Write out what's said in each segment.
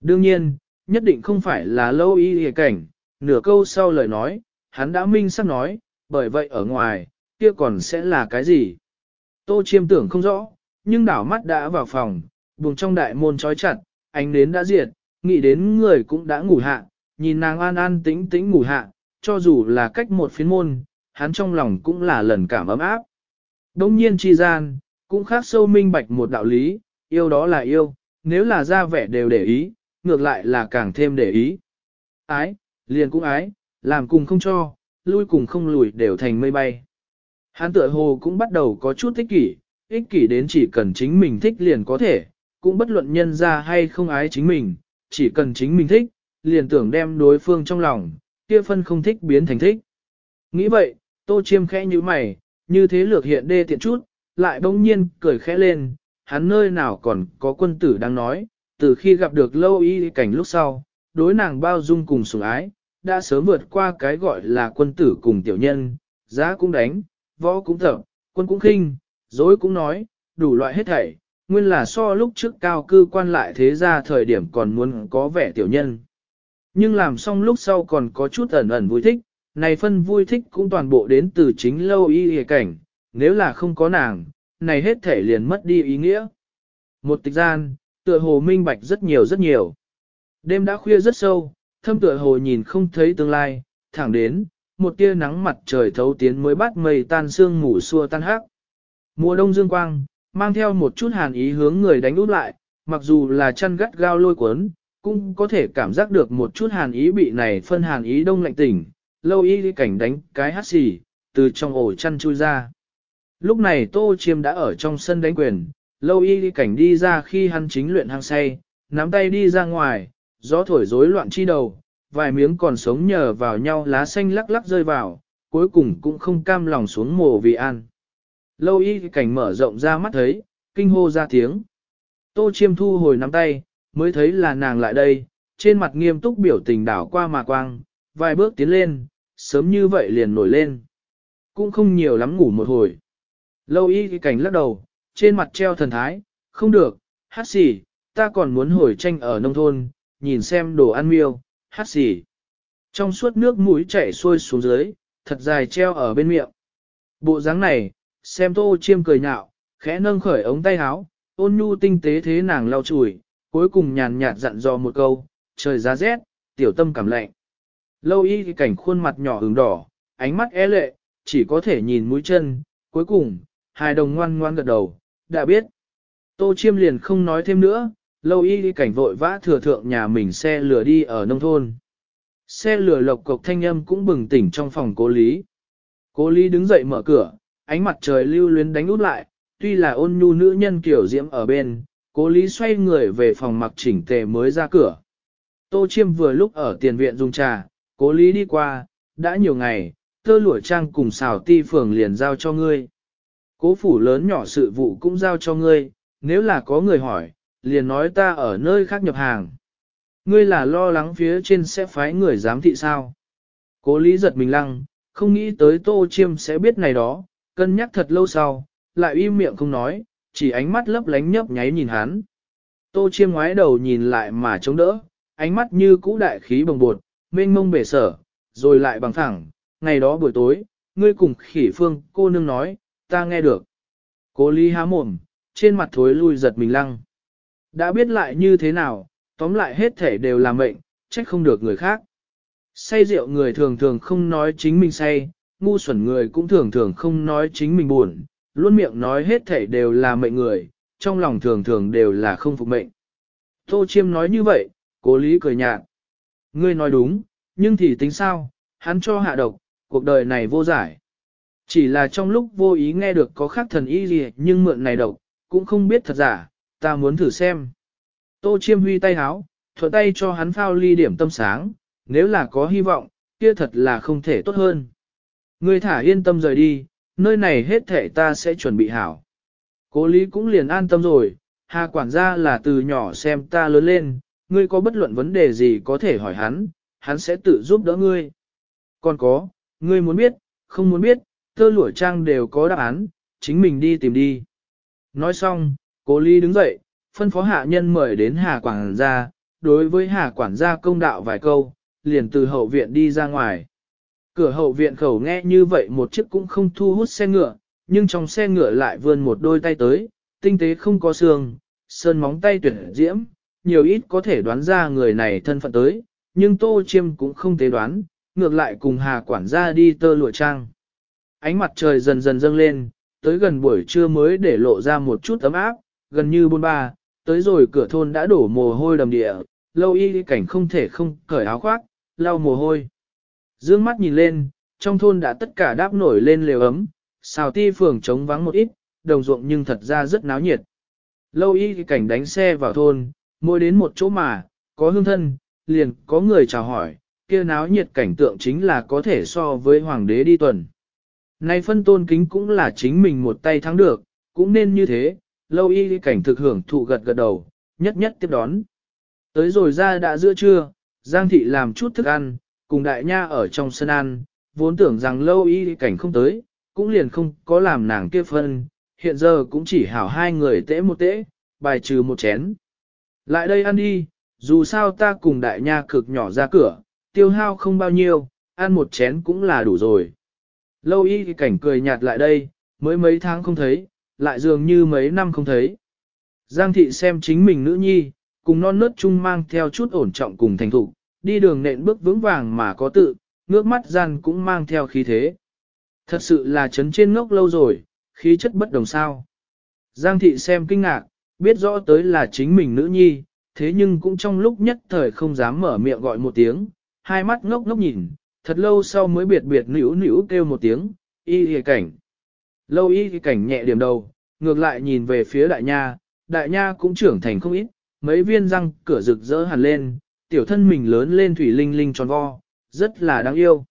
Đương nhiên, nhất định không phải là lâu y hề cảnh, nửa câu sau lời nói, hắn đã minh sắc nói, bởi vậy ở ngoài, kia còn sẽ là cái gì? Tô chiêm tưởng không rõ, nhưng đảo mắt đã vào phòng, buồng trong đại môn trói chặt, ánh đến đã diệt, nghĩ đến người cũng đã ngủ hạ, nhìn nàng an an tĩnh tĩnh ngủ hạ, cho dù là cách một phiến môn, hắn trong lòng cũng là lần cảm ấm áp. Đông nhiên chi gian, cũng khác sâu minh bạch một đạo lý, yêu đó là yêu, nếu là ra vẻ đều để ý, ngược lại là càng thêm để ý. Ái, liền cũng ái, làm cùng không cho, lui cùng không lùi đều thành mây bay. Hán tựa hồ cũng bắt đầu có chút ích kỷ, ích kỷ đến chỉ cần chính mình thích liền có thể, cũng bất luận nhân ra hay không ái chính mình, chỉ cần chính mình thích, liền tưởng đem đối phương trong lòng, kia phân không thích biến thành thích. Nghĩ vậy, tô chiêm khẽ như mày, như thế lược hiện đê tiện chút, lại bỗng nhiên cười khẽ lên, hắn nơi nào còn có quân tử đang nói, từ khi gặp được lâu y cảnh lúc sau, đối nàng bao dung cùng sủng ái, đã sớm vượt qua cái gọi là quân tử cùng tiểu nhân, giá cũng đánh, võ cũng thở, quân cũng khinh, dối cũng nói, đủ loại hết thảy, nguyên là so lúc trước cao cư quan lại thế ra thời điểm còn muốn có vẻ tiểu nhân. Nhưng làm xong lúc sau còn có chút ẩn ẩn vui thích, này phân vui thích cũng toàn bộ đến từ chính lâu y hề cảnh, nếu là không có nàng, này hết thể liền mất đi ý nghĩa. Một tịch gian, tựa hồ minh bạch rất nhiều rất nhiều. Đêm đã khuya rất sâu, thâm tựa hồ nhìn không thấy tương lai, thẳng đến, một tia nắng mặt trời thấu tiến mới bắt mây tan sương mù xua tan hắc. Mùa đông dương quang, mang theo một chút hàn ý hướng người đánh út lại, mặc dù là chăn gắt gao lôi cuốn, cũng có thể cảm giác được một chút hàn ý bị này phân hàn ý đông lạnh tỉnh, lâu y cảnh đánh cái hát xì, từ trong ổ chăn chui ra. Lúc này Tô Chiêm đã ở trong sân đánh quyền, lâu y cảnh đi ra khi hắn chính luyện hang say, nắm tay đi ra ngoài, gió thổi rối loạn chi đầu, vài miếng còn sống nhờ vào nhau lá xanh lắc lắc rơi vào, cuối cùng cũng không cam lòng xuống mồ vì ăn. Lâu y cảnh mở rộng ra mắt thấy, kinh hô ra tiếng. Tô chiêm thu hồi nắm tay, mới thấy là nàng lại đây, trên mặt nghiêm túc biểu tình đảo qua mà quang, vài bước tiến lên, sớm như vậy liền nổi lên. Cũng không nhiều lắm ngủ một hồi. Lâu y cảnh lắc đầu, trên mặt treo thần thái, không được, hát xỉ, ta còn muốn hồi tranh ở nông thôn, nhìn xem đồ ăn miêu, hát xỉ. Trong suốt nước mũi chảy xuôi xuống dưới, thật dài treo ở bên miệng. Bộ dáng này, xem tô chiêm cười nhạo, khẽ nâng khởi ống tay áo, ôn nhu tinh tế thế nàng lau chùi, cuối cùng nhàn nhạt dặn dò một câu, trời giá rét, tiểu tâm cảm lạnh. Lâu y cảnh khuôn mặt nhỏ ửng đỏ, ánh mắt é lệ, chỉ có thể nhìn mũi chân, cuối cùng, hai đồng ngoan ngoan gật đầu, đã biết. Tô chiêm liền không nói thêm nữa, lâu y cảnh vội vã thừa thượng nhà mình xe lửa đi ở nông thôn. Xe lửa lộc cộc thanh âm cũng bừng tỉnh trong phòng cố lý. Cố lý đứng dậy mở cửa, ánh mặt trời lưu luyến đánh út lại, tuy là ôn nhu nữ nhân kiểu diễm ở bên, cố lý xoay người về phòng mặc chỉnh tề mới ra cửa. Tô chiêm vừa lúc ở tiền viện dùng trà, cố lý đi qua, đã nhiều ngày, tơ lụa trang cùng xào ti phường liền giao cho ngươi. Cố phủ lớn nhỏ sự vụ cũng giao cho ngươi, nếu là có người hỏi, liền nói ta ở nơi khác nhập hàng. Ngươi là lo lắng phía trên sẽ phái người giám thị sao. Cố lý giật mình lăng, không nghĩ tới tô chiêm sẽ biết này đó, cân nhắc thật lâu sau, lại im miệng không nói, chỉ ánh mắt lấp lánh nhấp nháy nhìn hắn. Tô chiêm ngoái đầu nhìn lại mà chống đỡ, ánh mắt như cũ đại khí bồng bột, mênh mông bể sở, rồi lại bằng thẳng, ngày đó buổi tối, ngươi cùng khỉ phương cô nương nói, ta nghe được. Cố lý há mồm, trên mặt thối lui giật mình lăng. Đã biết lại như thế nào, tóm lại hết thể đều là mệnh, trách không được người khác. Say rượu người thường thường không nói chính mình say, ngu xuẩn người cũng thường thường không nói chính mình buồn, luôn miệng nói hết thể đều là mệnh người, trong lòng thường thường đều là không phục mệnh. Tô Chiêm nói như vậy, cố lý cười nhạt. Ngươi nói đúng, nhưng thì tính sao, hắn cho hạ độc, cuộc đời này vô giải. Chỉ là trong lúc vô ý nghe được có khác thần y gì nhưng mượn này độc, cũng không biết thật giả, ta muốn thử xem. Tô chiêm huy tay háo, thuận tay cho hắn phao ly điểm tâm sáng, nếu là có hy vọng, kia thật là không thể tốt hơn. Ngươi thả yên tâm rời đi, nơi này hết thể ta sẽ chuẩn bị hảo. Cố lý cũng liền an tâm rồi, hà quản gia là từ nhỏ xem ta lớn lên, ngươi có bất luận vấn đề gì có thể hỏi hắn, hắn sẽ tự giúp đỡ ngươi. Còn có, ngươi muốn biết, không muốn biết, tơ lụa trang đều có đáp án, chính mình đi tìm đi. Nói xong, cố ly đứng dậy, phân phó hạ nhân mời đến Hà Quảng gia đối với hà quản gia công đạo vài câu, liền từ hậu viện đi ra ngoài. Cửa hậu viện khẩu nghe như vậy một chiếc cũng không thu hút xe ngựa, nhưng trong xe ngựa lại vươn một đôi tay tới, tinh tế không có xương, sơn móng tay tuyệt diễm, nhiều ít có thể đoán ra người này thân phận tới, nhưng Tô Chiêm cũng không tế đoán, ngược lại cùng Hà quản gia đi tơ lụa trang. Ánh mặt trời dần dần dâng lên, tới gần buổi trưa mới để lộ ra một chút ấm áp, gần như bôn ba, tới rồi cửa thôn đã đổ mồ hôi đầm địa, lâu y cảnh không thể không cởi áo khoác, lau mồ hôi. Dương mắt nhìn lên, trong thôn đã tất cả đáp nổi lên lều ấm, xào ti phường trống vắng một ít, đồng ruộng nhưng thật ra rất náo nhiệt. Lâu y cảnh đánh xe vào thôn, mỗi đến một chỗ mà, có hương thân, liền có người chào hỏi, kia náo nhiệt cảnh tượng chính là có thể so với hoàng đế đi tuần. Nay phân tôn kính cũng là chính mình một tay thắng được, cũng nên như thế, lâu y cảnh thực hưởng thụ gật gật đầu, nhất nhất tiếp đón. Tới rồi ra đã giữa trưa, Giang thị làm chút thức ăn, cùng đại nha ở trong sân ăn, vốn tưởng rằng lâu y cảnh không tới, cũng liền không có làm nàng kia phân, hiện giờ cũng chỉ hảo hai người tễ một tễ, bài trừ một chén. Lại đây ăn đi, dù sao ta cùng đại nha cực nhỏ ra cửa, tiêu hao không bao nhiêu, ăn một chén cũng là đủ rồi. Lâu y cảnh cười nhạt lại đây, mới mấy tháng không thấy, lại dường như mấy năm không thấy. Giang thị xem chính mình nữ nhi, cùng non nớt chung mang theo chút ổn trọng cùng thành thục, đi đường nện bước vững vàng mà có tự, ngước mắt gian cũng mang theo khí thế. Thật sự là chấn trên ngốc lâu rồi, khí chất bất đồng sao. Giang thị xem kinh ngạc, biết rõ tới là chính mình nữ nhi, thế nhưng cũng trong lúc nhất thời không dám mở miệng gọi một tiếng, hai mắt ngốc ngốc nhìn, thật lâu sau mới biệt biệt nữu nữu kêu một tiếng, y hề cảnh. Lâu y cảnh nhẹ điểm đầu, ngược lại nhìn về phía đại nha, đại nha cũng trưởng thành không ít, mấy viên răng cửa rực rỡ hẳn lên, tiểu thân mình lớn lên thủy linh linh tròn vo, rất là đáng yêu.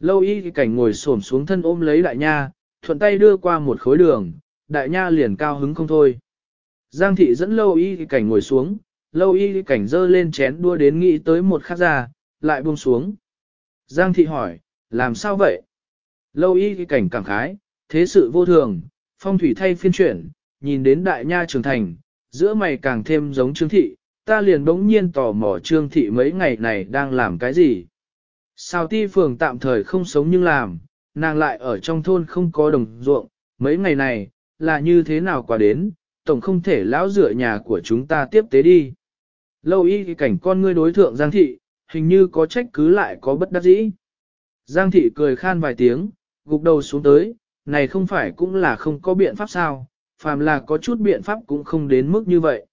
Lâu y cảnh ngồi xổm xuống thân ôm lấy đại nha, thuận tay đưa qua một khối đường, đại nha liền cao hứng không thôi. Giang thị dẫn lâu y cảnh ngồi xuống, lâu y cảnh dơ lên chén đua đến nghĩ tới một khát ra, lại buông xuống. Giang thị hỏi, làm sao vậy? Lâu y cảnh cảm khái, thế sự vô thường, phong thủy thay phiên chuyển, nhìn đến đại nha trưởng thành, giữa mày càng thêm giống trương thị, ta liền bỗng nhiên tò mò trương thị mấy ngày này đang làm cái gì. Sao ti phường tạm thời không sống nhưng làm, nàng lại ở trong thôn không có đồng ruộng, mấy ngày này, là như thế nào qua đến, tổng không thể lão rửa nhà của chúng ta tiếp tế đi. Lâu y cảnh con ngươi đối thượng Giang thị, hình như có trách cứ lại có bất đắc dĩ. Giang thị cười khan vài tiếng, gục đầu xuống tới, này không phải cũng là không có biện pháp sao, phàm là có chút biện pháp cũng không đến mức như vậy.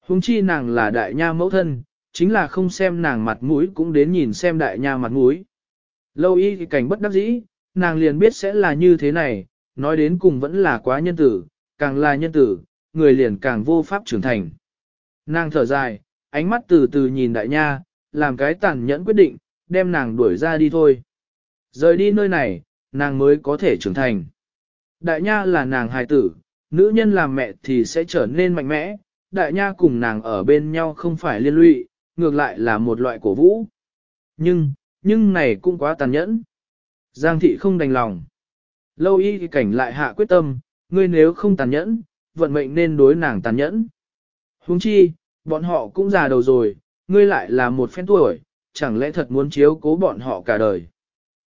Hùng chi nàng là đại nha mẫu thân, chính là không xem nàng mặt mũi cũng đến nhìn xem đại nha mặt mũi. Lâu y thì cảnh bất đắc dĩ, nàng liền biết sẽ là như thế này, nói đến cùng vẫn là quá nhân tử, càng là nhân tử, người liền càng vô pháp trưởng thành. Nàng thở dài, ánh mắt từ từ nhìn đại nha, làm cái tàn nhẫn quyết định, đem nàng đuổi ra đi thôi. Rời đi nơi này, nàng mới có thể trưởng thành. Đại nha là nàng hài tử, nữ nhân làm mẹ thì sẽ trở nên mạnh mẽ, đại nha cùng nàng ở bên nhau không phải liên lụy, ngược lại là một loại cổ vũ. Nhưng, nhưng này cũng quá tàn nhẫn. Giang thị không đành lòng. Lâu y thì cảnh lại hạ quyết tâm, ngươi nếu không tàn nhẫn, vận mệnh nên đối nàng tàn nhẫn. Huống chi, bọn họ cũng già đầu rồi, ngươi lại là một phen tuổi, chẳng lẽ thật muốn chiếu cố bọn họ cả đời.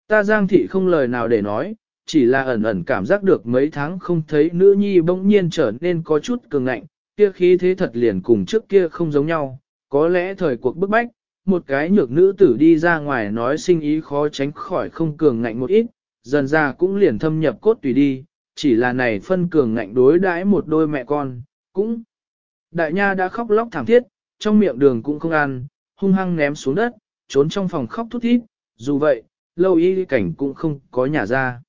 Ta Giang thị không lời nào để nói, chỉ là ẩn ẩn cảm giác được mấy tháng không thấy nữ nhi bỗng nhiên trở nên có chút cường ngạnh, kia khí thế thật liền cùng trước kia không giống nhau, có lẽ thời cuộc bức bách, một cái nhược nữ tử đi ra ngoài nói sinh ý khó tránh khỏi không cường ngạnh một ít, dần ra cũng liền thâm nhập cốt tùy đi, chỉ là này phân cường ngạnh đối đãi một đôi mẹ con, cũng. Đại nha đã khóc lóc thảm thiết, trong miệng đường cũng không ăn, hung hăng ném xuống đất, trốn trong phòng khóc thút thít, dù vậy, lâu y cảnh cũng không có nhà ra.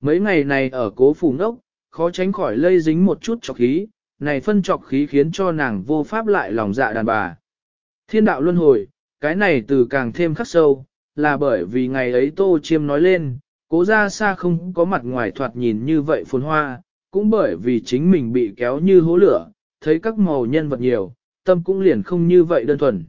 Mấy ngày này ở cố phủ nốc, khó tránh khỏi lây dính một chút trọc khí, này phân trọc khí khiến cho nàng vô pháp lại lòng dạ đàn bà. Thiên đạo luân hồi, cái này từ càng thêm khắc sâu, là bởi vì ngày ấy Tô Chiêm nói lên, cố ra xa không có mặt ngoài thoạt nhìn như vậy phồn hoa, cũng bởi vì chính mình bị kéo như hố lửa, thấy các màu nhân vật nhiều, tâm cũng liền không như vậy đơn thuần.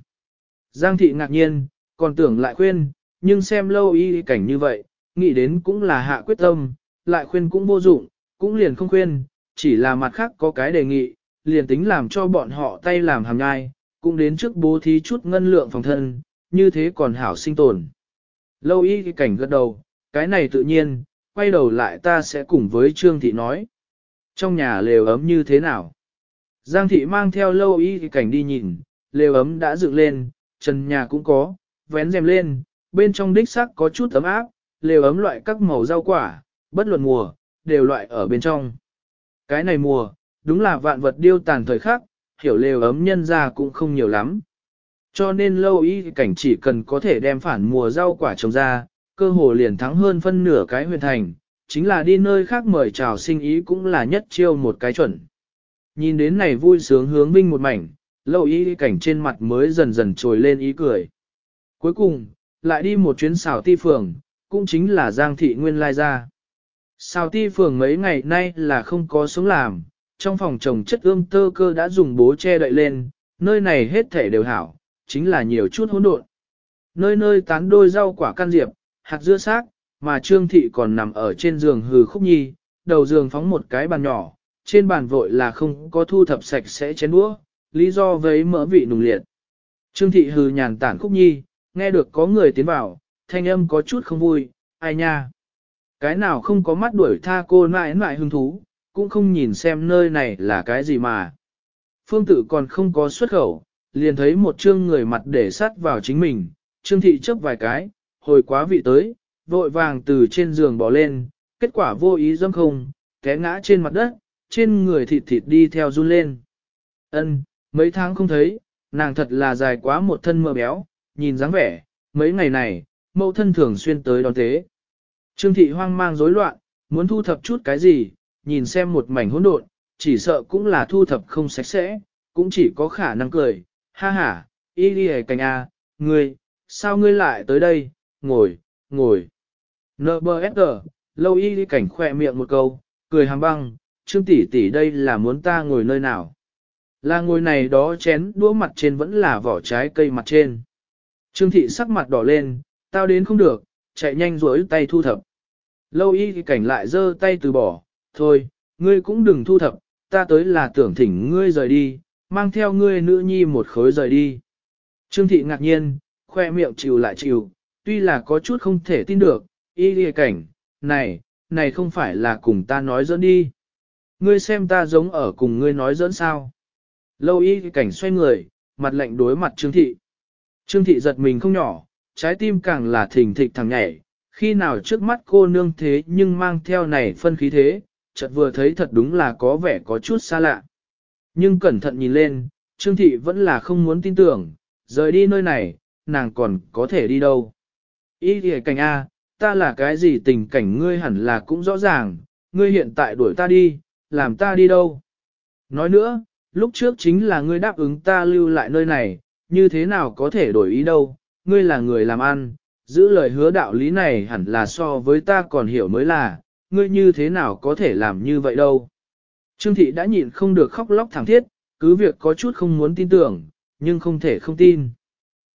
Giang thị ngạc nhiên, còn tưởng lại khuyên, nhưng xem lâu y cảnh như vậy, nghĩ đến cũng là hạ quyết tâm, lại khuyên cũng vô dụng, cũng liền không khuyên, chỉ là mặt khác có cái đề nghị, liền tính làm cho bọn họ tay làm hàm nhai, cũng đến trước bố thí chút ngân lượng phòng thân, như thế còn hảo sinh tồn. Lâu y cảnh gật đầu, cái này tự nhiên, quay đầu lại ta sẽ cùng với Trương Thị nói. Trong nhà lều ấm như thế nào? Giang Thị mang theo lâu y cảnh đi nhìn, lều ấm đã dựng lên, trần nhà cũng có, vén rèm lên, bên trong đích sắc có chút ấm áp, lều ấm loại các màu rau quả, bất luận mùa, đều loại ở bên trong. Cái này mùa, đúng là vạn vật điêu tàn thời khắc, hiểu lều ấm nhân ra cũng không nhiều lắm. Cho nên lâu y cảnh chỉ cần có thể đem phản mùa rau quả trồng ra, cơ hồ liền thắng hơn phân nửa cái huyền thành, chính là đi nơi khác mời chào sinh ý cũng là nhất chiêu một cái chuẩn. Nhìn đến này vui sướng hướng vinh một mảnh, lâu ý cảnh trên mặt mới dần dần trồi lên ý cười. Cuối cùng, lại đi một chuyến xào ti phường, cũng chính là Giang Thị Nguyên Lai ra. Xào ti phường mấy ngày nay là không có sống làm, trong phòng trồng chất ươm tơ cơ đã dùng bố che đậy lên, nơi này hết thể đều hảo, chính là nhiều chút hỗn độn. Nơi nơi tán đôi rau quả can diệp, hạt dưa xác, mà Trương Thị còn nằm ở trên giường hừ khúc nhi, đầu giường phóng một cái bàn nhỏ, trên bàn vội là không có thu thập sạch sẽ chén đũa, lý do với mỡ vị nùng liệt. Trương Thị hừ nhàn tản khúc nhi, nghe được có người tiến vào, thanh âm có chút không vui, ai nha. Cái nào không có mắt đuổi tha cô mãi mãi hứng thú, cũng không nhìn xem nơi này là cái gì mà. Phương tự còn không có xuất khẩu, liền thấy một trương người mặt để sát vào chính mình, trương thị chấp vài cái, hồi quá vị tới, vội vàng từ trên giường bỏ lên, kết quả vô ý dâm không, té ngã trên mặt đất, trên người thịt thịt đi theo run lên. Ân, mấy tháng không thấy, nàng thật là dài quá một thân mờ béo, nhìn dáng vẻ, mấy ngày này, mẫu thân thường xuyên tới đón tế. Trương thị hoang mang rối loạn, muốn thu thập chút cái gì, nhìn xem một mảnh hỗn độn, chỉ sợ cũng là thu thập không sạch sẽ, cũng chỉ có khả năng cười, ha ha, y đi hề cành a, ngươi, sao ngươi lại tới đây, ngồi, ngồi. N.B.S.G. Lâu y đi cảnh khỏe miệng một câu, cười hàm băng, trương tỷ tỷ đây là muốn ta ngồi nơi nào. Là ngồi này đó chén đũa mặt trên vẫn là vỏ trái cây mặt trên. Trương thị sắc mặt đỏ lên, tao đến không được, chạy nhanh rối tay thu thập. Lâu y thì cảnh lại giơ tay từ bỏ, thôi, ngươi cũng đừng thu thập, ta tới là tưởng thỉnh ngươi rời đi, mang theo ngươi nữ nhi một khối rời đi. Trương thị ngạc nhiên, khoe miệng chịu lại chịu, tuy là có chút không thể tin được, y thì cảnh, này, này không phải là cùng ta nói dẫn đi. Ngươi xem ta giống ở cùng ngươi nói dẫn sao. Lâu y cảnh xoay người, mặt lạnh đối mặt Trương thị. Trương thị giật mình không nhỏ, trái tim càng là thình thịch thằng nhảy, khi nào trước mắt cô nương thế nhưng mang theo này phân khí thế, chợt vừa thấy thật đúng là có vẻ có chút xa lạ. Nhưng cẩn thận nhìn lên, Trương thị vẫn là không muốn tin tưởng, rời đi nơi này, nàng còn có thể đi đâu. Ý thì cảnh A, ta là cái gì tình cảnh ngươi hẳn là cũng rõ ràng, ngươi hiện tại đuổi ta đi, làm ta đi đâu. Nói nữa, lúc trước chính là ngươi đáp ứng ta lưu lại nơi này, như thế nào có thể đổi ý đâu, ngươi là người làm ăn, giữ lời hứa đạo lý này hẳn là so với ta còn hiểu mới là, ngươi như thế nào có thể làm như vậy đâu. Trương thị đã nhịn không được khóc lóc thẳng thiết, cứ việc có chút không muốn tin tưởng, nhưng không thể không tin.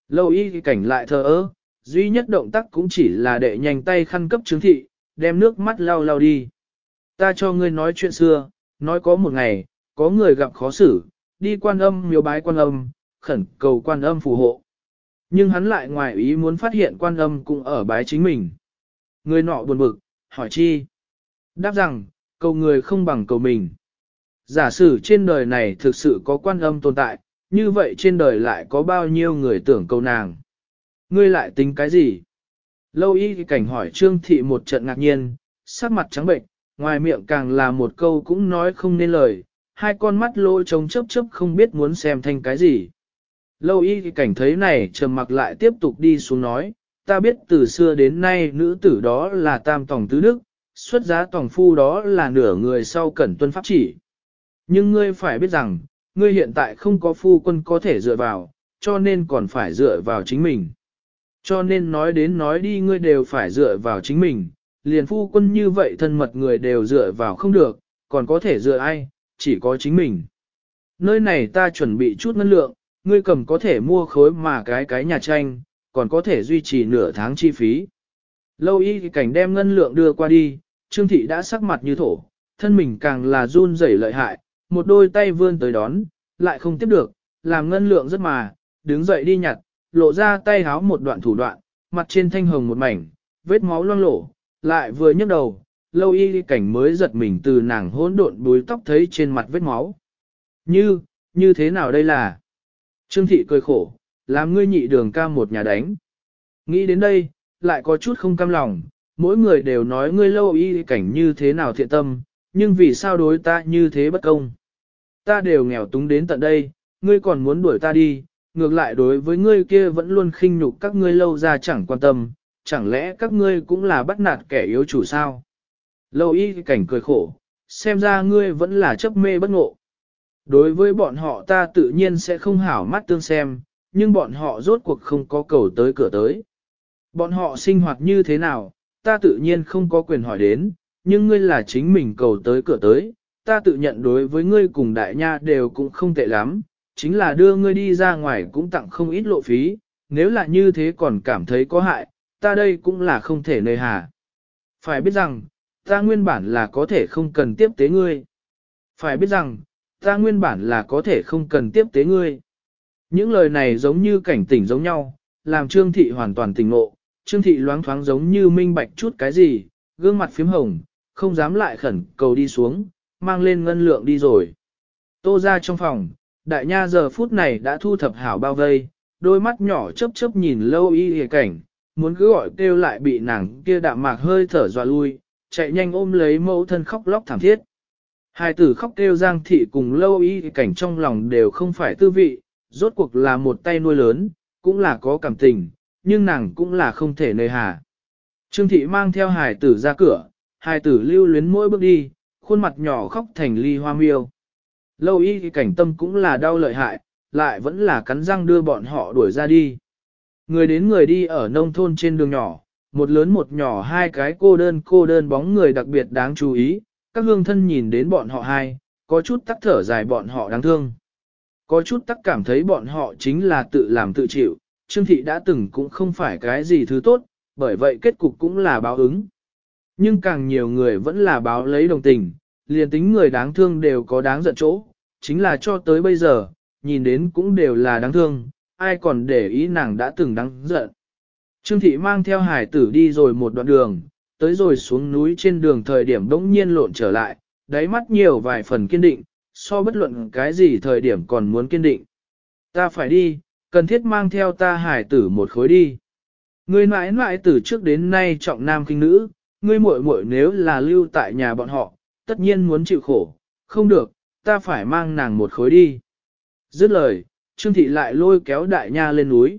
Lâu y cảnh lại thờ ơ, duy nhất động tác cũng chỉ là để nhanh tay khăn cấp trương thị, đem nước mắt lau lau đi. Ta cho ngươi nói chuyện xưa, nói có một ngày, có người gặp khó xử, đi quan âm miếu bái quan âm, khẩn cầu quan âm phù hộ. Nhưng hắn lại ngoài ý muốn phát hiện quan âm cũng ở bái chính mình. Người nọ buồn bực, hỏi chi? Đáp rằng, cầu người không bằng cầu mình. Giả sử trên đời này thực sự có quan âm tồn tại, như vậy trên đời lại có bao nhiêu người tưởng cầu nàng. Ngươi lại tính cái gì? Lâu y cảnh hỏi Trương Thị một trận ngạc nhiên, sắc mặt trắng bệnh, ngoài miệng càng là một câu cũng nói không nên lời, hai con mắt lôi trống chớp chớp không biết muốn xem thành cái gì. Lâu y cảnh thấy này trầm mặc lại tiếp tục đi xuống nói, ta biết từ xưa đến nay nữ tử đó là tam tòng tứ đức, xuất giá tòng phu đó là nửa người sau cẩn tuân pháp chỉ. Nhưng ngươi phải biết rằng, ngươi hiện tại không có phu quân có thể dựa vào, cho nên còn phải dựa vào chính mình. Cho nên nói đến nói đi ngươi đều phải dựa vào chính mình, liền phu quân như vậy thân mật người đều dựa vào không được, còn có thể dựa ai, chỉ có chính mình. Nơi này ta chuẩn bị chút ngân lượng, ngươi cầm có thể mua khối mà cái cái nhà tranh, còn có thể duy trì nửa tháng chi phí. Lâu y thì cảnh đem ngân lượng đưa qua đi, Trương Thị đã sắc mặt như thổ, thân mình càng là run rẩy lợi hại, một đôi tay vươn tới đón, lại không tiếp được, làm ngân lượng rất mà, đứng dậy đi nhặt, lộ ra tay háo một đoạn thủ đoạn, mặt trên thanh hồng một mảnh, vết máu loang lổ, lại vừa nhấc đầu, lâu y cảnh mới giật mình từ nàng hỗn độn búi tóc thấy trên mặt vết máu. Như, như thế nào đây là? Trương thị cười khổ, làm ngươi nhị đường ca một nhà đánh. Nghĩ đến đây, lại có chút không cam lòng, mỗi người đều nói ngươi lâu y cảnh như thế nào thiện tâm, nhưng vì sao đối ta như thế bất công? Ta đều nghèo túng đến tận đây, ngươi còn muốn đuổi ta đi, ngược lại đối với ngươi kia vẫn luôn khinh nhục các ngươi lâu ra chẳng quan tâm, chẳng lẽ các ngươi cũng là bắt nạt kẻ yếu chủ sao? Lâu y cảnh cười khổ, xem ra ngươi vẫn là chấp mê bất ngộ. Đối với bọn họ ta tự nhiên sẽ không hảo mắt tương xem, nhưng bọn họ rốt cuộc không có cầu tới cửa tới. Bọn họ sinh hoạt như thế nào, ta tự nhiên không có quyền hỏi đến, nhưng ngươi là chính mình cầu tới cửa tới, ta tự nhận đối với ngươi cùng đại nha đều cũng không tệ lắm, chính là đưa ngươi đi ra ngoài cũng tặng không ít lộ phí, nếu là như thế còn cảm thấy có hại, ta đây cũng là không thể nơi hà. Phải biết rằng, ta nguyên bản là có thể không cần tiếp tế ngươi. Phải biết rằng, ta nguyên bản là có thể không cần tiếp tế ngươi. Những lời này giống như cảnh tỉnh giống nhau, làm Trương Thị hoàn toàn tỉnh ngộ, Trương Thị loáng thoáng giống như minh bạch chút cái gì, gương mặt phím hồng, không dám lại khẩn cầu đi xuống, mang lên ngân lượng đi rồi. Tô ra trong phòng, đại nha giờ phút này đã thu thập hảo bao vây, đôi mắt nhỏ chớp chớp nhìn lâu y hề cảnh, muốn cứ gọi kêu lại bị nàng kia đạm mạc hơi thở dọa lui, chạy nhanh ôm lấy mẫu thân khóc lóc thảm thiết. Hai tử khóc kêu giang thị cùng lâu y cảnh trong lòng đều không phải tư vị, rốt cuộc là một tay nuôi lớn, cũng là có cảm tình, nhưng nàng cũng là không thể nơi hà. Trương thị mang theo hài tử ra cửa, hài tử lưu luyến mỗi bước đi, khuôn mặt nhỏ khóc thành ly hoa miêu. Lâu y cảnh tâm cũng là đau lợi hại, lại vẫn là cắn răng đưa bọn họ đuổi ra đi. Người đến người đi ở nông thôn trên đường nhỏ, một lớn một nhỏ hai cái cô đơn cô đơn bóng người đặc biệt đáng chú ý, các hương thân nhìn đến bọn họ hai, có chút tắc thở dài bọn họ đáng thương. Có chút tắc cảm thấy bọn họ chính là tự làm tự chịu, Trương Thị đã từng cũng không phải cái gì thứ tốt, bởi vậy kết cục cũng là báo ứng. Nhưng càng nhiều người vẫn là báo lấy đồng tình, liền tính người đáng thương đều có đáng giận chỗ, chính là cho tới bây giờ, nhìn đến cũng đều là đáng thương, ai còn để ý nàng đã từng đắng giận. Trương Thị mang theo hải tử đi rồi một đoạn đường, tới rồi xuống núi trên đường thời điểm đống nhiên lộn trở lại, đáy mắt nhiều vài phần kiên định, so bất luận cái gì thời điểm còn muốn kiên định. Ta phải đi, cần thiết mang theo ta hải tử một khối đi. Ngươi mãi mãi từ trước đến nay trọng nam kinh nữ, ngươi muội muội nếu là lưu tại nhà bọn họ, tất nhiên muốn chịu khổ, không được, ta phải mang nàng một khối đi. Dứt lời, Trương Thị lại lôi kéo đại nha lên núi.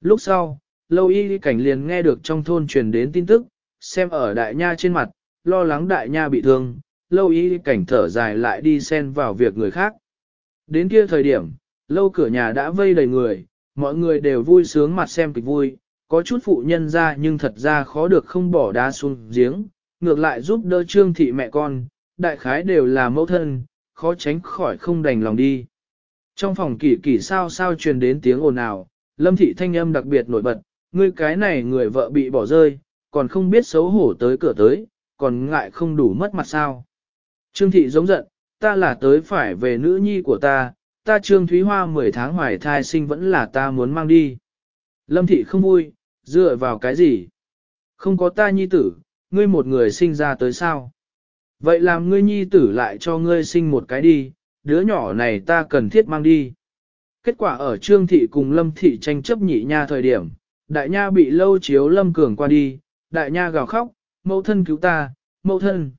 Lúc sau, lâu y cảnh liền nghe được trong thôn truyền đến tin tức, xem ở đại nha trên mặt, lo lắng đại nha bị thương, lâu y cảnh thở dài lại đi xen vào việc người khác. Đến kia thời điểm, lâu cửa nhà đã vây đầy người, mọi người đều vui sướng mặt xem kịch vui, có chút phụ nhân ra nhưng thật ra khó được không bỏ đá xuống giếng, ngược lại giúp đỡ trương thị mẹ con, đại khái đều là mẫu thân, khó tránh khỏi không đành lòng đi. Trong phòng kỳ kỳ sao sao truyền đến tiếng ồn ào, lâm thị thanh âm đặc biệt nổi bật, ngươi cái này người vợ bị bỏ rơi, còn không biết xấu hổ tới cửa tới, còn ngại không đủ mất mặt sao. Trương thị giống giận, ta là tới phải về nữ nhi của ta, ta Trương Thúy Hoa 10 tháng hoài thai sinh vẫn là ta muốn mang đi. Lâm thị không vui, dựa vào cái gì? Không có ta nhi tử, ngươi một người sinh ra tới sao? Vậy làm ngươi nhi tử lại cho ngươi sinh một cái đi, đứa nhỏ này ta cần thiết mang đi. Kết quả ở Trương Thị cùng Lâm Thị tranh chấp nhị nha thời điểm, đại nha bị lâu chiếu Lâm Cường qua đi, đại nha gào khóc, mẫu thân cứu ta, mẫu thân.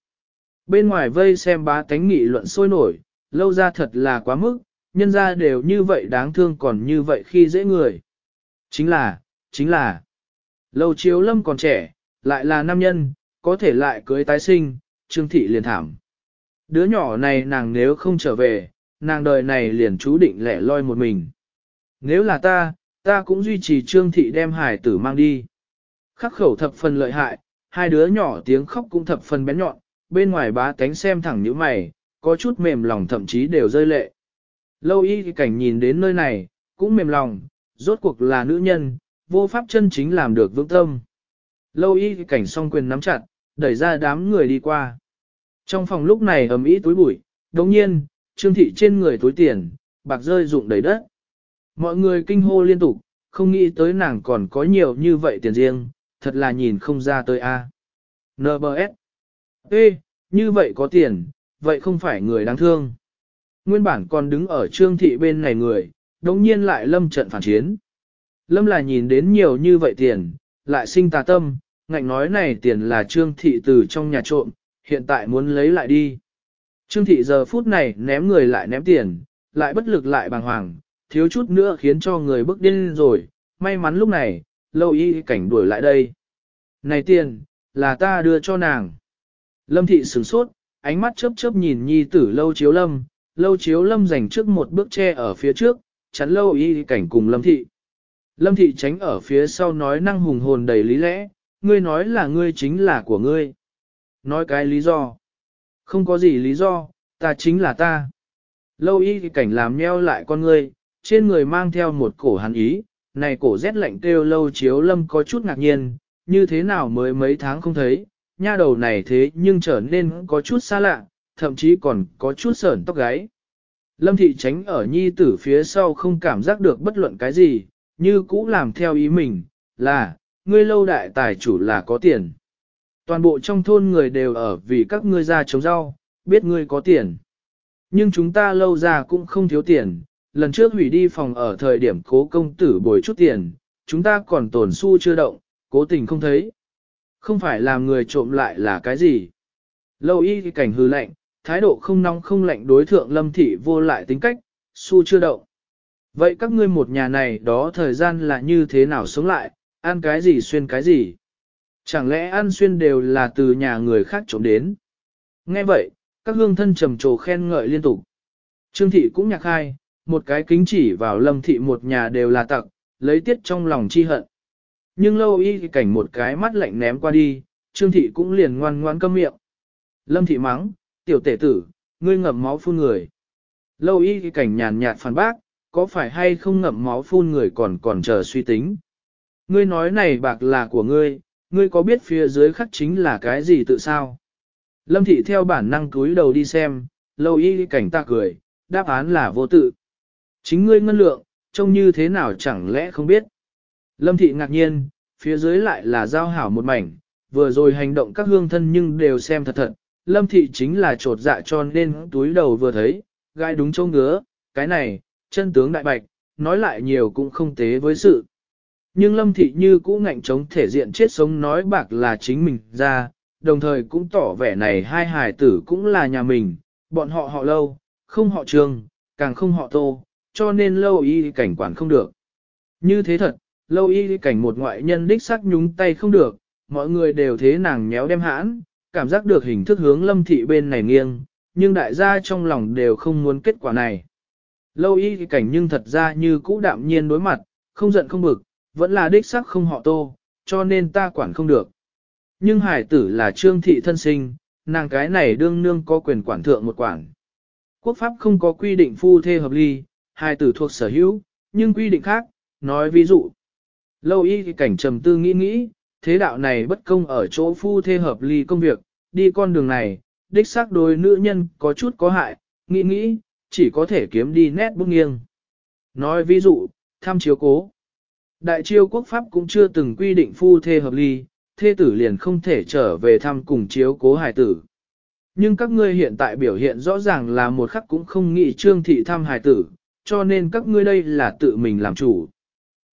Bên ngoài vây xem bá tánh nghị luận sôi nổi, lâu ra thật là quá mức, nhân ra đều như vậy đáng thương còn như vậy khi dễ người. Chính là, chính là, lâu chiếu Lâm còn trẻ, lại là nam nhân, có thể lại cưới tái sinh, Trương Thị liền thảm. Đứa nhỏ này nàng nếu không trở về, nàng đời này liền chú định lẻ loi một mình. Nếu là ta, ta cũng duy trì Trương Thị đem hải tử mang đi. Khắc khẩu thập phần lợi hại, hai đứa nhỏ tiếng khóc cũng thập phần bén nhọn, bên ngoài bá tánh xem thẳng như mày, có chút mềm lòng thậm chí đều rơi lệ. Lâu y cảnh nhìn đến nơi này, cũng mềm lòng, rốt cuộc là nữ nhân, vô pháp chân chính làm được vững tâm. Lâu y cảnh song quyền nắm chặt, đẩy ra đám người đi qua. Trong phòng lúc này ầm ĩ túi bụi, đồng nhiên, trương thị trên người túi tiền, bạc rơi rụng đầy đất. Mọi người kinh hô liên tục, không nghĩ tới nàng còn có nhiều như vậy tiền riêng, thật là nhìn không ra tới A. NBS. Ê, như vậy có tiền, vậy không phải người đáng thương. Nguyên bản còn đứng ở trương thị bên này người, đồng nhiên lại lâm trận phản chiến. Lâm là nhìn đến nhiều như vậy tiền, lại sinh tà tâm, ngạnh nói này tiền là trương thị từ trong nhà trộm, hiện tại muốn lấy lại đi. Trương thị giờ phút này ném người lại ném tiền, lại bất lực lại bàng hoàng, thiếu chút nữa khiến cho người bức điên rồi, may mắn lúc này, lâu y cảnh đuổi lại đây. Này tiền, là ta đưa cho nàng. Lâm thị sửng sốt, ánh mắt chớp chớp nhìn nhi tử lâu chiếu lâm, lâu chiếu lâm dành trước một bước che ở phía trước, chắn lâu y cảnh cùng lâm thị. Lâm thị tránh ở phía sau nói năng hùng hồn đầy lý lẽ, ngươi nói là ngươi chính là của ngươi. Nói cái lý do. Không có gì lý do, ta chính là ta. Lâu y cảnh làm nheo lại con ngươi, trên người mang theo một cổ hàn ý, này cổ rét lạnh kêu lâu chiếu lâm có chút ngạc nhiên, như thế nào mới mấy tháng không thấy, nha đầu này thế nhưng trở nên có chút xa lạ, thậm chí còn có chút sởn tóc gáy. Lâm thị tránh ở nhi tử phía sau không cảm giác được bất luận cái gì, như cũ làm theo ý mình, là, ngươi lâu đại tài chủ là có tiền. Toàn bộ trong thôn người đều ở vì các ngươi ra trồng rau, biết ngươi có tiền. Nhưng chúng ta lâu ra cũng không thiếu tiền, lần trước hủy đi phòng ở thời điểm cố công tử bồi chút tiền, chúng ta còn tổn xu chưa động, cố tình không thấy. Không phải làm người trộm lại là cái gì. Lâu y thì cảnh hư lạnh, thái độ không nóng không lạnh đối thượng lâm thị vô lại tính cách, xu chưa động. Vậy các ngươi một nhà này đó thời gian là như thế nào sống lại, ăn cái gì xuyên cái gì? Chẳng lẽ ăn xuyên đều là từ nhà người khác trộm đến? Nghe vậy, các hương thân trầm trồ khen ngợi liên tục. Trương thị cũng nhạc hai, một cái kính chỉ vào lâm thị một nhà đều là tặc, lấy tiết trong lòng chi hận. Nhưng lâu y cảnh một cái mắt lạnh ném qua đi, trương thị cũng liền ngoan ngoan câm miệng. Lâm thị mắng, tiểu tể tử, ngươi ngậm máu phun người. Lâu y cảnh nhàn nhạt phản bác, có phải hay không ngậm máu phun người còn còn chờ suy tính. Ngươi nói này bạc là của ngươi, ngươi có biết phía dưới khắc chính là cái gì tự sao? Lâm thị theo bản năng cúi đầu đi xem, lâu y cảnh ta cười, đáp án là vô tự. Chính ngươi ngân lượng, trông như thế nào chẳng lẽ không biết. Lâm thị ngạc nhiên, phía dưới lại là giao hảo một mảnh, vừa rồi hành động các hương thân nhưng đều xem thật thật. Lâm thị chính là trột dạ cho nên túi đầu vừa thấy, gai đúng châu ngứa, cái này, chân tướng đại bạch, nói lại nhiều cũng không tế với sự. Nhưng lâm thị như cũ ngạnh chống thể diện chết sống nói bạc là chính mình ra, đồng thời cũng tỏ vẻ này hai hài tử cũng là nhà mình, bọn họ họ lâu, không họ trường, càng không họ tô, cho nên lâu y cảnh quản không được. Như thế thật, lâu y cảnh một ngoại nhân đích sắc nhúng tay không được, mọi người đều thế nàng méo đem hãn, cảm giác được hình thức hướng lâm thị bên này nghiêng, nhưng đại gia trong lòng đều không muốn kết quả này. Lâu y cảnh nhưng thật ra như cũ đạm nhiên đối mặt, không giận không bực, vẫn là đích sắc không họ tô, cho nên ta quản không được. Nhưng hải tử là trương thị thân sinh, nàng cái này đương nương có quyền quản thượng một quản. Quốc pháp không có quy định phu thê hợp ly, hải tử thuộc sở hữu, nhưng quy định khác, nói ví dụ. Lâu y thì cảnh trầm tư nghĩ nghĩ, thế đạo này bất công ở chỗ phu thê hợp ly công việc, đi con đường này, đích xác đối nữ nhân có chút có hại, nghĩ nghĩ, chỉ có thể kiếm đi nét bút nghiêng. Nói ví dụ, tham chiếu cố. Đại chiêu quốc pháp cũng chưa từng quy định phu thê hợp ly, thê tử liền không thể trở về thăm cùng chiếu cố hài tử. Nhưng các ngươi hiện tại biểu hiện rõ ràng là một khắc cũng không nghĩ trương thị thăm hài tử, cho nên các ngươi đây là tự mình làm chủ.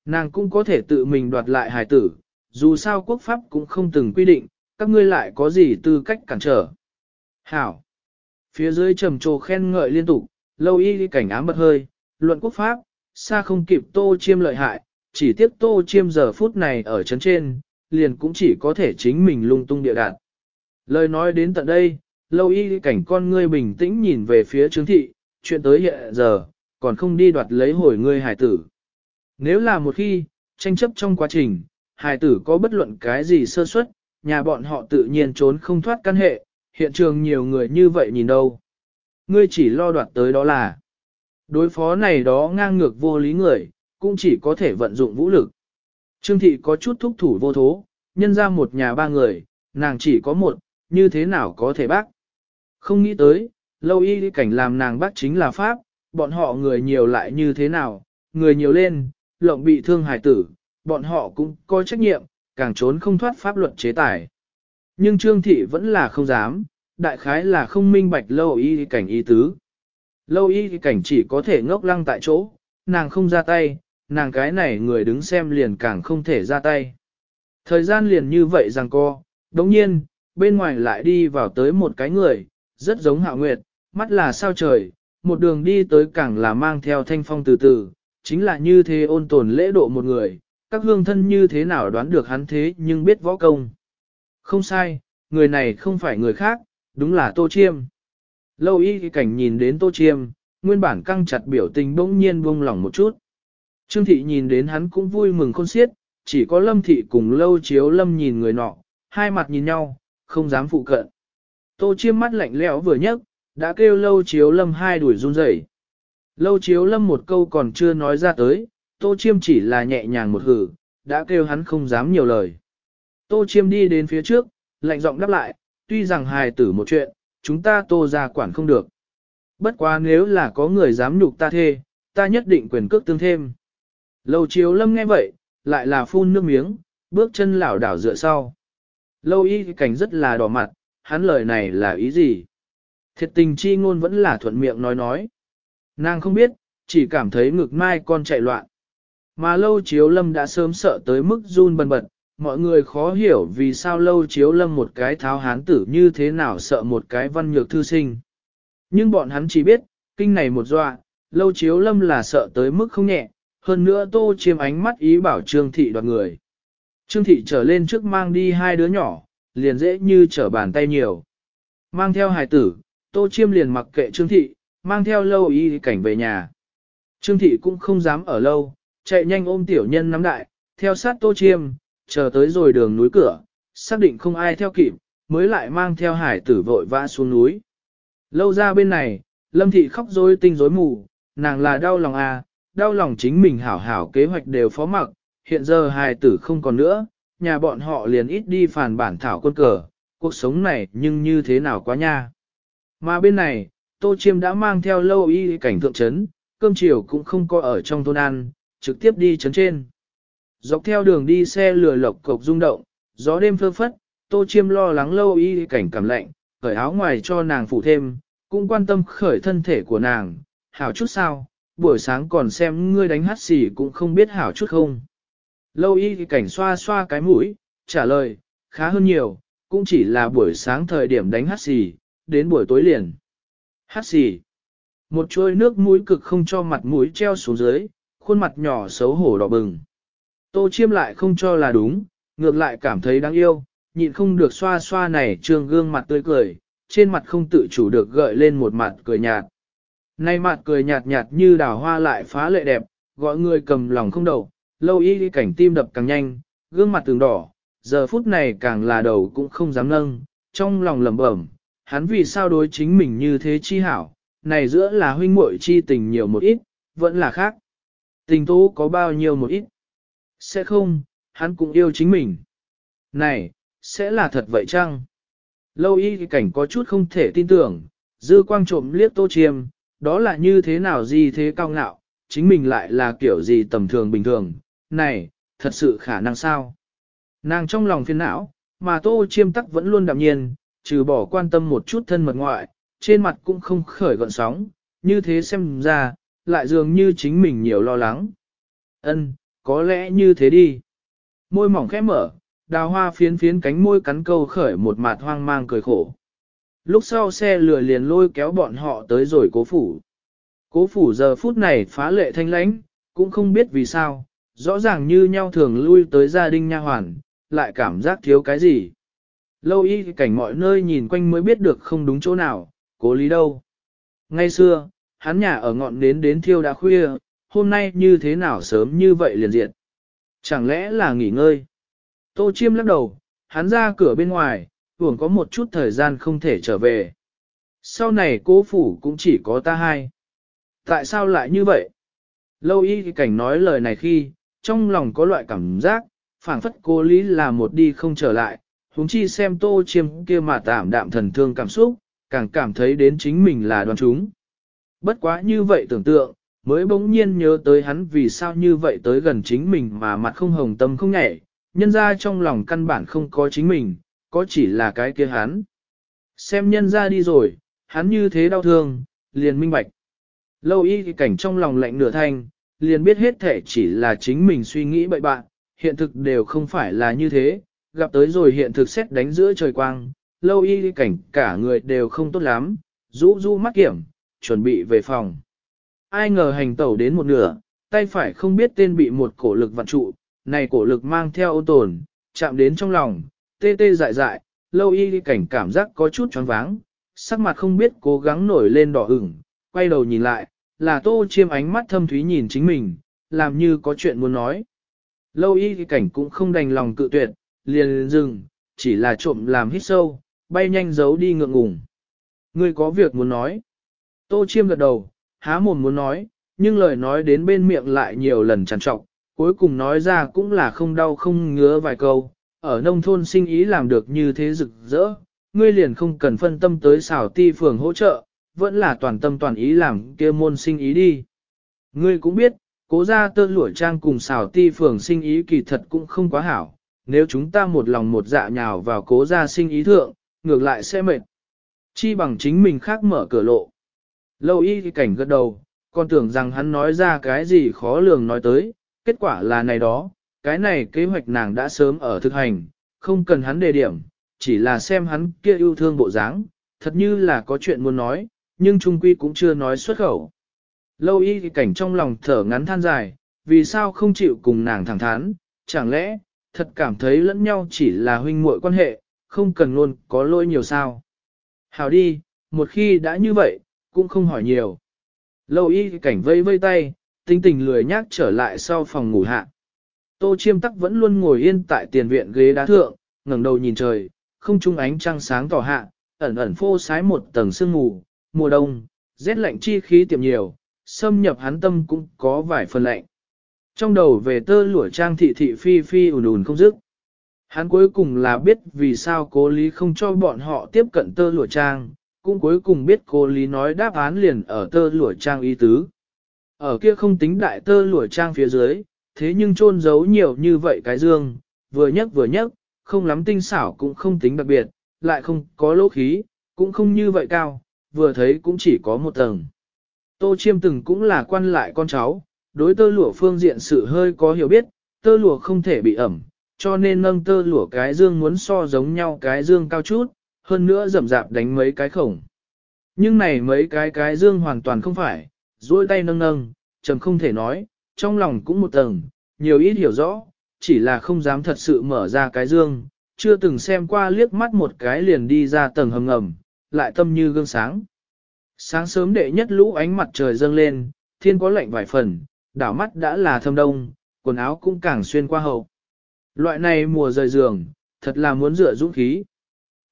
Nàng cũng có thể tự mình đoạt lại hài tử, dù sao quốc pháp cũng không từng quy định, các ngươi lại có gì tư cách cản trở. Hảo! Phía dưới trầm trồ khen ngợi liên tục, lâu y cảnh ám bật hơi, luận quốc pháp, xa không kịp tô chiêm lợi hại, chỉ tiếc tô chiêm giờ phút này ở chấn trên, liền cũng chỉ có thể chính mình lung tung địa đạn. Lời nói đến tận đây, lâu y cảnh con ngươi bình tĩnh nhìn về phía trướng thị, chuyện tới hiện giờ, còn không đi đoạt lấy hồi ngươi hải tử. Nếu là một khi, tranh chấp trong quá trình, hải tử có bất luận cái gì sơ suất, nhà bọn họ tự nhiên trốn không thoát căn hệ, hiện trường nhiều người như vậy nhìn đâu. Ngươi chỉ lo đoạt tới đó là đối phó này đó ngang ngược vô lý người, cũng chỉ có thể vận dụng vũ lực. Trương thị có chút thúc thủ vô thố, nhân ra một nhà ba người, nàng chỉ có một, như thế nào có thể bác. Không nghĩ tới, lâu y cảnh làm nàng bác chính là Pháp, bọn họ người nhiều lại như thế nào, người nhiều lên, lộng bị thương hài tử, bọn họ cũng có trách nhiệm, càng trốn không thoát pháp luật chế tài. Nhưng Trương Thị vẫn là không dám, đại khái là không minh bạch lâu y cảnh y tứ. Lâu y cảnh chỉ có thể ngốc lăng tại chỗ, nàng không ra tay, nàng cái này người đứng xem liền càng không thể ra tay. Thời gian liền như vậy rằng co, đồng nhiên, bên ngoài lại đi vào tới một cái người, rất giống hạ nguyệt, mắt là sao trời, một đường đi tới càng là mang theo thanh phong từ từ, chính là như thế ôn tồn lễ độ một người, các hương thân như thế nào đoán được hắn thế nhưng biết võ công. Không sai, người này không phải người khác, đúng là Tô Chiêm. Lâu y cảnh nhìn đến Tô Chiêm, nguyên bản căng chặt biểu tình bỗng nhiên buông lỏng một chút. Trương thị nhìn đến hắn cũng vui mừng khôn xiết, chỉ có lâm thị cùng lâu chiếu lâm nhìn người nọ, hai mặt nhìn nhau, không dám phụ cận. Tô chiêm mắt lạnh lẽo vừa nhấc, đã kêu lâu chiếu lâm hai đuổi run rẩy. Lâu chiếu lâm một câu còn chưa nói ra tới, tô chiêm chỉ là nhẹ nhàng một hử, đã kêu hắn không dám nhiều lời. Tô chiêm đi đến phía trước, lạnh giọng đáp lại, tuy rằng hài tử một chuyện, chúng ta tô ra quản không được. Bất quá nếu là có người dám nhục ta thê, ta nhất định quyền cước tương thêm. Lâu chiếu lâm nghe vậy, lại là phun nước miếng, bước chân lảo đảo dựa sau. Lâu y cảnh rất là đỏ mặt, hắn lời này là ý gì? Thiệt tình chi ngôn vẫn là thuận miệng nói nói. Nàng không biết, chỉ cảm thấy ngực mai con chạy loạn. Mà lâu chiếu lâm đã sớm sợ tới mức run bần bật, mọi người khó hiểu vì sao lâu chiếu lâm một cái tháo hán tử như thế nào sợ một cái văn nhược thư sinh. Nhưng bọn hắn chỉ biết, kinh này một dọa, lâu chiếu lâm là sợ tới mức không nhẹ, hơn nữa tô chiêm ánh mắt ý bảo trương thị đoạt người. Trương thị trở lên trước mang đi hai đứa nhỏ, liền dễ như trở bàn tay nhiều. Mang theo hài tử, tô chiêm liền mặc kệ trương thị, mang theo lâu y cảnh về nhà. Trương thị cũng không dám ở lâu, chạy nhanh ôm tiểu nhân nắm đại, theo sát tô chiêm, chờ tới rồi đường núi cửa, xác định không ai theo kịp, mới lại mang theo hải tử vội vã xuống núi. Lâu ra bên này, lâm thị khóc rối tinh rối mù, nàng là đau lòng à, đau lòng chính mình hảo hảo kế hoạch đều phó mặc, hiện giờ hài tử không còn nữa, nhà bọn họ liền ít đi phản bản thảo quân cờ, cuộc sống này nhưng như thế nào quá nha. Mà bên này, Tô Chiêm đã mang theo lâu y cảnh thượng trấn, cơm chiều cũng không có ở trong thôn ăn, trực tiếp đi trấn trên. Dọc theo đường đi xe lửa lộc cộc rung động, gió đêm phơ phất, Tô Chiêm lo lắng lâu y cảnh cảm lạnh, cởi áo ngoài cho nàng phủ thêm, cũng quan tâm khởi thân thể của nàng, hảo chút sao, buổi sáng còn xem ngươi đánh hát xì cũng không biết hảo chút không. Lâu y cảnh xoa xoa cái mũi, trả lời, khá hơn nhiều, cũng chỉ là buổi sáng thời điểm đánh hát xì, đến buổi tối liền. Hát xì. Một chuôi nước mũi cực không cho mặt mũi treo xuống dưới, khuôn mặt nhỏ xấu hổ đỏ bừng. Tô chiêm lại không cho là đúng, ngược lại cảm thấy đáng yêu, nhịn không được xoa xoa này trương gương mặt tươi cười, trên mặt không tự chủ được gợi lên một mặt cười nhạt. Nay mặt cười nhạt nhạt như đào hoa lại phá lệ đẹp, gọi người cầm lòng không đầu, lâu y đi cảnh tim đập càng nhanh, gương mặt tường đỏ, giờ phút này càng là đầu cũng không dám nâng, trong lòng lẩm bẩm, hắn vì sao đối chính mình như thế chi hảo, này giữa là huynh muội chi tình nhiều một ít, vẫn là khác. Tình tố có bao nhiêu một ít? Sẽ không, hắn cũng yêu chính mình. Này, sẽ là thật vậy chăng? Lâu y cảnh có chút không thể tin tưởng, dư quang trộm liếc tô chiêm, đó là như thế nào gì thế cao ngạo, chính mình lại là kiểu gì tầm thường bình thường, này, thật sự khả năng sao? Nàng trong lòng phiền não, mà tô chiêm tắc vẫn luôn đạm nhiên, trừ bỏ quan tâm một chút thân mật ngoại, trên mặt cũng không khởi gọn sóng, như thế xem ra, lại dường như chính mình nhiều lo lắng. Ân, có lẽ như thế đi. Môi mỏng khẽ mở, đào hoa phiến phiến cánh môi cắn câu khởi một mặt hoang mang cười khổ. Lúc sau xe lửa liền lôi kéo bọn họ tới rồi cố phủ. Cố phủ giờ phút này phá lệ thanh lãnh, cũng không biết vì sao, rõ ràng như nhau thường lui tới gia đình nha hoàn, lại cảm giác thiếu cái gì. Lâu y cảnh mọi nơi nhìn quanh mới biết được không đúng chỗ nào, cố lý đâu. Ngay xưa, hắn nhà ở ngọn đến đến thiêu đã khuya, hôm nay như thế nào sớm như vậy liền diện Chẳng lẽ là nghỉ ngơi? Tô chiêm lắc đầu, hắn ra cửa bên ngoài, hưởng có một chút thời gian không thể trở về. Sau này cố phủ cũng chỉ có ta hai. Tại sao lại như vậy? Lâu y cảnh nói lời này khi, trong lòng có loại cảm giác, phảng phất cố lý là một đi không trở lại, huống chi xem tô chiêm kia mà tạm đạm thần thương cảm xúc, càng cảm thấy đến chính mình là đoan chúng. Bất quá như vậy tưởng tượng, mới bỗng nhiên nhớ tới hắn vì sao như vậy tới gần chính mình mà mặt không hồng tâm không nhảy, nhân ra trong lòng căn bản không có chính mình, có chỉ là cái kia hắn. Xem nhân ra đi rồi, hắn như thế đau thương, liền minh bạch. Lâu y thì cảnh trong lòng lạnh nửa thanh, liền biết hết thể chỉ là chính mình suy nghĩ bậy bạn, hiện thực đều không phải là như thế, gặp tới rồi hiện thực xét đánh giữa trời quang, lâu y thì cảnh cả người đều không tốt lắm, rũ rũ mắt kiểm, chuẩn bị về phòng. Ai ngờ hành tẩu đến một nửa, tay phải không biết tên bị một cổ lực vặn trụ, này cổ lực mang theo ô tồn, chạm đến trong lòng, tê tê dại dại, lâu y cảnh cảm giác có chút choáng váng, sắc mặt không biết cố gắng nổi lên đỏ ửng, quay đầu nhìn lại, là tô chiêm ánh mắt thâm thúy nhìn chính mình, làm như có chuyện muốn nói. Lâu y cảnh cũng không đành lòng cự tuyệt, liền dừng, chỉ là trộm làm hít sâu, bay nhanh giấu đi ngượng ngùng. Ngươi có việc muốn nói. Tô chiêm gật đầu, há mồm muốn nói, nhưng lời nói đến bên miệng lại nhiều lần trằn trọc, cuối cùng nói ra cũng là không đau không ngứa vài câu, ở nông thôn sinh ý làm được như thế rực rỡ, ngươi liền không cần phân tâm tới xảo ti phường hỗ trợ, vẫn là toàn tâm toàn ý làm kia môn sinh ý đi. Ngươi cũng biết, cố gia tơ lụa trang cùng xảo ti phường sinh ý kỳ thật cũng không quá hảo, nếu chúng ta một lòng một dạ nhào vào cố gia sinh ý thượng, ngược lại sẽ mệt. Chi bằng chính mình khác mở cửa lộ. Lâu y cảnh gật đầu, còn tưởng rằng hắn nói ra cái gì khó lường nói tới, kết quả là này đó, cái này kế hoạch nàng đã sớm ở thực hành, không cần hắn đề điểm, chỉ là xem hắn kia yêu thương bộ dáng, thật như là có chuyện muốn nói, nhưng trung quy cũng chưa nói xuất khẩu. Lâu y thì cảnh trong lòng thở ngắn than dài, vì sao không chịu cùng nàng thẳng thắn, chẳng lẽ, thật cảm thấy lẫn nhau chỉ là huynh muội quan hệ, không cần luôn có lỗi nhiều sao. Hào đi, một khi đã như vậy, cũng không hỏi nhiều. Lâu y thì cảnh vây vây tay, tinh tình lười nhác trở lại sau phòng ngủ hạ. Tô chiêm tắc vẫn luôn ngồi yên tại tiền viện ghế đá thượng, ngẩng đầu nhìn trời, không trung ánh trăng sáng tỏ hạ, ẩn ẩn phô sái một tầng sương mù, mùa đông, rét lạnh chi khí tiệm nhiều, xâm nhập hắn tâm cũng có vài phần lạnh. Trong đầu về tơ lụa trang thị thị phi phi ùn ùn không dứt. Hắn cuối cùng là biết vì sao cố lý không cho bọn họ tiếp cận tơ lụa trang, cũng cuối cùng biết cố lý nói đáp án liền ở tơ lụa trang y tứ. Ở kia không tính đại tơ lụa trang phía dưới, thế nhưng trôn giấu nhiều như vậy cái dương, vừa nhấc vừa nhấc, không lắm tinh xảo cũng không tính đặc biệt, lại không có lỗ khí, cũng không như vậy cao, vừa thấy cũng chỉ có một tầng. Tô chiêm từng cũng là quan lại con cháu, đối tơ lụa phương diện sự hơi có hiểu biết, tơ lụa không thể bị ẩm, cho nên nâng tơ lụa cái dương muốn so giống nhau cái dương cao chút, hơn nữa rậm rạp đánh mấy cái khổng. Nhưng này mấy cái cái dương hoàn toàn không phải, duỗi tay nâng nâng, trầm không thể nói, trong lòng cũng một tầng, nhiều ít hiểu rõ, chỉ là không dám thật sự mở ra cái dương, chưa từng xem qua liếc mắt một cái liền đi ra tầng hầm ngầm, lại tâm như gương sáng. Sáng sớm đệ nhất lũ ánh mặt trời dâng lên, thiên có lạnh vài phần, đảo mắt đã là thâm đông, quần áo cũng càng xuyên qua hậu. Loại này mùa rời giường, thật là muốn rửa dũng khí.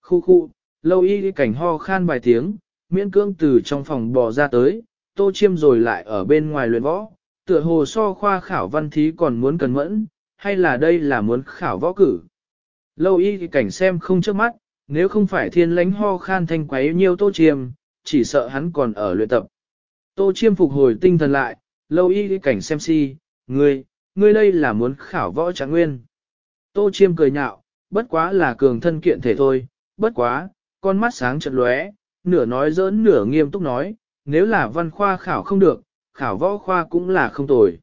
Khu khu, lâu y cảnh ho khan vài tiếng, miễn cưỡng từ trong phòng bò ra tới, tô chiêm rồi lại ở bên ngoài luyện võ, tựa hồ so khoa khảo văn thí còn muốn cần mẫn, hay là đây là muốn khảo võ cử. Lâu y thì cảnh xem không trước mắt, nếu không phải thiên lánh ho khan thanh quấy nhiều tô chiêm, chỉ sợ hắn còn ở luyện tập. Tô chiêm phục hồi tinh thần lại, lâu y thì cảnh xem si, ngươi, ngươi đây là muốn khảo võ trạng nguyên. Tô chiêm cười nhạo, bất quá là cường thân kiện thể thôi, bất quá, con mắt sáng chợt lóe, nửa nói giỡn nửa nghiêm túc nói, nếu là văn khoa khảo không được, khảo võ khoa cũng là không tồi.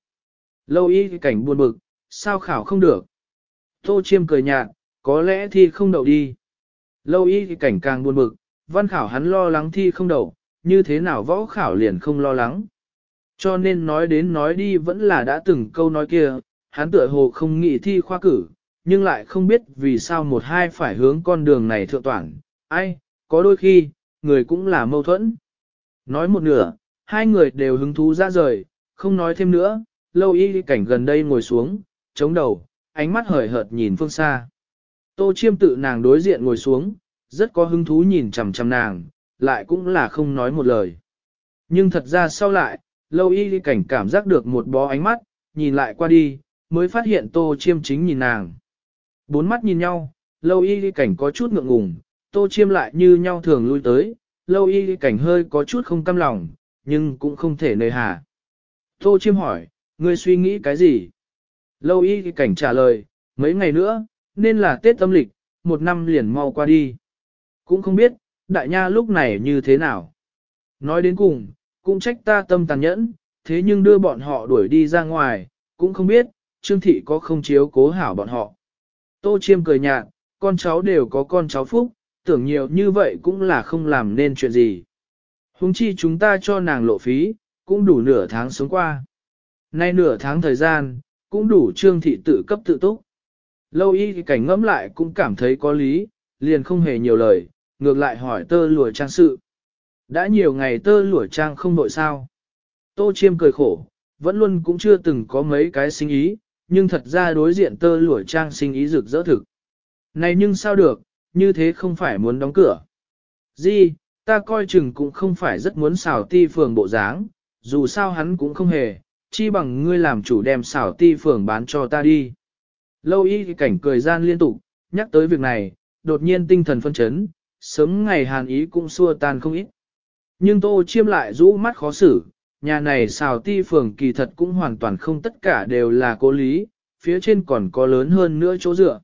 Lâu y cảnh buồn bực, sao khảo không được? Tô chiêm cười nhạt, có lẽ thi không đậu đi. Lâu y cảnh càng buồn bực, văn khảo hắn lo lắng thi không đậu, như thế nào võ khảo liền không lo lắng. Cho nên nói đến nói đi vẫn là đã từng câu nói kia, hắn tựa hồ không nghĩ thi khoa cử, nhưng lại không biết vì sao một hai phải hướng con đường này thượng toàn. Ai, có đôi khi, người cũng là mâu thuẫn. Nói một nửa, hai người đều hứng thú ra rời, không nói thêm nữa, lâu y cảnh gần đây ngồi xuống, chống đầu, ánh mắt hời hợt nhìn phương xa. Tô chiêm tự nàng đối diện ngồi xuống, rất có hứng thú nhìn chằm chằm nàng, lại cũng là không nói một lời. Nhưng thật ra sau lại, lâu y cảnh cảm giác được một bó ánh mắt, nhìn lại qua đi, mới phát hiện tô chiêm chính nhìn nàng. Bốn mắt nhìn nhau, lâu y cảnh có chút ngượng ngùng, tô chiêm lại như nhau thường lui tới, lâu y cảnh hơi có chút không căm lòng, nhưng cũng không thể nơi hà. Tô chiêm hỏi, ngươi suy nghĩ cái gì? Lâu y cảnh trả lời, mấy ngày nữa, nên là Tết âm lịch, một năm liền mau qua đi. Cũng không biết, đại nha lúc này như thế nào. Nói đến cùng, cũng trách ta tâm tàn nhẫn, thế nhưng đưa bọn họ đuổi đi ra ngoài, cũng không biết, Trương Thị có không chiếu cố hảo bọn họ. Tô Chiêm cười nhạt, con cháu đều có con cháu phúc, tưởng nhiều như vậy cũng là không làm nên chuyện gì. Hùng chi chúng ta cho nàng lộ phí, cũng đủ nửa tháng sống qua. Nay nửa tháng thời gian, cũng đủ Trương Thị tự cấp tự túc. Lâu y cảnh ngẫm lại cũng cảm thấy có lý, liền không hề nhiều lời, ngược lại hỏi tơ lụa trang sự. Đã nhiều ngày tơ lụa trang không nội sao. Tô chiêm cười khổ, vẫn luôn cũng chưa từng có mấy cái sinh ý, nhưng thật ra đối diện tơ lụa trang sinh ý rực rỡ thực. Này nhưng sao được, như thế không phải muốn đóng cửa. gì? Ta coi chừng cũng không phải rất muốn xảo ti phường bộ dáng, dù sao hắn cũng không hề, chi bằng ngươi làm chủ đem xảo ti phường bán cho ta đi. Lâu y cảnh cười gian liên tục, nhắc tới việc này, đột nhiên tinh thần phân chấn, sớm ngày hàn ý cũng xua tan không ít. Nhưng tô chiêm lại rũ mắt khó xử, nhà này xào ti phường kỳ thật cũng hoàn toàn không tất cả đều là cố lý, phía trên còn có lớn hơn nữa chỗ dựa.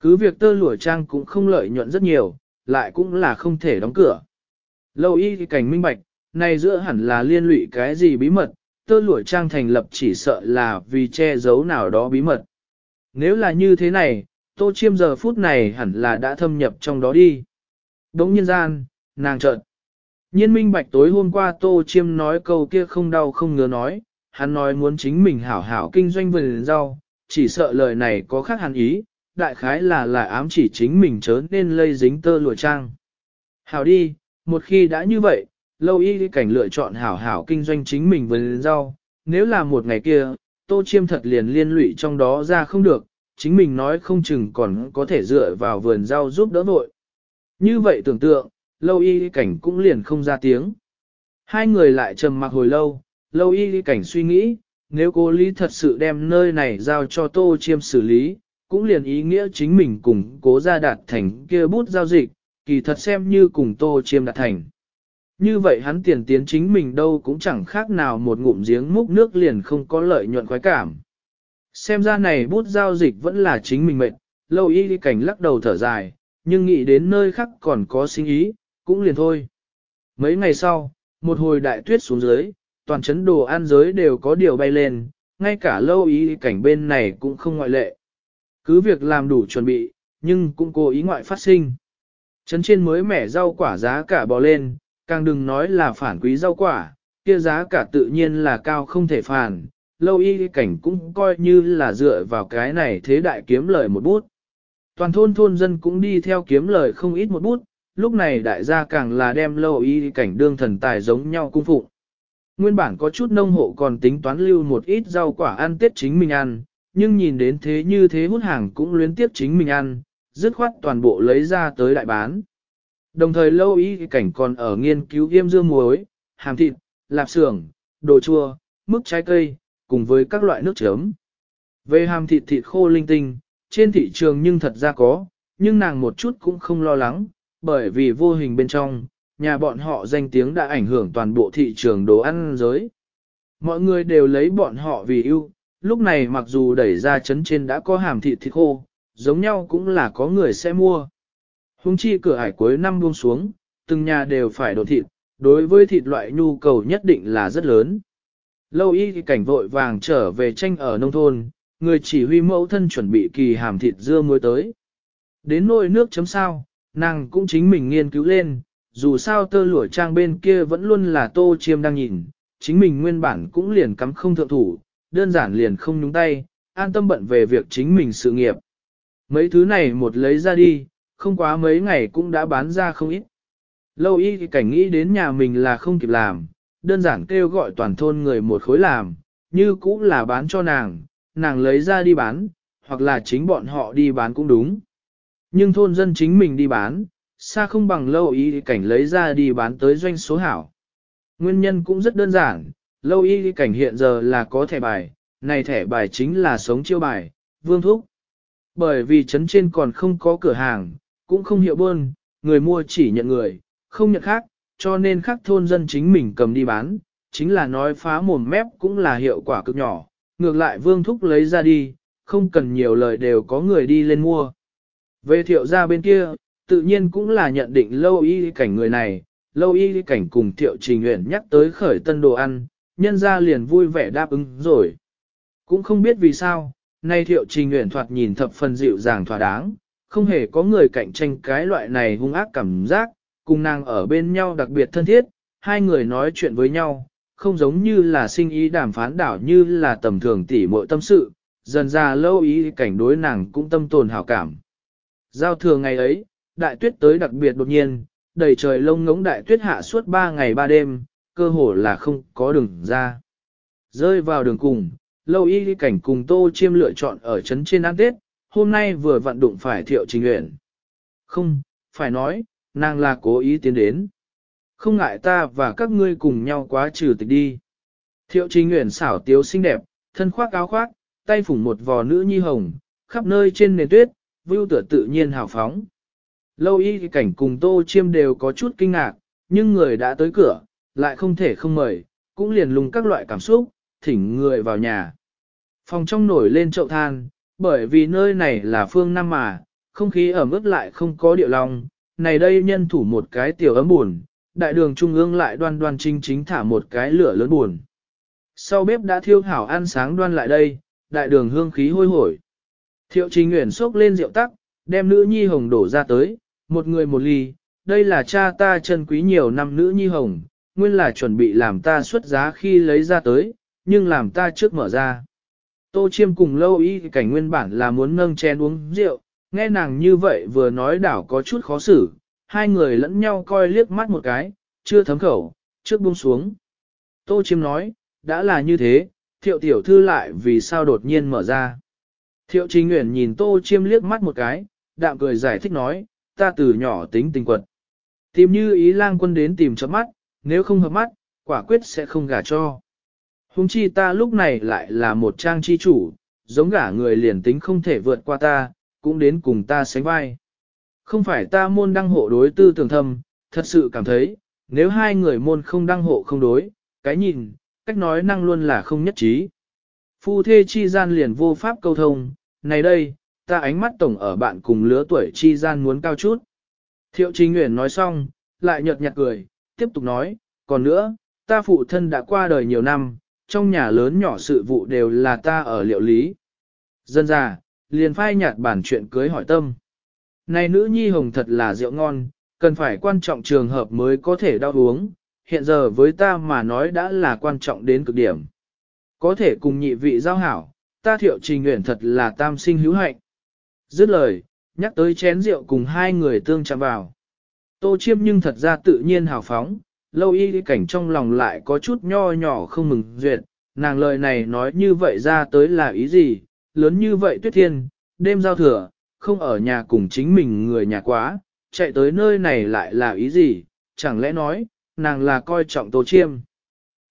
Cứ việc tơ lụa trang cũng không lợi nhuận rất nhiều, lại cũng là không thể đóng cửa. Lâu y cảnh minh bạch, này giữa hẳn là liên lụy cái gì bí mật, tơ lụa trang thành lập chỉ sợ là vì che giấu nào đó bí mật. Nếu là như thế này, tô chiêm giờ phút này hẳn là đã thâm nhập trong đó đi. Đống nhân gian, nàng trợn. Nhiên minh bạch tối hôm qua tô chiêm nói câu kia không đau không ngứa nói, hắn nói muốn chính mình hảo hảo kinh doanh vườn rau, chỉ sợ lời này có khác hẳn ý, đại khái là là ám chỉ chính mình chớ nên lây dính tơ lụa trang. Hảo đi, một khi đã như vậy, lâu y cảnh lựa chọn hảo hảo kinh doanh chính mình vườn rau, nếu là một ngày kia, tô chiêm thật liền liên lụy trong đó ra không được, chính mình nói không chừng còn có thể dựa vào vườn rau giúp đỡ vội. Như vậy tưởng tượng, lâu y cảnh cũng liền không ra tiếng. Hai người lại trầm mặc hồi lâu, lâu y cảnh suy nghĩ, nếu cô Lý thật sự đem nơi này giao cho tô chiêm xử lý, cũng liền ý nghĩa chính mình cùng cố ra đạt thành kia bút giao dịch, kỳ thật xem như cùng tô chiêm đạt thành. Như vậy hắn tiền tiến chính mình đâu cũng chẳng khác nào một ngụm giếng múc nước liền không có lợi nhuận khoái cảm. Xem ra này bút giao dịch vẫn là chính mình mệnh, lâu y cảnh lắc đầu thở dài, nhưng nghĩ đến nơi khác còn có sinh ý, cũng liền thôi. Mấy ngày sau, một hồi đại tuyết xuống dưới, toàn chấn đồ an giới đều có điều bay lên, ngay cả lâu ý cảnh bên này cũng không ngoại lệ. Cứ việc làm đủ chuẩn bị, nhưng cũng cố ý ngoại phát sinh. Chấn trên mới mẻ rau quả giá cả bò lên, càng đừng nói là phản quý rau quả, kia giá cả tự nhiên là cao không thể phản, lâu y cảnh cũng coi như là dựa vào cái này thế đại kiếm lời một bút. Toàn thôn thôn dân cũng đi theo kiếm lời không ít một bút, lúc này đại gia càng là đem lâu y cảnh đương thần tài giống nhau cung phụng. Nguyên bản có chút nông hộ còn tính toán lưu một ít rau quả ăn tết chính mình ăn, nhưng nhìn đến thế như thế hút hàng cũng luyến tiếp chính mình ăn, dứt khoát toàn bộ lấy ra tới đại bán. Đồng thời lâu y cảnh còn ở nghiên cứu yêm dương muối, hàm thịt, lạp xưởng, đồ chua, mức trái cây, cùng với các loại nước chấm. Về hàm thịt thịt khô linh tinh, trên thị trường nhưng thật ra có, nhưng nàng một chút cũng không lo lắng, bởi vì vô hình bên trong, nhà bọn họ danh tiếng đã ảnh hưởng toàn bộ thị trường đồ ăn giới. Mọi người đều lấy bọn họ vì ưu, lúc này mặc dù đẩy ra chấn trên đã có hàm thịt thịt khô, giống nhau cũng là có người sẽ mua. Hùng chi cửa hải cuối năm buông xuống, từng nhà đều phải đổ thịt, đối với thịt loại nhu cầu nhất định là rất lớn. Lâu y thì cảnh vội vàng trở về tranh ở nông thôn, người chỉ huy mẫu thân chuẩn bị kỳ hàm thịt dưa muối tới. Đến nồi nước chấm sao, nàng cũng chính mình nghiên cứu lên, dù sao tơ lụa trang bên kia vẫn luôn là tô chiêm đang nhìn, chính mình nguyên bản cũng liền cắm không thượng thủ, đơn giản liền không nhúng tay, an tâm bận về việc chính mình sự nghiệp. Mấy thứ này một lấy ra đi, không quá mấy ngày cũng đã bán ra không ít. Lâu y thì cảnh nghĩ đến nhà mình là không kịp làm, đơn giản kêu gọi toàn thôn người một khối làm, như cũng là bán cho nàng, nàng lấy ra đi bán, hoặc là chính bọn họ đi bán cũng đúng. Nhưng thôn dân chính mình đi bán, xa không bằng lâu y cảnh lấy ra đi bán tới doanh số hảo. Nguyên nhân cũng rất đơn giản, lâu y cảnh hiện giờ là có thẻ bài, này thẻ bài chính là sống chiêu bài, vương thúc. Bởi vì trấn trên còn không có cửa hàng, cũng không hiệu bơn, người mua chỉ nhận người, không nhận khác, cho nên khác thôn dân chính mình cầm đi bán, chính là nói phá mồm mép cũng là hiệu quả cực nhỏ, ngược lại vương thúc lấy ra đi, không cần nhiều lời đều có người đi lên mua. Về thiệu gia bên kia, tự nhiên cũng là nhận định lâu y cảnh người này, lâu y cảnh cùng thiệu trình nguyện nhắc tới khởi tân đồ ăn, nhân ra liền vui vẻ đáp ứng rồi. Cũng không biết vì sao, nay thiệu trình nguyện thoạt nhìn thập phần dịu dàng thỏa đáng, không hề có người cạnh tranh cái loại này hung ác cảm giác, cùng nàng ở bên nhau đặc biệt thân thiết, hai người nói chuyện với nhau, không giống như là sinh ý đàm phán đảo như là tầm thường tỉ muội tâm sự, dần ra lâu ý cảnh đối nàng cũng tâm tồn hảo cảm. Giao thừa ngày ấy, đại tuyết tới đặc biệt đột nhiên, đầy trời lông ngống đại tuyết hạ suốt ba ngày ba đêm, cơ hồ là không có đường ra. Rơi vào đường cùng, lâu y cảnh cùng tô chiêm lựa chọn ở trấn trên ăn tết, hôm nay vừa vận đụng phải thiệu trình nguyện. Không, phải nói, nàng là cố ý tiến đến. Không ngại ta và các ngươi cùng nhau quá trừ tịch đi. Thiệu trình nguyện xảo tiếu xinh đẹp, thân khoác áo khoác, tay phủng một vò nữ nhi hồng, khắp nơi trên nền tuyết, vưu tựa tự nhiên hào phóng. Lâu y cảnh cùng tô chiêm đều có chút kinh ngạc, nhưng người đã tới cửa, lại không thể không mời, cũng liền lùng các loại cảm xúc, thỉnh người vào nhà. Phòng trong nổi lên chậu than, bởi vì nơi này là phương Nam mà, không khí ẩm ướt lại không có điệu lòng, này đây nhân thủ một cái tiểu ấm buồn, đại đường trung ương lại đoan đoan chính chính thả một cái lửa lớn buồn. Sau bếp đã thiêu hảo ăn sáng đoan lại đây, đại đường hương khí hôi hổi. Thiệu trình nguyện xốc lên rượu tắc, đem nữ nhi hồng đổ ra tới, một người một ly, đây là cha ta chân quý nhiều năm nữ nhi hồng, nguyên là chuẩn bị làm ta xuất giá khi lấy ra tới, nhưng làm ta trước mở ra. Tô chiêm cùng lâu y cảnh nguyên bản là muốn nâng chén uống rượu, nghe nàng như vậy vừa nói đảo có chút khó xử, hai người lẫn nhau coi liếc mắt một cái, chưa thấm khẩu, trước buông xuống. Tô chiêm nói, đã là như thế, thiệu tiểu thư lại vì sao đột nhiên mở ra. Thiệu trình nguyện nhìn tô chiêm liếc mắt một cái, đạm cười giải thích nói, ta từ nhỏ tính tình quật. Tìm như ý lang quân đến tìm chấm mắt, nếu không hợp mắt, quả quyết sẽ không gả cho. Hùng chi ta lúc này lại là một trang chi chủ, giống gả người liền tính không thể vượt qua ta, cũng đến cùng ta sánh vai. Không phải ta môn đăng hộ đối tư tưởng thâm, thật sự cảm thấy, nếu hai người môn không đăng hộ không đối, cái nhìn, cách nói năng luôn là không nhất trí. Phu thê chi gian liền vô pháp câu thông, này đây, ta ánh mắt tổng ở bạn cùng lứa tuổi chi gian muốn cao chút. Thiệu Trình Nguyễn nói xong, lại nhợt nhạt cười, tiếp tục nói, còn nữa, ta phụ thân đã qua đời nhiều năm, trong nhà lớn nhỏ sự vụ đều là ta ở liệu lý. Dân già, liền phai nhạt bản chuyện cưới hỏi tâm. Này nữ nhi hồng thật là rượu ngon, cần phải quan trọng trường hợp mới có thể đau uống, hiện giờ với ta mà nói đã là quan trọng đến cực điểm. Có thể cùng nhị vị giao hảo, ta thiệu trình nguyện thật là tam sinh hữu hạnh. Dứt lời, nhắc tới chén rượu cùng hai người tương chạm vào. Tô chiêm nhưng thật ra tự nhiên hào phóng, lâu y cảnh trong lòng lại có chút nho nhỏ không mừng duyệt, nàng lời này nói như vậy ra tới là ý gì, lớn như vậy tuyết thiên, đêm giao thừa, không ở nhà cùng chính mình người nhà quá, chạy tới nơi này lại là ý gì, chẳng lẽ nói, nàng là coi trọng tô chiêm.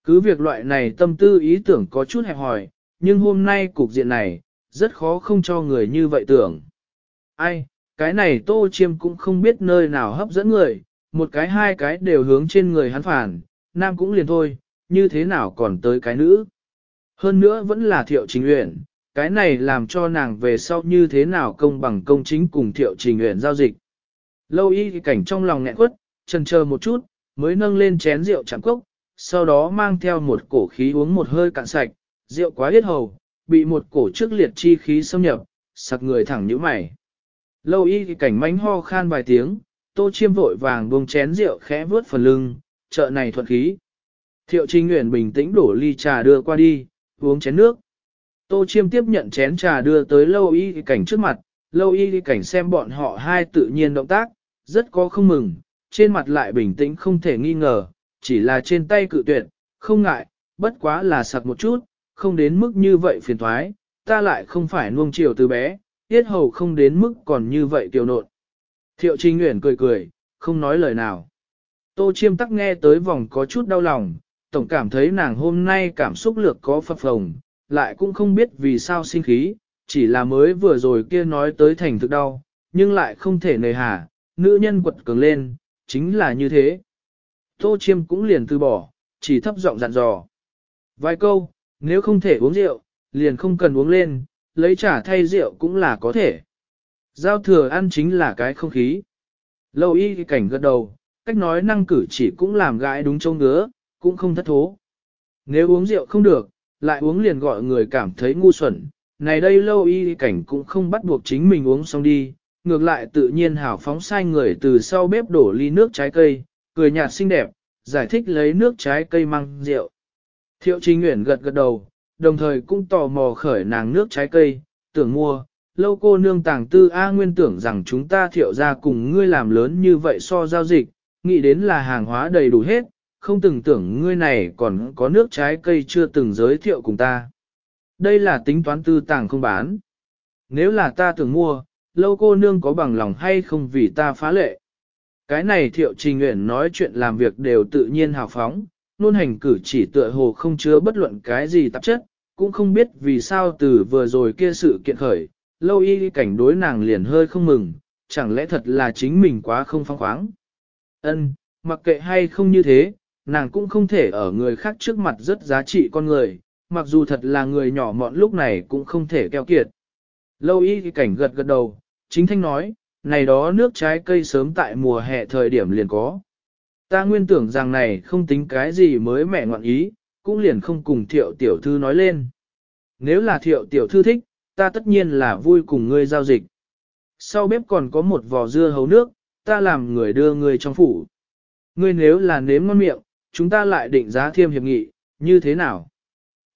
Cứ việc loại này tâm tư ý tưởng có chút hẹp hòi, nhưng hôm nay cục diện này, rất khó không cho người như vậy tưởng. Ai, cái này tô chiêm cũng không biết nơi nào hấp dẫn người, một cái hai cái đều hướng trên người hắn phản, nam cũng liền thôi, như thế nào còn tới cái nữ. Hơn nữa vẫn là thiệu trình nguyện, cái này làm cho nàng về sau như thế nào công bằng công chính cùng thiệu trình nguyện giao dịch. Lâu y cảnh trong lòng nghẹn quất, chần chờ một chút, mới nâng lên chén rượu chẳng cốc, sau đó mang theo một cổ khí uống một hơi cạn sạch, rượu quá hết hầu, bị một cổ trước liệt chi khí xâm nhập, sặc người thẳng như mày. Lâu y cảnh mánh ho khan vài tiếng, tô chiêm vội vàng buông chén rượu khẽ vướt phần lưng, chợ này thuận khí. Thiệu Trinh Nguyễn bình tĩnh đổ ly trà đưa qua đi, uống chén nước. Tô chiêm tiếp nhận chén trà đưa tới lâu y cảnh trước mặt, lâu y cảnh xem bọn họ hai tự nhiên động tác, rất có không mừng, trên mặt lại bình tĩnh không thể nghi ngờ, chỉ là trên tay cự tuyệt, không ngại, bất quá là sặc một chút, không đến mức như vậy phiền thoái, ta lại không phải nuông chiều từ bé, tiết hầu không đến mức còn như vậy tiểu nộn. Thiệu Trinh Nguyễn cười cười, không nói lời nào. Tô chiêm tắc nghe tới vòng có chút đau lòng, tổng cảm thấy nàng hôm nay cảm xúc lược có phập phồng, lại cũng không biết vì sao sinh khí, chỉ là mới vừa rồi kia nói tới thành thực đau, nhưng lại không thể nề hà, nữ nhân quật cường lên, chính là như thế. Tô chiêm cũng liền từ bỏ, chỉ thấp giọng dặn dò. Vài câu, nếu không thể uống rượu, liền không cần uống lên, lấy trà thay rượu cũng là có thể. Giao thừa ăn chính là cái không khí. Lâu y cảnh gật đầu, cách nói năng cử chỉ cũng làm gái đúng trông ngứa, cũng không thất thố. Nếu uống rượu không được, lại uống liền gọi người cảm thấy ngu xuẩn. Này đây lâu y cảnh cũng không bắt buộc chính mình uống xong đi, ngược lại tự nhiên hảo phóng sai người từ sau bếp đổ ly nước trái cây, cười nhạt xinh đẹp, giải thích lấy nước trái cây mang rượu. Thiệu Trình Nguyễn gật gật đầu, đồng thời cũng tò mò khởi nàng nước trái cây, tưởng mua, lâu cô nương tàng tư A nguyên tưởng rằng chúng ta thiệu ra cùng ngươi làm lớn như vậy so giao dịch, nghĩ đến là hàng hóa đầy đủ hết, không từng tưởng ngươi này còn có nước trái cây chưa từng giới thiệu cùng ta. Đây là tính toán tư tàng không bán. Nếu là ta tưởng mua, lâu cô nương có bằng lòng hay không vì ta phá lệ. Cái này thiệu trình nguyện nói chuyện làm việc đều tự nhiên hào phóng, nôn hành cử chỉ tựa hồ không chứa bất luận cái gì tạp chất, cũng không biết vì sao từ vừa rồi kia sự kiện khởi, lâu y cảnh đối nàng liền hơi không mừng, chẳng lẽ thật là chính mình quá không phong khoáng. Ân, mặc kệ hay không như thế, nàng cũng không thể ở người khác trước mặt rất giá trị con người, mặc dù thật là người nhỏ mọn lúc này cũng không thể keo kiệt. Lâu y cảnh gật gật đầu, chính thanh nói, này đó nước trái cây sớm tại mùa hè thời điểm liền có. Ta nguyên tưởng rằng này không tính cái gì mới mẹ ngoạn ý, cũng liền không cùng thiệu tiểu thư nói lên. Nếu là thiệu tiểu thư thích, ta tất nhiên là vui cùng ngươi giao dịch. Sau bếp còn có một vò dưa hấu nước, ta làm người đưa ngươi trong phủ. Ngươi nếu là nếm ngon miệng, chúng ta lại định giá thiêm hiệp nghị, như thế nào?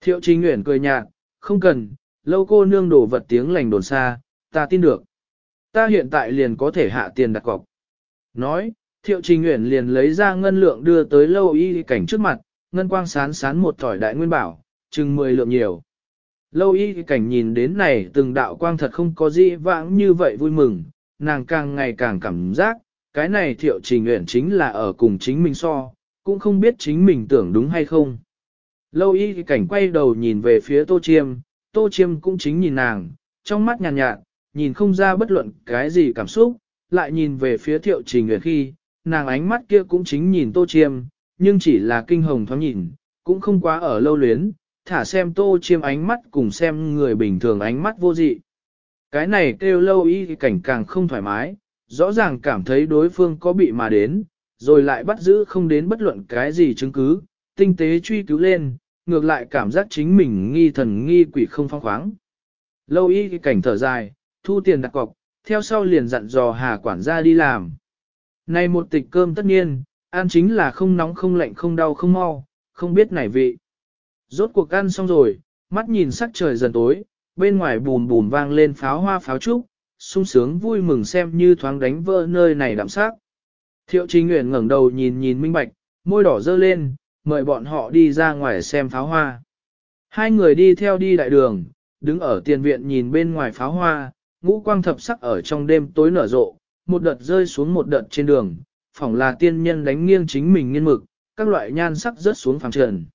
Thiệu Trình Nguyễn cười nhạt, không cần, lâu cô nương đổ vật tiếng lành đồn xa, ta tin được. Ta hiện tại liền có thể hạ tiền đặt cọc. Nói, Thiệu Trình Nguyễn liền lấy ra ngân lượng đưa tới lâu y cảnh trước mặt, ngân quang sán sán một thỏi đại nguyên bảo, chừng 10 lượng nhiều. Lâu y cảnh nhìn đến này từng đạo quang thật không có gì vãng như vậy vui mừng, nàng càng ngày càng cảm giác, cái này thiệu trình nguyện chính là ở cùng chính mình so, cũng không biết chính mình tưởng đúng hay không. Lâu y cảnh quay đầu nhìn về phía tô chiêm, tô chiêm cũng chính nhìn nàng, trong mắt nhàn nhạt, nhạt, nhìn không ra bất luận cái gì cảm xúc, lại nhìn về phía thiệu trình nguyện khi, nàng ánh mắt kia cũng chính nhìn tô chiêm, nhưng chỉ là kinh hồng thoáng nhìn, cũng không quá ở lâu luyến, thả xem tô chiêm ánh mắt cùng xem người bình thường ánh mắt vô dị. Cái này kêu lâu y cảnh càng không thoải mái, rõ ràng cảm thấy đối phương có bị mà đến, rồi lại bắt giữ không đến bất luận cái gì chứng cứ, tinh tế truy cứu lên, ngược lại cảm giác chính mình nghi thần nghi quỷ không phong khoáng. Lâu y cảnh thở dài, thu tiền đặt cọc, theo sau liền dặn dò hà quản gia đi làm. Này một tịch cơm tất nhiên, ăn chính là không nóng không lạnh không đau không mau, không biết nảy vị. Rốt cuộc ăn xong rồi, mắt nhìn sắc trời dần tối, bên ngoài bùm bùm vang lên pháo hoa pháo trúc, sung sướng vui mừng xem như thoáng đánh vỡ nơi này đạm sắc. Thiệu Trình Nguyễn ngẩng đầu nhìn nhìn minh bạch, môi đỏ dơ lên, mời bọn họ đi ra ngoài xem pháo hoa. Hai người đi theo đi đại đường, đứng ở tiền viện nhìn bên ngoài pháo hoa, ngũ quang thập sắc ở trong đêm tối nở rộ, một đợt rơi xuống một đợt trên đường, phỏng là tiên nhân đánh nghiêng chính mình nghiên mực, các loại nhan sắc rớt xuống phẳng trần.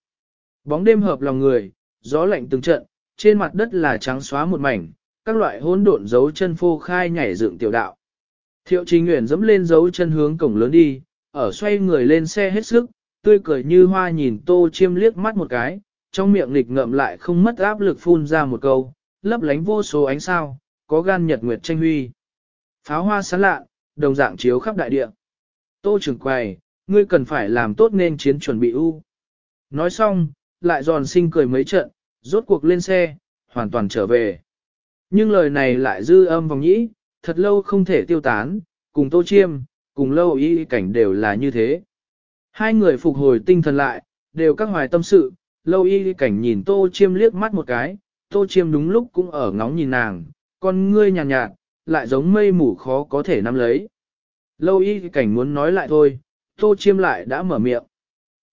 Bóng đêm hợp lòng người, gió lạnh từng trận, trên mặt đất là trắng xóa một mảnh, các loại hỗn độn dấu chân phô khai nhảy dựng tiểu đạo. Thiệu Trình Nguyễn dẫm lên dấu chân hướng cổng lớn đi, ở xoay người lên xe hết sức, tươi cười như hoa nhìn Tô Chiêm liếc mắt một cái, trong miệng nghịch ngậm lại không mất áp lực phun ra một câu, lấp lánh vô số ánh sao, có gan nhật nguyệt tranh huy. Pháo hoa sáng lạ, đồng dạng chiếu khắp đại địa. Tô trưởng quầy, ngươi cần phải làm tốt nên chiến chuẩn bị u. Nói xong, lại giòn sinh cười mấy trận, rốt cuộc lên xe, hoàn toàn trở về. Nhưng lời này lại dư âm vòng nhĩ, thật lâu không thể tiêu tán, cùng tô chiêm, cùng lâu ý cảnh đều là như thế. Hai người phục hồi tinh thần lại, đều các hoài tâm sự, lâu y cảnh nhìn tô chiêm liếc mắt một cái, tô chiêm đúng lúc cũng ở ngóng nhìn nàng, con ngươi nhàn nhạt, nhạt, lại giống mây mù khó có thể nắm lấy. Lâu y cảnh muốn nói lại thôi, tô chiêm lại đã mở miệng.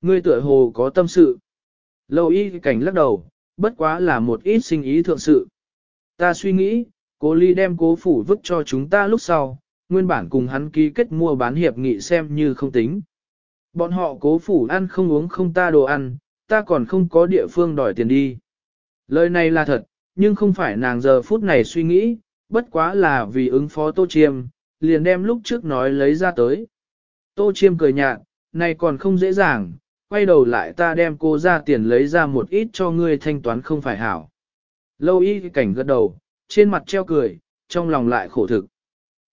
Ngươi tựa hồ có tâm sự. Lâu y cảnh lắc đầu, bất quá là một ít sinh ý thượng sự. Ta suy nghĩ, cố ly đem cố phủ vứt cho chúng ta lúc sau, nguyên bản cùng hắn ký kết mua bán hiệp nghị xem như không tính. Bọn họ cố phủ ăn không uống không ta đồ ăn, ta còn không có địa phương đòi tiền đi. Lời này là thật, nhưng không phải nàng giờ phút này suy nghĩ, bất quá là vì ứng phó Tô Chiêm, liền đem lúc trước nói lấy ra tới. Tô Chiêm cười nhạt, này còn không dễ dàng, quay đầu lại ta đem cô ra tiền lấy ra một ít cho ngươi thanh toán không phải hảo. Lâu y cảnh gật đầu, trên mặt treo cười, trong lòng lại khổ thực.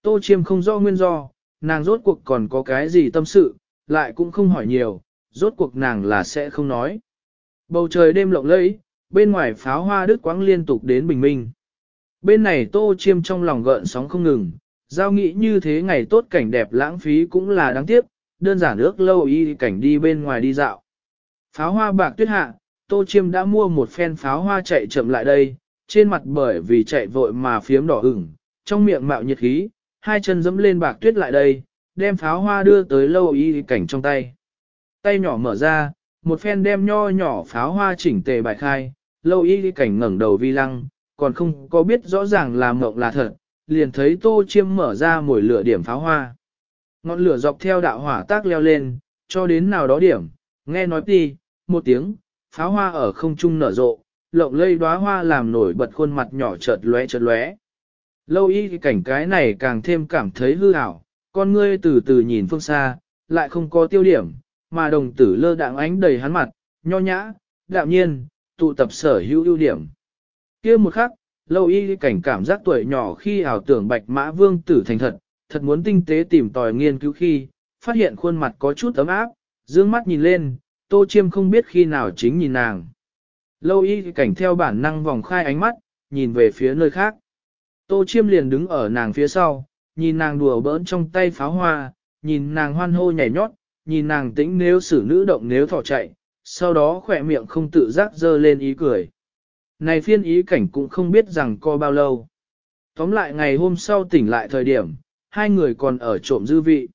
Tô chiêm không rõ nguyên do, nàng rốt cuộc còn có cái gì tâm sự, lại cũng không hỏi nhiều, rốt cuộc nàng là sẽ không nói. Bầu trời đêm lộng lẫy, bên ngoài pháo hoa đứt quãng liên tục đến bình minh. Bên này tô chiêm trong lòng gợn sóng không ngừng, giao nghĩ như thế ngày tốt cảnh đẹp lãng phí cũng là đáng tiếc, đơn giản ước lâu y cảnh đi bên ngoài đi dạo. Pháo hoa bạc tuyết hạ, tô chiêm đã mua một phen pháo hoa chạy chậm lại đây, trên mặt bởi vì chạy vội mà phiếm đỏ ửng, trong miệng mạo nhiệt khí, hai chân dẫm lên bạc tuyết lại đây, đem pháo hoa đưa tới lâu y cảnh trong tay. Tay nhỏ mở ra, một phen đem nho nhỏ pháo hoa chỉnh tề bài khai, lâu y cảnh ngẩng đầu vi lăng, còn không có biết rõ ràng là mộng là thật, liền thấy tô chiêm mở ra mồi lửa điểm pháo hoa. Ngọn lửa dọc theo đạo hỏa tác leo lên, cho đến nào đó điểm, nghe nói đi, một tiếng, pháo hoa ở không trung nở rộ, lộng lây đóa hoa làm nổi bật khuôn mặt nhỏ chợt lóe chợt lóe. Lâu y cảnh cái này càng thêm cảm thấy hư ảo, con ngươi từ từ nhìn phương xa, lại không có tiêu điểm, mà đồng tử lơ đạng ánh đầy hắn mặt, nho nhã, đạm nhiên, tụ tập sở hữu ưu điểm. kia một khắc, lâu y cảnh cảm giác tuổi nhỏ khi ảo tưởng bạch mã vương tử thành thật, thật muốn tinh tế tìm tòi nghiên cứu khi, phát hiện khuôn mặt có chút ấm áp, dương mắt nhìn lên, tô chiêm không biết khi nào chính nhìn nàng. Lâu y cảnh theo bản năng vòng khai ánh mắt, nhìn về phía nơi khác. Tô chiêm liền đứng ở nàng phía sau, nhìn nàng đùa bỡn trong tay pháo hoa, nhìn nàng hoan hô nhảy nhót, nhìn nàng tĩnh nếu xử nữ động nếu thỏ chạy, sau đó khỏe miệng không tự giác dơ lên ý cười. Này phiên ý cảnh cũng không biết rằng co bao lâu. Tóm lại ngày hôm sau tỉnh lại thời điểm, hai người còn ở trộm dư vị.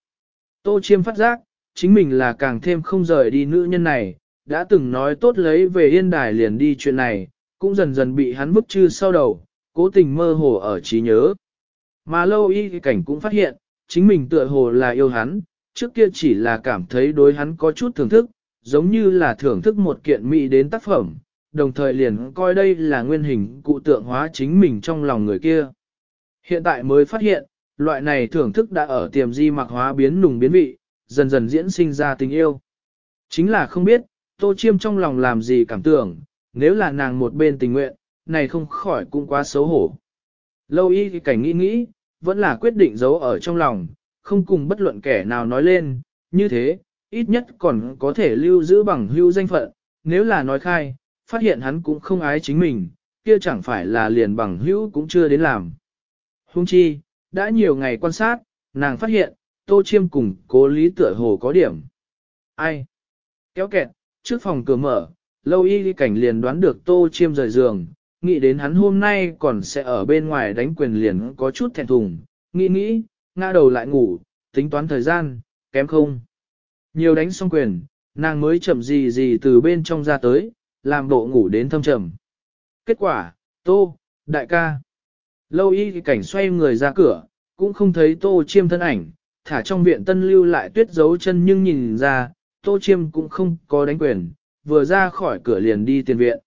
Tô chiêm phát giác, chính mình là càng thêm không rời đi nữ nhân này, đã từng nói tốt lấy về yên đài liền đi chuyện này, cũng dần dần bị hắn bức chư sau đầu, cố tình mơ hồ ở trí nhớ. Mà lâu y cảnh cũng phát hiện, chính mình tựa hồ là yêu hắn, trước kia chỉ là cảm thấy đối hắn có chút thưởng thức, giống như là thưởng thức một kiện mỹ đến tác phẩm, đồng thời liền coi đây là nguyên hình cụ tượng hóa chính mình trong lòng người kia. Hiện tại mới phát hiện, loại này thưởng thức đã ở tiềm di mặc hóa biến nùng biến vị, dần dần diễn sinh ra tình yêu. Chính là không biết, Tô Chiêm trong lòng làm gì cảm tưởng, nếu là nàng một bên tình nguyện, này không khỏi cũng quá xấu hổ. Lâu y thì cảnh nghĩ nghĩ, vẫn là quyết định giấu ở trong lòng, không cùng bất luận kẻ nào nói lên, như thế, ít nhất còn có thể lưu giữ bằng hưu danh phận, nếu là nói khai, phát hiện hắn cũng không ái chính mình, kia chẳng phải là liền bằng hữu cũng chưa đến làm. Hung chi, đã nhiều ngày quan sát, nàng phát hiện, tô chiêm cùng cố lý tựa hồ có điểm. Ai? Kéo kẹt, trước phòng cửa mở, lâu y đi cảnh liền đoán được tô chiêm rời giường, nghĩ đến hắn hôm nay còn sẽ ở bên ngoài đánh quyền liền có chút thẹn thùng, nghĩ nghĩ, ngã đầu lại ngủ, tính toán thời gian, kém không. Nhiều đánh xong quyền, nàng mới chậm gì gì từ bên trong ra tới, làm bộ ngủ đến thâm trầm. Kết quả, tô, đại ca. Lâu y thì cảnh xoay người ra cửa, cũng không thấy tô chiêm thân ảnh, thả trong viện tân lưu lại tuyết dấu chân nhưng nhìn ra, tô chiêm cũng không có đánh quyền, vừa ra khỏi cửa liền đi tiền viện.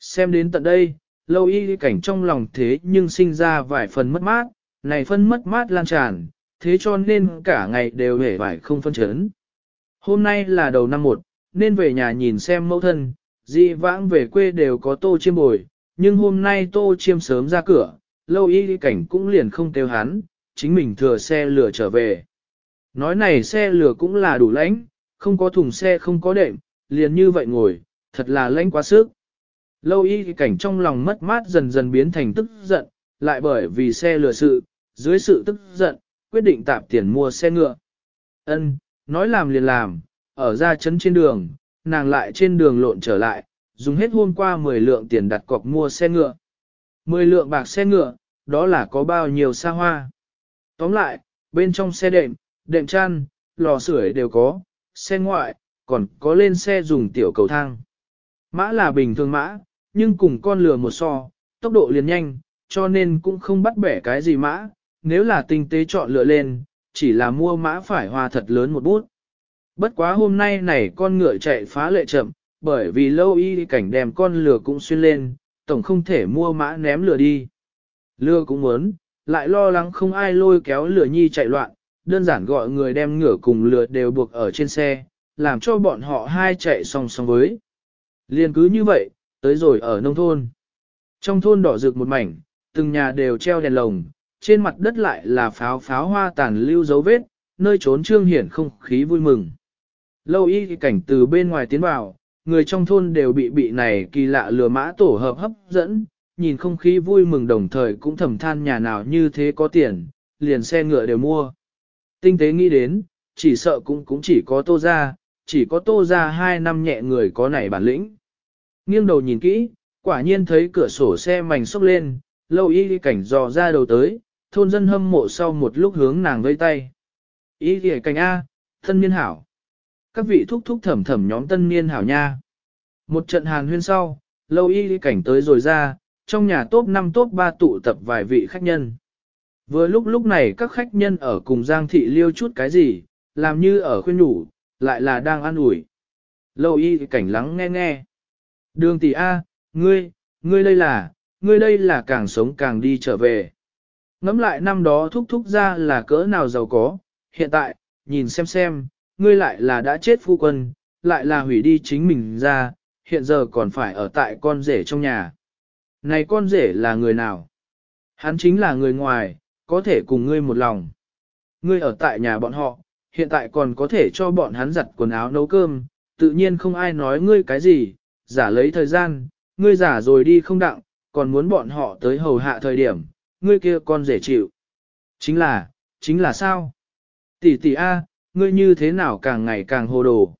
Xem đến tận đây, lâu y cảnh trong lòng thế nhưng sinh ra vài phần mất mát, này phân mất mát lan tràn, thế cho nên cả ngày đều hề vải không phân chấn. Hôm nay là đầu năm một, nên về nhà nhìn xem mẫu thân, dị vãng về quê đều có tô chiêm bồi, nhưng hôm nay tô chiêm sớm ra cửa, lâu y cảnh cũng liền không tiêu hắn, chính mình thừa xe lửa trở về. Nói này xe lửa cũng là đủ lãnh, không có thùng xe không có đệm, liền như vậy ngồi, thật là lãnh quá sức. Lâu y cảnh trong lòng mất mát dần dần biến thành tức giận, lại bởi vì xe lửa sự, dưới sự tức giận, quyết định tạp tiền mua xe ngựa. Ân, nói làm liền làm, ở ra chấn trên đường, nàng lại trên đường lộn trở lại, dùng hết hôm qua 10 lượng tiền đặt cọc mua xe ngựa. 10 lượng bạc xe ngựa, đó là có bao nhiêu xa hoa. Tóm lại, bên trong xe đệm, đệm chăn, lò sưởi đều có, xe ngoại, còn có lên xe dùng tiểu cầu thang. Mã là bình thường mã, nhưng cùng con lừa một so, tốc độ liền nhanh, cho nên cũng không bắt bẻ cái gì mã, nếu là tinh tế chọn lựa lên, chỉ là mua mã phải hoa thật lớn một bút. Bất quá hôm nay này con ngựa chạy phá lệ chậm, bởi vì lâu y cảnh đem con lừa cũng xuyên lên, tổng không thể mua mã ném lửa đi. Lừa cũng muốn, lại lo lắng không ai lôi kéo lửa nhi chạy loạn, đơn giản gọi người đem ngửa cùng lửa đều buộc ở trên xe, làm cho bọn họ hai chạy song song với. Liên cứ như vậy, tới rồi ở nông thôn. Trong thôn đỏ rực một mảnh, từng nhà đều treo đèn lồng, trên mặt đất lại là pháo pháo hoa tàn lưu dấu vết, nơi trốn trương hiển không khí vui mừng. Lâu y cảnh từ bên ngoài tiến vào, người trong thôn đều bị bị này kỳ lạ lừa mã tổ hợp hấp dẫn, nhìn không khí vui mừng đồng thời cũng thầm than nhà nào như thế có tiền, liền xe ngựa đều mua. Tinh tế nghĩ đến, chỉ sợ cũng cũng chỉ có tô ra, chỉ có tô ra hai năm nhẹ người có này bản lĩnh. Nghiêng đầu nhìn kỹ, quả nhiên thấy cửa sổ xe mảnh sốc lên, lâu y cảnh dò ra đầu tới, thôn dân hâm mộ sau một lúc hướng nàng vây tay. Y kìa cảnh A, thân niên hảo. Các vị thúc thúc thẩm thẩm nhóm tân niên hảo nha. Một trận hàn huyên sau, lâu y cảnh tới rồi ra, trong nhà top 5 top 3 tụ tập vài vị khách nhân. Vừa lúc lúc này các khách nhân ở cùng Giang Thị liêu chút cái gì, làm như ở khuyên nhủ, lại là đang ăn ủi. Lâu y cảnh lắng nghe nghe. Đường tỷ A, ngươi, ngươi đây là, ngươi đây là càng sống càng đi trở về. Ngắm lại năm đó thúc thúc ra là cỡ nào giàu có, hiện tại, nhìn xem xem, ngươi lại là đã chết phu quân, lại là hủy đi chính mình ra, hiện giờ còn phải ở tại con rể trong nhà. Này con rể là người nào? Hắn chính là người ngoài, có thể cùng ngươi một lòng. Ngươi ở tại nhà bọn họ, hiện tại còn có thể cho bọn hắn giặt quần áo nấu cơm, tự nhiên không ai nói ngươi cái gì, giả lấy thời gian, ngươi giả rồi đi không đặng, còn muốn bọn họ tới hầu hạ thời điểm, ngươi kia con rể chịu. Chính là, chính là sao? Tỷ tỷ A, ngươi như thế nào càng ngày càng hồ đồ.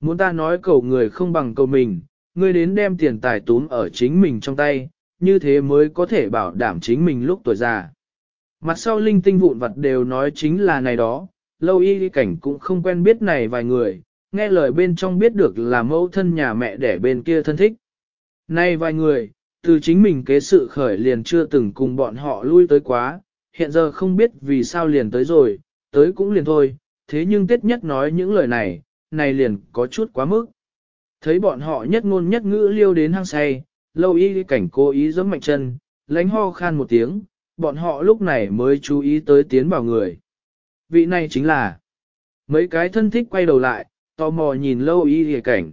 Muốn ta nói cầu người không bằng cầu mình, ngươi đến đem tiền tài túm ở chính mình trong tay, như thế mới có thể bảo đảm chính mình lúc tuổi già. Mặt sau linh tinh vụn vật đều nói chính là này đó, lâu y cảnh cũng không quen biết này vài người, nghe lời bên trong biết được là mẫu thân nhà mẹ đẻ bên kia thân thích. Này vài người, từ chính mình kế sự khởi liền chưa từng cùng bọn họ lui tới quá, hiện giờ không biết vì sao liền tới rồi, tới cũng liền thôi, thế nhưng Tết nhất nói những lời này, này liền có chút quá mức. Thấy bọn họ nhất ngôn nhất ngữ liêu đến hang say, lâu y cảnh cố ý giẫm mạnh chân, lánh ho khan một tiếng, bọn họ lúc này mới chú ý tới tiến vào người. Vị này chính là mấy cái thân thích quay đầu lại, tò mò nhìn lâu y cảnh.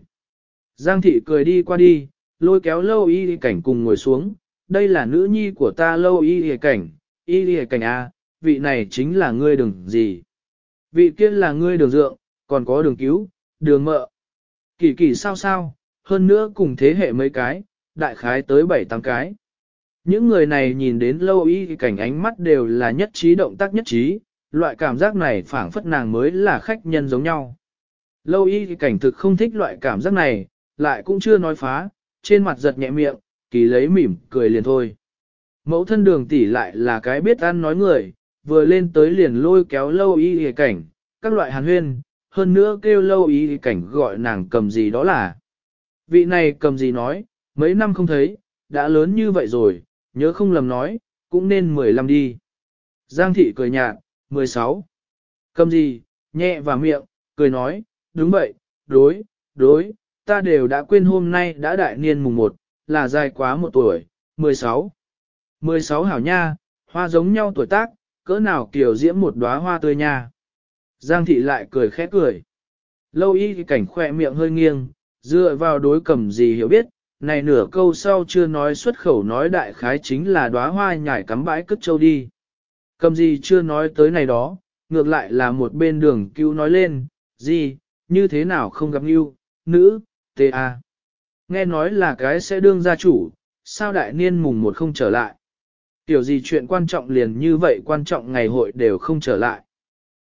Giang thị cười đi qua đi, lôi kéo lâu y cảnh cùng ngồi xuống, đây là nữ nhi của ta lâu y cảnh, y cảnh A, vị này chính là ngươi đừng gì. Vị kia là ngươi đường dượng, còn có đường cứu, đường mợ. Kỳ kỳ sao sao, hơn nữa cùng thế hệ mấy cái, đại khái tới bảy tám cái. Những người này nhìn đến lâu y cảnh ánh mắt đều là nhất trí động tác nhất trí, loại cảm giác này phảng phất nàng mới là khách nhân giống nhau. Lâu y cảnh thực không thích loại cảm giác này, lại cũng chưa nói phá, trên mặt giật nhẹ miệng, kỳ lấy mỉm, cười liền thôi. Mẫu thân đường tỷ lại là cái biết ăn nói người, vừa lên tới liền lôi kéo lâu y y cảnh, các loại hàn huyên, hơn nữa kêu lâu y y cảnh gọi nàng cầm gì đó là. Vị này cầm gì nói, mấy năm không thấy, đã lớn như vậy rồi, nhớ không lầm nói, cũng nên 15 đi. Giang thị cười nhạt, 16. Cầm gì, nhẹ và miệng, cười nói, đúng vậy, đối, đối, ta đều đã quên hôm nay đã đại niên mùng 1, là dài quá một tuổi, 16. 16 hảo nha, hoa giống nhau tuổi tác, cỡ nào kiểu diễm một đóa hoa tươi nha. Giang thị lại cười khẽ cười. Lâu y cảnh khoe miệng hơi nghiêng, dựa vào đối cầm gì hiểu biết, này nửa câu sau chưa nói xuất khẩu nói đại khái chính là đóa hoa nhảy cắm bãi cất châu đi. Cầm gì chưa nói tới này đó, ngược lại là một bên đường cứu nói lên, gì, như thế nào không gặp yêu, nữ, tê à. Nghe nói là cái sẽ đương gia chủ, sao đại niên mùng một không trở lại. Tiểu gì chuyện quan trọng liền như vậy quan trọng ngày hội đều không trở lại.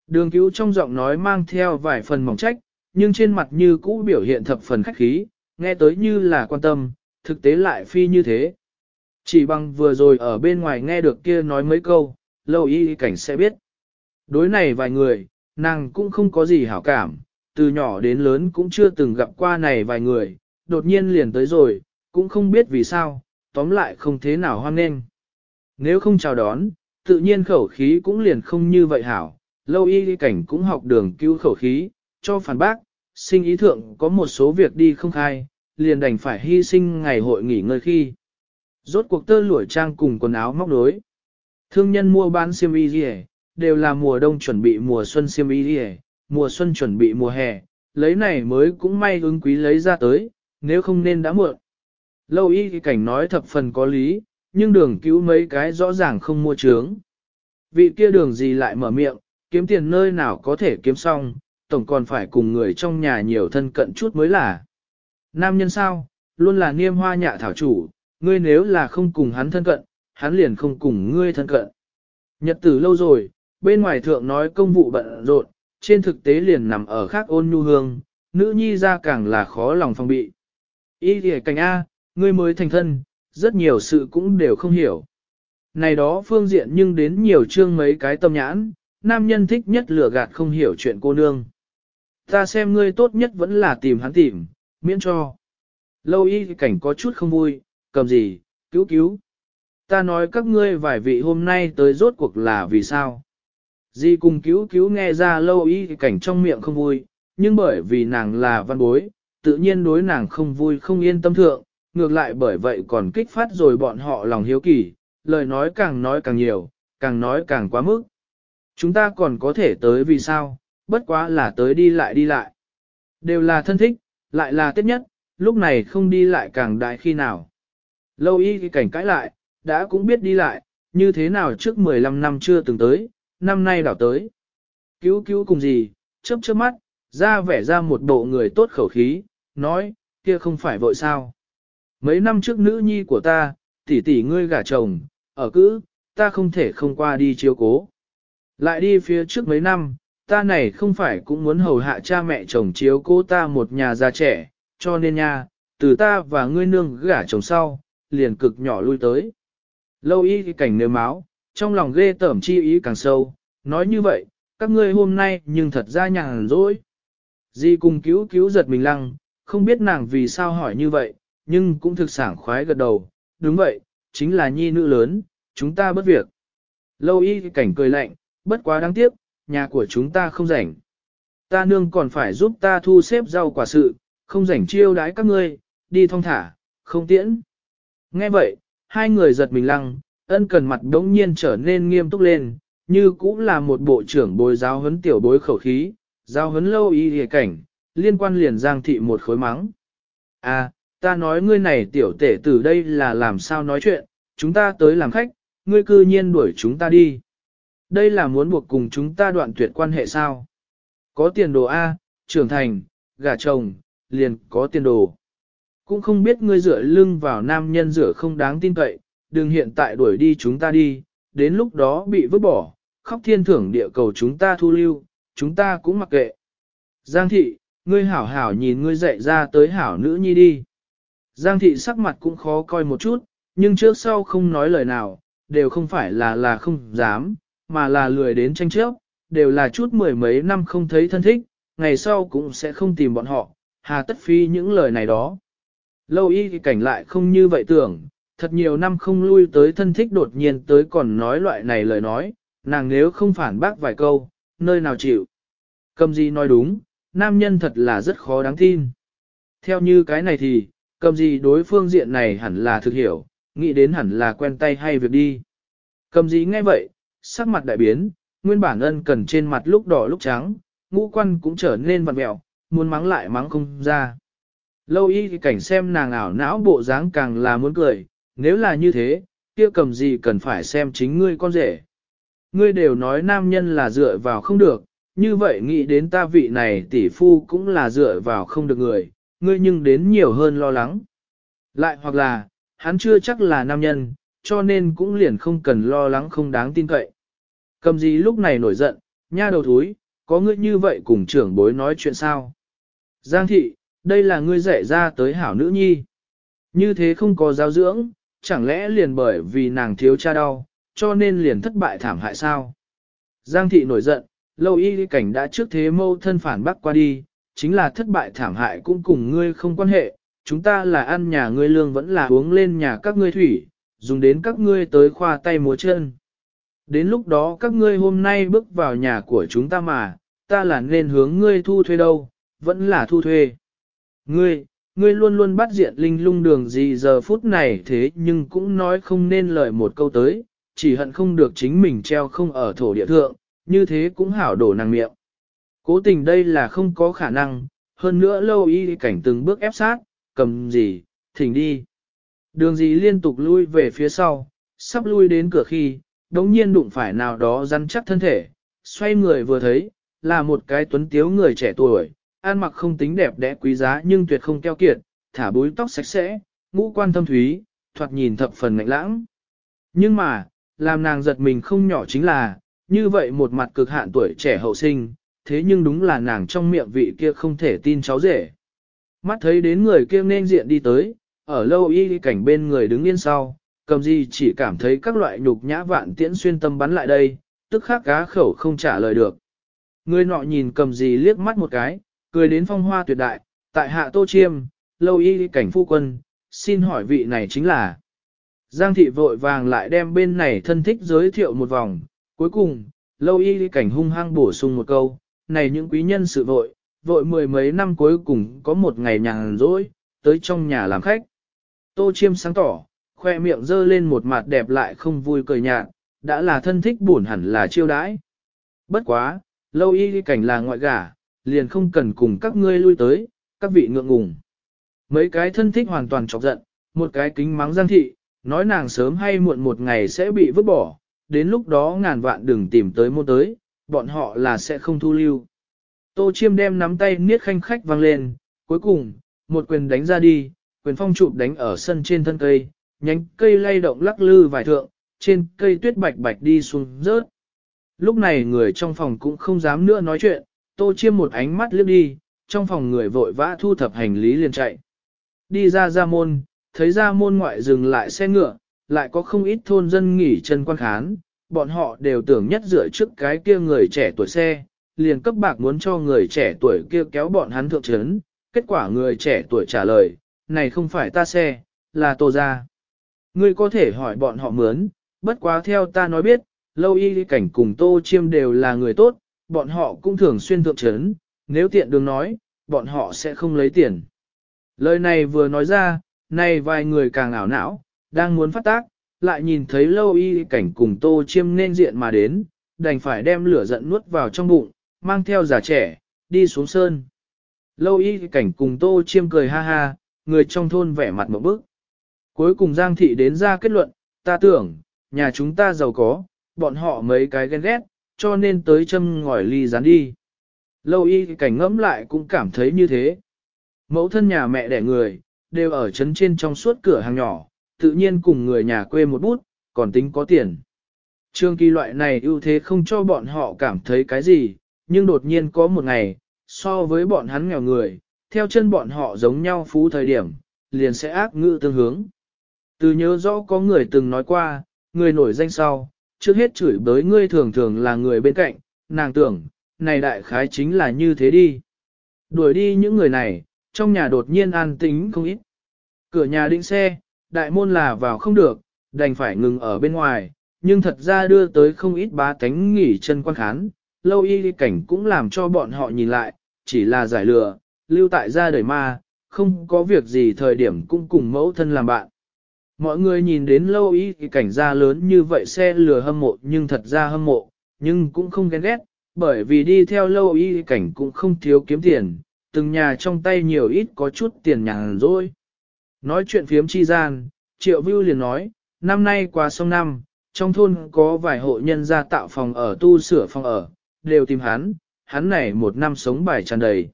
Đường cứu trong giọng nói mang theo vài phần mỏng trách, nhưng trên mặt như cũ biểu hiện thập phần khách khí, nghe tới như là quan tâm, thực tế lại phi như thế. Chỉ bằng vừa rồi ở bên ngoài nghe được kia nói mấy câu, lâu y cảnh sẽ biết. Đối này vài người, nàng cũng không có gì hảo cảm, từ nhỏ đến lớn cũng chưa từng gặp qua này vài người, đột nhiên liền tới rồi, cũng không biết vì sao, tóm lại không thế nào hoan nghênh. Nếu không chào đón, tự nhiên khẩu khí cũng liền không như vậy hảo, lâu y cảnh cũng học đường cứu khẩu khí, cho phản bác, sinh ý thượng có một số việc đi không khai, liền đành phải hy sinh ngày hội nghỉ ngơi khi. Rốt cuộc tơ lụa trang cùng quần áo móc đối. Thương nhân mua bán xiêm y gì đều là mùa đông chuẩn bị mùa xuân xiêm y gì mùa xuân chuẩn bị mùa hè, lấy này mới cũng may ứng quý lấy ra tới, nếu không nên đã muộn. Lâu y cảnh nói thập phần có lý, nhưng đường cứu mấy cái rõ ràng không mua trướng. Vị kia đường gì lại mở miệng, kiếm tiền nơi nào có thể kiếm xong, tổng còn phải cùng người trong nhà nhiều thân cận chút mới là. Nam nhân sao, luôn là niêm hoa nhạ thảo chủ, ngươi nếu là không cùng hắn thân cận, hắn liền không cùng ngươi thân cận. Nhật tử lâu rồi, bên ngoài thượng nói công vụ bận rộn, trên thực tế liền nằm ở khác ôn nhu hương, nữ nhi ra càng là khó lòng phòng bị. Ý thì cảnh A, ngươi mới thành thân, rất nhiều sự cũng đều không hiểu. Này đó phương diện nhưng đến nhiều chương mấy cái tâm nhãn, nam nhân thích nhất lừa gạt không hiểu chuyện cô nương. Ta xem ngươi tốt nhất vẫn là tìm hắn tìm, miễn cho. Lâu y cảnh có chút không vui, cầm gì, cứu cứu. Ta nói các ngươi vài vị hôm nay tới rốt cuộc là vì sao. Di cùng cứu cứu nghe ra lâu y cảnh trong miệng không vui, nhưng bởi vì nàng là văn bối, tự nhiên đối nàng không vui không yên tâm thượng, ngược lại bởi vậy còn kích phát rồi bọn họ lòng hiếu kỳ, lời nói càng nói càng nhiều, càng nói càng quá mức. Chúng ta còn có thể tới vì sao, bất quá là tới đi lại đi lại. Đều là thân thích, lại là tiết nhất, lúc này không đi lại càng đại khi nào. Lâu y cái cảnh cãi lại, đã cũng biết đi lại, như thế nào trước 15 năm chưa từng tới, năm nay đảo tới. Cứu cứu cùng gì, chớp chớp mắt, ra vẻ ra một bộ người tốt khẩu khí, nói, kia không phải vội sao. Mấy năm trước nữ nhi của ta, tỷ tỷ ngươi gả chồng, ở cữ, ta không thể không qua đi chiếu cố. Lại đi phía trước mấy năm, ta này không phải cũng muốn hầu hạ cha mẹ chồng chiếu cố ta một nhà già trẻ, cho nên nha, từ ta và ngươi nương gả chồng sau, liền cực nhỏ lui tới. Lâu y cảnh nếu máu, trong lòng ghê tởm chi ý càng sâu, nói như vậy, các ngươi hôm nay nhưng thật ra nhàn rỗi. Di cùng cứu cứu giật mình lăng, không biết nàng vì sao hỏi như vậy, nhưng cũng thực sảng khoái gật đầu, đúng vậy, chính là nhi nữ lớn, chúng ta bất việc. Lâu y cảnh cười lạnh, bất quá đáng tiếc, nhà của chúng ta không rảnh. Ta nương còn phải giúp ta thu xếp rau quả sự, không rảnh chiêu đái các ngươi, đi thong thả, không tiễn. Nghe vậy, hai người giật mình lăng, ân cần mặt đống nhiên trở nên nghiêm túc lên, như cũng là một bộ trưởng bồi giáo huấn tiểu bối khẩu khí, giáo huấn lâu y hề cảnh, liên quan liền giang thị một khối mắng. À, ta nói ngươi này tiểu tể từ đây là làm sao nói chuyện, chúng ta tới làm khách, ngươi cư nhiên đuổi chúng ta đi. Đây là muốn buộc cùng chúng ta đoạn tuyệt quan hệ sao? Có tiền đồ A, trưởng thành, gả chồng, liền có tiền đồ. Cũng không biết ngươi dựa lưng vào nam nhân dựa không đáng tin cậy, đừng hiện tại đuổi đi chúng ta đi, đến lúc đó bị vứt bỏ, khóc thiên thưởng địa cầu chúng ta thu lưu, chúng ta cũng mặc kệ. Giang thị, ngươi hảo hảo nhìn ngươi dạy ra tới hảo nữ nhi đi. Giang thị sắc mặt cũng khó coi một chút, nhưng trước sau không nói lời nào, đều không phải là là không dám, mà là lười đến tranh chấp, đều là chút mười mấy năm không thấy thân thích, ngày sau cũng sẽ không tìm bọn họ, hà tất phi những lời này đó. Lâu y thì cảnh lại không như vậy tưởng, thật nhiều năm không lui tới thân thích đột nhiên tới còn nói loại này lời nói, nàng nếu không phản bác vài câu, nơi nào chịu. Cầm gì nói đúng, nam nhân thật là rất khó đáng tin. Theo như cái này thì, cầm gì đối phương diện này hẳn là thực hiểu, nghĩ đến hẳn là quen tay hay việc đi. Cầm gì nghe vậy, sắc mặt đại biến, nguyên bản ân cần trên mặt lúc đỏ lúc trắng, ngũ quan cũng trở nên vặn mẹo, muốn mắng lại mắng không ra. Lâu y thì cảnh xem nàng ảo não bộ dáng càng là muốn cười, nếu là như thế, kia cầm gì cần phải xem chính ngươi con rể. Ngươi đều nói nam nhân là dựa vào không được, như vậy nghĩ đến ta vị này tỷ phu cũng là dựa vào không được người, ngươi nhưng đến nhiều hơn lo lắng. Lại hoặc là, hắn chưa chắc là nam nhân, cho nên cũng liền không cần lo lắng không đáng tin cậy. Cầm gì lúc này nổi giận, nha đầu thúi, có ngươi như vậy cùng trưởng bối nói chuyện sao? Giang thị, đây là ngươi dạy ra tới hảo nữ nhi. Như thế không có giáo dưỡng, chẳng lẽ liền bởi vì nàng thiếu cha đau, cho nên liền thất bại thảm hại sao? Giang thị nổi giận, lâu y cảnh đã trước thế mâu thân phản bác qua đi, chính là thất bại thảm hại cũng cùng ngươi không quan hệ, chúng ta là ăn nhà ngươi lương vẫn là uống lên nhà các ngươi thủy, dùng đến các ngươi tới khoa tay múa chân. Đến lúc đó các ngươi hôm nay bước vào nhà của chúng ta mà, ta là nên hướng ngươi thu thuê đâu, vẫn là thu thuê. Ngươi, ngươi luôn luôn bắt diện linh lung đường gì giờ phút này thế nhưng cũng nói không nên lời một câu tới, chỉ hận không được chính mình treo không ở thổ địa thượng, như thế cũng hảo đổ nàng miệng. Cố tình đây là không có khả năng, hơn nữa lâu y cảnh từng bước ép sát, cầm gì, thỉnh đi. Đường gì liên tục lui về phía sau, sắp lui đến cửa khi, đống nhiên đụng phải nào đó rắn chắc thân thể, xoay người vừa thấy, là một cái tuấn tiếu người trẻ tuổi, ăn mặc không tính đẹp đẽ quý giá nhưng tuyệt không keo kiệt, thả búi tóc sạch sẽ, ngũ quan thâm thúy, thoạt nhìn thập phần ngạnh lãng. Nhưng mà, làm nàng giật mình không nhỏ chính là, như vậy một mặt cực hạn tuổi trẻ hậu sinh, thế nhưng đúng là nàng trong miệng vị kia không thể tin cháu rể. Mắt thấy đến người kia nên diện đi tới, ở lâu y cảnh bên người đứng yên sau, cầm gì chỉ cảm thấy các loại nhục nhã vạn tiễn xuyên tâm bắn lại đây, tức khắc cá khẩu không trả lời được. Người nọ nhìn cầm gì liếc mắt một cái, cười đến phong hoa tuyệt đại, tại hạ tô chiêm, lâu y cảnh phu quân, xin hỏi vị này chính là. Giang thị vội vàng lại đem bên này thân thích giới thiệu một vòng, cuối cùng, lâu y cảnh hung hăng bổ sung một câu, này những quý nhân sự vội, vội mười mấy năm cuối cùng có một ngày nhàn rỗi, tới trong nhà làm khách. Tô chiêm sáng tỏ, khoe miệng dơ lên một mặt đẹp lại không vui cười nhạt, đã là thân thích buồn hẳn là chiêu đãi. Bất quá, lâu y cảnh là ngoại gả, liền không cần cùng các ngươi lui tới, các vị ngượng ngùng. Mấy cái thân thích hoàn toàn chọc giận, một cái kính mắng giang thị, nói nàng sớm hay muộn một ngày sẽ bị vứt bỏ, đến lúc đó ngàn vạn đừng tìm tới mua tới, bọn họ là sẽ không thu lưu. Tô chiêm đem nắm tay niết khanh khách vang lên, cuối cùng, một quyền đánh ra đi, quyền phong chụp đánh ở sân trên thân cây, nhánh cây lay động lắc lư vài thượng, trên cây tuyết bạch bạch đi xuống rớt. Lúc này người trong phòng cũng không dám nữa nói chuyện, tô chiêm một ánh mắt liếc đi, trong phòng người vội vã thu thập hành lý liền chạy. Đi ra ra môn, thấy ra môn ngoại dừng lại xe ngựa, lại có không ít thôn dân nghỉ chân quan khán, bọn họ đều tưởng nhất dựa trước cái kia người trẻ tuổi xe, liền cấp bạc muốn cho người trẻ tuổi kia kéo bọn hắn thượng trấn, kết quả người trẻ tuổi trả lời, này không phải ta xe, là tô ra. Ngươi có thể hỏi bọn họ mướn, bất quá theo ta nói biết, lâu y cảnh cùng tô chiêm đều là người tốt, bọn họ cũng thường xuyên thượng trấn, nếu tiện đường nói, bọn họ sẽ không lấy tiền. Lời này vừa nói ra, nay vài người càng ảo não, đang muốn phát tác, lại nhìn thấy lâu y cảnh cùng tô chiêm nên diện mà đến, đành phải đem lửa giận nuốt vào trong bụng, mang theo giả trẻ, đi xuống sơn. Lâu y cảnh cùng tô chiêm cười ha ha, người trong thôn vẻ mặt một bức. Cuối cùng Giang Thị đến ra kết luận, ta tưởng, nhà chúng ta giàu có, bọn họ mấy cái ghen ghét, cho nên tới châm ngòi ly rán đi. Lâu y cảnh ngẫm lại cũng cảm thấy như thế. Mẫu thân nhà mẹ đẻ người, đều ở trấn trên trong suốt cửa hàng nhỏ, tự nhiên cùng người nhà quê một bút, còn tính có tiền. Trương kỳ loại này ưu thế không cho bọn họ cảm thấy cái gì, nhưng đột nhiên có một ngày, so với bọn hắn nghèo người, theo chân bọn họ giống nhau phú thời điểm, liền sẽ ác ngữ tương hướng. Từ nhớ rõ có người từng nói qua, người nổi danh sau, trước hết chửi bới ngươi thường thường là người bên cạnh, nàng tưởng, này đại khái chính là như thế đi. Đuổi đi những người này, trong nhà đột nhiên an tính không ít. Cửa nhà định xe, đại môn là vào không được, đành phải ngừng ở bên ngoài, nhưng thật ra đưa tới không ít bá tánh nghỉ chân quan khán, lâu y cảnh cũng làm cho bọn họ nhìn lại, chỉ là giải lừa, lưu tại gia đời ma, không có việc gì thời điểm cũng cùng mẫu thân làm bạn. Mọi người nhìn đến lâu y thì cảnh ra lớn như vậy xe lừa hâm mộ nhưng thật ra hâm mộ, nhưng cũng không ghen ghét, bởi vì đi theo lâu y cảnh cũng không thiếu kiếm tiền, từng nhà trong tay nhiều ít có chút tiền nhàn rồi. Nói chuyện phiếm chi gian, triệu vưu liền nói, năm nay qua sông năm, trong thôn có vài hộ nhân gia tạo phòng ở tu sửa phòng ở, đều tìm hắn, hắn này một năm sống bài tràn đầy.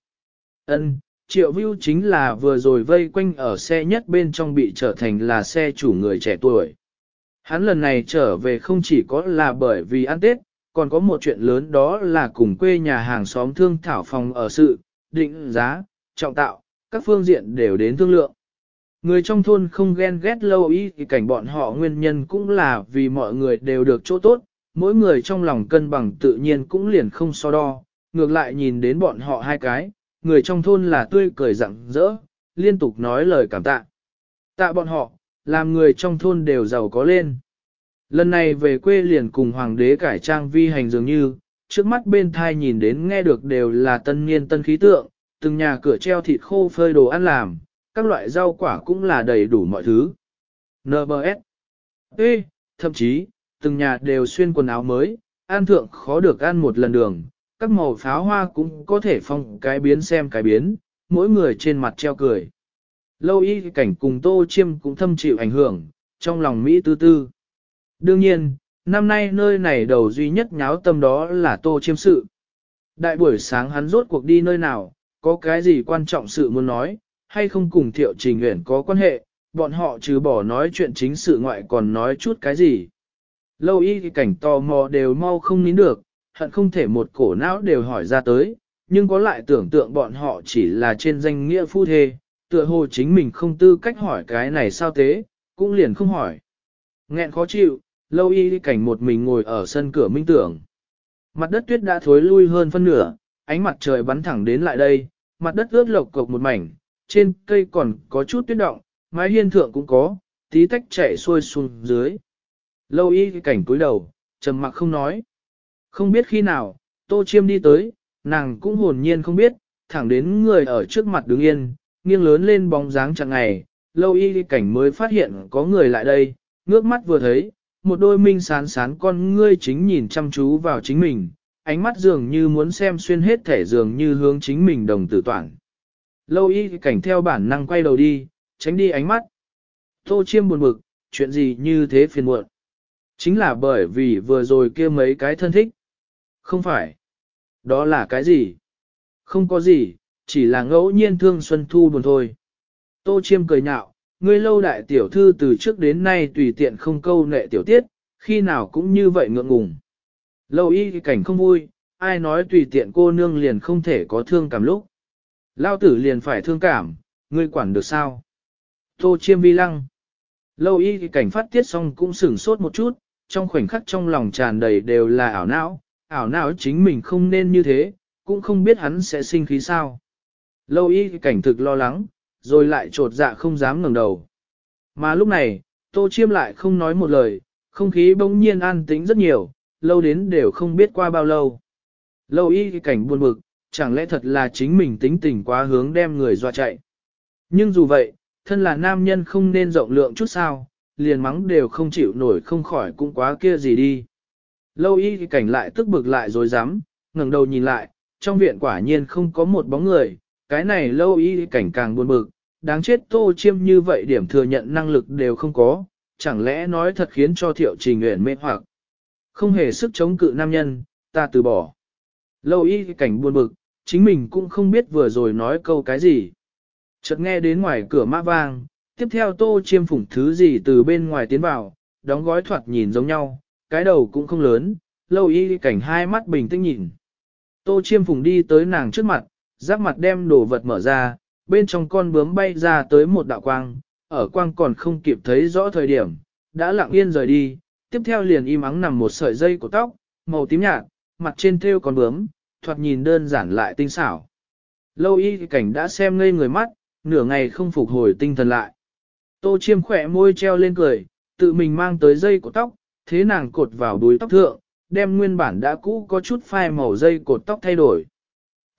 Ân, triệu vưu chính là vừa rồi vây quanh ở xe nhất bên trong bị trở thành là xe chủ người trẻ tuổi. Hắn lần này trở về không chỉ có là bởi vì ăn Tết, còn có một chuyện lớn đó là cùng quê nhà hàng xóm thương thảo phòng ở sự, định giá, trọng tạo, các phương diện đều đến thương lượng. Người trong thôn không ghen ghét lâu ý thì cảnh bọn họ nguyên nhân cũng là vì mọi người đều được chỗ tốt, mỗi người trong lòng cân bằng tự nhiên cũng liền không so đo, ngược lại nhìn đến bọn họ hai cái, người trong thôn là tươi cười rặng rỡ, liên tục nói lời cảm tạ. Tạ bọn họ, làm người trong thôn đều giàu có lên. Lần này về quê liền cùng hoàng đế cải trang vi hành dường như, trước mắt bên thai nhìn đến nghe được đều là tân niên tân khí tượng, từng nhà cửa treo thịt khô phơi đồ ăn làm, các loại rau quả cũng là đầy đủ mọi thứ. NBS Ê, thậm chí, từng nhà đều xuyên quần áo mới, an thượng khó được ăn một lần đường, các màu pháo hoa cũng có thể phong cái biến xem cái biến, mỗi người trên mặt treo cười. Lâu y cảnh cùng tô chiêm cũng thâm chịu ảnh hưởng, trong lòng Mỹ tư tư. Đương nhiên, năm nay nơi này đầu duy nhất nháo tâm đó là tô chiêm sự. Đại buổi sáng hắn rốt cuộc đi nơi nào, có cái gì quan trọng sự muốn nói, hay không cùng thiệu trình nguyện có quan hệ, bọn họ trừ bỏ nói chuyện chính sự ngoại còn nói chút cái gì. Lâu y cảnh tò mò đều mau không nín được, hận không thể một cổ não đều hỏi ra tới, nhưng có lại tưởng tượng bọn họ chỉ là trên danh nghĩa phu thê, tựa hồ chính mình không tư cách hỏi cái này sao thế, cũng liền không hỏi. Nghẹn khó chịu, lâu y cảnh một mình ngồi ở sân cửa minh tưởng. Mặt đất tuyết đã thối lui hơn phân nửa, ánh mặt trời bắn thẳng đến lại đây, mặt đất ướt lộc cộc một mảnh, trên cây còn có chút tuyết động, mái hiên thượng cũng có, tí tách chảy xuôi xuống dưới. Lâu y cảnh cúi đầu, trầm mặc không nói. Không biết khi nào, tô chiêm đi tới, nàng cũng hồn nhiên không biết, thẳng đến người ở trước mặt đứng yên, nghiêng lớn lên bóng dáng chẳng ngày, lâu y cảnh mới phát hiện có người lại đây, ngước mắt vừa thấy, một đôi minh sán sán con ngươi chính nhìn chăm chú vào chính mình, ánh mắt dường như muốn xem xuyên hết thể dường như hướng chính mình đồng tử toàn. Lâu y cảnh theo bản năng quay đầu đi, tránh đi ánh mắt. Tô chiêm buồn bực, chuyện gì như thế phiền muộn. Chính là bởi vì vừa rồi kia mấy cái thân thích. Không phải. Đó là cái gì? Không có gì, chỉ là ngẫu nhiên thương Xuân Thu buồn thôi. Tô chiêm cười nhạo, ngươi lâu đại tiểu thư từ trước đến nay tùy tiện không câu nệ tiểu tiết, khi nào cũng như vậy ngượng ngùng. Lâu y cảnh không vui, ai nói tùy tiện cô nương liền không thể có thương cảm lúc. Lao tử liền phải thương cảm, ngươi quản được sao? Tô chiêm vi lăng. Lâu y cảnh phát tiết xong cũng sửng sốt một chút, trong khoảnh khắc trong lòng tràn đầy đều là ảo não, ảo não chính mình không nên như thế, cũng không biết hắn sẽ sinh khí sao. Lâu y cảnh thực lo lắng, rồi lại trột dạ không dám ngẩng đầu. Mà lúc này, tô chiêm lại không nói một lời, không khí bỗng nhiên an tĩnh rất nhiều, lâu đến đều không biết qua bao lâu. Lâu y cảnh buồn bực, chẳng lẽ thật là chính mình tính tình quá hướng đem người dọa chạy. Nhưng dù vậy, thân là nam nhân không nên rộng lượng chút sao, liền mắng đều không chịu nổi không khỏi cũng quá kia gì đi. Lâu y cảnh lại tức bực lại rồi dám, ngẩng đầu nhìn lại, trong viện quả nhiên không có một bóng người, cái này lâu y cảnh càng buồn bực, đáng chết tô chiêm như vậy điểm thừa nhận năng lực đều không có, chẳng lẽ nói thật khiến cho thiệu trình nguyện mê hoặc. Không hề sức chống cự nam nhân, ta từ bỏ. Lâu y cảnh buồn bực, chính mình cũng không biết vừa rồi nói câu cái gì. Chợt nghe đến ngoài cửa mã vang, tiếp theo tô chiêm phủng thứ gì từ bên ngoài tiến vào, đóng gói thoạt nhìn giống nhau, cái đầu cũng không lớn, lâu y cảnh hai mắt bình tĩnh nhìn. Tô chiêm phủng đi tới nàng trước mặt, giáp mặt đem đồ vật mở ra, bên trong con bướm bay ra tới một đạo quang, ở quang còn không kịp thấy rõ thời điểm, đã lặng yên rời đi, tiếp theo liền im ắng nằm một sợi dây của tóc, màu tím nhạt, mặt trên thêu con bướm, thoạt nhìn đơn giản lại tinh xảo. Lâu y cảnh đã xem ngây người mắt, nửa ngày không phục hồi tinh thần lại. Tô chiêm khỏe môi treo lên cười, tự mình mang tới dây cột tóc, thế nàng cột vào đuôi tóc thượng, đem nguyên bản đã cũ có chút phai màu dây cột tóc thay đổi.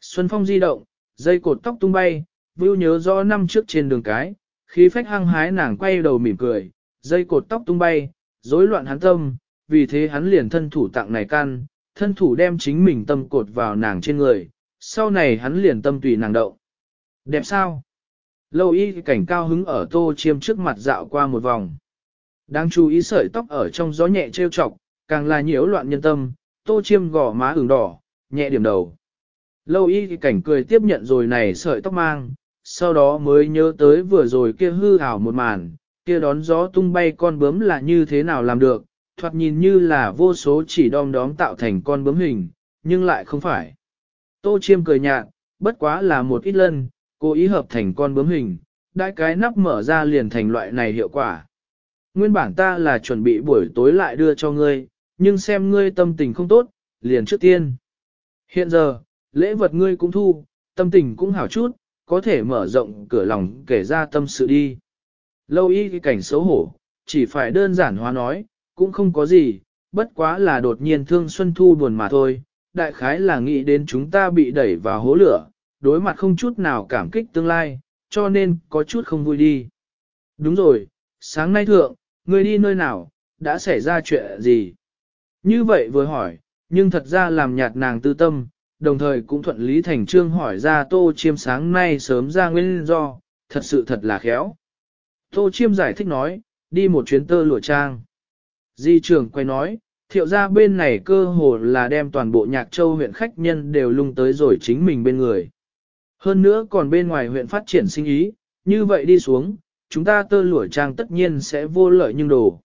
Xuân phong di động, dây cột tóc tung bay, vưu nhớ rõ năm trước trên đường cái, khí phách hăng hái nàng quay đầu mỉm cười, dây cột tóc tung bay, rối loạn hắn tâm, vì thế hắn liền thân thủ tặng này căn, thân thủ đem chính mình tâm cột vào nàng trên người, sau này hắn liền tâm tùy nàng động. Đẹp sao? Lâu y cảnh cao hứng ở tô chiêm trước mặt dạo qua một vòng. Đáng chú ý sợi tóc ở trong gió nhẹ trêu chọc, càng là nhiễu loạn nhân tâm, tô chiêm gò má ửng đỏ, nhẹ điểm đầu. Lâu y cảnh cười tiếp nhận rồi này sợi tóc mang, sau đó mới nhớ tới vừa rồi kia hư ảo một màn, kia đón gió tung bay con bướm là như thế nào làm được, thoạt nhìn như là vô số chỉ đom đóm tạo thành con bướm hình, nhưng lại không phải. Tô chiêm cười nhạt, bất quá là một ít lân, cố ý hợp thành con bướm hình, đại cái nắp mở ra liền thành loại này hiệu quả. Nguyên bản ta là chuẩn bị buổi tối lại đưa cho ngươi, nhưng xem ngươi tâm tình không tốt, liền trước tiên. Hiện giờ, lễ vật ngươi cũng thu, tâm tình cũng hảo chút, có thể mở rộng cửa lòng kể ra tâm sự đi. Lâu y cái cảnh xấu hổ, chỉ phải đơn giản hóa nói, cũng không có gì, bất quá là đột nhiên thương Xuân Thu buồn mà thôi, đại khái là nghĩ đến chúng ta bị đẩy vào hố lửa, đối mặt không chút nào cảm kích tương lai, cho nên có chút không vui đi. Đúng rồi, sáng nay thượng, người đi nơi nào, đã xảy ra chuyện gì? Như vậy vừa hỏi, Nhưng thật ra làm nhạt nàng tư tâm, đồng thời cũng thuận lý thành trương hỏi ra tô chiêm sáng nay sớm ra nguyên do, thật sự thật là khéo. Tô chiêm giải thích nói, đi một chuyến tơ lụa trang. Di trưởng quay nói, thiệu ra bên này cơ hồ là đem toàn bộ nhạc châu huyện khách nhân đều lung tới rồi chính mình bên người. Hơn nữa còn bên ngoài huyện phát triển sinh ý, như vậy đi xuống, chúng ta tơ lụa trang tất nhiên sẽ vô lợi nhưng đồ.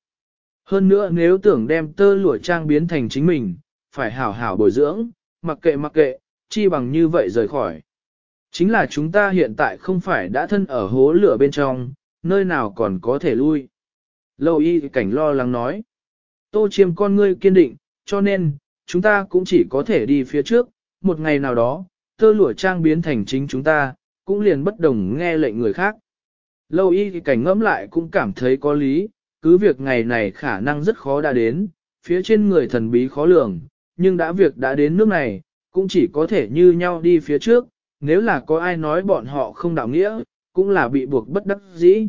Hơn nữa nếu tưởng đem tơ lụa trang biến thành chính mình, phải hảo hảo bồi dưỡng, mặc kệ mặc kệ, chi bằng như vậy rời khỏi. Chính là chúng ta hiện tại không phải đã thân ở hố lửa bên trong, nơi nào còn có thể lui. Lâu y cảnh lo lắng nói. Tô chiêm con ngươi kiên định, cho nên, chúng ta cũng chỉ có thể đi phía trước, một ngày nào đó, tơ lụa trang biến thành chính chúng ta, cũng liền bất đồng nghe lệnh người khác. Lâu y cảnh ngẫm lại cũng cảm thấy có lý, cứ việc ngày này khả năng rất khó đã đến, phía trên người thần bí khó lường, nhưng đã việc đã đến nước này, cũng chỉ có thể như nhau đi phía trước, nếu là có ai nói bọn họ không đạo nghĩa, cũng là bị buộc bất đắc dĩ.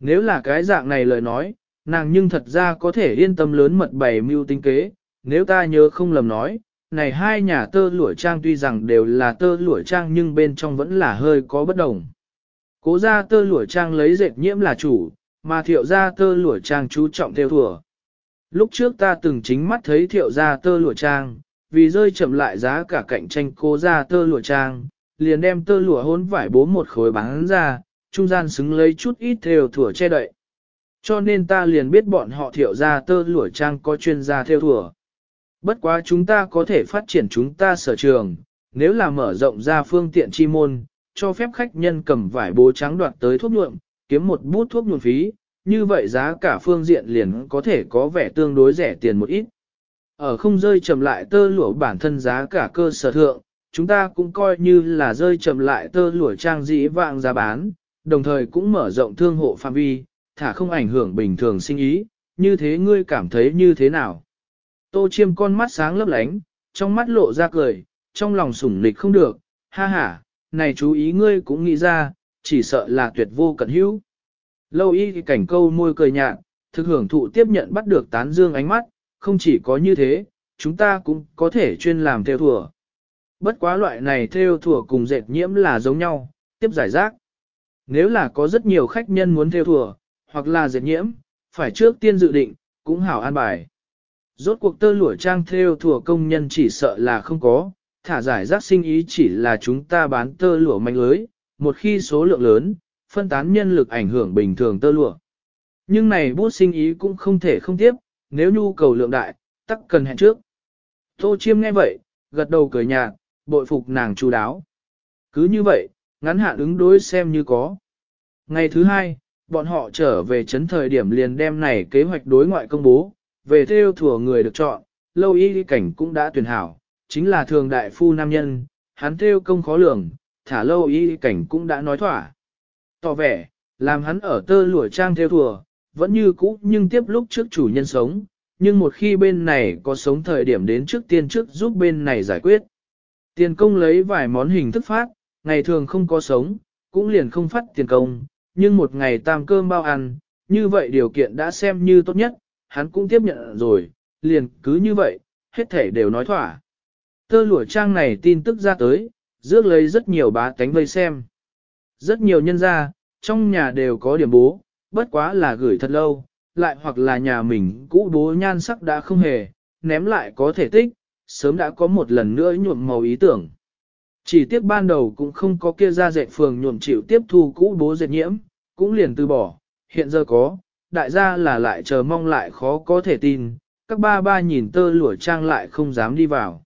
Nếu là cái dạng này lời nói, nàng nhưng thật ra có thể yên tâm lớn mật bày mưu tinh kế, nếu ta nhớ không lầm nói, này hai nhà tơ lụa trang tuy rằng đều là tơ lụa trang nhưng bên trong vẫn là hơi có bất đồng. Cố gia tơ lụa trang lấy dệt nhiễm là chủ, mà thiệu gia tơ lụa trang chú trọng theo thùa. Lúc trước ta từng chính mắt thấy thiệu gia tơ lụa trang, vì rơi chậm lại giá cả cạnh tranh cố gia tơ lụa trang, liền đem tơ lụa hôn vải bố một khối bán ra, trung gian xứng lấy chút ít theo thùa che đậy. Cho nên ta liền biết bọn họ thiệu ra tơ lụa trang có chuyên gia theo thùa. Bất quá chúng ta có thể phát triển chúng ta sở trường, nếu là mở rộng ra phương tiện chi môn, cho phép khách nhân cầm vải bố trắng đoạt tới thuốc nhuộm, kiếm một bút thuốc nhuộm phí, như vậy giá cả phương diện liền có thể có vẻ tương đối rẻ tiền một ít. Ở không rơi chậm lại tơ lụa bản thân giá cả cơ sở thượng, chúng ta cũng coi như là rơi chậm lại tơ lụa trang dĩ vạng giá bán, đồng thời cũng mở rộng thương hộ phạm vi, thả không ảnh hưởng bình thường sinh ý, như thế ngươi cảm thấy như thế nào? Tô chiêm con mắt sáng lấp lánh, trong mắt lộ ra cười, trong lòng sủng lịch không được, ha ha, này chú ý ngươi cũng nghĩ ra, chỉ sợ là tuyệt vô cận hữu. Lâu y thì cảnh câu môi cười nhạt, thực hưởng thụ tiếp nhận bắt được tán dương ánh mắt, không chỉ có như thế, chúng ta cũng có thể chuyên làm theo thùa. Bất quá loại này theo thùa cùng dệt nhiễm là giống nhau, tiếp giải rác. Nếu là có rất nhiều khách nhân muốn theo thùa, hoặc là dệt nhiễm, phải trước tiên dự định, cũng hảo an bài. Rốt cuộc tơ lụa trang theo thùa công nhân chỉ sợ là không có, thả giải rác sinh ý chỉ là chúng ta bán tơ lụa manh lưới, một khi số lượng lớn, phân tán nhân lực ảnh hưởng bình thường tơ lụa. Nhưng này bút sinh ý cũng không thể không tiếp, nếu nhu cầu lượng đại, tắc cần hẹn trước. Tô chiêm nghe vậy, gật đầu cười nhạt, bội phục nàng chu đáo. Cứ như vậy, ngắn hạn ứng đối xem như có. Ngày thứ hai, bọn họ trở về chấn thời điểm liền đem này kế hoạch đối ngoại công bố, về theo thừa người được chọn, lâu y cảnh cũng đã tuyển hảo, chính là thường đại phu nam nhân, hắn theo công khó lường, thả lâu y cảnh cũng đã nói thỏa. Tỏ vẻ, làm hắn ở tơ lụa trang theo thừa, vẫn như cũ nhưng tiếp lúc trước chủ nhân sống, nhưng một khi bên này có sống thời điểm đến trước tiên trước giúp bên này giải quyết. Tiền công lấy vài món hình thức phát, ngày thường không có sống, cũng liền không phát tiền công, nhưng một ngày tam cơm bao ăn, như vậy điều kiện đã xem như tốt nhất, hắn cũng tiếp nhận rồi, liền cứ như vậy, hết thể đều nói thỏa. Tơ lụa trang này tin tức ra tới, rước lấy rất nhiều bá tánh vây xem. Rất nhiều nhân gia, trong nhà đều có điểm bố, bất quá là gửi thật lâu, lại hoặc là nhà mình cũ bố nhan sắc đã không hề, ném lại có thể tích, sớm đã có một lần nữa nhuộm màu ý tưởng. Chỉ tiếc ban đầu cũng không có kia ra dệt phường nhuộm chịu tiếp thu cũ bố dệt nhiễm, cũng liền từ bỏ, hiện giờ có, đại gia là lại chờ mong lại khó có thể tin, các ba ba nhìn tơ lụa trang lại không dám đi vào.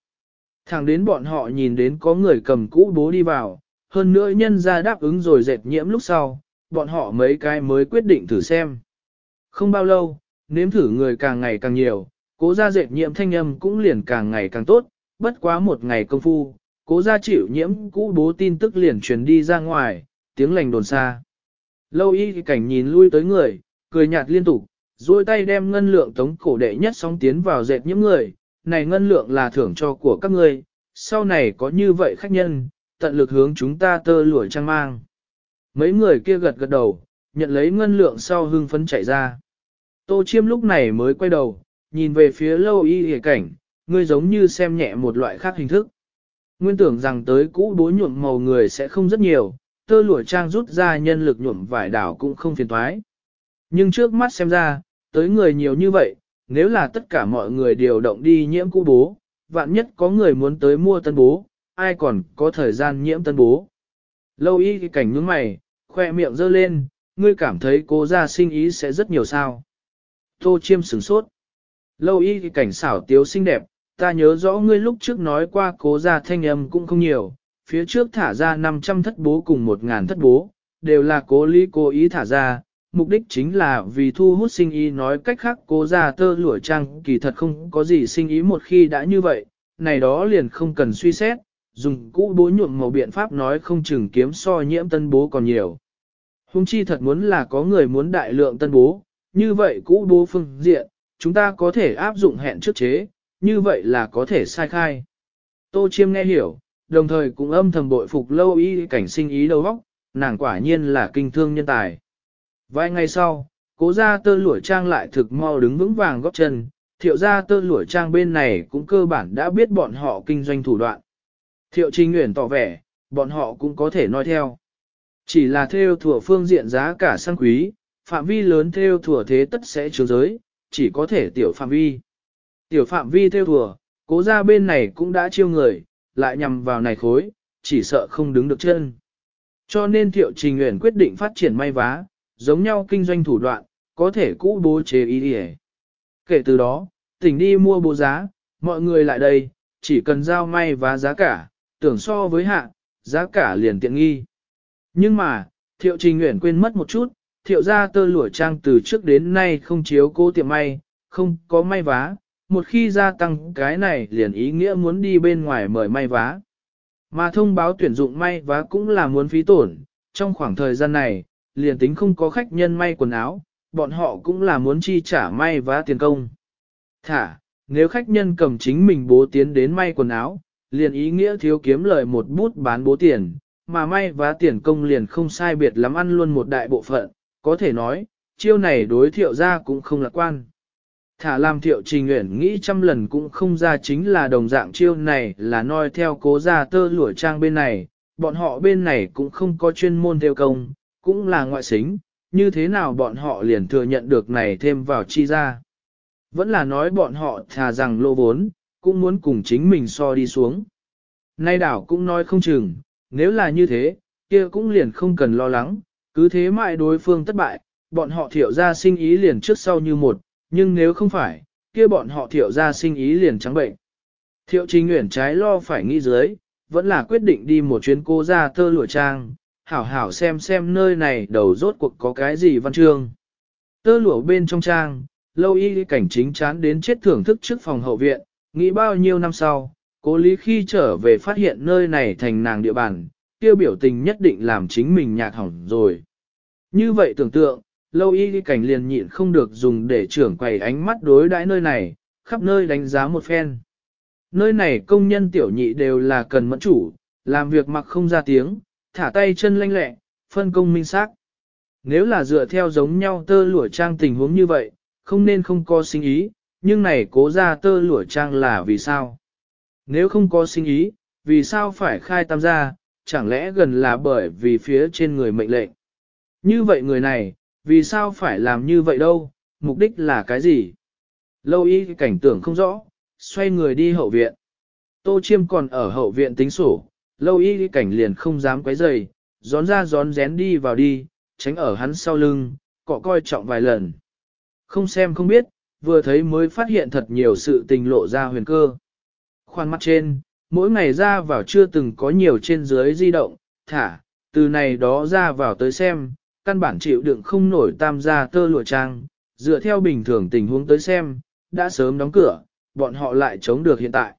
Thẳng đến bọn họ nhìn đến có người cầm cũ bố đi vào, hơn nữa nhân ra đáp ứng rồi dệt nhiễm lúc sau, bọn họ mấy cái mới quyết định thử xem. Không bao lâu, nếm thử người càng ngày càng nhiều, cố ra dệt nhiễm thanh âm cũng liền càng ngày càng tốt, bất quá một ngày công phu, cố ra chịu nhiễm cũ bố tin tức liền truyền đi ra ngoài, tiếng lành đồn xa. Lâu y cảnh nhìn lui tới người, cười nhạt liên tục, duỗi tay đem ngân lượng tống cổ đệ nhất sóng tiến vào dệt những người, này ngân lượng là thưởng cho của các ngươi, sau này có như vậy khách nhân, tận lực hướng chúng ta tơ lụa trang mang. Mấy người kia gật gật đầu, nhận lấy ngân lượng sau hưng phấn chạy ra. Tô chiêm lúc này mới quay đầu, nhìn về phía lâu y hề cảnh, ngươi giống như xem nhẹ một loại khác hình thức. Nguyên tưởng rằng tới cũ bố nhuộm màu người sẽ không rất nhiều, tơ lụa trang rút ra nhân lực nhuộm vải đảo cũng không phiền thoái. Nhưng trước mắt xem ra, tới người nhiều như vậy, nếu là tất cả mọi người điều động đi nhiễm cũ bố, vạn nhất có người muốn tới mua tân bố, ai còn có thời gian nhiễm tân bố. Lâu y cảnh nhướng mày, khoe miệng giơ lên, ngươi cảm thấy cố gia sinh ý sẽ rất nhiều sao. Tô chiêm sửng sốt. Lâu y cảnh xảo tiếu xinh đẹp, ta nhớ rõ ngươi lúc trước nói qua cố gia thanh âm cũng không nhiều, phía trước thả ra 500 thất bố cùng 1.000 thất bố, đều là cố lý cố ý thả ra, mục đích chính là vì thu hút sinh ý nói cách khác cố gia tơ lụa trang kỳ thật không có gì sinh ý một khi đã như vậy, này đó liền không cần suy xét, dùng cũ bố nhuộm màu biện pháp nói không chừng kiếm so nhiễm tân bố còn nhiều. Hùng chi thật muốn là có người muốn đại lượng tân bố, như vậy cũ bố phương diện, chúng ta có thể áp dụng hẹn trước chế, như vậy là có thể sai khai. Tô Chiêm nghe hiểu, đồng thời cũng âm thầm bội phục lâu y cảnh sinh ý đầu óc, nàng quả nhiên là kinh thương nhân tài. Vài ngày sau, cố ra tơ lụa trang lại thực mau đứng vững vàng góp chân, thiệu ra tơ lụa trang bên này cũng cơ bản đã biết bọn họ kinh doanh thủ đoạn. Thiệu Trinh Nguyễn tỏ vẻ, bọn họ cũng có thể nói theo. Chỉ là theo thủa phương diện giá cả sang quý, phạm vi lớn theo thủa thế tất sẽ trường giới, chỉ có thể tiểu phạm vi. Tiểu phạm vi theo thủa, cố ra bên này cũng đã chiêu người, lại nhằm vào này khối, chỉ sợ không đứng được chân. Cho nên Thiệu Trình Nguyễn quyết định phát triển may vá, giống nhau kinh doanh thủ đoạn, có thể cũ bố chế ý đi Kể từ đó, tỉnh đi mua bố giá, mọi người lại đây, chỉ cần giao may vá giá cả, tưởng so với hạ, giá cả liền tiện nghi. Nhưng mà, Thiệu Trình Nguyễn quên mất một chút, thiệu gia tơ lụa trang từ trước đến nay không chiếu cố tiệm may, không có may vá, một khi gia tăng cái này liền ý nghĩa muốn đi bên ngoài mời may vá. Mà thông báo tuyển dụng may vá cũng là muốn phí tổn, trong khoảng thời gian này, liền tính không có khách nhân may quần áo, bọn họ cũng là muốn chi trả may vá tiền công. Thả, nếu khách nhân cầm chính mình bố tiến đến may quần áo, liền ý nghĩa thiếu kiếm lời một bút bán bố tiền, mà may vá tiền công liền không sai biệt lắm ăn luôn một đại bộ phận, có thể nói, chiêu này đối thiệu ra cũng không lạc quan. Thả làm thiệu trình nguyện nghĩ trăm lần cũng không ra chính là đồng dạng chiêu này là noi theo cố gia tơ lụa trang bên này, bọn họ bên này cũng không có chuyên môn theo công, cũng là ngoại xính, như thế nào bọn họ liền thừa nhận được này thêm vào chi ra. Vẫn là nói bọn họ thà rằng lô vốn, cũng muốn cùng chính mình so đi xuống. Nay đảo cũng nói không chừng, nếu là như thế, kia cũng liền không cần lo lắng, cứ thế mãi đối phương thất bại, bọn họ thiệu ra sinh ý liền trước sau như một, nhưng nếu không phải, kia bọn họ thiệu ra sinh ý liền trắng bệnh. Thiệu trình nguyện trái lo phải nghĩ dưới, vẫn là quyết định đi một chuyến cô ra tơ lụa trang, hảo hảo xem xem nơi này đầu rốt cuộc có cái gì văn chương. Tơ lụa bên trong trang, lâu y cảnh chính chán đến chết thưởng thức trước phòng hậu viện, nghĩ bao nhiêu năm sau, cố lý khi trở về phát hiện nơi này thành nàng địa bàn, tiêu biểu tình nhất định làm chính mình nhạc hỏng rồi. Như vậy tưởng tượng, lâu y cảnh liền nhịn không được dùng để trưởng quầy ánh mắt đối đãi nơi này, khắp nơi đánh giá một phen. Nơi này công nhân tiểu nhị đều là cần mẫn chủ, làm việc mặc không ra tiếng, thả tay chân lanh lẹ, phân công minh xác. Nếu là dựa theo giống nhau tơ lụa trang tình huống như vậy, không nên không có sinh ý, nhưng này cố ra tơ lụa trang là vì sao? Nếu không có sinh ý, vì sao phải khai tam gia, chẳng lẽ gần là bởi vì phía trên người mệnh lệnh? Như vậy người này, vì sao phải làm như vậy đâu, mục đích là cái gì? Lâu y cảnh tưởng không rõ, xoay người đi hậu viện. Tô Chiêm còn ở hậu viện tính sổ, lâu y cảnh liền không dám quấy rầy, gión ra gión rén đi vào đi, tránh ở hắn sau lưng, cọ coi trọng vài lần. Không xem không biết, vừa thấy mới phát hiện thật nhiều sự tình lộ ra huyền cơ. Khoan mắt trên, mỗi ngày ra vào chưa từng có nhiều trên dưới di động, thả, từ này đó ra vào tới xem, căn bản chịu đựng không nổi tam gia tơ lụa trang, dựa theo bình thường tình huống tới xem, đã sớm đóng cửa, bọn họ lại chống được hiện tại.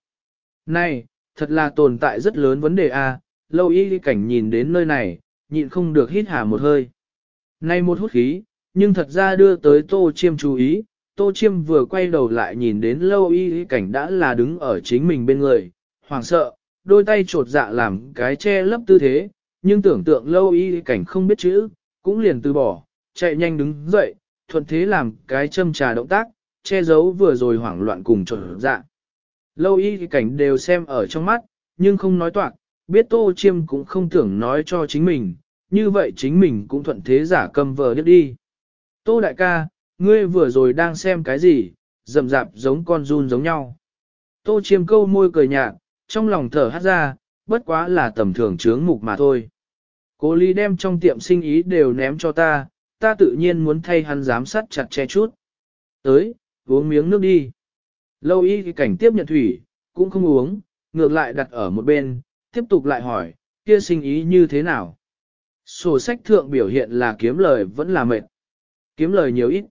Này, thật là tồn tại rất lớn vấn đề a. lâu y cảnh nhìn đến nơi này, nhịn không được hít hà một hơi. Này một hút khí, nhưng thật ra đưa tới tô chiêm chú ý, tô chiêm vừa quay đầu lại nhìn đến lâu y cảnh đã là đứng ở chính mình bên người, hoảng sợ, đôi tay trột dạ làm cái che lấp tư thế, nhưng tưởng tượng lâu y cảnh không biết chữ, cũng liền từ bỏ, chạy nhanh đứng dậy, thuận thế làm cái châm trà động tác, che giấu vừa rồi hoảng loạn cùng trộn dạ. Lâu y cảnh đều xem ở trong mắt, nhưng không nói toạc, biết tô chiêm cũng không tưởng nói cho chính mình, như vậy chính mình cũng thuận thế giả cầm vờ nhất đi. Tô đại ca, ngươi vừa rồi đang xem cái gì, rậm rạp giống con run giống nhau. Tô chiêm câu môi cười nhạt, trong lòng thở hát ra, bất quá là tầm thường chướng mục mà thôi. Cố lý đem trong tiệm sinh ý đều ném cho ta, ta tự nhiên muốn thay hắn giám sát chặt che chút. Tới, uống miếng nước đi. Lâu y cái cảnh tiếp nhận thủy, cũng không uống, ngược lại đặt ở một bên, tiếp tục lại hỏi, kia sinh ý như thế nào? Sổ sách thượng biểu hiện là kiếm lời vẫn là mệt. Kiếm lời nhiều ít.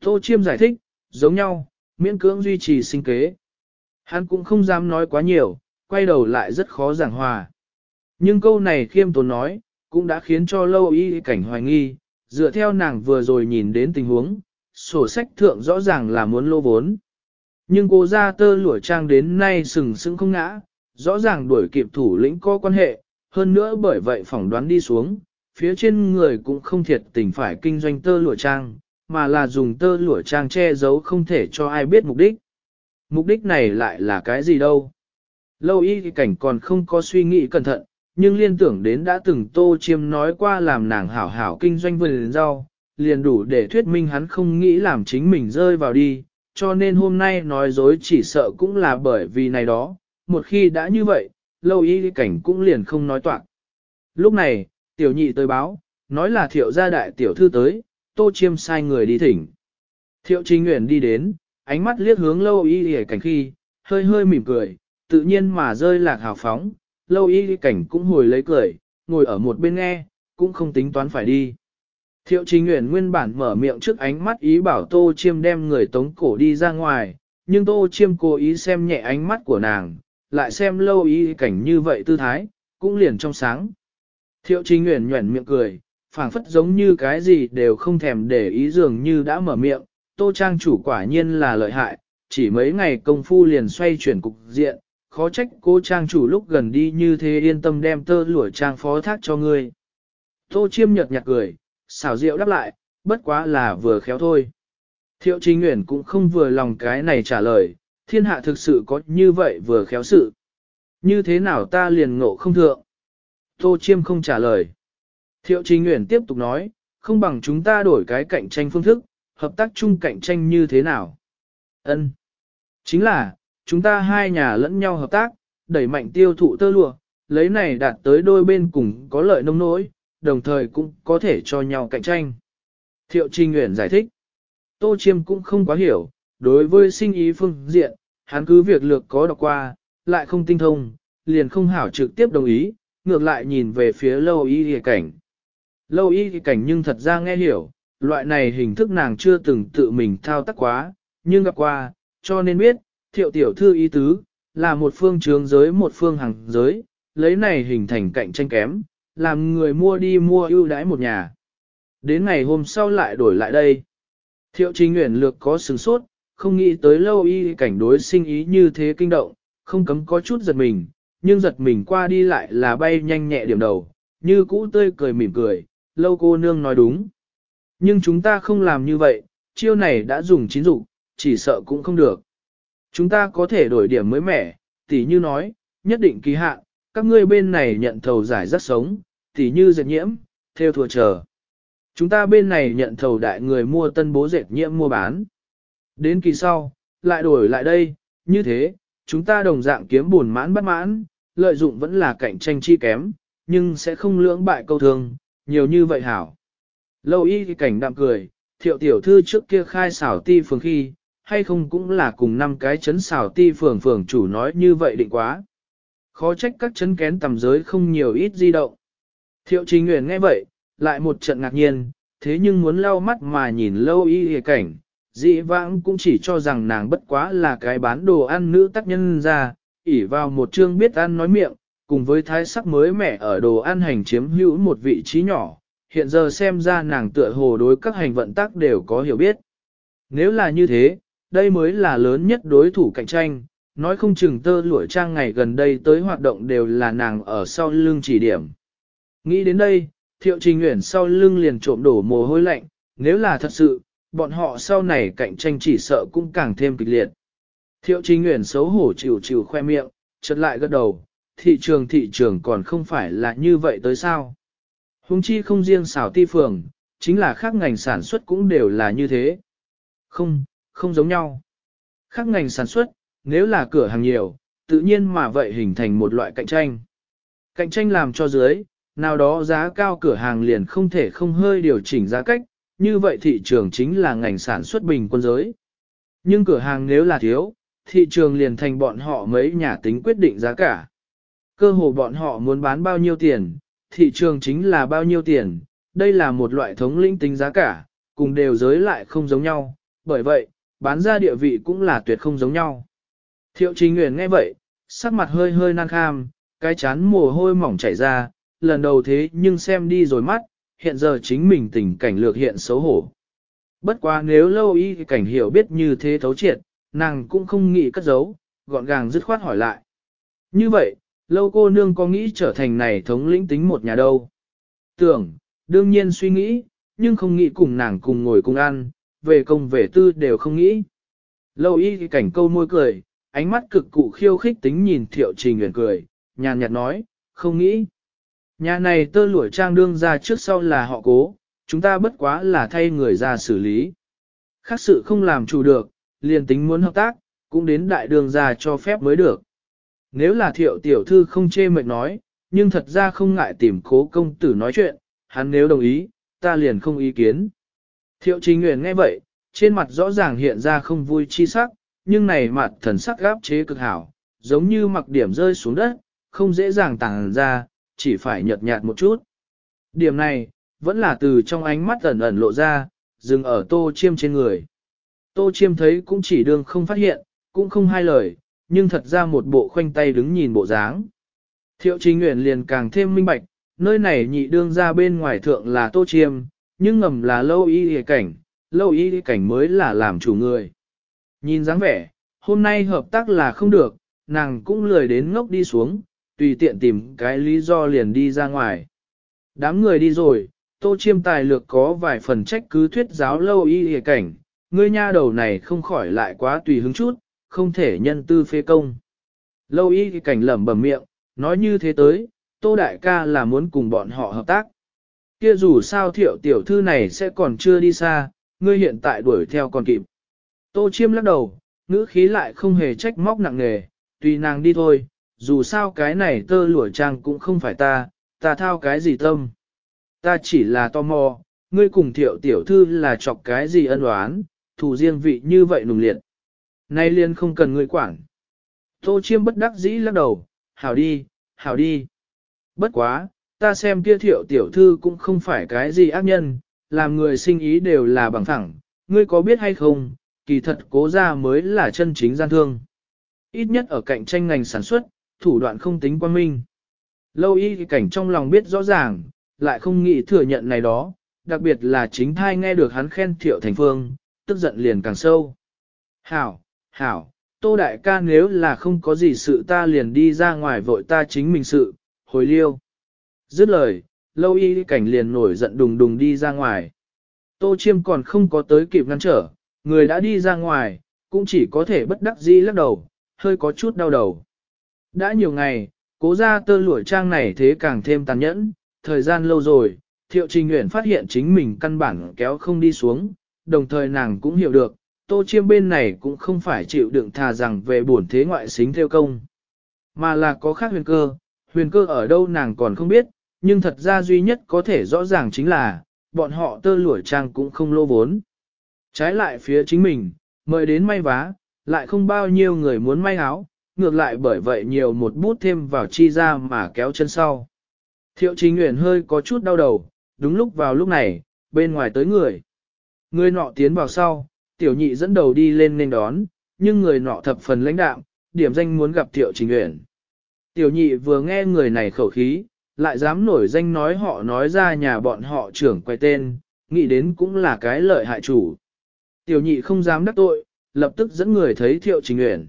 Tô Chiêm giải thích, giống nhau, miễn cưỡng duy trì sinh kế. Hắn cũng không dám nói quá nhiều, quay đầu lại rất khó giảng hòa. Nhưng câu này khiêm tốn nói, cũng đã khiến cho lâu y cảnh hoài nghi, dựa theo nàng vừa rồi nhìn đến tình huống, sổ sách thượng rõ ràng là muốn lô vốn. Nhưng cô ra tơ lụa trang đến nay sừng sững không ngã, rõ ràng đuổi kịp thủ lĩnh có quan hệ, hơn nữa bởi vậy phỏng đoán đi xuống, phía trên người cũng không thiệt tình phải kinh doanh tơ lụa trang, mà là dùng tơ lụa trang che giấu không thể cho ai biết mục đích. Mục đích này lại là cái gì đâu? Lâu y thì cảnh còn không có suy nghĩ cẩn thận, nhưng liên tưởng đến đã từng tô chiêm nói qua làm nàng hảo hảo kinh doanh vườn rau, liền đủ để thuyết minh hắn không nghĩ làm chính mình rơi vào đi, cho nên hôm nay nói dối chỉ sợ cũng là bởi vì này đó, một khi đã như vậy, lâu y cảnh cũng liền không nói toạc. Lúc này, tiểu nhị tới báo, nói là thiệu gia đại tiểu thư tới, tô chiêm sai người đi thỉnh. Thiệu trình nguyện đi đến, ánh mắt liếc hướng lâu y cảnh khi, hơi hơi mỉm cười, tự nhiên mà rơi lạc hào phóng, lâu y cảnh cũng hồi lấy cười, ngồi ở một bên nghe, cũng không tính toán phải đi. Thiệu trình nguyện nguyên bản mở miệng trước ánh mắt ý bảo tô chiêm đem người tống cổ đi ra ngoài, nhưng tô chiêm cố ý xem nhẹ ánh mắt của nàng, lại xem lâu y cảnh như vậy tư thái, cũng liền trong sáng. Thiệu trình nguyện nhuẩn miệng cười, phảng phất giống như cái gì đều không thèm để ý dường như đã mở miệng, tô trang chủ quả nhiên là lợi hại, chỉ mấy ngày công phu liền xoay chuyển cục diện, khó trách cô trang chủ lúc gần đi như thế yên tâm đem tơ lụa trang phó thác cho ngươi. Tô chiêm nhật nhạt cười, xảo diệu đáp lại, bất quá là vừa khéo thôi. Thiệu Trình Nguyễn cũng không vừa lòng cái này trả lời, thiên hạ thực sự có như vậy vừa khéo sự. Như thế nào ta liền ngộ không thượng? Tô Chiêm không trả lời. Thiệu Trình Nguyễn tiếp tục nói, không bằng chúng ta đổi cái cạnh tranh phương thức, hợp tác chung cạnh tranh như thế nào? Ân, Chính là, chúng ta hai nhà lẫn nhau hợp tác, đẩy mạnh tiêu thụ tơ lụa, lấy này đạt tới đôi bên cùng có lợi nông nỗi, đồng thời cũng có thể cho nhau cạnh tranh. Thiệu Trinh Nguyễn giải thích, Tô Chiêm cũng không quá hiểu, đối với sinh ý phương diện, hắn cứ việc lược có đọc qua, lại không tinh thông, liền không hảo trực tiếp đồng ý, ngược lại nhìn về phía lâu y hề cảnh. Lâu y hề cảnh nhưng thật ra nghe hiểu, loại này hình thức nàng chưa từng tự mình thao tác quá, nhưng gặp qua, cho nên biết, thiệu tiểu thư ý tứ, là một phương trướng giới một phương hàng giới, lấy này hình thành cạnh tranh kém, làm người mua đi mua ưu đãi một nhà. Đến ngày hôm sau lại đổi lại đây. Thiệu trình nguyện lược có sừng sốt, không nghĩ tới lâu y cảnh đối sinh ý như thế kinh động, không cấm có chút giật mình, nhưng giật mình qua đi lại là bay nhanh nhẹ điểm đầu, như cũ tươi cười mỉm cười, lâu cô nương nói đúng. Nhưng chúng ta không làm như vậy, chiêu này đã dùng chín dục, chỉ sợ cũng không được. Chúng ta có thể đổi điểm mới mẻ, tỉ như nói, nhất định kỳ hạn, các ngươi bên này nhận thầu giải rất sống, tỉ như dệt nhiễm, theo thua chờ. Chúng ta bên này nhận thầu đại người mua tân bố dệt nhiễm mua bán. Đến kỳ sau, lại đổi lại đây, như thế, chúng ta đồng dạng kiếm buồn mãn bất mãn, lợi dụng vẫn là cạnh tranh chi kém, nhưng sẽ không lưỡng bại câu thương, nhiều như vậy hảo. Lâu y cảnh đạm cười, thiệu tiểu thư trước kia khai xảo ti phường khi, hay không cũng là cùng năm cái chấn xào ti phường phường chủ nói như vậy định quá. Khó trách các chấn kén tầm giới không nhiều ít di động. Thiệu trình nguyện nghe vậy, lại một trận ngạc nhiên, thế nhưng muốn lau mắt mà nhìn lâu y hề cảnh, dị vãng cũng chỉ cho rằng nàng bất quá là cái bán đồ ăn nữ tác nhân ra, ỉ vào một chương biết ăn nói miệng, cùng với thái sắc mới mẻ ở đồ ăn hành chiếm hữu một vị trí nhỏ, hiện giờ xem ra nàng tựa hồ đối các hành vận tác đều có hiểu biết. Nếu là như thế, đây mới là lớn nhất đối thủ cạnh tranh, nói không chừng tơ lụa trang ngày gần đây tới hoạt động đều là nàng ở sau lưng chỉ điểm. Nghĩ đến đây, thiệu trình nguyện sau lưng liền trộm đổ mồ hôi lạnh, nếu là thật sự, bọn họ sau này cạnh tranh chỉ sợ cũng càng thêm kịch liệt. Thiệu Trình nguyện xấu hổ chịu chịu khoe miệng, chợt lại gật đầu, thị trường thị trường còn không phải là như vậy tới sao. Hùng chi không riêng xảo ti phường, chính là khác ngành sản xuất cũng đều là như thế. Không, không giống nhau. Khác ngành sản xuất, nếu là cửa hàng nhiều, tự nhiên mà vậy hình thành một loại cạnh tranh. Cạnh tranh làm cho dưới, nào đó giá cao cửa hàng liền không thể không hơi điều chỉnh giá cách, như vậy thị trường chính là ngành sản xuất bình quân giới. Nhưng cửa hàng nếu là thiếu, thị trường liền thành bọn họ mấy nhà tính quyết định giá cả. Cơ hồ bọn họ muốn bán bao nhiêu tiền, thị trường chính là bao nhiêu tiền, đây là một loại thống lĩnh tính giá cả, cùng đều giới lại không giống nhau, bởi vậy, bán ra địa vị cũng là tuyệt không giống nhau. Thiệu Trình Nguyễn nghe vậy, sắc mặt hơi hơi nan kham, cái chán mồ hôi mỏng chảy ra, lần đầu thế nhưng xem đi rồi mắt, hiện giờ chính mình tình cảnh lược hiện xấu hổ. Bất quá nếu lâu y cảnh hiểu biết như thế thấu triệt, nàng cũng không nghĩ cất giấu, gọn gàng dứt khoát hỏi lại. Như vậy, lâu cô nương có nghĩ trở thành này thống lĩnh tính một nhà đâu? Tưởng, đương nhiên suy nghĩ, nhưng không nghĩ cùng nàng cùng ngồi cùng ăn, về công về tư đều không nghĩ. Lâu y cảnh câu môi cười, ánh mắt cực cụ khiêu khích tính nhìn thiệu trình nguyện cười, nhàn nhạt nói, không nghĩ. Nhà này tơ lụa trang đương ra trước sau là họ cố, chúng ta bất quá là thay người ra xử lý. Khác sự không làm chủ được, liền tính muốn hợp tác, cũng đến đại đường ra cho phép mới được. Nếu là thiệu tiểu thư không chê mệt nói, nhưng thật ra không ngại tìm cố công tử nói chuyện, hắn nếu đồng ý, ta liền không ý kiến. Thiệu trình nguyện nghe vậy, trên mặt rõ ràng hiện ra không vui chi sắc, nhưng này mặt thần sắc gáp chế cực hảo, giống như mặc điểm rơi xuống đất, không dễ dàng tàng ra, chỉ phải nhợt nhạt một chút. Điểm này, vẫn là từ trong ánh mắt ẩn ẩn lộ ra, dừng ở tô chiêm trên người. Tô chiêm thấy cũng chỉ đương không phát hiện, cũng không hai lời, nhưng thật ra một bộ khoanh tay đứng nhìn bộ dáng. Thiệu trình nguyện liền càng thêm minh bạch, nơi này nhị đương ra bên ngoài thượng là tô chiêm, nhưng ngầm là lâu y hề cảnh, lâu y cảnh mới là làm chủ người. Nhìn dáng vẻ, hôm nay hợp tác là không được, nàng cũng lười đến ngốc đi xuống, tùy tiện tìm cái lý do liền đi ra ngoài. Đám người đi rồi, tô chiêm tài lược có vài phần trách cứ thuyết giáo lâu y hề cảnh, ngươi nha đầu này không khỏi lại quá tùy hứng chút, không thể nhân tư phê công. Lâu y cảnh lẩm bẩm miệng, nói như thế tới, tô đại ca là muốn cùng bọn họ hợp tác. Kia dù sao thiệu tiểu thư này sẽ còn chưa đi xa, ngươi hiện tại đuổi theo còn kịp. Tô chiêm lắc đầu, ngữ khí lại không hề trách móc nặng nề, tùy nàng đi thôi, dù sao cái này tơ lụa trang cũng không phải ta, ta thao cái gì tâm. Ta chỉ là tò mò, ngươi cùng thiệu tiểu thư là chọc cái gì ân oán, thủ riêng vị như vậy nùng liệt. Nay liên không cần ngươi quản. Tô chiêm bất đắc dĩ lắc đầu, hảo đi, hảo đi. Bất quá, ta xem kia thiệu tiểu thư cũng không phải cái gì ác nhân, làm người sinh ý đều là bằng thẳng, ngươi có biết hay không, kỳ thật cố ra mới là chân chính gian thương. Ít nhất ở cạnh tranh ngành sản xuất, thủ đoạn không tính quan minh. Lâu y cảnh trong lòng biết rõ ràng, lại không nghĩ thừa nhận này đó, đặc biệt là chính thai nghe được hắn khen thiệu thành phương, tức giận liền càng sâu. Hảo, hảo, tô đại ca nếu là không có gì sự ta liền đi ra ngoài vội ta chính mình sự, hồi liêu. Dứt lời, lâu y cảnh liền nổi giận đùng đùng đi ra ngoài. Tô chiêm còn không có tới kịp ngăn trở, người đã đi ra ngoài, cũng chỉ có thể bất đắc dĩ lắc đầu, hơi có chút đau đầu. Đã nhiều ngày, cố ra tơ lụa trang này thế càng thêm tàn nhẫn, thời gian lâu rồi, thiệu trình nguyện phát hiện chính mình căn bản kéo không đi xuống, đồng thời nàng cũng hiểu được, tô chiêm bên này cũng không phải chịu đựng thà rằng về buồn thế ngoại xính theo công, mà là có khác huyền cơ, huyền cơ ở đâu nàng còn không biết, nhưng thật ra duy nhất có thể rõ ràng chính là, bọn họ tơ lụa trang cũng không lô vốn. Trái lại phía chính mình, mời đến may vá, lại không bao nhiêu người muốn may áo, ngược lại bởi vậy nhiều một bút thêm vào chi ra mà kéo chân sau. Thiệu Chính nguyện hơi có chút đau đầu, đúng lúc vào lúc này, bên ngoài tới người. Người nọ tiến vào sau, tiểu nhị dẫn đầu đi lên nên đón, nhưng người nọ thập phần lãnh đạm, điểm danh muốn gặp Thiệu Chính nguyện. Tiểu nhị vừa nghe người này khẩu khí, lại dám nổi danh nói họ nói ra nhà bọn họ trưởng quay tên, nghĩ đến cũng là cái lợi hại chủ. Tiểu nhị không dám đắc tội, lập tức dẫn người thấy Thiệu Trình uyển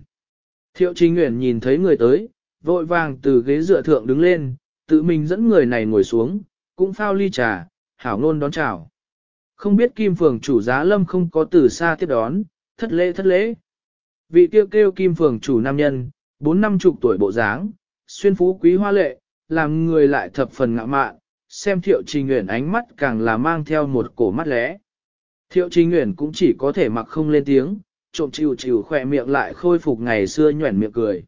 Thiệu Trình uyển nhìn thấy người tới, vội vàng từ ghế dựa thượng đứng lên, tự mình dẫn người này ngồi xuống, cũng phao ly trà, hảo ngôn đón chào. Không biết Kim Phường chủ giá lâm không có từ xa tiếp đón, thất lễ thất lễ. Vị kêu kêu kim phường chủ nam nhân, bốn năm chục tuổi bộ dáng, xuyên phú quý hoa lệ, làm người lại thập phần ngạ mạn, xem thiệu trình nguyện ánh mắt càng là mang theo một cổ mắt lẽ. Thiệu trình nguyện cũng chỉ có thể mặc không lên tiếng, trộm chịu chịu khỏe miệng lại khôi phục ngày xưa nhuẩn miệng cười.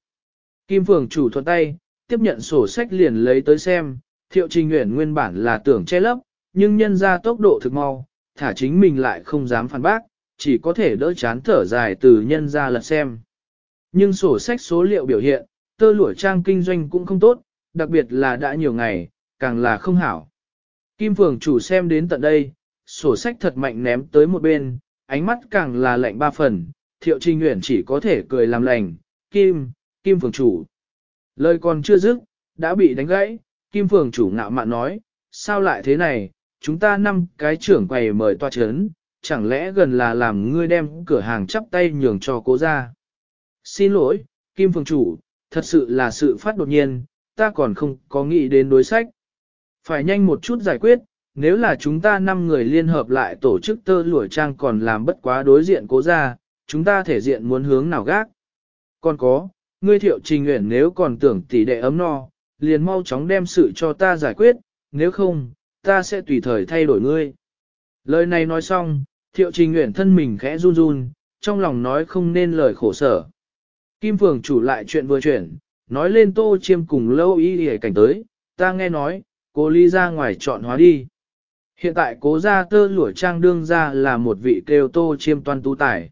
Kim Phượng chủ thuận tay, tiếp nhận sổ sách liền lấy tới xem, thiệu trình nguyện nguyên bản là tưởng che lấp, nhưng nhân ra tốc độ thực mau, thả chính mình lại không dám phản bác, chỉ có thể đỡ chán thở dài từ nhân ra lật xem. Nhưng sổ sách số liệu biểu hiện, tơ lụa trang kinh doanh cũng không tốt, đặc biệt là đã nhiều ngày, càng là không hảo. Kim Phượng chủ xem đến tận đây, sổ sách thật mạnh ném tới một bên, ánh mắt càng là lạnh ba phần, thiệu trinh nguyện chỉ có thể cười làm lành, Kim, Kim Phượng chủ. Lời còn chưa dứt, đã bị đánh gãy, Kim Phượng chủ ngạo mạn nói, sao lại thế này, chúng ta năm cái trưởng quầy mời toa chấn, chẳng lẽ gần là làm ngươi đem cửa hàng chắp tay nhường cho cố ra. Xin lỗi, Kim Phượng chủ, thật sự là sự phát đột nhiên, ta còn không có nghĩ đến đối sách. Phải nhanh một chút giải quyết, nếu là chúng ta năm người liên hợp lại tổ chức tơ lụa trang còn làm bất quá đối diện cố ra, chúng ta thể diện muốn hướng nào gác. Còn có, ngươi thiệu trình nguyện nếu còn tưởng tỷ đệ ấm no, liền mau chóng đem sự cho ta giải quyết, nếu không, ta sẽ tùy thời thay đổi ngươi. Lời này nói xong, thiệu trình nguyện thân mình khẽ run run, trong lòng nói không nên lời khổ sở. Kim Phường chủ lại chuyện vừa chuyển, nói lên tô chiêm cùng lâu y hề cảnh tới, ta nghe nói, cô ly ra ngoài chọn hóa đi. Hiện tại cố gia tơ lũa trang đương ra là một vị kêu tô chiêm toàn tú tải,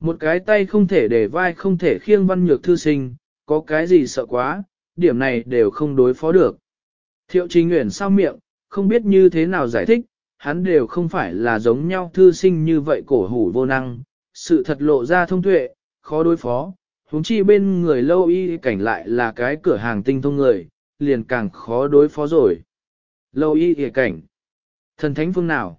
Một cái tay không thể để vai không thể khiêng văn nhược thư sinh, có cái gì sợ quá, điểm này đều không đối phó được. Thiệu trình nguyện sao miệng, không biết như thế nào giải thích, hắn đều không phải là giống nhau thư sinh như vậy cổ hủ vô năng, sự thật lộ ra thông tuệ, khó đối phó, huống chi bên người lâu y cảnh lại là cái cửa hàng tinh thông người, liền càng khó đối phó rồi. Lâu y y cảnh. Thần thánh phương nào?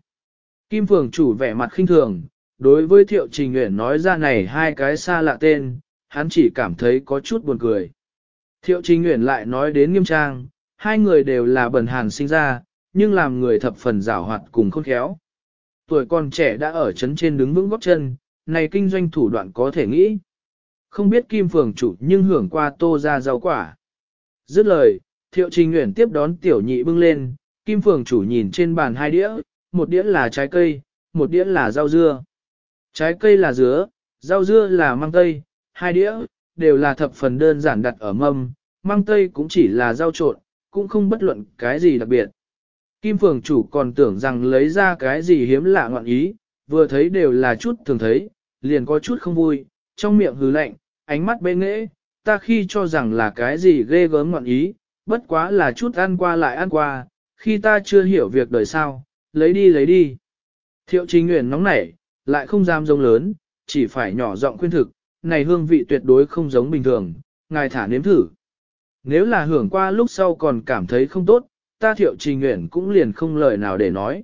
Kim Phường chủ vẻ mặt khinh thường, đối với Thiệu Trình Nguyễn nói ra này hai cái xa lạ tên, hắn chỉ cảm thấy có chút buồn cười. Thiệu Trình Nguyễn lại nói đến nghiêm trang, hai người đều là bần hàn sinh ra, nhưng làm người thập phần rảo hoạt cùng khôn khéo. Tuổi còn trẻ đã ở chấn trên đứng vững góc chân, này kinh doanh thủ đoạn có thể nghĩ. Không biết Kim Phường chủ nhưng hưởng qua tô ra rau quả. Dứt lời, Thiệu Trình Nguyễn tiếp đón tiểu nhị bưng lên, Kim Phường chủ nhìn trên bàn hai đĩa, một đĩa là trái cây, một đĩa là rau dưa. Trái cây là dứa, rau dưa là măng tây, hai đĩa, đều là thập phần đơn giản đặt ở mâm, măng tây cũng chỉ là rau trộn, cũng không bất luận cái gì đặc biệt. Kim Phường chủ còn tưởng rằng lấy ra cái gì hiếm lạ ngoạn ý, vừa thấy đều là chút thường thấy, liền có chút không vui, trong miệng hứ lạnh, ánh mắt bê nghễ, ta khi cho rằng là cái gì ghê gớm ngọn ý, bất quá là chút ăn qua lại ăn qua, khi ta chưa hiểu việc đời sao, lấy đi lấy đi. Thiệu trình nguyện nóng nảy, lại không dám giống lớn, chỉ phải nhỏ giọng khuyên thực, này hương vị tuyệt đối không giống bình thường, ngài thả nếm thử. Nếu là hưởng qua lúc sau còn cảm thấy không tốt, ta thiệu trình nguyện cũng liền không lời nào để nói.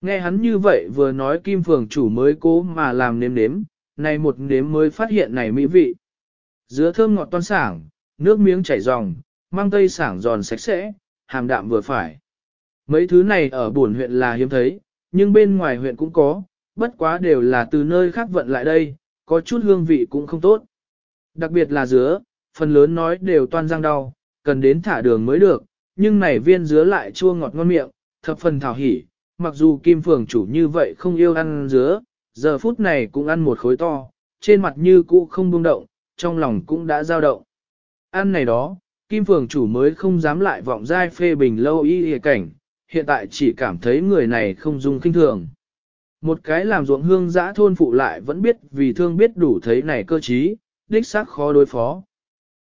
Nghe hắn như vậy vừa nói kim phường chủ mới cố mà làm nếm nếm, này một nếm mới phát hiện này mỹ vị. Dứa thơm ngọt toan sảng, nước miếng chảy ròng, mang tây sảng giòn sạch sẽ, hàm đạm vừa phải. Mấy thứ này ở buồn huyện là hiếm thấy, nhưng bên ngoài huyện cũng có, bất quá đều là từ nơi khác vận lại đây, có chút hương vị cũng không tốt. Đặc biệt là dứa, phần lớn nói đều toan răng đau, cần đến thả đường mới được, nhưng này viên dứa lại chua ngọt ngon miệng, thập phần thảo hỉ, mặc dù Kim Phường chủ như vậy không yêu ăn dứa, giờ phút này cũng ăn một khối to, trên mặt như cũ không buông động, trong lòng cũng đã dao động. Ăn này đó, Kim Phường chủ mới không dám lại vọng dai phê bình lâu y hề cảnh, hiện tại chỉ cảm thấy người này không dung kinh thường. Một cái làm ruộng hương giã thôn phụ lại vẫn biết vì thương biết đủ thấy này cơ trí, đích xác khó đối phó.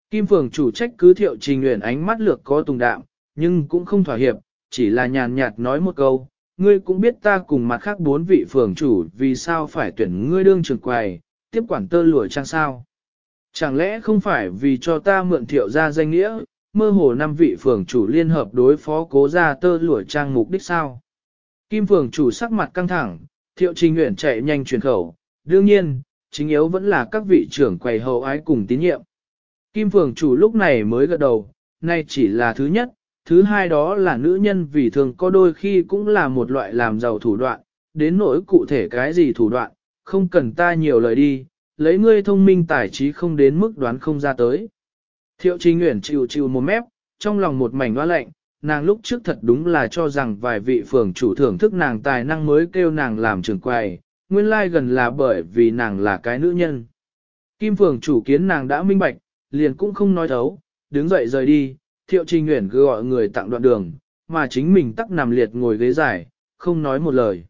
Kim Phường chủ trách cứ thiệu trình nguyện ánh mắt lược có tùng đạm, nhưng cũng không thỏa hiệp, chỉ là nhàn nhạt nói một câu, ngươi cũng biết ta cùng mặt khác bốn vị phường chủ vì sao phải tuyển ngươi đương trường quầy, tiếp quản tơ lụa trang sao. Chẳng lẽ không phải vì cho ta mượn thiệu ra danh nghĩa, mơ hồ năm vị phường chủ liên hợp đối phó cố ra tơ lụa trang mục đích sao? Kim phường chủ sắc mặt căng thẳng, thiệu trình nguyện chạy nhanh truyền khẩu, đương nhiên, chính yếu vẫn là các vị trưởng quầy hậu ái cùng tín nhiệm. Kim phường chủ lúc này mới gật đầu, nay chỉ là thứ nhất, thứ hai đó là nữ nhân vì thường có đôi khi cũng là một loại làm giàu thủ đoạn, đến nỗi cụ thể cái gì thủ đoạn, không cần ta nhiều lời đi, lấy ngươi thông minh tài trí không đến mức đoán không ra tới. Thiệu Trình Nguyễn chịu chịu một mép, trong lòng một mảnh hoa lạnh, nàng lúc trước thật đúng là cho rằng vài vị phường chủ thưởng thức nàng tài năng mới kêu nàng làm trưởng quầy, nguyên lai gần là bởi vì nàng là cái nữ nhân. Kim phường chủ kiến nàng đã minh bạch, liền cũng không nói thấu, đứng dậy rời đi, thiệu trình cứ gọi người tặng đoạn đường, mà chính mình tắc nằm liệt ngồi ghế dài, không nói một lời.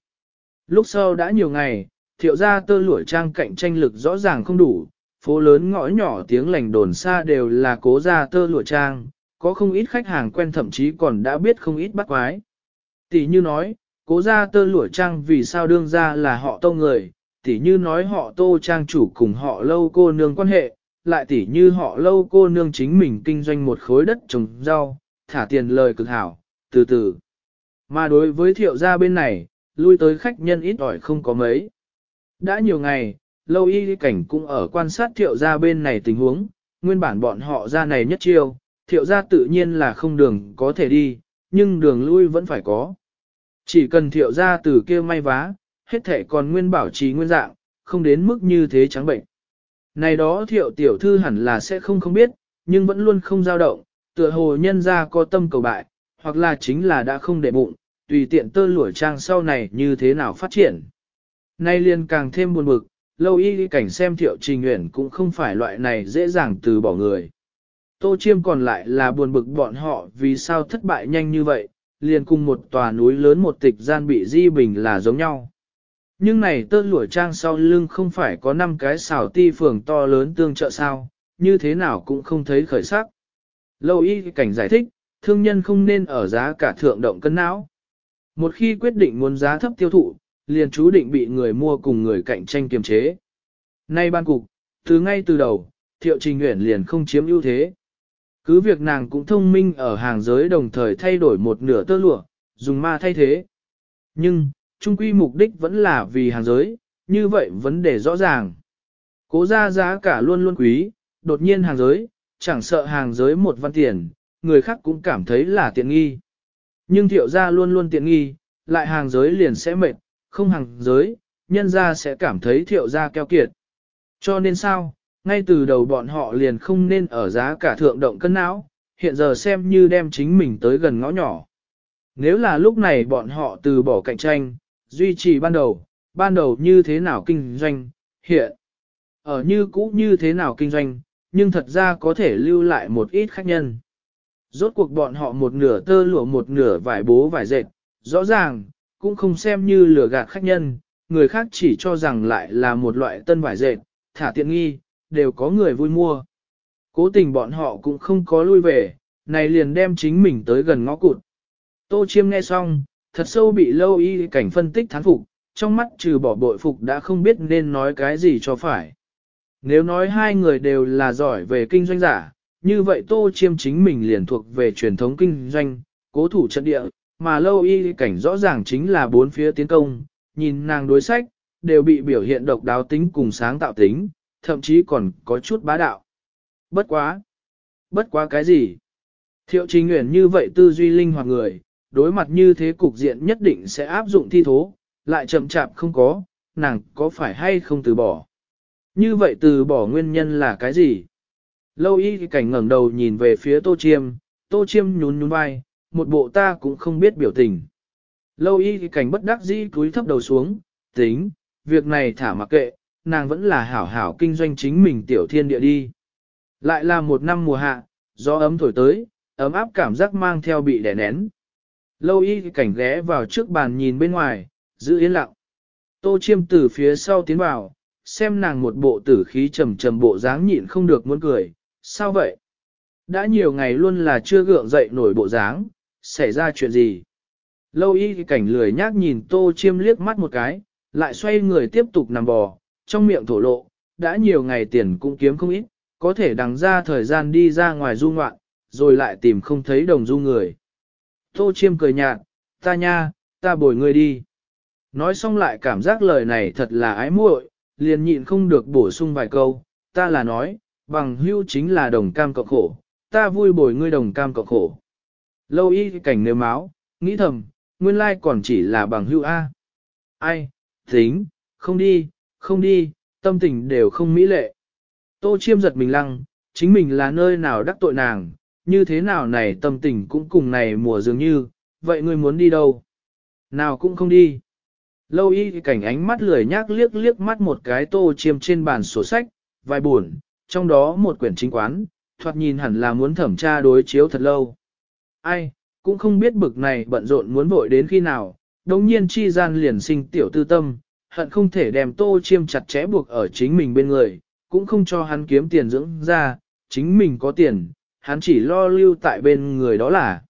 Lúc sau đã nhiều ngày, thiệu gia tơ lụa trang cạnh tranh lực rõ ràng không đủ, phố lớn ngõ nhỏ tiếng lành đồn xa đều là cố gia tơ lụa trang, có không ít khách hàng quen thậm chí còn đã biết không ít bắt quái. Tỷ như nói, cố gia tơ lụa trang vì sao đương ra là họ tô người, tỷ như nói họ tô trang chủ cùng họ lâu cô nương quan hệ, lại tỷ như họ lâu cô nương chính mình kinh doanh một khối đất trồng rau, thả tiền lời cực hảo, từ từ. Mà đối với thiệu gia bên này, lui tới khách nhân ít ỏi không có mấy. Đã nhiều ngày, lâu y cảnh cũng ở quan sát thiệu gia bên này tình huống, nguyên bản bọn họ ra này nhất chiêu, thiệu gia tự nhiên là không đường có thể đi, nhưng đường lui vẫn phải có. Chỉ cần thiệu gia từ kia may vá, hết thể còn nguyên bảo trì nguyên dạng, không đến mức như thế trắng bệnh. Này đó thiệu tiểu thư hẳn là sẽ không không biết, nhưng vẫn luôn không dao động, tựa hồ nhân ra có tâm cầu bại, hoặc là chính là đã không để bụng, tùy tiện tơ lũa trang sau này như thế nào phát triển. Nay liền càng thêm buồn bực, lâu y cảnh xem thiệu trình nguyện cũng không phải loại này dễ dàng từ bỏ người. Tô chiêm còn lại là buồn bực bọn họ vì sao thất bại nhanh như vậy, liền cùng một tòa núi lớn một tịch gian bị di bình là giống nhau. Nhưng này tơ lụa trang sau lưng không phải có 5 cái xảo ti phường to lớn tương trợ sao, như thế nào cũng không thấy khởi sắc. Lâu y cảnh giải thích, thương nhân không nên ở giá cả thượng động cân não. Một khi quyết định muốn giá thấp tiêu thụ, liền chú định bị người mua cùng người cạnh tranh kiềm chế. Nay ban cục, từ ngay từ đầu, thiệu trình nguyện liền không chiếm ưu thế. Cứ việc nàng cũng thông minh ở hàng giới đồng thời thay đổi một nửa tơ lụa, dùng ma thay thế. Nhưng, trung quy mục đích vẫn là vì hàng giới, như vậy vấn đề rõ ràng. Cố ra giá cả luôn luôn quý, đột nhiên hàng giới, chẳng sợ hàng giới một văn tiền, người khác cũng cảm thấy là tiện nghi. Nhưng thiệu gia luôn luôn tiện nghi, lại hàng giới liền sẽ mệt, không hàng giới, nhân gia sẽ cảm thấy thiệu gia keo kiệt. Cho nên sao, ngay từ đầu bọn họ liền không nên ở giá cả thượng động cân não, hiện giờ xem như đem chính mình tới gần ngõ nhỏ. Nếu là lúc này bọn họ từ bỏ cạnh tranh, duy trì ban đầu, ban đầu như thế nào kinh doanh, hiện, ở như cũ như thế nào kinh doanh, nhưng thật ra có thể lưu lại một ít khách nhân. Rốt cuộc bọn họ một nửa tơ lụa một nửa vải bố vải dệt, rõ ràng, cũng không xem như lừa gạt khách nhân, người khác chỉ cho rằng lại là một loại tân vải dệt, thả tiện nghi, đều có người vui mua. Cố tình bọn họ cũng không có lui về, này liền đem chính mình tới gần ngõ cụt. Tô chiêm nghe xong, thật sâu bị lâu y cảnh phân tích thán phục, trong mắt trừ bỏ bội phục đã không biết nên nói cái gì cho phải. Nếu nói hai người đều là giỏi về kinh doanh giả, như vậy tô chiêm chính mình liền thuộc về truyền thống kinh doanh, cố thủ trận địa, mà lâu y cảnh rõ ràng chính là bốn phía tiến công, nhìn nàng đối sách, đều bị biểu hiện độc đáo tính cùng sáng tạo tính, thậm chí còn có chút bá đạo. Bất quá! Bất quá cái gì? Thiệu trình nguyện như vậy tư duy linh hoạt người, đối mặt như thế cục diện nhất định sẽ áp dụng thi thố, lại chậm chạp không có, nàng có phải hay không từ bỏ. Như vậy từ bỏ nguyên nhân là cái gì? Lâu y cảnh ngẩng đầu nhìn về phía tô chiêm, tô chiêm nhún nhún vai, một bộ ta cũng không biết biểu tình. Lâu y cảnh bất đắc dĩ cúi thấp đầu xuống, tính, việc này thả mặc kệ, nàng vẫn là hảo hảo kinh doanh chính mình tiểu thiên địa đi. Lại là một năm mùa hạ, gió ấm thổi tới, ấm áp cảm giác mang theo bị đè nén. Lâu y cảnh ghé vào trước bàn nhìn bên ngoài, giữ yên lặng. Tô chiêm từ phía sau tiến vào, xem nàng một bộ tử khí trầm trầm bộ dáng nhịn không được muốn cười, sao vậy? Đã nhiều ngày luôn là chưa gượng dậy nổi bộ dáng, xảy ra chuyện gì? Lâu y cảnh lười nhác nhìn tô chiêm liếc mắt một cái, lại xoay người tiếp tục nằm bò, trong miệng thổ lộ, đã nhiều ngày tiền cũng kiếm không ít, có thể đằng ra thời gian đi ra ngoài du ngoạn, rồi lại tìm không thấy đồng du người. Tô chiêm cười nhạt, ta nha, ta bồi ngươi đi. Nói xong lại cảm giác lời này thật là ái muội, liền nhịn không được bổ sung vài câu, ta là nói, bằng hưu chính là đồng cam cộng khổ, ta vui bồi ngươi đồng cam cộng khổ. Lâu y cảnh nếu máu, nghĩ thầm, nguyên lai còn chỉ là bằng hưu A. Ai, tính, không đi, không đi, tâm tình đều không mỹ lệ. Tô chiêm giật mình lăng, chính mình là nơi nào đắc tội nàng, như thế nào này tâm tình cũng cùng này mùa dường như, vậy ngươi muốn đi đâu? Nào cũng không đi. Lâu y cảnh ánh mắt lười nhác liếc liếc mắt một cái tô chiêm trên bàn sổ sách, vài buồn, trong đó một quyển chính quán, thoạt nhìn hẳn là muốn thẩm tra đối chiếu thật lâu. Ai, cũng không biết bực này bận rộn muốn vội đến khi nào, đồng nhiên chi gian liền sinh tiểu tư tâm, hận không thể đem tô chiêm chặt chẽ buộc ở chính mình bên người, cũng không cho hắn kiếm tiền dưỡng ra, chính mình có tiền, hắn chỉ lo lưu tại bên người đó là.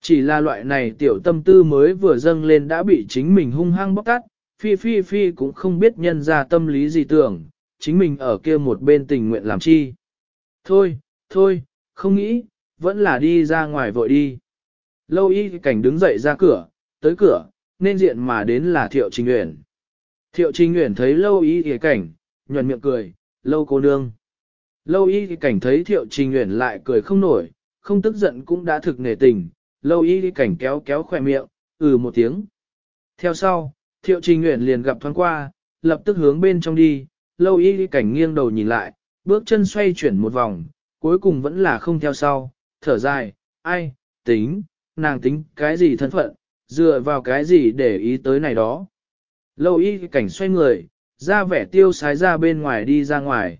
Chỉ là loại này tiểu tâm tư mới vừa dâng lên đã bị chính mình hung hăng bóc tát, phi phi phi cũng không biết nhân ra tâm lý gì tưởng, chính mình ở kia một bên tình nguyện làm chi. Thôi, thôi, không nghĩ, vẫn là đi ra ngoài vội đi. Lâu y cảnh đứng dậy ra cửa, tới cửa, nên diện mà đến là Thiệu Trình Uyển. Thiệu Trình Uyển thấy lâu y cảnh, nhuận miệng cười, lâu cô nương. Lâu y cảnh thấy Thiệu Trình Uyển lại cười không nổi, không tức giận cũng đã thực nể tình, lâu y cảnh kéo kéo khỏe miệng, ừ một tiếng. Theo sau, Thiệu Trình Uyển liền gặp thoáng qua, lập tức hướng bên trong đi, lâu y cảnh nghiêng đầu nhìn lại, bước chân xoay chuyển một vòng, cuối cùng vẫn là không theo sau, thở dài, ai, tính, nàng tính cái gì thân phận, dựa vào cái gì để ý tới này đó. Lâu y cảnh xoay người, ra vẻ tiêu sái ra bên ngoài đi ra ngoài.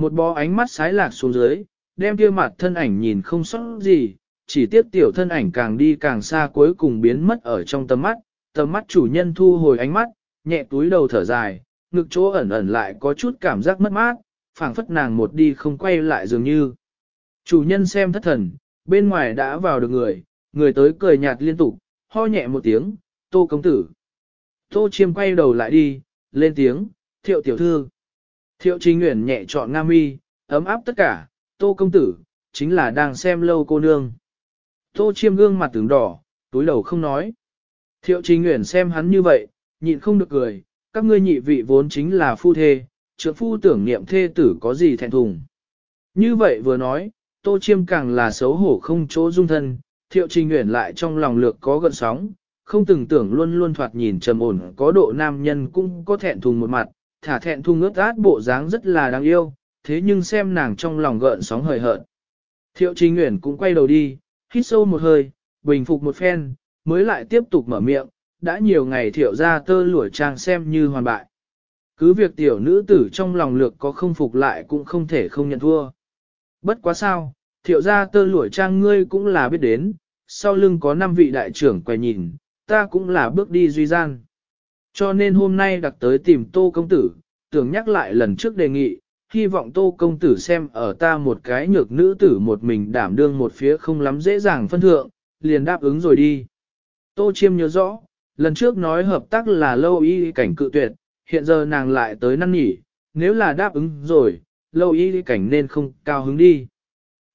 Một bó ánh mắt sái lạc xuống dưới, đem kia mặt thân ảnh nhìn không sót gì, chỉ tiếp tiểu thân ảnh càng đi càng xa cuối cùng biến mất ở trong tầm mắt, tầm mắt chủ nhân thu hồi ánh mắt, nhẹ túi đầu thở dài, ngực chỗ ẩn ẩn lại có chút cảm giác mất mát, phảng phất nàng một đi không quay lại dường như. Chủ nhân xem thất thần, bên ngoài đã vào được người, người tới cười nhạt liên tục, ho nhẹ một tiếng, tô công tử. Tô chiêm quay đầu lại đi, lên tiếng, thiệu tiểu thư. Thiệu trình Nguyễn nhẹ chọn nga mi, ấm áp tất cả, tô công tử, chính là đang xem lâu cô nương. Tô chiêm gương mặt tướng đỏ, túi đầu không nói. Thiệu trình Nguyễn xem hắn như vậy, nhịn không được cười, các ngươi nhị vị vốn chính là phu thê, trượng phu tưởng niệm thê tử có gì thẹn thùng. Như vậy vừa nói, tô chiêm càng là xấu hổ không chỗ dung thân, thiệu trình nguyện lại trong lòng lược có gợn sóng, không từng tưởng luôn luôn thoạt nhìn trầm ổn có độ nam nhân cũng có thẹn thùng một mặt, thả thẹn thu ngước át bộ dáng rất là đáng yêu, thế nhưng xem nàng trong lòng gợn sóng hời hợt. Thiệu trình nguyễn cũng quay đầu đi, hít sâu một hơi, bình phục một phen, mới lại tiếp tục mở miệng, đã nhiều ngày thiệu ra tơ lũa trang xem như hoàn bại. Cứ việc tiểu nữ tử trong lòng lược có không phục lại cũng không thể không nhận thua. Bất quá sao, thiệu ra tơ lũa trang ngươi cũng là biết đến, sau lưng có năm vị đại trưởng quay nhìn, ta cũng là bước đi duy gian. Cho nên hôm nay đặc tới tìm tô công tử, tưởng nhắc lại lần trước đề nghị, hy vọng tô công tử xem ở ta một cái nhược nữ tử một mình đảm đương một phía không lắm dễ dàng phân thượng, liền đáp ứng rồi đi. Tô chiêm nhớ rõ, lần trước nói hợp tác là lâu y cảnh cự tuyệt, hiện giờ nàng lại tới năn nỉ, nếu là đáp ứng rồi, lâu y cảnh nên không cao hứng đi.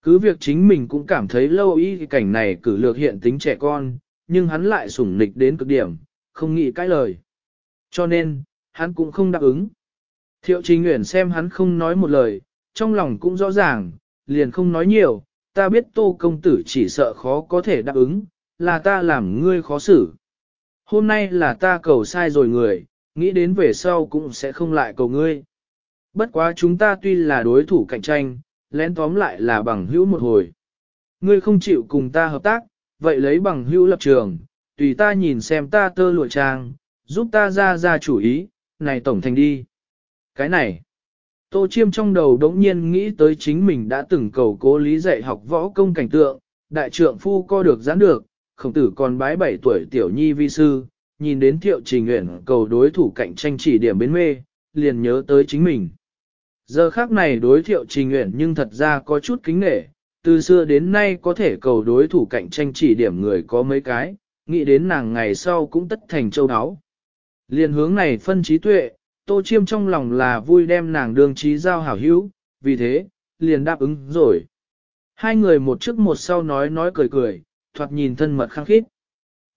Cứ việc chính mình cũng cảm thấy lâu y cảnh này cử lược hiện tính trẻ con, nhưng hắn lại sủng nịch đến cực điểm, không nghĩ cái lời. Cho nên, hắn cũng không đáp ứng. Thiệu Trình Nguyễn xem hắn không nói một lời, trong lòng cũng rõ ràng, liền không nói nhiều, ta biết tô công tử chỉ sợ khó có thể đáp ứng, là ta làm ngươi khó xử. Hôm nay là ta cầu sai rồi người, nghĩ đến về sau cũng sẽ không lại cầu ngươi. Bất quá chúng ta tuy là đối thủ cạnh tranh, lén tóm lại là bằng hữu một hồi. Ngươi không chịu cùng ta hợp tác, vậy lấy bằng hữu lập trường, tùy ta nhìn xem ta tơ lụa trang, giúp ta ra ra chủ ý, này tổng thành đi. Cái này, Tô Chiêm trong đầu đống nhiên nghĩ tới chính mình đã từng cầu cố lý dạy học võ công cảnh tượng, đại trượng phu co được giãn được, khổng tử còn bái 7 tuổi tiểu nhi vi sư, nhìn đến thiệu trình nguyện cầu đối thủ cạnh tranh chỉ điểm bên mê, liền nhớ tới chính mình. Giờ khác này đối thiệu trình nguyện nhưng thật ra có chút kính nể, từ xưa đến nay có thể cầu đối thủ cạnh tranh chỉ điểm người có mấy cái, nghĩ đến nàng ngày sau cũng tất thành châu áo. Liền hướng này phân trí tuệ, tô chiêm trong lòng là vui đem nàng đường trí giao hảo hữu, vì thế, liền đáp ứng rồi. Hai người một trước một sau nói nói cười cười, thoạt nhìn thân mật khăng khít.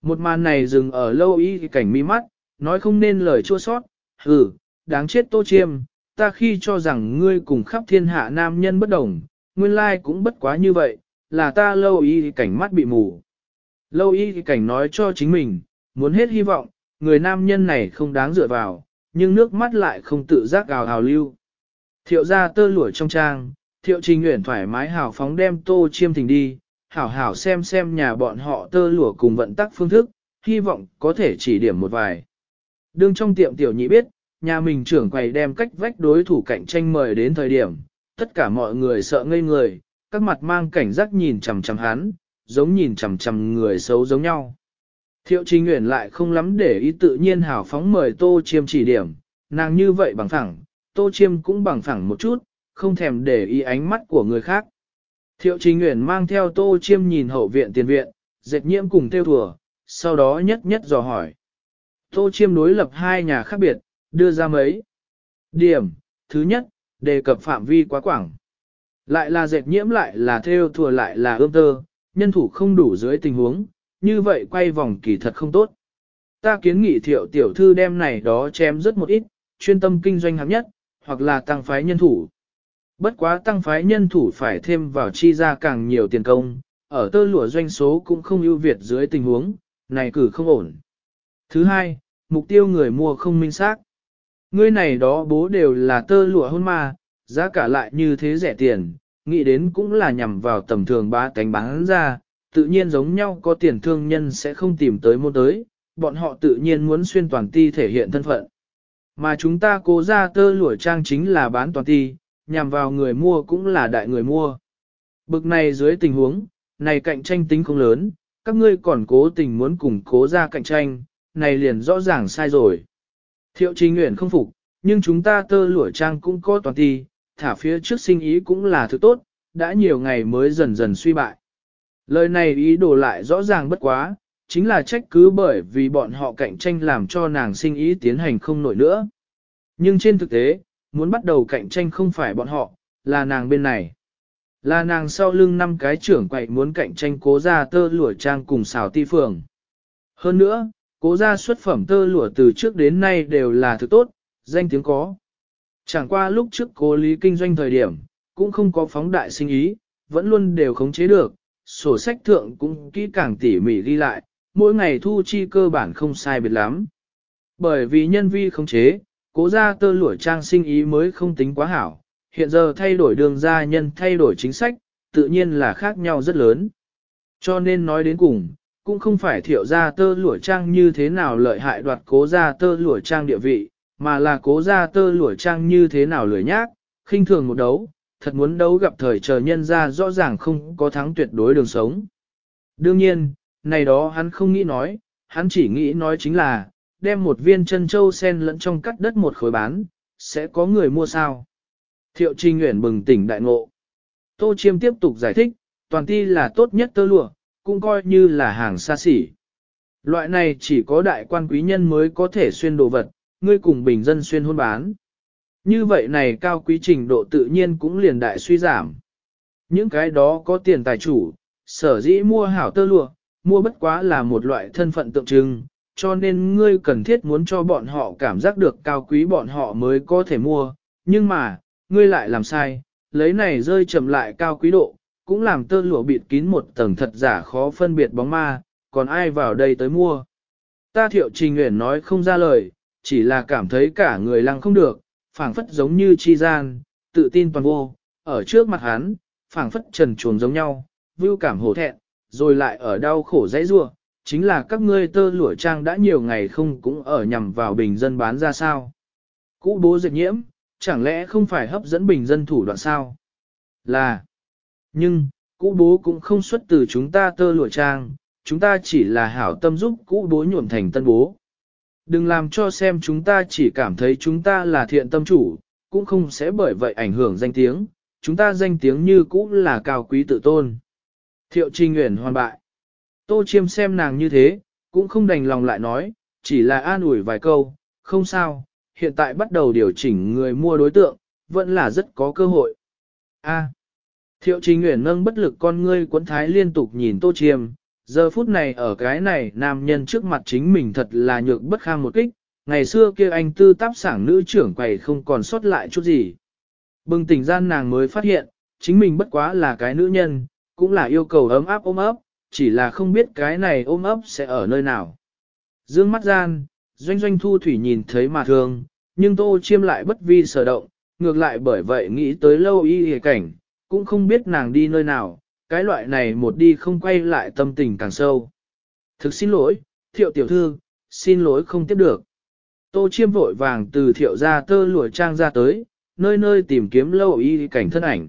Một màn này dừng ở lâu y cảnh mi mắt, nói không nên lời chua sót, hừ, đáng chết tô chiêm, ta khi cho rằng ngươi cùng khắp thiên hạ nam nhân bất đồng, nguyên lai cũng bất quá như vậy, là ta lâu y cảnh mắt bị mù. Lâu y cảnh nói cho chính mình, muốn hết hy vọng, người nam nhân này không đáng dựa vào, nhưng nước mắt lại không tự giác gào hào lưu. Thiệu ra tơ lụa trong trang, thiệu trình nguyện thoải mái hào phóng đem tô chiêm thình đi, hảo hảo xem xem nhà bọn họ tơ lụa cùng vận tắc phương thức, hy vọng có thể chỉ điểm một vài. Đương trong tiệm tiểu nhị biết, nhà mình trưởng quầy đem cách vách đối thủ cạnh tranh mời đến thời điểm, tất cả mọi người sợ ngây người, các mặt mang cảnh giác nhìn chằm chằm hắn, giống nhìn chằm chằm người xấu giống nhau. Thiệu Trình Nguyễn lại không lắm để ý tự nhiên hào phóng mời Tô Chiêm chỉ điểm, nàng như vậy bằng phẳng, Tô Chiêm cũng bằng phẳng một chút, không thèm để ý ánh mắt của người khác. Thiệu Trình Nguyễn mang theo Tô Chiêm nhìn hậu viện tiền viện, dệt nhiễm cùng theo thùa, sau đó nhất nhất dò hỏi. Tô Chiêm đối lập hai nhà khác biệt, đưa ra mấy. Điểm, thứ nhất, đề cập phạm vi quá quảng. Lại là dệt nhiễm lại là theo thùa lại là ươm tơ, nhân thủ không đủ dưới tình huống, như vậy quay vòng kỳ thật không tốt. Ta kiến nghị thiệu tiểu thư đem này đó chém rất một ít, chuyên tâm kinh doanh hạng nhất, hoặc là tăng phái nhân thủ. Bất quá tăng phái nhân thủ phải thêm vào chi ra càng nhiều tiền công, ở tơ lụa doanh số cũng không ưu việt dưới tình huống, này cử không ổn. Thứ hai, mục tiêu người mua không minh xác. Ngươi này đó bố đều là tơ lụa hôn ma, giá cả lại như thế rẻ tiền, nghĩ đến cũng là nhằm vào tầm thường ba cánh bán ra, tự nhiên giống nhau có tiền thương nhân sẽ không tìm tới mua tới, bọn họ tự nhiên muốn xuyên toàn ti thể hiện thân phận. Mà chúng ta cố ra tơ lụa trang chính là bán toàn ti, nhằm vào người mua cũng là đại người mua. Bực này dưới tình huống, này cạnh tranh tính không lớn, các ngươi còn cố tình muốn cùng cố ra cạnh tranh, này liền rõ ràng sai rồi. Thiệu trình nguyện không phục, nhưng chúng ta tơ lụa trang cũng có toàn ti, thả phía trước sinh ý cũng là thứ tốt, đã nhiều ngày mới dần dần suy bại. Lời này ý đồ lại rõ ràng bất quá, chính là trách cứ bởi vì bọn họ cạnh tranh làm cho nàng sinh ý tiến hành không nổi nữa. Nhưng trên thực tế, muốn bắt đầu cạnh tranh không phải bọn họ, là nàng bên này. Là nàng sau lưng năm cái trưởng quậy muốn cạnh tranh cố ra tơ lụa trang cùng xào ti phường. Hơn nữa, cố ra xuất phẩm tơ lụa từ trước đến nay đều là thứ tốt, danh tiếng có. Chẳng qua lúc trước cố lý kinh doanh thời điểm, cũng không có phóng đại sinh ý, vẫn luôn đều khống chế được, sổ sách thượng cũng kỹ càng tỉ mỉ ghi lại, mỗi ngày thu chi cơ bản không sai biệt lắm. Bởi vì nhân vi không chế, cố ra tơ lụa trang sinh ý mới không tính quá hảo, hiện giờ thay đổi đường gia nhân thay đổi chính sách, tự nhiên là khác nhau rất lớn. Cho nên nói đến cùng, cũng không phải thiệu ra tơ lụa trang như thế nào lợi hại đoạt cố ra tơ lụa trang địa vị, mà là cố ra tơ lụa trang như thế nào lười nhác, khinh thường một đấu, thật muốn đấu gặp thời chờ nhân ra rõ ràng không có thắng tuyệt đối đường sống. Đương nhiên, này đó hắn không nghĩ nói, hắn chỉ nghĩ nói chính là, đem một viên chân châu sen lẫn trong cắt đất một khối bán, sẽ có người mua sao. Thiệu Trinh Nguyễn bừng tỉnh đại ngộ. Tô Chiêm tiếp tục giải thích, toàn ti là tốt nhất tơ lụa, cũng coi như là hàng xa xỉ. Loại này chỉ có đại quan quý nhân mới có thể xuyên đồ vật, ngươi cùng bình dân xuyên hôn bán. Như vậy này cao quý trình độ tự nhiên cũng liền đại suy giảm. Những cái đó có tiền tài chủ, sở dĩ mua hảo tơ lụa, mua bất quá là một loại thân phận tượng trưng, cho nên ngươi cần thiết muốn cho bọn họ cảm giác được cao quý bọn họ mới có thể mua, nhưng mà, ngươi lại làm sai, lấy này rơi chậm lại cao quý độ, cũng làm tơ lụa bịt kín một tầng thật giả khó phân biệt bóng ma, còn ai vào đây tới mua. Ta thiệu trình nguyện nói không ra lời, chỉ là cảm thấy cả người lăng không được, phảng phất giống như chi gian, tự tin toàn vô, ở trước mặt hắn, phảng phất trần chuồng giống nhau, vưu cảm hổ thẹn, rồi lại ở đau khổ dãy rua, chính là các ngươi tơ lụa trang đã nhiều ngày không cũng ở nhằm vào bình dân bán ra sao. Cũ bố diệt nhiễm, chẳng lẽ không phải hấp dẫn bình dân thủ đoạn sao? Là, nhưng, cũ bố cũng không xuất từ chúng ta tơ lụa trang, chúng ta chỉ là hảo tâm giúp cũ bố nhuộm thành tân bố. Đừng làm cho xem chúng ta chỉ cảm thấy chúng ta là thiện tâm chủ, cũng không sẽ bởi vậy ảnh hưởng danh tiếng, chúng ta danh tiếng như cũ là cao quý tự tôn. Thiệu Trinh Nguyễn hoàn bại. Tô Chiêm xem nàng như thế, cũng không đành lòng lại nói, chỉ là an ủi vài câu, không sao, hiện tại bắt đầu điều chỉnh người mua đối tượng, vẫn là rất có cơ hội. A. Thiệu Trinh Nguyễn nâng bất lực con ngươi quấn thái liên tục nhìn Tô Chiêm, giờ phút này ở cái này nam nhân trước mặt chính mình thật là nhược bất kham một kích, ngày xưa kia anh tư táp sảng nữ trưởng quầy không còn sót lại chút gì. Bừng tỉnh gian nàng mới phát hiện, chính mình bất quá là cái nữ nhân, cũng là yêu cầu ấm áp ôm ấp, chỉ là không biết cái này ôm ấp sẽ ở nơi nào. Dương mắt gian, doanh doanh thu thủy nhìn thấy mà thương, nhưng tô chiêm lại bất vi sở động, ngược lại bởi vậy nghĩ tới lâu y hề cảnh, cũng không biết nàng đi nơi nào, cái loại này một đi không quay lại tâm tình càng sâu. Thực xin lỗi, thiệu tiểu thư, xin lỗi không tiếp được. Tô chiêm vội vàng từ thiệu ra tơ lụa trang ra tới, nơi nơi tìm kiếm lâu y cảnh thân ảnh.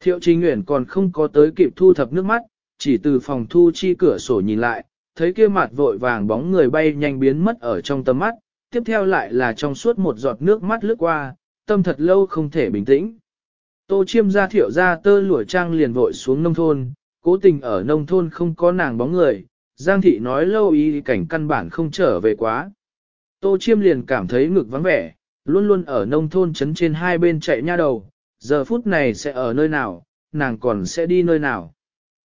Thiệu Trình Nguyễn còn không có tới kịp thu thập nước mắt, chỉ từ phòng thu chi cửa sổ nhìn lại, thấy kia mặt vội vàng bóng người bay nhanh biến mất ở trong tầm mắt, tiếp theo lại là trong suốt một giọt nước mắt lướt qua, tâm thật lâu không thể bình tĩnh. Tô chiêm ra thiệu ra tơ lụa trang liền vội xuống nông thôn, cố tình ở nông thôn không có nàng bóng người, Giang thị nói lâu ý cảnh căn bản không trở về quá. Tô chiêm liền cảm thấy ngực vắng vẻ, luôn luôn ở nông thôn chấn trên hai bên chạy nha đầu, giờ phút này sẽ ở nơi nào, nàng còn sẽ đi nơi nào.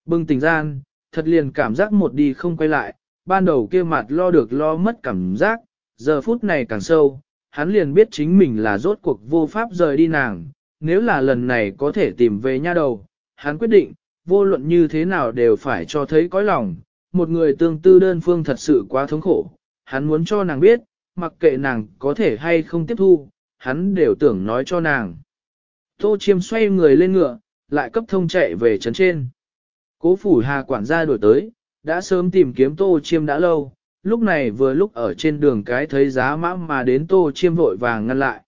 Bưng tình gian, thật liền cảm giác một đi không quay lại, ban đầu kia mặt lo được lo mất cảm giác, giờ phút này càng sâu, hắn liền biết chính mình là rốt cuộc vô pháp rời đi nàng, nếu là lần này có thể tìm về nha đầu, hắn quyết định, vô luận như thế nào đều phải cho thấy cõi lòng, một người tương tư đơn phương thật sự quá thống khổ, hắn muốn cho nàng biết, mặc kệ nàng có thể hay không tiếp thu, hắn đều tưởng nói cho nàng. Tô chiêm xoay người lên ngựa, lại cấp thông chạy về trấn trên. Cố phủ hà quản gia đổi tới, đã sớm tìm kiếm tô chiêm đã lâu, lúc này vừa lúc ở trên đường cái thấy giá mã mà đến tô chiêm vội vàng ngăn lại.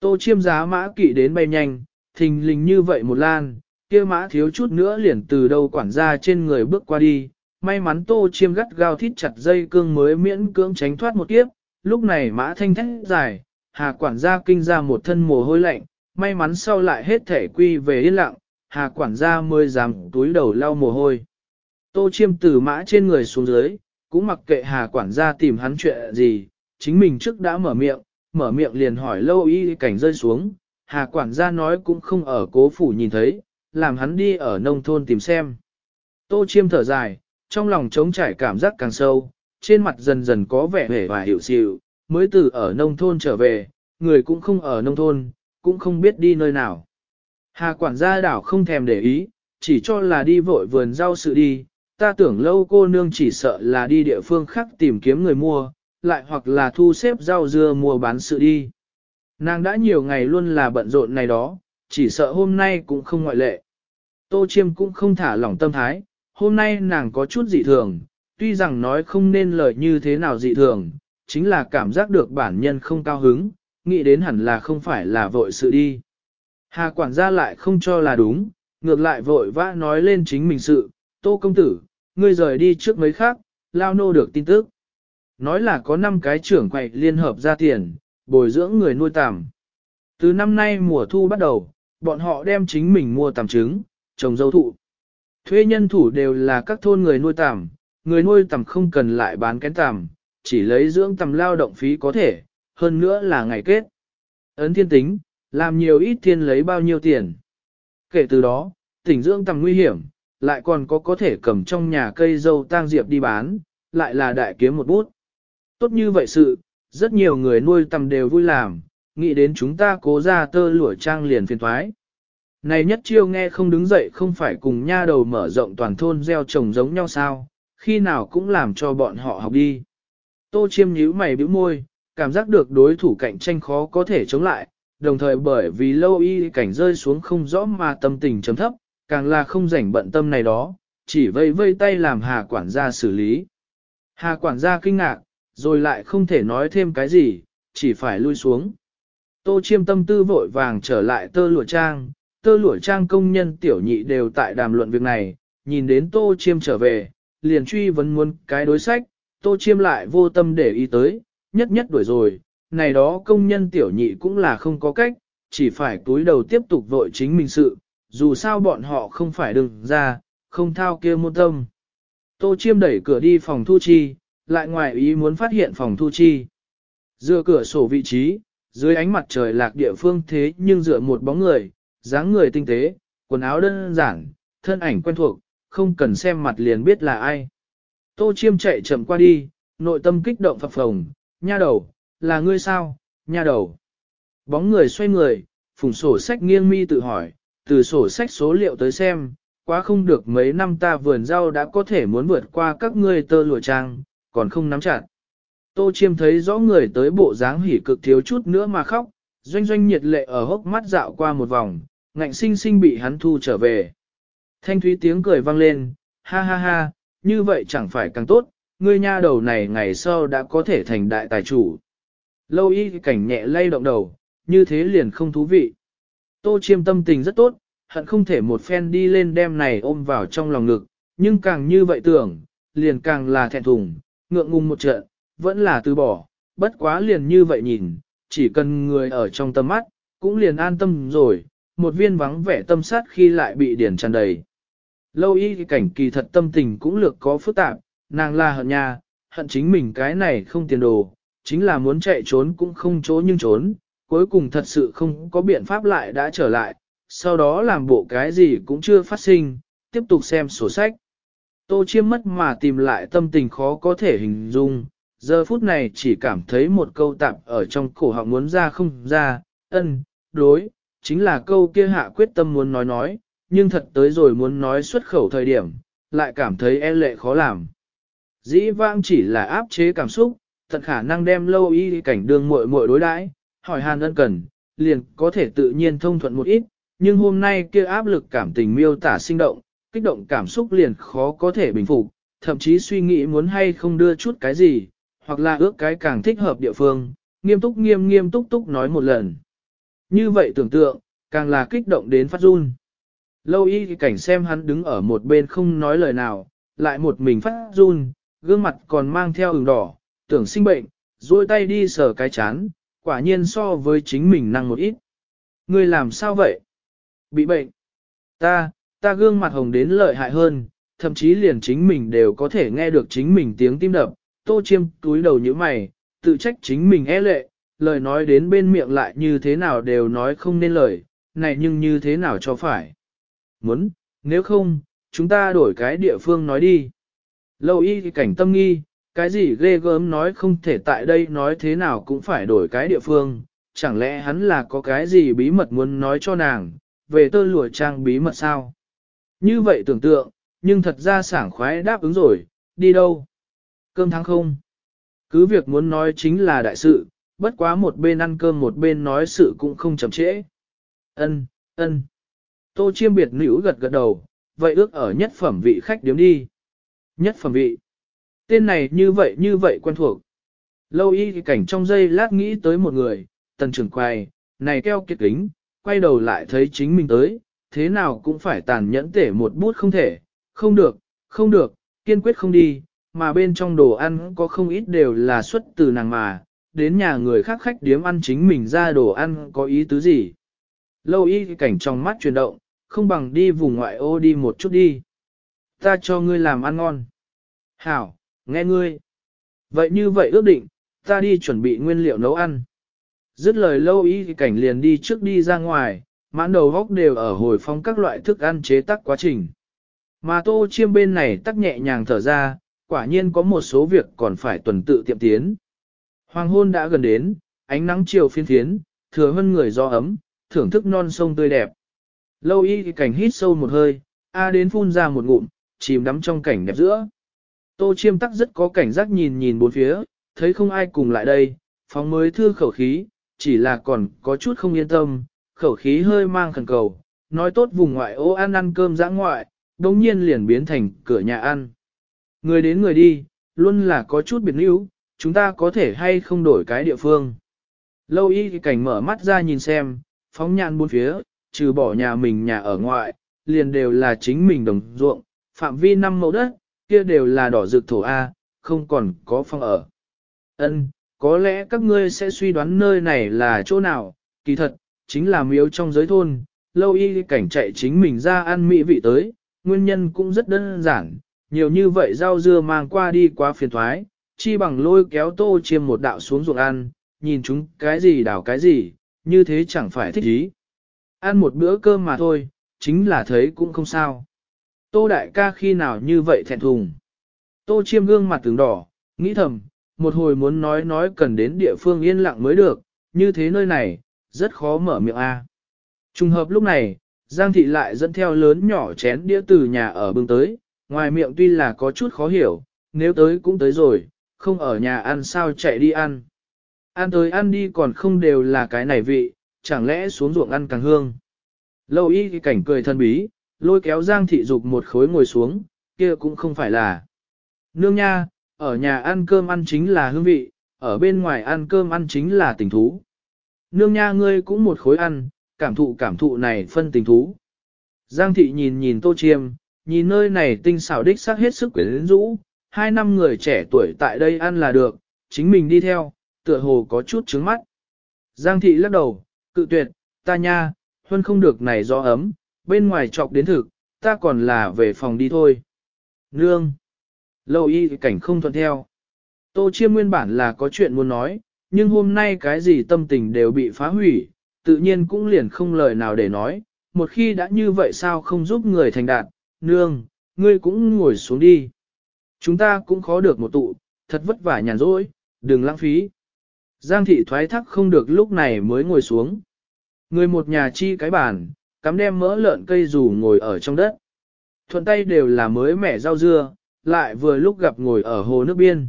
Tô chiêm giá mã kỵ đến bay nhanh, thình lình như vậy một lan, kia mã thiếu chút nữa liền từ đâu quản gia trên người bước qua đi, may mắn tô chiêm gắt gao thít chặt dây cương mới miễn cưỡng tránh thoát một kiếp, lúc này mã thanh thét dài, hà quản gia kinh ra một thân mồ hôi lạnh, may mắn sau lại hết thể quy về yên lặng, hà quản gia mới dám túi đầu lau mồ hôi. Tô chiêm từ mã trên người xuống dưới, cũng mặc kệ hà quản gia tìm hắn chuyện gì, chính mình trước đã mở miệng, mở miệng liền hỏi lâu y cảnh rơi xuống, hà quản gia nói cũng không ở cố phủ nhìn thấy, làm hắn đi ở nông thôn tìm xem. Tô chiêm thở dài, trong lòng trống trải cảm giác càng sâu, trên mặt dần dần có vẻ hề và hiểu xịu, mới từ ở nông thôn trở về, người cũng không ở nông thôn, cũng không biết đi nơi nào. Hà quản gia đảo không thèm để ý, chỉ cho là đi vội vườn rau sự đi, ta tưởng lâu cô nương chỉ sợ là đi địa phương khác tìm kiếm người mua, lại hoặc là thu xếp rau dưa mua bán sự đi. Nàng đã nhiều ngày luôn là bận rộn này đó, chỉ sợ hôm nay cũng không ngoại lệ. Tô Chiêm cũng không thả lỏng tâm thái, hôm nay nàng có chút dị thường, tuy rằng nói không nên lời như thế nào dị thường, chính là cảm giác được bản nhân không cao hứng, nghĩ đến hẳn là không phải là vội sự đi. Hà quản gia lại không cho là đúng, ngược lại vội vã nói lên chính mình sự, tô công tử, ngươi rời đi trước mấy khác, lao nô được tin tức. Nói là có 5 cái trưởng quậy liên hợp ra tiền, bồi dưỡng người nuôi tằm. Từ năm nay mùa thu bắt đầu, bọn họ đem chính mình mua tằm trứng, trồng dâu thụ. Thuê nhân thủ đều là các thôn người nuôi tằm, người nuôi tằm không cần lại bán kén tằm, chỉ lấy dưỡng tằm lao động phí có thể, hơn nữa là ngày kết. Ấn thiên tính, làm nhiều ít thiên lấy bao nhiêu tiền. Kể từ đó, tỉnh dưỡng tầm nguy hiểm, lại còn có có thể cầm trong nhà cây dâu tang diệp đi bán, lại là đại kiếm một bút. Tốt như vậy sự, rất nhiều người nuôi tầm đều vui làm, nghĩ đến chúng ta cố ra tơ lụa trang liền phiền thoái. Này nhất chiêu nghe không đứng dậy không phải cùng nha đầu mở rộng toàn thôn gieo trồng giống nhau sao, khi nào cũng làm cho bọn họ học đi. Tô chiêm nhíu mày bĩu môi, cảm giác được đối thủ cạnh tranh khó có thể chống lại, đồng thời bởi vì lâu y cảnh rơi xuống không rõ mà tâm tình chấm thấp, càng là không rảnh bận tâm này đó, chỉ vây vây tay làm hà quản gia xử lý. Hà quản gia kinh ngạc, rồi lại không thể nói thêm cái gì, chỉ phải lui xuống. Tô chiêm tâm tư vội vàng trở lại tơ lụa trang, tơ lụa trang công nhân tiểu nhị đều tại đàm luận việc này, nhìn đến tô chiêm trở về, liền truy vấn muốn cái đối sách, tô chiêm lại vô tâm để ý tới, nhất nhất đuổi rồi, này đó công nhân tiểu nhị cũng là không có cách, chỉ phải túi đầu tiếp tục vội chính mình sự, dù sao bọn họ không phải đừng ra, không thao kia môn tâm. Tô Chiêm đẩy cửa đi phòng thu chi, lại ngoài ý muốn phát hiện phòng thu chi. Dựa cửa sổ vị trí, dưới ánh mặt trời lạc địa phương thế nhưng dựa một bóng người, dáng người tinh tế, quần áo đơn giản, thân ảnh quen thuộc, không cần xem mặt liền biết là ai. Tô Chiêm chạy chậm qua đi, nội tâm kích động phập phồng, nha đầu, là ngươi sao, nha đầu. Bóng người xoay người, phùng sổ sách nghiêng mi tự hỏi, từ sổ sách số liệu tới xem, quá không được mấy năm ta vườn rau đã có thể muốn vượt qua các ngươi tơ lụa trang, còn không nắm chặt. Tô chiêm thấy rõ người tới bộ dáng hỉ cực thiếu chút nữa mà khóc, doanh doanh nhiệt lệ ở hốc mắt dạo qua một vòng, ngạnh sinh sinh bị hắn thu trở về. Thanh thúy tiếng cười vang lên, ha ha ha, như vậy chẳng phải càng tốt, ngươi nha đầu này ngày sau đã có thể thành đại tài chủ. Lâu y cảnh nhẹ lay động đầu, như thế liền không thú vị. Tô chiêm tâm tình rất tốt, hận không thể một phen đi lên đem này ôm vào trong lòng ngực, nhưng càng như vậy tưởng, liền càng là thẹn thùng, ngượng ngùng một trận, vẫn là từ bỏ, bất quá liền như vậy nhìn, chỉ cần người ở trong tâm mắt, cũng liền an tâm rồi, một viên vắng vẻ tâm sát khi lại bị điển tràn đầy. Lâu y cảnh kỳ thật tâm tình cũng lược có phức tạp, nàng là hận nhà, hận chính mình cái này không tiền đồ, chính là muốn chạy trốn cũng không chỗ nhưng trốn, cuối cùng thật sự không có biện pháp lại đã trở lại, sau đó làm bộ cái gì cũng chưa phát sinh, tiếp tục xem sổ sách. Tô chiêm mất mà tìm lại tâm tình khó có thể hình dung, giờ phút này chỉ cảm thấy một câu tạm ở trong cổ họng muốn ra không ra, ân, đối, chính là câu kia hạ quyết tâm muốn nói nói, nhưng thật tới rồi muốn nói xuất khẩu thời điểm, lại cảm thấy e lệ khó làm. Dĩ vãng chỉ là áp chế cảm xúc, thật khả năng đem lâu y cảnh đường muội muội đối đãi, hỏi hàn ân cần, liền có thể tự nhiên thông thuận một ít, nhưng hôm nay kia áp lực cảm tình miêu tả sinh động, kích động cảm xúc liền khó có thể bình phục, thậm chí suy nghĩ muốn hay không đưa chút cái gì, hoặc là ước cái càng thích hợp địa phương, nghiêm túc nghiêm nghiêm túc túc nói một lần. Như vậy tưởng tượng, càng là kích động đến phát run. Lâu y cảnh xem hắn đứng ở một bên không nói lời nào, lại một mình phát run, gương mặt còn mang theo ửng đỏ, tưởng sinh bệnh, duỗi tay đi sờ cái chán, quả nhiên so với chính mình năng một ít. Ngươi làm sao vậy? Bị bệnh. Ta, ta gương mặt hồng đến lợi hại hơn, thậm chí liền chính mình đều có thể nghe được chính mình tiếng tim đập, tô chiêm túi đầu như mày, tự trách chính mình e lệ, lời nói đến bên miệng lại như thế nào đều nói không nên lời, này nhưng như thế nào cho phải. Muốn, nếu không, chúng ta đổi cái địa phương nói đi. Lâu y cảnh tâm nghi, cái gì ghê gớm nói không thể tại đây nói thế nào cũng phải đổi cái địa phương, chẳng lẽ hắn là có cái gì bí mật muốn nói cho nàng, về tơ lụa trang bí mật sao? Như vậy tưởng tượng, nhưng thật ra sảng khoái đáp ứng rồi, đi đâu? Cơm tháng không? Cứ việc muốn nói chính là đại sự, bất quá một bên ăn cơm một bên nói sự cũng không chậm trễ. Ân, ân. Tô chiêm biệt nữ gật gật đầu, vậy ước ở nhất phẩm vị khách điếm đi. Nhất phẩm vị. Tên này như vậy như vậy quen thuộc. Lâu y cảnh trong giây lát nghĩ tới một người, tần trưởng quay, này keo kiệt kính, quay đầu lại thấy chính mình tới, thế nào cũng phải tàn nhẫn tể một bút không thể, không được, không được, kiên quyết không đi, mà bên trong đồ ăn có không ít đều là xuất từ nàng mà, đến nhà người khác khách điếm ăn chính mình ra đồ ăn có ý tứ gì. Lâu y cảnh trong mắt chuyển động, không bằng đi vùng ngoại ô đi một chút đi. Ta cho ngươi làm ăn ngon. Hảo, nghe ngươi. Vậy như vậy ước định, ta đi chuẩn bị nguyên liệu nấu ăn. Dứt lời lâu y cảnh liền đi trước đi ra ngoài, mãn đầu góc đều ở hồi phong các loại thức ăn chế tác quá trình. Mà tô chiêm bên này tắc nhẹ nhàng thở ra, quả nhiên có một số việc còn phải tuần tự tiệm tiến. Hoàng hôn đã gần đến, ánh nắng chiều phiên thiến, thừa hơn người do ấm, thưởng thức non sông tươi đẹp. Lâu y cảnh hít sâu một hơi, A đến phun ra một ngụm, chìm đắm trong cảnh đẹp giữa. Tô chiêm tắc rất có cảnh giác nhìn nhìn bốn phía, thấy không ai cùng lại đây, phóng mới thư khẩu khí, chỉ là còn có chút không yên tâm, khẩu khí hơi mang khẩn cầu, nói tốt vùng ngoại ô ăn ăn cơm giã ngoại, đồng nhiên liền biến thành cửa nhà ăn. Người đến người đi, luôn là có chút biệt níu, chúng ta có thể hay không đổi cái địa phương. Lâu y thì cảnh mở mắt ra nhìn xem, phóng nhạn bốn phía, trừ bỏ nhà mình nhà ở ngoại, liền đều là chính mình đồng ruộng, phạm vi năm mẫu đất, kia đều là đỏ rực thổ A, không còn có phòng ở. Ân, có lẽ các ngươi sẽ suy đoán nơi này là chỗ nào, kỳ thật, chính là miếu trong giới thôn, lâu y cảnh chạy chính mình ra ăn mỹ vị tới, nguyên nhân cũng rất đơn giản, nhiều như vậy rau dưa mang qua đi quá phiền thoái, chi bằng lôi kéo tô chiêm một đạo xuống ruộng ăn, nhìn chúng cái gì đảo cái gì, như thế chẳng phải thích ý. Ăn một bữa cơm mà thôi, chính là thấy cũng không sao. Tô đại ca khi nào như vậy thẹn thùng. Tô chiêm gương mặt tướng đỏ, nghĩ thầm, một hồi muốn nói nói cần đến địa phương yên lặng mới được, như thế nơi này, rất khó mở miệng A. Trùng hợp lúc này, Giang thị lại dẫn theo lớn nhỏ chén đĩa từ nhà ở bưng tới, ngoài miệng tuy là có chút khó hiểu, nếu tới cũng tới rồi, không ở nhà ăn sao chạy đi ăn. Ăn tới ăn đi còn không đều là cái này vị, chẳng lẽ xuống ruộng ăn càng hương. Lâu y cảnh cười thân bí, lôi kéo Giang thị dục một khối ngồi xuống, kia cũng không phải là. Nương nha, ở nhà ăn cơm ăn chính là hương vị, ở bên ngoài ăn cơm ăn chính là tình thú. Nương nha ngươi cũng một khối ăn, cảm thụ cảm thụ này phân tình thú. Giang thị nhìn nhìn tô chiêm, nhìn nơi này tinh xảo đích sắc hết sức quyến rũ, hai năm người trẻ tuổi tại đây ăn là được, chính mình đi theo, tựa hồ có chút trứng mắt. Giang thị lắc đầu, cự tuyệt, ta nha, huân không được này do ấm, bên ngoài chọc đến thực, ta còn là về phòng đi thôi. Nương! Lâu y cảnh không thuận theo. Tô chiêm nguyên bản là có chuyện muốn nói, nhưng hôm nay cái gì tâm tình đều bị phá hủy, tự nhiên cũng liền không lời nào để nói, một khi đã như vậy sao không giúp người thành đạt, nương, ngươi cũng ngồi xuống đi. Chúng ta cũng khó được một tụ, thật vất vả nhàn rỗi, đừng lãng phí. Giang thị thoái thắc không được lúc này mới ngồi xuống. Người một nhà chi cái bàn, cắm đem mỡ lợn cây dù ngồi ở trong đất. Thuận tay đều là mới mẻ rau dưa, lại vừa lúc gặp ngồi ở hồ nước biên.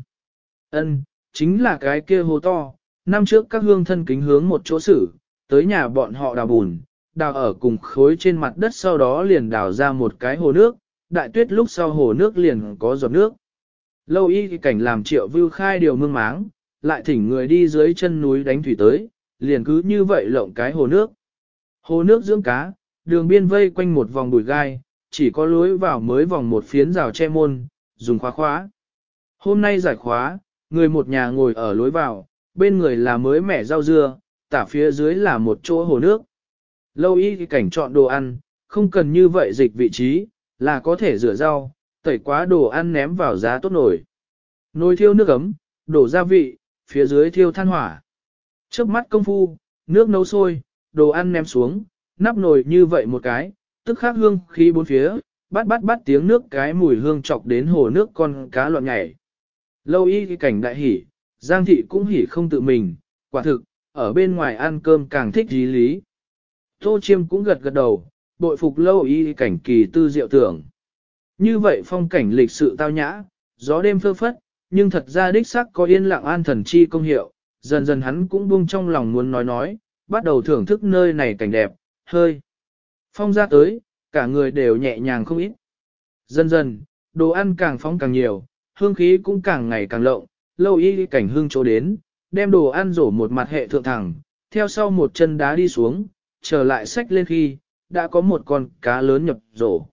Ân, chính là cái kia hồ to, năm trước các hương thân kính hướng một chỗ xử, tới nhà bọn họ đào bùn, đào ở cùng khối trên mặt đất sau đó liền đào ra một cái hồ nước, đại tuyết lúc sau hồ nước liền có giọt nước. Lâu y cảnh làm triệu vưu khai điều mương máng, lại thỉnh người đi dưới chân núi đánh thủy tới, liền cứ như vậy lộng cái hồ nước. Hồ nước dưỡng cá, đường biên vây quanh một vòng bụi gai, chỉ có lối vào mới vòng một phiến rào che môn, dùng khóa khóa. Hôm nay giải khóa, người một nhà ngồi ở lối vào, bên người là mới mẻ rau dưa, tả phía dưới là một chỗ hồ nước. Lâu y cảnh chọn đồ ăn, không cần như vậy dịch vị trí, là có thể rửa rau, tẩy quá đồ ăn ném vào giá tốt nổi. Nồi thiêu nước ấm, đổ gia vị, phía dưới thiêu than hỏa. Trước mắt công phu, nước nấu sôi, đồ ăn ném xuống, nắp nồi như vậy một cái, tức khắc hương khí bốn phía, bắt bắt bắt tiếng nước cái mùi hương chọc đến hồ nước con cá loạn nhảy. Lâu y cái cảnh đại hỉ, Giang thị cũng hỉ không tự mình, quả thực, ở bên ngoài ăn cơm càng thích dí lý. Tô chiêm cũng gật gật đầu, bội phục lâu y cảnh kỳ tư diệu tưởng. Như vậy phong cảnh lịch sự tao nhã, gió đêm phơ phất, nhưng thật ra đích sắc có yên lặng an thần chi công hiệu, dần dần hắn cũng buông trong lòng muốn nói nói, bắt đầu thưởng thức nơi này cảnh đẹp, hơi. Phong ra tới, cả người đều nhẹ nhàng không ít. Dần dần, đồ ăn càng phóng càng nhiều, hương khí cũng càng ngày càng lộng, lâu y cảnh hương chỗ đến, đem đồ ăn rổ một mặt hệ thượng thẳng, theo sau một chân đá đi xuống, trở lại sách lên khi, đã có một con cá lớn nhập rổ.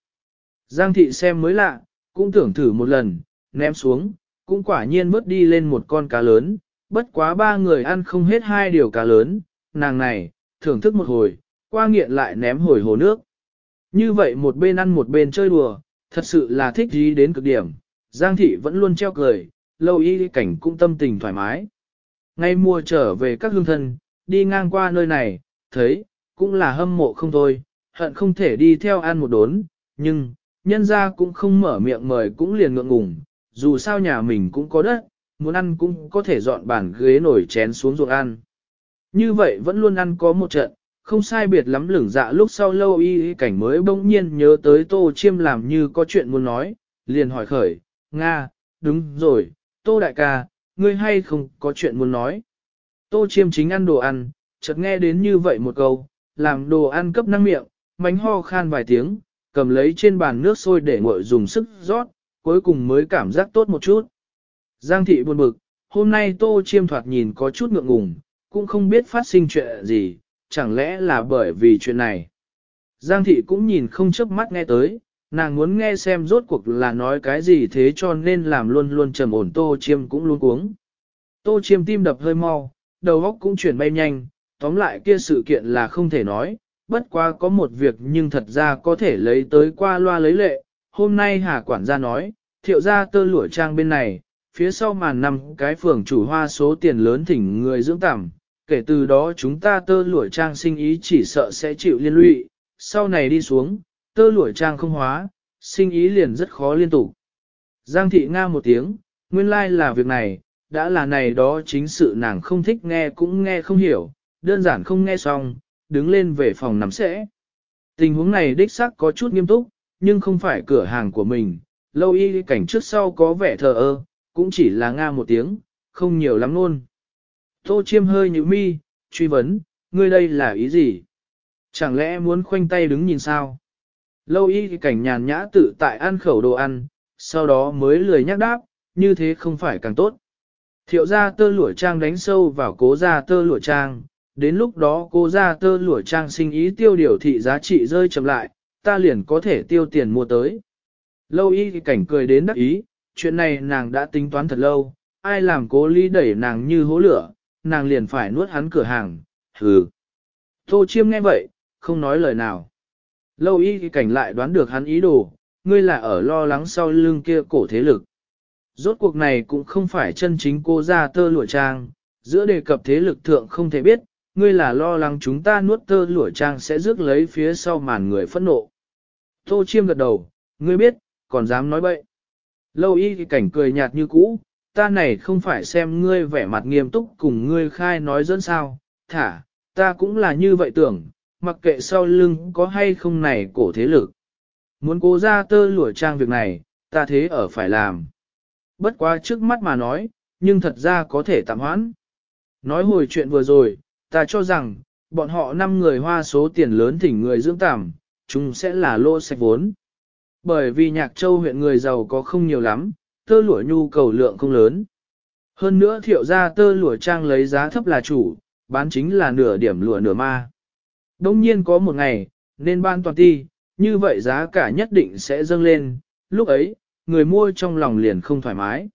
Giang thị xem mới lạ, cũng tưởng thử một lần, ném xuống, cũng quả nhiên mất đi lên một con cá lớn, bất quá ba người ăn không hết hai điều cá lớn, nàng này, thưởng thức một hồi, qua nghiện lại ném hồi hồ nước. Như vậy một bên ăn một bên chơi đùa, thật sự là thích gì đến cực điểm, Giang thị vẫn luôn treo cười, lâu y cảnh cũng tâm tình thoải mái. Ngay mùa trở về các hương thân, đi ngang qua nơi này, thấy, cũng là hâm mộ không thôi, hận không thể đi theo ăn một đốn, nhưng, nhân ra cũng không mở miệng mời cũng liền ngượng ngùng, dù sao nhà mình cũng có đất, muốn ăn cũng có thể dọn bàn ghế nổi chén xuống ruộng ăn. Như vậy vẫn luôn ăn có một trận, không sai biệt lắm lửng dạ lúc sau lâu y cảnh mới bỗng nhiên nhớ tới tô chiêm làm như có chuyện muốn nói, liền hỏi khởi, Nga, đúng rồi, tô đại ca, ngươi hay không có chuyện muốn nói. Tô chiêm chính ăn đồ ăn, chợt nghe đến như vậy một câu, làm đồ ăn cấp năng miệng, mánh ho khan vài tiếng, cầm lấy trên bàn nước sôi để nguội dùng sức rót, cuối cùng mới cảm giác tốt một chút. Giang thị buồn bực, hôm nay tô chiêm thoạt nhìn có chút ngượng ngùng, cũng không biết phát sinh chuyện gì, chẳng lẽ là bởi vì chuyện này. Giang thị cũng nhìn không chớp mắt nghe tới, nàng muốn nghe xem rốt cuộc là nói cái gì thế cho nên làm luôn luôn trầm ổn tô chiêm cũng luôn cuống. Tô chiêm tim đập hơi mau, đầu óc cũng chuyển bay nhanh, tóm lại kia sự kiện là không thể nói, bất quá có một việc nhưng thật ra có thể lấy tới qua loa lấy lệ. Hôm nay Hà quản gia nói, thiệu ra tơ lụa trang bên này, phía sau màn nằm cái phường chủ hoa số tiền lớn thỉnh người dưỡng tạm, kể từ đó chúng ta tơ lụa trang sinh ý chỉ sợ sẽ chịu liên lụy, sau này đi xuống, tơ lụa trang không hóa, sinh ý liền rất khó liên tục. Giang thị nga một tiếng, nguyên lai like là việc này, đã là này đó chính sự nàng không thích nghe cũng nghe không hiểu, đơn giản không nghe xong, đứng lên về phòng nằm sẽ. Tình huống này đích xác có chút nghiêm túc, nhưng không phải cửa hàng của mình, lâu y cảnh trước sau có vẻ thờ ơ, cũng chỉ là nga một tiếng, không nhiều lắm luôn. Tô chiêm hơi như mi, truy vấn, ngươi đây là ý gì? Chẳng lẽ muốn khoanh tay đứng nhìn sao? Lâu y thì cảnh nhàn nhã tự tại ăn khẩu đồ ăn, sau đó mới lười nhắc đáp, như thế không phải càng tốt. Thiệu ra tơ lụa trang đánh sâu vào cố ra tơ lụa trang, đến lúc đó cố ra tơ lụa trang sinh ý tiêu điều thị giá trị rơi chậm lại, ta liền có thể tiêu tiền mua tới. Lâu y thì cảnh cười đến đắc ý, chuyện này nàng đã tính toán thật lâu, ai làm cố ly đẩy nàng như hố lửa, nàng liền phải nuốt hắn cửa hàng, hừ. Tô chiêm nghe vậy, không nói lời nào. Lâu y thì cảnh lại đoán được hắn ý đồ, ngươi là ở lo lắng sau lưng kia cổ thế lực. Rốt cuộc này cũng không phải chân chính cô ra tơ lụa trang, giữa đề cập thế lực thượng không thể biết, ngươi là lo lắng chúng ta nuốt tơ lụa trang sẽ rước lấy phía sau màn người phẫn nộ. Tô chiêm gật đầu, ngươi biết, còn dám nói bậy. Lâu y thì cảnh cười nhạt như cũ, ta này không phải xem ngươi vẻ mặt nghiêm túc cùng ngươi khai nói dẫn sao, thả, ta cũng là như vậy tưởng, mặc kệ sau lưng có hay không này cổ thế lực. Muốn cố ra tơ lụa trang việc này, ta thế ở phải làm. Bất quá trước mắt mà nói, nhưng thật ra có thể tạm hoãn. Nói hồi chuyện vừa rồi, ta cho rằng, bọn họ năm người hoa số tiền lớn thỉnh người dưỡng tạm, chúng sẽ là lô sạch vốn. Bởi vì nhạc châu huyện người giàu có không nhiều lắm, tơ lụa nhu cầu lượng không lớn. Hơn nữa thiệu ra tơ lụa trang lấy giá thấp là chủ, bán chính là nửa điểm lụa nửa ma. Đông nhiên có một ngày, nên ban toàn ti, như vậy giá cả nhất định sẽ dâng lên, lúc ấy, người mua trong lòng liền không thoải mái.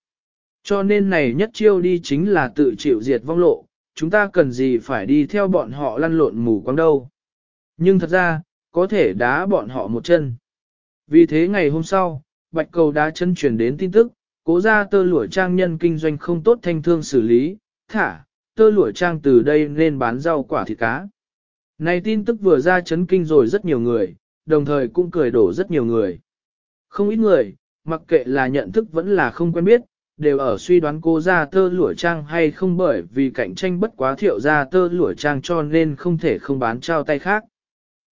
Cho nên này nhất chiêu đi chính là tự chịu diệt vong lộ, chúng ta cần gì phải đi theo bọn họ lăn lộn mù quáng đâu. Nhưng thật ra, có thể đá bọn họ một chân. Vì thế ngày hôm sau, Bạch Cầu đá chân truyền đến tin tức, cố ra tơ lụa trang nhân kinh doanh không tốt thanh thương xử lý, thả, tơ lụa trang từ đây nên bán rau quả thịt cá. Này tin tức vừa ra chấn kinh rồi rất nhiều người, đồng thời cũng cười đổ rất nhiều người. Không ít người, mặc kệ là nhận thức vẫn là không quen biết, đều ở suy đoán cô ra tơ lụa trang hay không bởi vì cạnh tranh bất quá thiệu ra tơ lụa trang cho nên không thể không bán trao tay khác.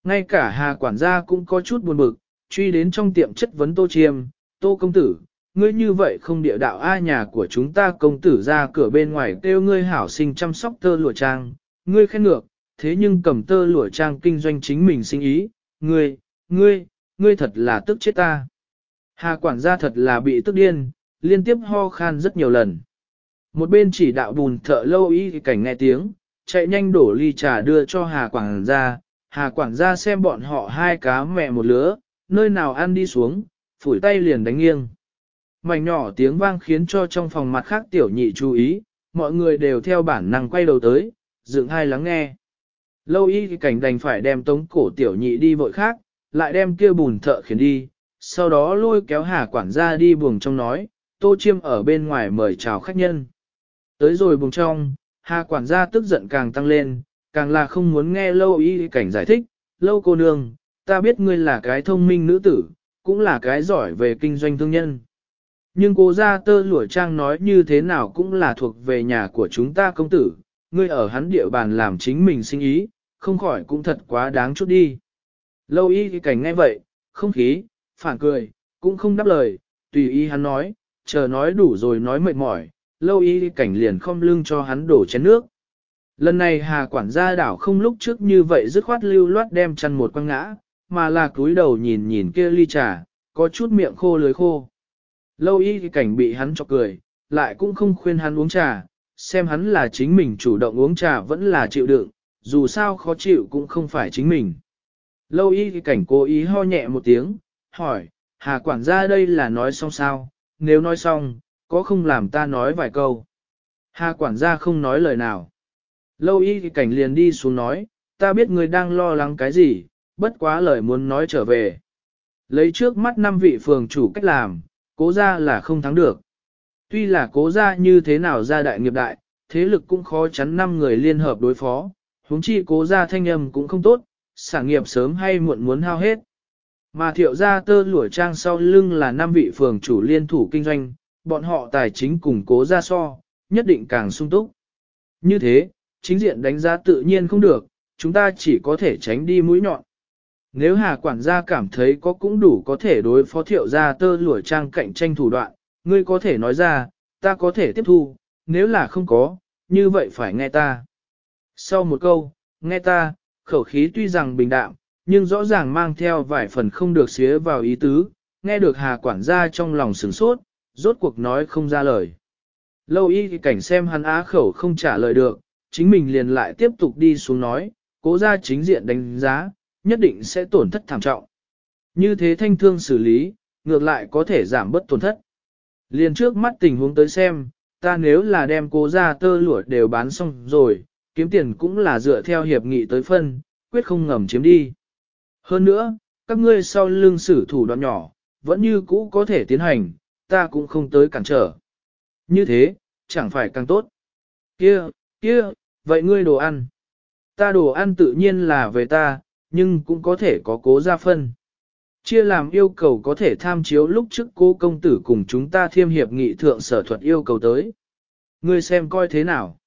Ngay cả hà quản gia cũng có chút buồn bực, truy đến trong tiệm chất vấn tô chiêm, tô công tử, ngươi như vậy không địa đạo ai nhà của chúng ta công tử ra cửa bên ngoài kêu ngươi hảo sinh chăm sóc tơ lụa trang, ngươi khen ngược, thế nhưng cầm tơ lụa trang kinh doanh chính mình sinh ý, ngươi, ngươi, ngươi thật là tức chết ta. Hà quản gia thật là bị tức điên, liên tiếp ho khan rất nhiều lần. Một bên chỉ đạo bùn thợ lâu y cảnh nghe tiếng, chạy nhanh đổ ly trà đưa cho Hà quản gia, Hà quản gia xem bọn họ hai cá mẹ một lứa, nơi nào ăn đi xuống, phủi tay liền đánh nghiêng. Mảnh nhỏ tiếng vang khiến cho trong phòng mặt khác tiểu nhị chú ý, mọi người đều theo bản năng quay đầu tới, dựng hai lắng nghe. Lâu y cảnh đành phải đem tống cổ tiểu nhị đi vội khác, lại đem kia bùn thợ khiến đi, sau đó lôi kéo hà quản gia đi buồng trong nói, tô chiêm ở bên ngoài mời chào khách nhân. Tới rồi buồng trong, hà quản gia tức giận càng tăng lên, càng là không muốn nghe lâu y cảnh giải thích, lâu cô nương, ta biết ngươi là cái thông minh nữ tử, cũng là cái giỏi về kinh doanh thương nhân. Nhưng cô ra tơ lụa trang nói như thế nào cũng là thuộc về nhà của chúng ta công tử, ngươi ở hắn địa bàn làm chính mình sinh ý, không khỏi cũng thật quá đáng chút đi. Lâu y cảnh ngay vậy, không khí, phản cười, cũng không đáp lời, tùy ý hắn nói, chờ nói đủ rồi nói mệt mỏi, lâu y cảnh liền không lưng cho hắn đổ chén nước. Lần này hà quản gia đảo không lúc trước như vậy dứt khoát lưu loát đem chăn một quăng ngã, mà là cúi đầu nhìn nhìn kia ly trà, có chút miệng khô lưới khô. Lâu y cảnh bị hắn chọc cười, lại cũng không khuyên hắn uống trà, xem hắn là chính mình chủ động uống trà vẫn là chịu đựng, dù sao khó chịu cũng không phải chính mình. Lâu y cảnh cố ý ho nhẹ một tiếng, hỏi, hà quản gia đây là nói xong sao, nếu nói xong, có không làm ta nói vài câu. Hà quản gia không nói lời nào. Lâu y cảnh liền đi xuống nói, ta biết người đang lo lắng cái gì, bất quá lời muốn nói trở về. Lấy trước mắt năm vị phường chủ cách làm, cố ra là không thắng được. Tuy là cố ra như thế nào ra đại nghiệp đại, thế lực cũng khó chắn năm người liên hợp đối phó, huống chi cố ra thanh âm cũng không tốt, sản nghiệp sớm hay muộn muốn hao hết. Mà thiệu gia tơ lụa trang sau lưng là năm vị phường chủ liên thủ kinh doanh, bọn họ tài chính cùng cố ra so, nhất định càng sung túc. Như thế, chính diện đánh giá tự nhiên không được, chúng ta chỉ có thể tránh đi mũi nhọn. Nếu Hà quản gia cảm thấy có cũng đủ có thể đối phó thiệu gia tơ lụa trang cạnh tranh thủ đoạn, ngươi có thể nói ra, ta có thể tiếp thu, nếu là không có, như vậy phải nghe ta. Sau một câu, nghe ta, khẩu khí tuy rằng bình đạm, nhưng rõ ràng mang theo vài phần không được xía vào ý tứ, nghe được hà quản gia trong lòng sửng sốt, rốt cuộc nói không ra lời. Lâu y cảnh xem hắn á khẩu không trả lời được, chính mình liền lại tiếp tục đi xuống nói, cố ra chính diện đánh giá, nhất định sẽ tổn thất thảm trọng. Như thế thanh thương xử lý, ngược lại có thể giảm bớt tổn thất. Liền trước mắt tình huống tới xem, ta nếu là đem cố ra tơ lụa đều bán xong rồi, kiếm tiền cũng là dựa theo hiệp nghị tới phân, quyết không ngầm chiếm đi. Hơn nữa, các ngươi sau lưng sử thủ đoạn nhỏ, vẫn như cũ có thể tiến hành, ta cũng không tới cản trở. Như thế, chẳng phải càng tốt. Kia, kia, vậy ngươi đồ ăn. Ta đồ ăn tự nhiên là về ta, nhưng cũng có thể có cố gia phân. Chia làm yêu cầu có thể tham chiếu lúc trước cố công tử cùng chúng ta thiêm hiệp nghị thượng sở thuật yêu cầu tới. Ngươi xem coi thế nào.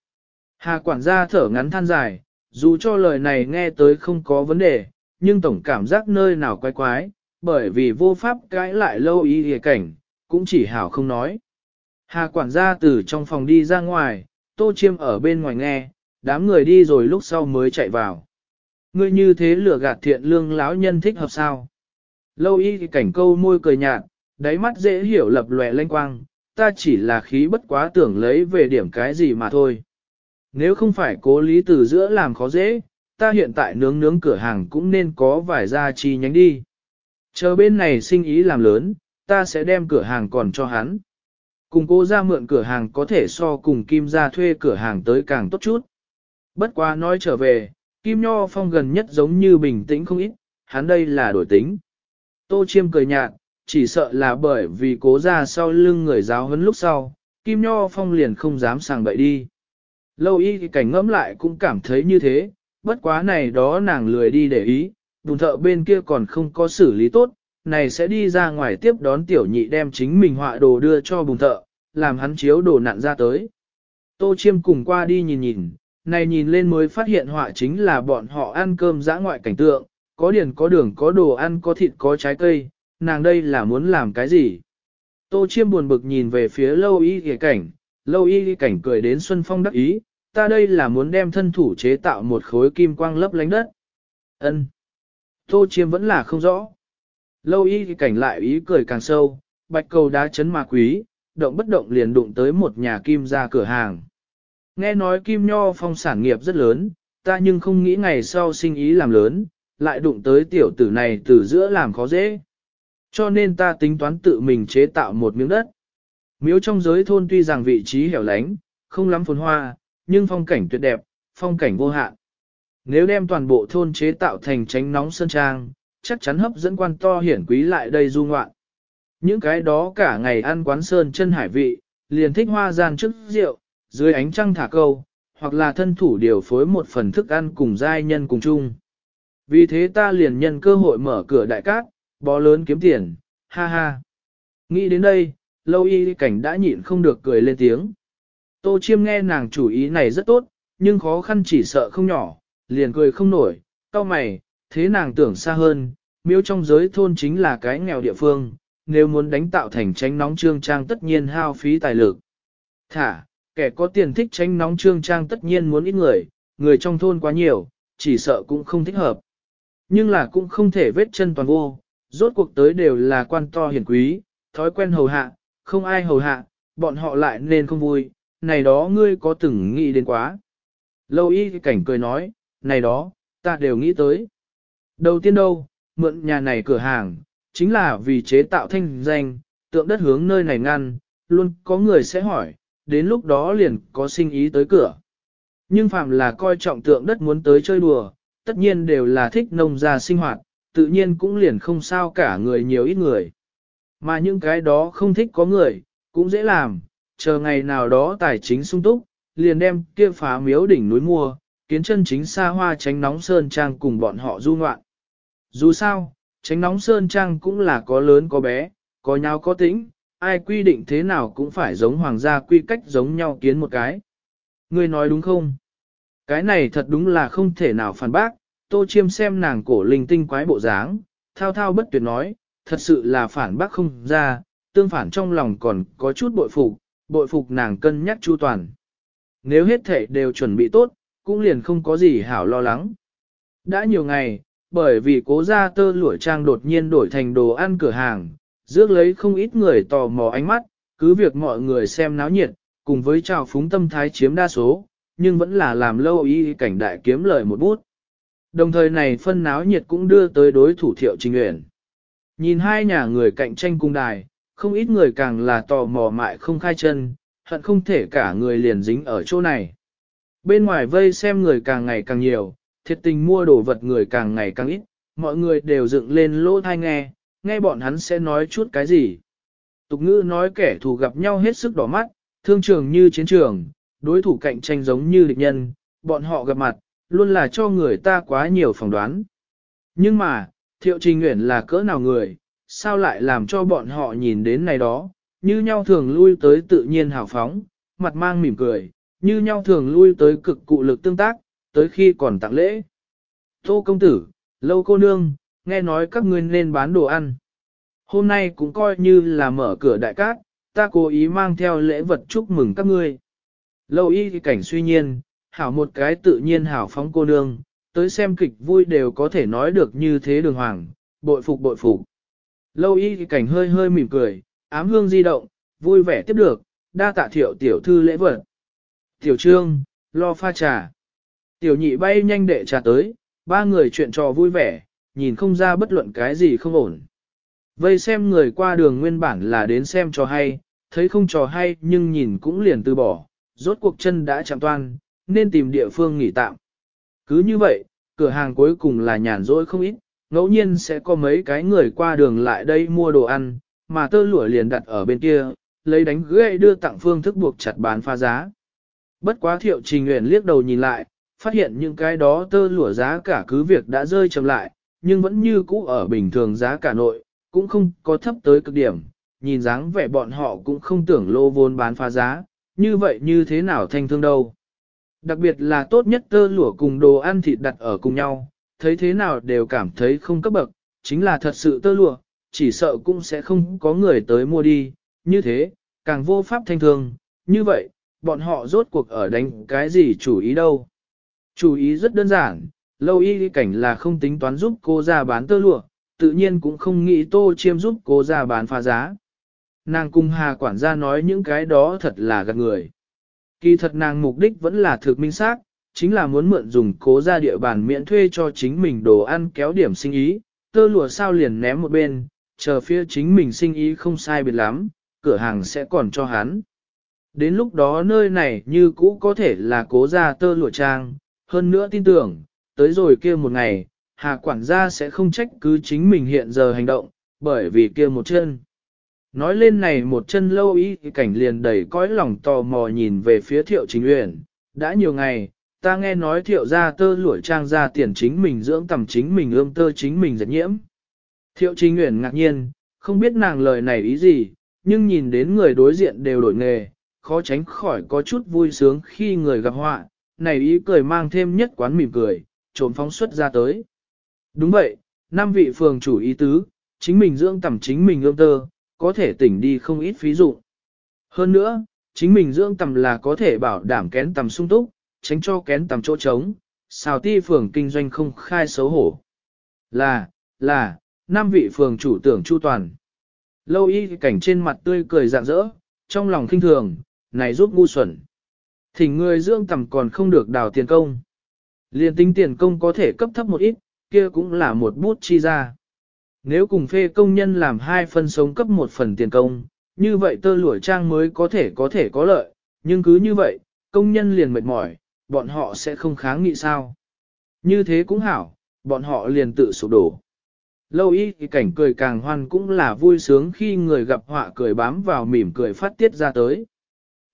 Hà quản gia thở ngắn than dài, dù cho lời này nghe tới không có vấn đề, nhưng tổng cảm giác nơi nào quái quái, bởi vì vô pháp cãi lại lâu ý hề cảnh, cũng chỉ hảo không nói. Hà quản gia từ trong phòng đi ra ngoài, tô chiêm ở bên ngoài nghe, đám người đi rồi lúc sau mới chạy vào. Ngươi như thế lừa gạt thiện lương lão nhân thích hợp sao? Lâu y cảnh câu môi cười nhạt, đáy mắt dễ hiểu lập lòe lanh quang, ta chỉ là khí bất quá tưởng lấy về điểm cái gì mà thôi. Nếu không phải cố lý từ giữa làm khó dễ, ta hiện tại nướng nướng cửa hàng cũng nên có vài gia chi nhánh đi. Chờ bên này sinh ý làm lớn, ta sẽ đem cửa hàng còn cho hắn. Cùng cố ra mượn cửa hàng có thể so cùng Kim ra thuê cửa hàng tới càng tốt chút. Bất quá nói trở về, Kim Nho Phong gần nhất giống như bình tĩnh không ít, hắn đây là đổi tính. Tô Chiêm cười nhạt, chỉ sợ là bởi vì cố ra sau lưng người giáo huấn lúc sau, Kim Nho Phong liền không dám sàng bậy đi. Lâu y thì cảnh ngẫm lại cũng cảm thấy như thế, bất quá này đó nàng lười đi để ý, bùn thợ bên kia còn không có xử lý tốt, này sẽ đi ra ngoài tiếp đón tiểu nhị đem chính mình họa đồ đưa cho bùn thợ, làm hắn chiếu đồ nặn ra tới. Tô chiêm cùng qua đi nhìn nhìn, này nhìn lên mới phát hiện họa chính là bọn họ ăn cơm dã ngoại cảnh tượng, có điền có đường có đồ ăn có thịt có trái cây, nàng đây là muốn làm cái gì? Tô chiêm buồn bực nhìn về phía lâu y ghề cảnh, lâu y cảnh cười đến Xuân Phong đắc ý, ta đây là muốn đem thân thủ chế tạo một khối kim quang lấp lánh đất. Ân. Tô chiêm vẫn là không rõ. Lâu y cảnh lại ý cười càng sâu, bạch cầu đá chấn mà quý, động bất động liền đụng tới một nhà kim ra cửa hàng. Nghe nói kim nho phong sản nghiệp rất lớn, ta nhưng không nghĩ ngày sau sinh ý làm lớn, lại đụng tới tiểu tử này từ giữa làm khó dễ. Cho nên ta tính toán tự mình chế tạo một miếng đất. Miếu trong giới thôn tuy rằng vị trí hẻo lánh, không lắm phồn hoa, nhưng phong cảnh tuyệt đẹp, phong cảnh vô hạn. Nếu đem toàn bộ thôn chế tạo thành tránh nóng sơn trang, chắc chắn hấp dẫn quan to hiển quý lại đây du ngoạn. Những cái đó cả ngày ăn quán sơn chân hải vị, liền thích hoa gian trước rượu, dưới ánh trăng thả câu, hoặc là thân thủ điều phối một phần thức ăn cùng giai nhân cùng chung. Vì thế ta liền nhân cơ hội mở cửa đại cát, bó lớn kiếm tiền, ha ha. Nghĩ đến đây, lâu y cảnh đã nhịn không được cười lên tiếng. Tô chiêm nghe nàng chủ ý này rất tốt, nhưng khó khăn chỉ sợ không nhỏ, liền cười không nổi, cao mày, thế nàng tưởng xa hơn, miếu trong giới thôn chính là cái nghèo địa phương, nếu muốn đánh tạo thành tránh nóng trương trang tất nhiên hao phí tài lực. Thả, kẻ có tiền thích tránh nóng trương trang tất nhiên muốn ít người, người trong thôn quá nhiều, chỉ sợ cũng không thích hợp. Nhưng là cũng không thể vết chân toàn vô, rốt cuộc tới đều là quan to hiển quý, thói quen hầu hạ, không ai hầu hạ, bọn họ lại nên không vui, này đó ngươi có từng nghĩ đến quá. Lâu y cảnh cười nói, này đó, ta đều nghĩ tới. Đầu tiên đâu, mượn nhà này cửa hàng, chính là vì chế tạo thanh danh, tượng đất hướng nơi này ngăn, luôn có người sẽ hỏi, đến lúc đó liền có sinh ý tới cửa. Nhưng phạm là coi trọng tượng đất muốn tới chơi đùa, tất nhiên đều là thích nông gia sinh hoạt, tự nhiên cũng liền không sao cả người nhiều ít người. Mà những cái đó không thích có người, cũng dễ làm, chờ ngày nào đó tài chính sung túc, liền đem kia phá miếu đỉnh núi mua, kiến chân chính xa hoa tránh nóng sơn trang cùng bọn họ du ngoạn. Dù sao, tránh nóng sơn trang cũng là có lớn có bé, có nhau có tĩnh, ai quy định thế nào cũng phải giống hoàng gia quy cách giống nhau kiến một cái. Ngươi nói đúng không? Cái này thật đúng là không thể nào phản bác, tô chiêm xem nàng cổ linh tinh quái bộ dáng, thao thao bất tuyệt nói, thật sự là phản bác không ra, tương phản trong lòng còn có chút bội phục, bội phục nàng cân nhắc chu toàn. Nếu hết thể đều chuẩn bị tốt, cũng liền không có gì hảo lo lắng. Đã nhiều ngày, bởi vì cố gia tơ lụa trang đột nhiên đổi thành đồ ăn cửa hàng, rước lấy không ít người tò mò ánh mắt, cứ việc mọi người xem náo nhiệt, cùng với trào phúng tâm thái chiếm đa số, nhưng vẫn là làm lâu ý cảnh đại kiếm lời một bút. Đồng thời này phân náo nhiệt cũng đưa tới đối thủ thiệu trình nguyện. Nhìn hai nhà người cạnh tranh cung đài, không ít người càng là tò mò mại không khai chân, hận không thể cả người liền dính ở chỗ này. Bên ngoài vây xem người càng ngày càng nhiều, thiệt tình mua đồ vật người càng ngày càng ít, mọi người đều dựng lên lỗ thai nghe, nghe bọn hắn sẽ nói chút cái gì. Tục ngữ nói kẻ thù gặp nhau hết sức đỏ mắt, thương trường như chiến trường, đối thủ cạnh tranh giống như địch nhân, bọn họ gặp mặt, luôn là cho người ta quá nhiều phỏng đoán. Nhưng mà, thiệu trình nguyện là cỡ nào người, sao lại làm cho bọn họ nhìn đến này đó, như nhau thường lui tới tự nhiên hào phóng, mặt mang mỉm cười, như nhau thường lui tới cực cụ lực tương tác, tới khi còn tặng lễ. Tô công tử, lâu cô nương, nghe nói các ngươi nên bán đồ ăn. Hôm nay cũng coi như là mở cửa đại cát, ta cố ý mang theo lễ vật chúc mừng các ngươi. Lâu y cảnh suy nhiên, hảo một cái tự nhiên hảo phóng cô nương, tới xem kịch vui đều có thể nói được như thế đường hoàng, bội phục bội phục. Lâu y cảnh hơi hơi mỉm cười, ám hương di động, vui vẻ tiếp được, đa tạ thiệu tiểu thư lễ vật. Tiểu trương, lo pha trà. Tiểu nhị bay nhanh đệ trà tới, ba người chuyện trò vui vẻ, nhìn không ra bất luận cái gì không ổn. Vây xem người qua đường nguyên bản là đến xem trò hay, thấy không trò hay nhưng nhìn cũng liền từ bỏ, rốt cuộc chân đã chạm toan, nên tìm địa phương nghỉ tạm. Cứ như vậy, cửa hàng cuối cùng là nhàn rỗi không ít, ngẫu nhiên sẽ có mấy cái người qua đường lại đây mua đồ ăn, mà tơ lụa liền đặt ở bên kia, lấy đánh gậy đưa tặng phương thức buộc chặt bán pha giá. Bất quá thiệu trình nguyện liếc đầu nhìn lại, phát hiện những cái đó tơ lụa giá cả cứ việc đã rơi chậm lại, nhưng vẫn như cũ ở bình thường giá cả nội, cũng không có thấp tới cực điểm, nhìn dáng vẻ bọn họ cũng không tưởng lô vốn bán phá giá, như vậy như thế nào thanh thương đâu. Đặc biệt là tốt nhất tơ lụa cùng đồ ăn thịt đặt ở cùng nhau, thấy thế nào đều cảm thấy không cấp bậc, chính là thật sự tơ lụa, chỉ sợ cũng sẽ không có người tới mua đi, như thế, càng vô pháp thanh thương, như vậy, bọn họ rốt cuộc ở đánh cái gì chủ ý đâu. Chủ ý rất đơn giản, lâu y cảnh là không tính toán giúp cô ra bán tơ lụa, tự nhiên cũng không nghĩ tô chiêm giúp cô ra bán phá giá. Nàng cung hà quản gia nói những cái đó thật là gạt người. Kỳ thật nàng mục đích vẫn là thực minh xác, chính là muốn mượn dùng cố ra địa bàn miễn thuê cho chính mình đồ ăn kéo điểm sinh ý, tơ lụa sao liền ném một bên, chờ phía chính mình sinh ý không sai biệt lắm, cửa hàng sẽ còn cho hắn. Đến lúc đó nơi này như cũ có thể là cố ra tơ lụa trang, hơn nữa tin tưởng, tới rồi kia một ngày, Hà quản gia sẽ không trách cứ chính mình hiện giờ hành động, bởi vì kia một chân. Nói lên này một chân lâu ý cảnh liền đầy cõi lòng tò mò nhìn về phía thiệu chính uyển. Đã nhiều ngày, ta nghe nói thiệu gia tơ lụa trang ra tiền chính mình dưỡng tầm chính mình ươm tơ chính mình giật nhiễm. Thiệu chính uyển ngạc nhiên, không biết nàng lời này ý gì, nhưng nhìn đến người đối diện đều đổi nghề, khó tránh khỏi có chút vui sướng khi người gặp họa, này ý cười mang thêm nhất quán mỉm cười, trốn phóng xuất ra tới. Đúng vậy, năm vị phường chủ ý tứ, chính mình dưỡng tầm chính mình ươm tơ, có thể tỉnh đi không ít phí dụ. Hơn nữa, chính mình dưỡng tầm là có thể bảo đảm kén tầm sung túc, tránh cho kén tầm chỗ trống, xào ti phường kinh doanh không khai xấu hổ. Là, là, năm vị phường chủ tưởng chu toàn. Lâu y cảnh trên mặt tươi cười rạng rỡ, trong lòng khinh thường, này giúp ngu xuẩn. Thỉnh người dưỡng tầm còn không được đào tiền công. Liên tính tiền công có thể cấp thấp một ít, kia cũng là một bút chi ra. Nếu cùng phê công nhân làm hai phần sống cấp một phần tiền công, như vậy tơ lụa trang mới có thể có thể có lợi, nhưng cứ như vậy, công nhân liền mệt mỏi, bọn họ sẽ không kháng nghị sao. Như thế cũng hảo, bọn họ liền tự sụp đổ. Lâu y thì cảnh cười càng hoan cũng là vui sướng khi người gặp họa cười bám vào mỉm cười phát tiết ra tới.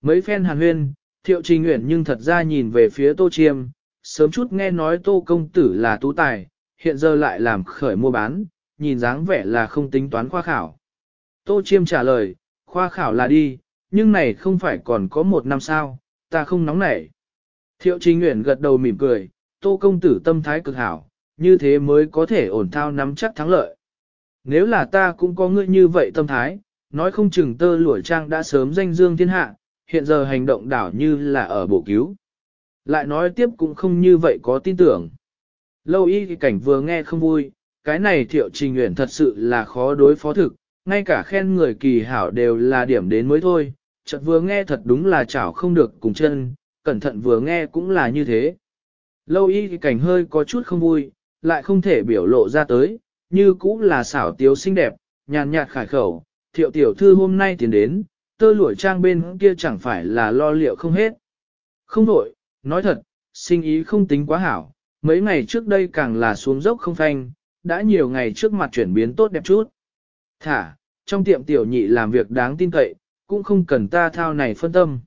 Mấy phen hàn huyên, thiệu trình nguyện nhưng thật ra nhìn về phía tô chiêm, sớm chút nghe nói tô công tử là tú tài, hiện giờ lại làm khởi mua bán, nhìn dáng vẻ là không tính toán khoa khảo. Tô Chiêm trả lời, khoa khảo là đi, nhưng này không phải còn có một năm sao, ta không nóng nảy. Thiệu Trình Nguyễn gật đầu mỉm cười, Tô công tử tâm thái cực hảo, như thế mới có thể ổn thao nắm chắc thắng lợi. Nếu là ta cũng có ngươi như vậy tâm thái, nói không chừng tơ lụa trang đã sớm danh dương thiên hạ, hiện giờ hành động đảo như là ở bổ cứu. Lại nói tiếp cũng không như vậy có tin tưởng. Lâu y cảnh vừa nghe không vui, cái này thiệu trình nguyện thật sự là khó đối phó thực, ngay cả khen người kỳ hảo đều là điểm đến mới thôi, chợt vừa nghe thật đúng là chảo không được cùng chân, cẩn thận vừa nghe cũng là như thế. Lâu y cảnh hơi có chút không vui, lại không thể biểu lộ ra tới, như cũng là xảo tiếu xinh đẹp, nhàn nhạt khải khẩu, thiệu tiểu thư hôm nay tiến đến, tơ lụa trang bên kia chẳng phải là lo liệu không hết. Không đổi, nói thật, sinh ý không tính quá hảo, mấy ngày trước đây càng là xuống dốc không phanh, đã nhiều ngày trước mặt chuyển biến tốt đẹp chút. Thả, trong tiệm tiểu nhị làm việc đáng tin cậy, cũng không cần ta thao này phân tâm.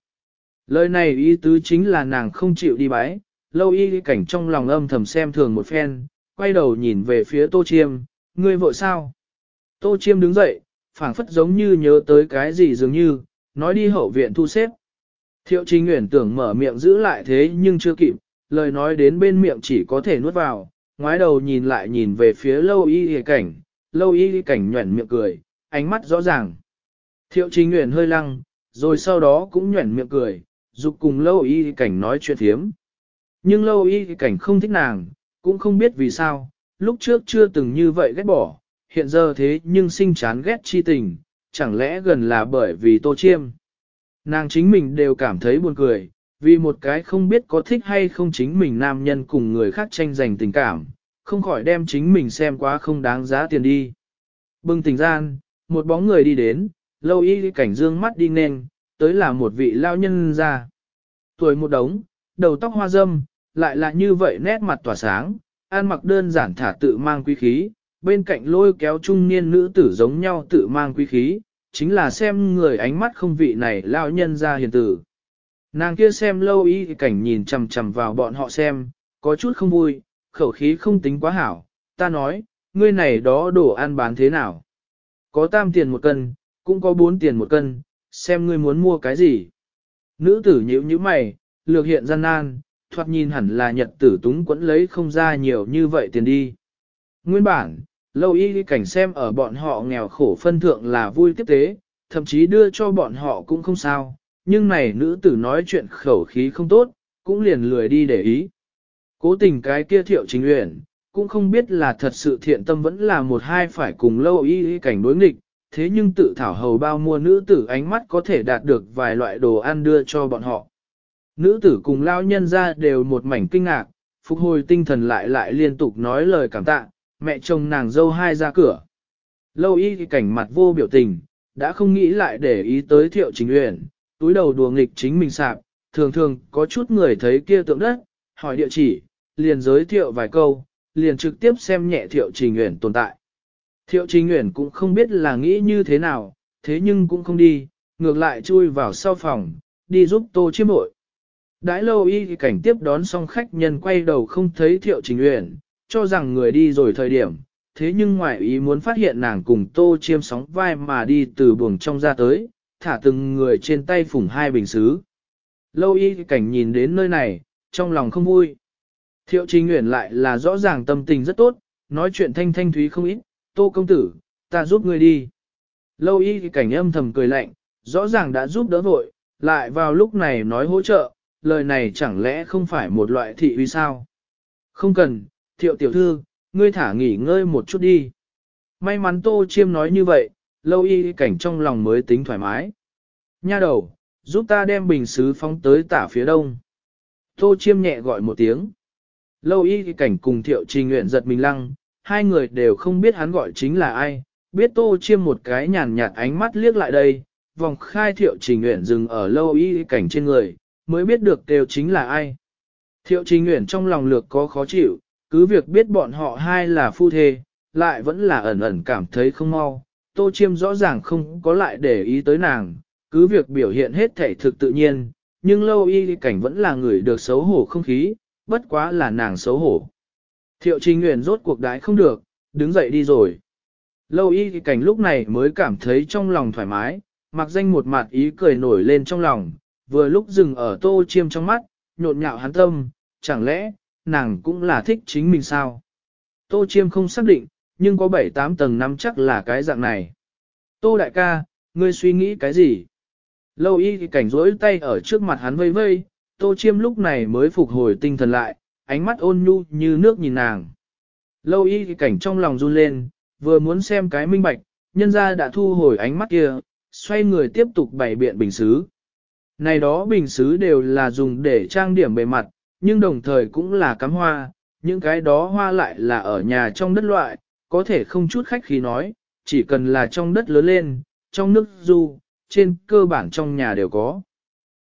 Lời này ý tứ chính là nàng không chịu đi bái, lâu y cảnh trong lòng âm thầm xem thường một phen, quay đầu nhìn về phía tô chiêm, ngươi vội sao? Tô chiêm đứng dậy, phảng phất giống như nhớ tới cái gì dường như, nói đi hậu viện thu xếp. Thiệu trình nguyện tưởng mở miệng giữ lại thế nhưng chưa kịp, lời nói đến bên miệng chỉ có thể nuốt vào, ngoái đầu nhìn lại nhìn về phía lâu y cảnh, lâu y cảnh nhuẩn miệng cười, ánh mắt rõ ràng. Thiệu trình nguyện hơi lăng, rồi sau đó cũng nhuẩn miệng cười, dục cùng lâu y cảnh nói chuyện thiếm. Nhưng lâu y cảnh không thích nàng, cũng không biết vì sao, lúc trước chưa từng như vậy ghét bỏ, hiện giờ thế nhưng sinh chán ghét chi tình, chẳng lẽ gần là bởi vì tô chiêm. Nàng chính mình đều cảm thấy buồn cười, vì một cái không biết có thích hay không chính mình nam nhân cùng người khác tranh giành tình cảm, không khỏi đem chính mình xem quá không đáng giá tiền đi. Bừng tình gian, một bóng người đi đến, lâu y cảnh dương mắt đi nên, tới là một vị lao nhân ra. Tuổi một đống, đầu tóc hoa dâm, lại là như vậy nét mặt tỏa sáng, ăn mặc đơn giản thả tự mang quý khí, bên cạnh lôi kéo trung niên nữ tử giống nhau tự mang quý khí, chính là xem người ánh mắt không vị này lao nhân ra hiền tử. Nàng kia xem lâu y cảnh nhìn chằm chằm vào bọn họ xem, có chút không vui, khẩu khí không tính quá hảo, ta nói, ngươi này đó đồ ăn bán thế nào? Có tam tiền một cân, cũng có bốn tiền một cân, xem ngươi muốn mua cái gì? Nữ tử nhíu nhíu mày, lược hiện gian nan, thoạt nhìn hẳn là nhật tử túng quẫn lấy không ra nhiều như vậy tiền đi. Nguyên bản, lâu y cảnh xem ở bọn họ nghèo khổ phân thượng là vui tiếp tế, thậm chí đưa cho bọn họ cũng không sao, nhưng này nữ tử nói chuyện khẩu khí không tốt, cũng liền lười đi để ý. Cố tình cái kia thiệu chính luyện, cũng không biết là thật sự thiện tâm vẫn là một hai phải cùng lâu y cảnh đối nghịch, thế nhưng tự thảo hầu bao mua nữ tử ánh mắt có thể đạt được vài loại đồ ăn đưa cho bọn họ. Nữ tử cùng lao nhân ra đều một mảnh kinh ngạc, phục hồi tinh thần lại lại liên tục nói lời cảm tạ, mẹ chồng nàng dâu hai ra cửa. Lâu y cảnh mặt vô biểu tình, đã không nghĩ lại để ý tới thiệu chính uyển, túi đầu đùa nghịch chính mình sạp, thường thường có chút người thấy kia tượng đất, hỏi địa chỉ, liền giới thiệu vài câu, liền trực tiếp xem nhẹ thiệu trình uyển tồn tại. Thiệu trình Nguyễn cũng không biết là nghĩ như thế nào, thế nhưng cũng không đi, ngược lại chui vào sau phòng, đi giúp tô chiêm bội. Đãi lâu y cảnh tiếp đón xong khách nhân quay đầu không thấy thiệu trình Nguyễn, cho rằng người đi rồi thời điểm, thế nhưng ngoại ý muốn phát hiện nàng cùng tô chiêm sóng vai mà đi từ buồng trong ra tới, thả từng người trên tay phủng hai bình xứ. Lâu y cảnh nhìn đến nơi này, trong lòng không vui. Thiệu trình Nguyễn lại là rõ ràng tâm tình rất tốt, nói chuyện thanh thanh thúy không ít, tô công tử, ta giúp ngươi đi. Lâu y cảnh âm thầm cười lạnh, rõ ràng đã giúp đỡ vội, lại vào lúc này nói hỗ trợ, lời này chẳng lẽ không phải một loại thị uy sao? Không cần, thiệu tiểu thư, ngươi thả nghỉ ngơi một chút đi. May mắn tô chiêm nói như vậy, lâu y cảnh trong lòng mới tính thoải mái. Nha đầu, giúp ta đem bình xứ phóng tới tả phía đông. Tô chiêm nhẹ gọi một tiếng. Lâu y cảnh cùng thiệu trình nguyện giật mình lăng, hai người đều không biết hắn gọi chính là ai, biết tô chiêm một cái nhàn nhạt ánh mắt liếc lại đây, vòng khai thiệu trình nguyện dừng ở lâu y cảnh trên người, mới biết được đều chính là ai. Thiệu trình nguyện trong lòng lược có khó chịu, cứ việc biết bọn họ hai là phu thê, lại vẫn là ẩn ẩn cảm thấy không mau. Tô Chiêm rõ ràng không có lại để ý tới nàng, cứ việc biểu hiện hết thể thực tự nhiên, nhưng lâu y cảnh vẫn là người được xấu hổ không khí, bất quá là nàng xấu hổ. Thiệu Trình Nguyễn rốt cuộc đái không được, đứng dậy đi rồi. Lâu y cảnh lúc này mới cảm thấy trong lòng thoải mái, mặc danh một mặt ý cười nổi lên trong lòng, vừa lúc dừng ở tô chiêm trong mắt, nhộn nhạo hắn tâm, chẳng lẽ, nàng cũng là thích chính mình sao? Tô chiêm không xác định, nhưng có 7-8 tầng năm chắc là cái dạng này. Tô đại ca, ngươi suy nghĩ cái gì? Lâu y thì cảnh rỗi tay ở trước mặt hắn vây vây, tô chiêm lúc này mới phục hồi tinh thần lại, ánh mắt ôn nhu như nước nhìn nàng. Lâu y thì cảnh trong lòng run lên, vừa muốn xem cái minh bạch, nhân ra đã thu hồi ánh mắt kia, xoay người tiếp tục bày biện bình xứ. Này đó bình xứ đều là dùng để trang điểm bề mặt, nhưng đồng thời cũng là cắm hoa, những cái đó hoa lại là ở nhà trong đất loại, có thể không chút khách khí nói, chỉ cần là trong đất lớn lên, trong nước du, trên cơ bản trong nhà đều có.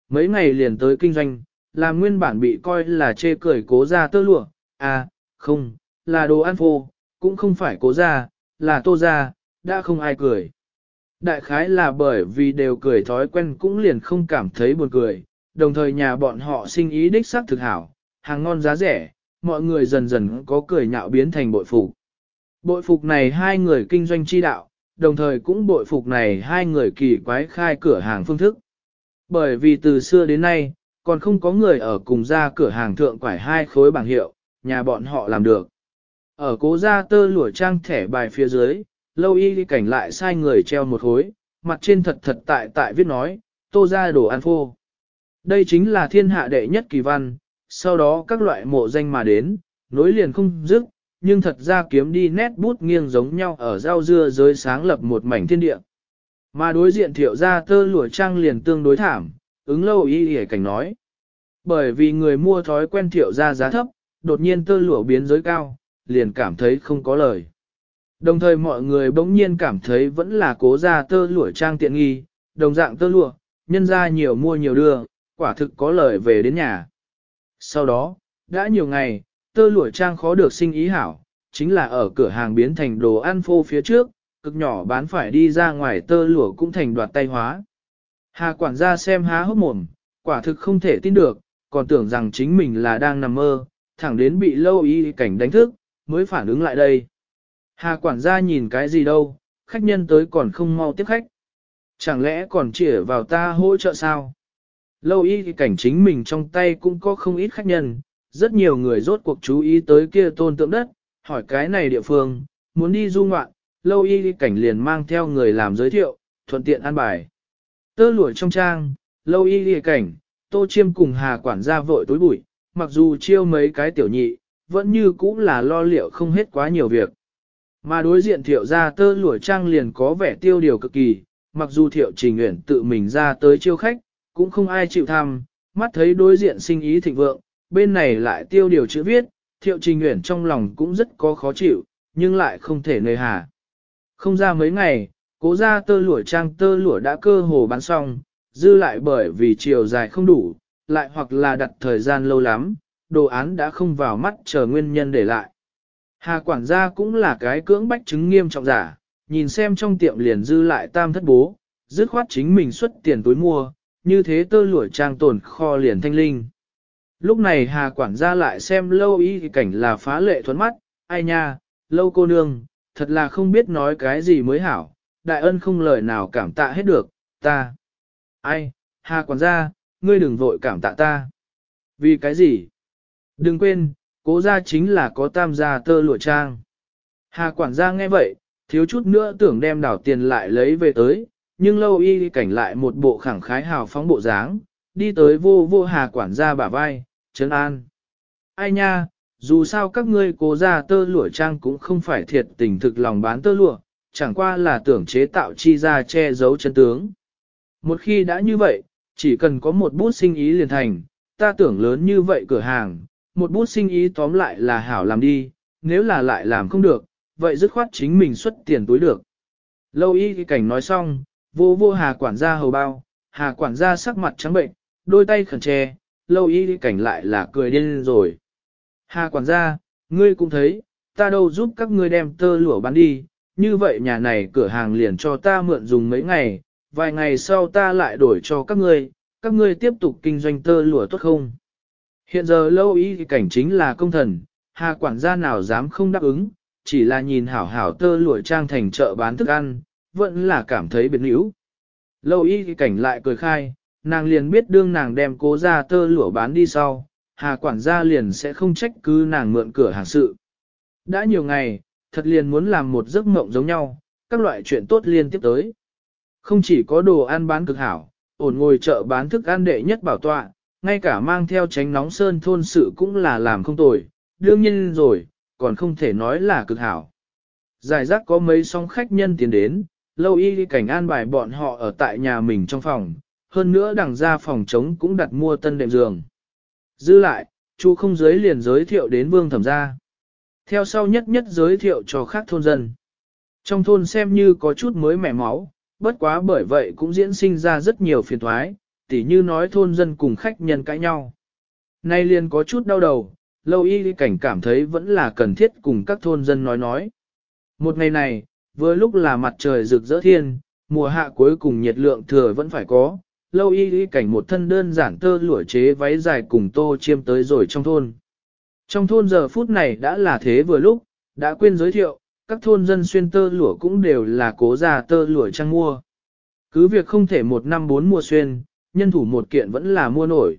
Mấy ngày liền tới kinh doanh, làm nguyên bản bị coi là chê cười cố ra tơ lụa, à, không, là đồ ăn phô, cũng không phải cố ra, là tô ra, đã không ai cười. Đại khái là bởi vì đều cười thói quen cũng liền không cảm thấy buồn cười, đồng thời nhà bọn họ sinh ý đích xác thực hảo, hàng ngon giá rẻ, mọi người dần dần có cười nhạo biến thành bội phục. Bội phục này hai người kinh doanh chi đạo, đồng thời cũng bội phục này hai người kỳ quái khai cửa hàng phương thức. Bởi vì từ xưa đến nay, còn không có người ở cùng ra cửa hàng thượng quải hai khối bảng hiệu, nhà bọn họ làm được. Ở cố gia tơ lụa trang thẻ bài phía dưới, lâu y đi cảnh lại sai người treo một khối, mặt trên thật thật tại tại viết nói, tô ra đồ ăn phô. Đây chính là thiên hạ đệ nhất kỳ văn, sau đó các loại mộ danh mà đến, nối liền không dứt, nhưng thật ra kiếm đi nét bút nghiêng giống nhau ở rau dưa giới sáng lập một mảnh thiên địa. Mà đối diện thiệu ra tơ lụa trang liền tương đối thảm, ứng lâu y hề cảnh nói. Bởi vì người mua thói quen thiệu ra giá thấp, đột nhiên tơ lụa biến giới cao, liền cảm thấy không có lời. Đồng thời mọi người bỗng nhiên cảm thấy vẫn là cố ra tơ lụa trang tiện nghi, đồng dạng tơ lụa, nhân ra nhiều mua nhiều đưa, quả thực có lời về đến nhà. Sau đó, đã nhiều ngày, tơ lụa trang khó được sinh ý hảo, chính là ở cửa hàng biến thành đồ ăn phô phía trước, cực nhỏ bán phải đi ra ngoài tơ lụa cũng thành đoạt tay hóa. Hà quản gia xem há hốc mồm, quả thực không thể tin được, còn tưởng rằng chính mình là đang nằm mơ, thẳng đến bị lâu y cảnh đánh thức, mới phản ứng lại đây. Hà quản gia nhìn cái gì đâu, khách nhân tới còn không mau tiếp khách. Chẳng lẽ còn chỉ vào ta hỗ trợ sao? Lâu y cảnh chính mình trong tay cũng có không ít khách nhân, rất nhiều người rốt cuộc chú ý tới kia tôn tượng đất, hỏi cái này địa phương, muốn đi du ngoạn, lâu y cảnh liền mang theo người làm giới thiệu, thuận tiện an bài. Tơ lụa trong trang, lâu y thì cảnh, tô chiêm cùng hà quản gia vội tối bụi, mặc dù chiêu mấy cái tiểu nhị, vẫn như cũng là lo liệu không hết quá nhiều việc. Mà đối diện thiệu ra tơ lụa trang liền có vẻ tiêu điều cực kỳ, mặc dù thiệu trình nguyện tự mình ra tới chiêu khách, cũng không ai chịu tham, mắt thấy đối diện sinh ý thịnh vượng, bên này lại tiêu điều chữ viết, thiệu trình nguyện trong lòng cũng rất có khó chịu, nhưng lại không thể nơi hà. Không ra mấy ngày, cố ra tơ lụa trang tơ lụa đã cơ hồ bán xong, dư lại bởi vì chiều dài không đủ, lại hoặc là đặt thời gian lâu lắm, đồ án đã không vào mắt chờ nguyên nhân để lại. Hà quản gia cũng là cái cưỡng bách chứng nghiêm trọng giả, nhìn xem trong tiệm liền dư lại tam thất bố, dứt khoát chính mình xuất tiền túi mua, như thế tơ lụa trang tồn kho liền thanh linh. Lúc này Hà quản gia lại xem lâu y cảnh là phá lệ thuấn mắt, ai nha, lâu cô nương, thật là không biết nói cái gì mới hảo, đại ân không lời nào cảm tạ hết được, ta. Ai, Hà quản gia, ngươi đừng vội cảm tạ ta. Vì cái gì? Đừng quên, cố gia chính là có tam gia tơ lụa trang. Hà quản gia nghe vậy, thiếu chút nữa tưởng đem đảo tiền lại lấy về tới, nhưng lâu y cảnh lại một bộ khẳng khái hào phóng bộ dáng, đi tới vô vô hà quản gia bả vai, trấn an. Ai nha, dù sao các ngươi cố gia tơ lụa trang cũng không phải thiệt tình thực lòng bán tơ lụa, chẳng qua là tưởng chế tạo chi ra che giấu chân tướng. Một khi đã như vậy, chỉ cần có một bút sinh ý liền thành, ta tưởng lớn như vậy cửa hàng, một bút sinh ý tóm lại là hảo làm đi, nếu là lại làm không được, vậy dứt khoát chính mình xuất tiền túi được. Lâu y cái cảnh nói xong, vô vô hà quản gia hầu bao, hà quản gia sắc mặt trắng bệnh, đôi tay khẩn che, lâu y cái cảnh lại là cười điên rồi. Hà quản gia, ngươi cũng thấy, ta đâu giúp các ngươi đem tơ lụa bán đi, như vậy nhà này cửa hàng liền cho ta mượn dùng mấy ngày, vài ngày sau ta lại đổi cho các ngươi, các ngươi tiếp tục kinh doanh tơ lụa tốt không? Hiện giờ lâu ý cảnh chính là công thần, hà quản gia nào dám không đáp ứng, chỉ là nhìn hảo hảo tơ lụa trang thành chợ bán thức ăn, vẫn là cảm thấy biệt níu. Lâu y cảnh lại cười khai, nàng liền biết đương nàng đem cố ra tơ lụa bán đi sau, hà quản gia liền sẽ không trách cứ nàng mượn cửa hàng sự. Đã nhiều ngày, thật liền muốn làm một giấc mộng giống nhau, các loại chuyện tốt liên tiếp tới. Không chỉ có đồ ăn bán cực hảo, ổn ngồi chợ bán thức ăn đệ nhất bảo tọa, ngay cả mang theo tránh nóng sơn thôn sự cũng là làm không tồi, đương nhiên rồi, còn không thể nói là cực hảo. Giải rác có mấy song khách nhân tiến đến, lâu y cảnh an bài bọn họ ở tại nhà mình trong phòng, hơn nữa đằng ra phòng trống cũng đặt mua tân đệm giường. Dư lại, chú không giới liền giới thiệu đến vương thẩm gia. Theo sau nhất nhất giới thiệu cho khác thôn dân. Trong thôn xem như có chút mới mẻ máu, bất quá bởi vậy cũng diễn sinh ra rất nhiều phiền thoái, tỉ như nói thôn dân cùng khách nhân cãi nhau. Nay liền có chút đau đầu, lâu y cảnh cảm thấy vẫn là cần thiết cùng các thôn dân nói nói. Một ngày này, vừa lúc là mặt trời rực rỡ thiên, mùa hạ cuối cùng nhiệt lượng thừa vẫn phải có, lâu y cảnh một thân đơn giản tơ lụa chế váy dài cùng tô chiêm tới rồi trong thôn. Trong thôn giờ phút này đã là thế vừa lúc, đã quên giới thiệu, các thôn dân xuyên tơ lụa cũng đều là cố già tơ lụa trang mua. Cứ việc không thể một năm bốn mùa xuyên, nhân thủ một kiện vẫn là mua nổi.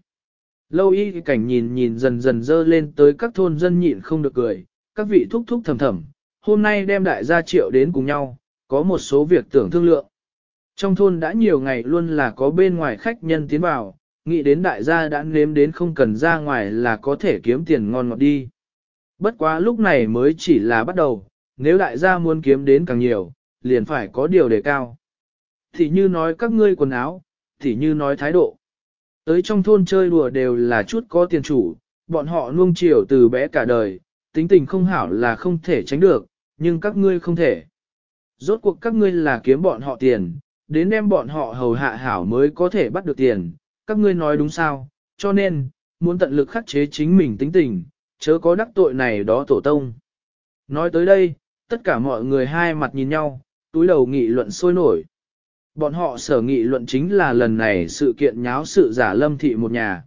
Lâu y cảnh nhìn nhìn dần dần dơ lên tới các thôn dân nhịn không được cười, các vị thúc thúc thầm thầm, hôm nay đem đại gia triệu đến cùng nhau, có một số việc tưởng thương lượng. Trong thôn đã nhiều ngày luôn là có bên ngoài khách nhân tiến vào, nghĩ đến đại gia đã nếm đến không cần ra ngoài là có thể kiếm tiền ngon ngọt đi. Bất quá lúc này mới chỉ là bắt đầu, nếu đại gia muốn kiếm đến càng nhiều, liền phải có điều đề cao. Thì như nói các ngươi quần áo, thì như nói thái độ. Tới trong thôn chơi đùa đều là chút có tiền chủ, bọn họ nuông chiều từ bé cả đời, tính tình không hảo là không thể tránh được, nhưng các ngươi không thể. Rốt cuộc các ngươi là kiếm bọn họ tiền, đến đem bọn họ hầu hạ hảo mới có thể bắt được tiền, các ngươi nói đúng sao, cho nên, muốn tận lực khắc chế chính mình tính tình, chớ có đắc tội này đó tổ tông. Nói tới đây, tất cả mọi người hai mặt nhìn nhau, túi đầu nghị luận sôi nổi. Bọn họ sở nghị luận chính là lần này sự kiện nháo sự giả lâm thị một nhà.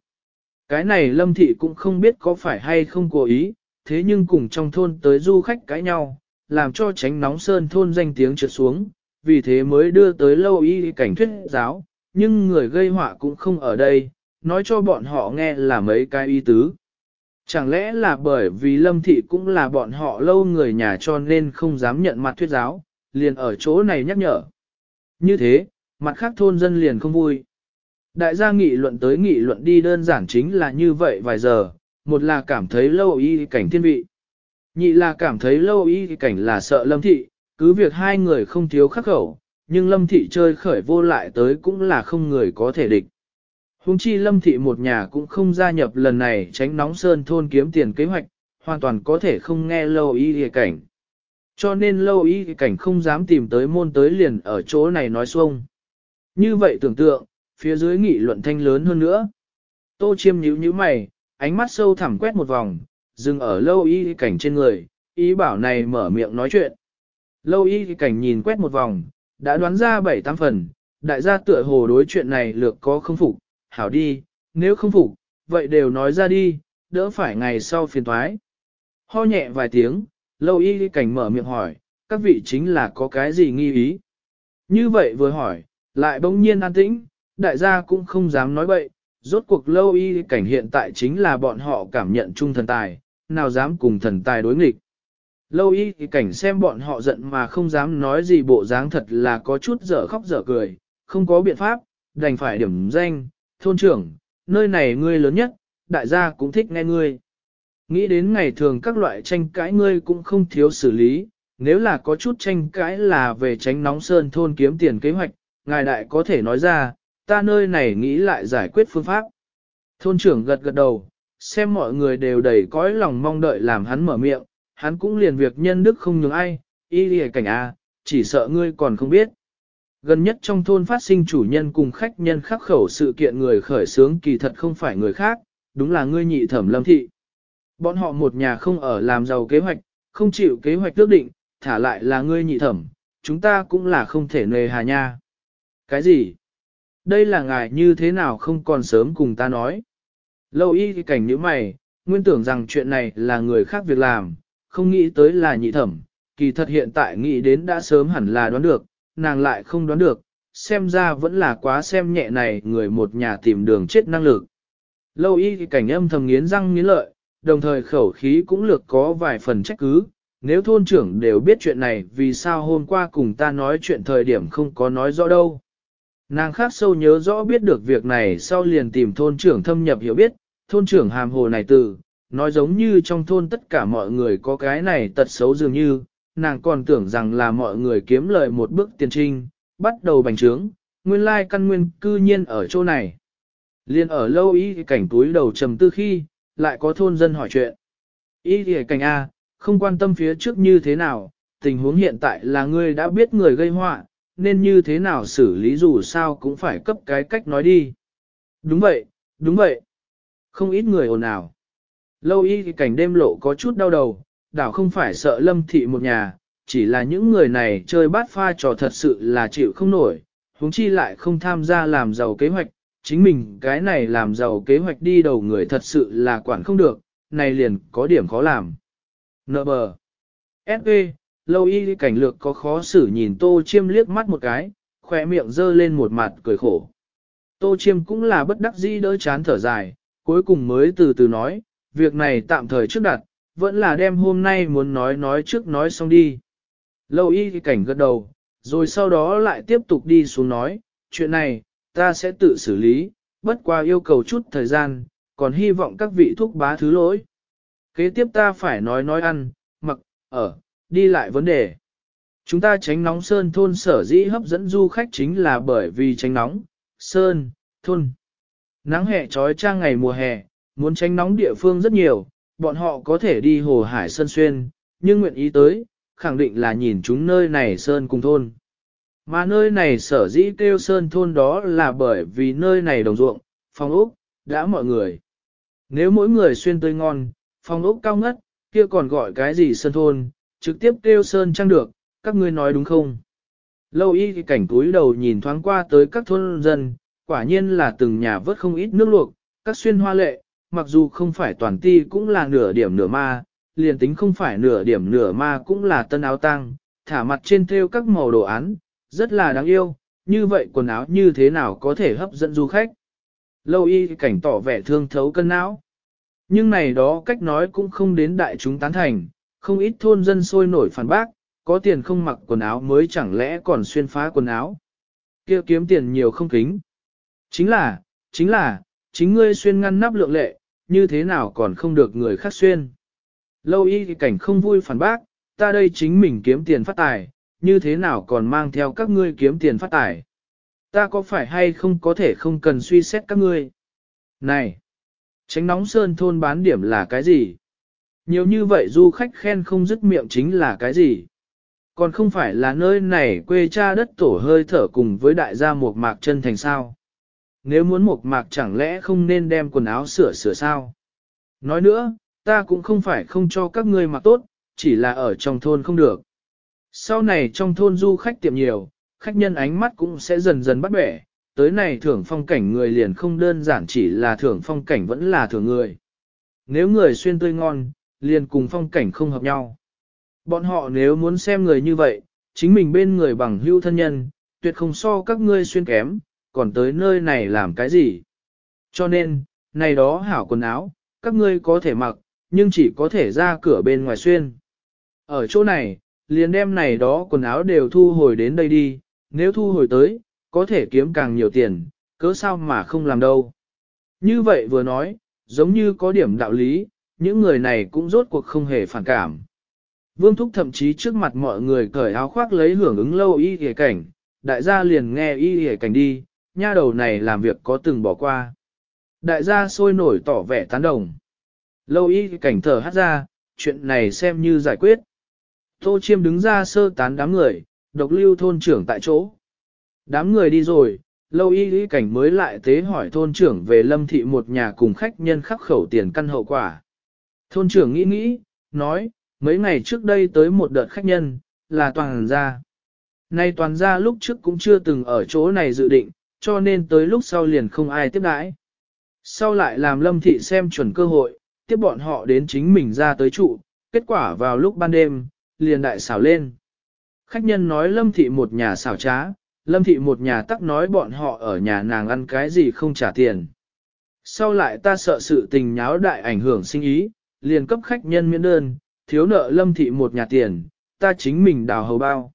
Cái này lâm thị cũng không biết có phải hay không cố ý, thế nhưng cùng trong thôn tới du khách cãi nhau, làm cho tránh nóng sơn thôn danh tiếng trượt xuống, vì thế mới đưa tới lâu y cảnh thuyết giáo, nhưng người gây họa cũng không ở đây, nói cho bọn họ nghe là mấy cái y tứ. Chẳng lẽ là bởi vì lâm thị cũng là bọn họ lâu người nhà cho nên không dám nhận mặt thuyết giáo, liền ở chỗ này nhắc nhở. Như thế, mặt khác thôn dân liền không vui. Đại gia nghị luận tới nghị luận đi đơn giản chính là như vậy vài giờ, một là cảm thấy lâu y cảnh thiên vị. Nhị là cảm thấy lâu y cảnh là sợ lâm thị, cứ việc hai người không thiếu khắc khẩu, nhưng lâm thị chơi khởi vô lại tới cũng là không người có thể địch. Hùng chi lâm thị một nhà cũng không gia nhập lần này tránh nóng sơn thôn kiếm tiền kế hoạch, hoàn toàn có thể không nghe lâu y cảnh. Cho nên lâu y cảnh không dám tìm tới môn tới liền ở chỗ này nói xuông. Như vậy tưởng tượng, phía dưới nghị luận thanh lớn hơn nữa. Tô chiêm nhíu nhíu mày, ánh mắt sâu thẳm quét một vòng, dừng ở lâu y cảnh trên người, ý bảo này mở miệng nói chuyện. Lâu y cảnh nhìn quét một vòng, đã đoán ra bảy tám phần, đại gia tựa hồ đối chuyện này lược có không phục, hảo đi, nếu không phục, vậy đều nói ra đi, đỡ phải ngày sau phiền thoái. Ho nhẹ vài tiếng, lâu y cảnh mở miệng hỏi, các vị chính là có cái gì nghi ý. Như vậy vừa hỏi, lại bỗng nhiên an tĩnh, đại gia cũng không dám nói bậy, rốt cuộc lâu y cảnh hiện tại chính là bọn họ cảm nhận chung thần tài, nào dám cùng thần tài đối nghịch. Lâu y cảnh xem bọn họ giận mà không dám nói gì bộ dáng thật là có chút dở khóc dở cười, không có biện pháp, đành phải điểm danh, thôn trưởng, nơi này ngươi lớn nhất, đại gia cũng thích nghe ngươi. Nghĩ đến ngày thường các loại tranh cãi ngươi cũng không thiếu xử lý, nếu là có chút tranh cãi là về tránh nóng sơn thôn kiếm tiền kế hoạch, ngài đại có thể nói ra, ta nơi này nghĩ lại giải quyết phương pháp. Thôn trưởng gật gật đầu, xem mọi người đều đầy cõi lòng mong đợi làm hắn mở miệng, hắn cũng liền việc nhân đức không nhường ai, y lìa cảnh a, chỉ sợ ngươi còn không biết. Gần nhất trong thôn phát sinh chủ nhân cùng khách nhân khắc khẩu sự kiện người khởi sướng kỳ thật không phải người khác, đúng là ngươi nhị thẩm lâm thị. Bọn họ một nhà không ở làm giàu kế hoạch, không chịu kế hoạch quyết định, thả lại là ngươi nhị thẩm, chúng ta cũng là không thể nề hà nha. Cái gì? Đây là ngài như thế nào không còn sớm cùng ta nói. Lâu y thì cảnh như mày, nguyên tưởng rằng chuyện này là người khác việc làm, không nghĩ tới là nhị thẩm, kỳ thật hiện tại nghĩ đến đã sớm hẳn là đoán được, nàng lại không đoán được, xem ra vẫn là quá xem nhẹ này người một nhà tìm đường chết năng lực. Lâu y thì cảnh âm thầm nghiến răng nghiến lợi, đồng thời khẩu khí cũng lược có vài phần trách cứ, nếu thôn trưởng đều biết chuyện này vì sao hôm qua cùng ta nói chuyện thời điểm không có nói rõ đâu. Nàng khác sâu nhớ rõ biết được việc này sau liền tìm thôn trưởng thâm nhập hiểu biết, thôn trưởng hàm hồ này từ, nói giống như trong thôn tất cả mọi người có cái này tật xấu dường như, nàng còn tưởng rằng là mọi người kiếm lợi một bước tiền trinh, bắt đầu bành trướng, nguyên lai căn nguyên cư nhiên ở chỗ này. Liên ở lâu ý cảnh túi đầu trầm tư khi, lại có thôn dân hỏi chuyện. Ý thì cảnh A, không quan tâm phía trước như thế nào, tình huống hiện tại là ngươi đã biết người gây họa, nên như thế nào xử lý dù sao cũng phải cấp cái cách nói đi. Đúng vậy, đúng vậy. Không ít người ồn ào. Lâu y thì cảnh đêm lộ có chút đau đầu, đảo không phải sợ lâm thị một nhà, chỉ là những người này chơi bát pha trò thật sự là chịu không nổi, huống chi lại không tham gia làm giàu kế hoạch, chính mình cái này làm giàu kế hoạch đi đầu người thật sự là quản không được, này liền có điểm khó làm. Nợ bờ. S.E. Lâu y cảnh lược có khó xử nhìn tô chiêm liếc mắt một cái, khỏe miệng dơ lên một mặt cười khổ. Tô chiêm cũng là bất đắc dĩ đỡ chán thở dài, cuối cùng mới từ từ nói, việc này tạm thời trước đặt, vẫn là đem hôm nay muốn nói nói trước nói xong đi. Lâu y cảnh gật đầu, rồi sau đó lại tiếp tục đi xuống nói, chuyện này, ta sẽ tự xử lý, bất qua yêu cầu chút thời gian, còn hy vọng các vị thúc bá thứ lỗi. Kế tiếp ta phải nói nói ăn, mặc, ở, đi lại vấn đề. Chúng ta tránh nóng sơn thôn sở dĩ hấp dẫn du khách chính là bởi vì tránh nóng, sơn, thôn. Nắng hè trói trang ngày mùa hè, muốn tránh nóng địa phương rất nhiều, bọn họ có thể đi hồ hải sơn xuyên, nhưng nguyện ý tới, khẳng định là nhìn chúng nơi này sơn cùng thôn. Mà nơi này sở dĩ kêu sơn thôn đó là bởi vì nơi này đồng ruộng, phong ốc, đã mọi người. Nếu mỗi người xuyên tươi ngon, phong ốc cao ngất, kia còn gọi cái gì sơn thôn, trực tiếp kêu sơn trăng được, các ngươi nói đúng không? Lâu y thì cảnh túi đầu nhìn thoáng qua tới các thôn dân, quả nhiên là từng nhà vớt không ít nước luộc, các xuyên hoa lệ, mặc dù không phải toàn ti cũng là nửa điểm nửa ma, liền tính không phải nửa điểm nửa ma cũng là tân áo tăng, thả mặt trên thêu các màu đồ án, rất là đáng yêu, như vậy quần áo như thế nào có thể hấp dẫn du khách. Lâu y cảnh tỏ vẻ thương thấu cân não. Nhưng này đó cách nói cũng không đến đại chúng tán thành, không ít thôn dân sôi nổi phản bác, có tiền không mặc quần áo mới chẳng lẽ còn xuyên phá quần áo. kia kiếm tiền nhiều không kính. Chính là, chính là, chính ngươi xuyên ngăn nắp lượng lệ, như thế nào còn không được người khác xuyên. Lâu y thì cảnh không vui phản bác, ta đây chính mình kiếm tiền phát tài, như thế nào còn mang theo các ngươi kiếm tiền phát tài. Ta có phải hay không có thể không cần suy xét các ngươi. Này, tránh nóng sơn thôn bán điểm là cái gì? Nhiều như vậy du khách khen không dứt miệng chính là cái gì? Còn không phải là nơi này quê cha đất tổ hơi thở cùng với đại gia một mạc chân thành sao? Nếu muốn mộc mạc chẳng lẽ không nên đem quần áo sửa sửa sao? Nói nữa, ta cũng không phải không cho các ngươi mặc tốt, chỉ là ở trong thôn không được. Sau này trong thôn du khách tiệm nhiều, khách nhân ánh mắt cũng sẽ dần dần bắt bẻ, tới này thưởng phong cảnh người liền không đơn giản chỉ là thưởng phong cảnh vẫn là thưởng người. Nếu người xuyên tươi ngon, liền cùng phong cảnh không hợp nhau. Bọn họ nếu muốn xem người như vậy, chính mình bên người bằng hữu thân nhân, tuyệt không so các ngươi xuyên kém, còn tới nơi này làm cái gì. Cho nên, này đó hảo quần áo, các ngươi có thể mặc, nhưng chỉ có thể ra cửa bên ngoài xuyên. Ở chỗ này, liền đem này đó quần áo đều thu hồi đến đây đi, nếu thu hồi tới, có thể kiếm càng nhiều tiền, cớ sao mà không làm đâu. Như vậy vừa nói, giống như có điểm đạo lý, những người này cũng rốt cuộc không hề phản cảm. Vương Thúc thậm chí trước mặt mọi người cởi áo khoác lấy hưởng ứng lâu y hề cảnh, đại gia liền nghe y hề cảnh đi, nha đầu này làm việc có từng bỏ qua. Đại gia sôi nổi tỏ vẻ tán đồng. Lâu y cảnh thở hát ra, chuyện này xem như giải quyết. Tô Chiêm đứng ra sơ tán đám người, độc lưu thôn trưởng tại chỗ. Đám người đi rồi, lâu y y cảnh mới lại tế hỏi thôn trưởng về lâm thị một nhà cùng khách nhân khắc khẩu tiền căn hậu quả. Thôn trưởng nghĩ nghĩ, nói, mấy ngày trước đây tới một đợt khách nhân, là toàn gia. Nay toàn gia lúc trước cũng chưa từng ở chỗ này dự định, cho nên tới lúc sau liền không ai tiếp đãi. Sau lại làm lâm thị xem chuẩn cơ hội, tiếp bọn họ đến chính mình ra tới trụ, kết quả vào lúc ban đêm, liền đại xảo lên. Khách nhân nói lâm thị một nhà xảo trá, lâm thị một nhà tắc nói bọn họ ở nhà nàng ăn cái gì không trả tiền. Sau lại ta sợ sự tình nháo đại ảnh hưởng sinh ý, liền cấp khách nhân miễn đơn, thiếu nợ lâm thị một nhà tiền, ta chính mình đào hầu bao.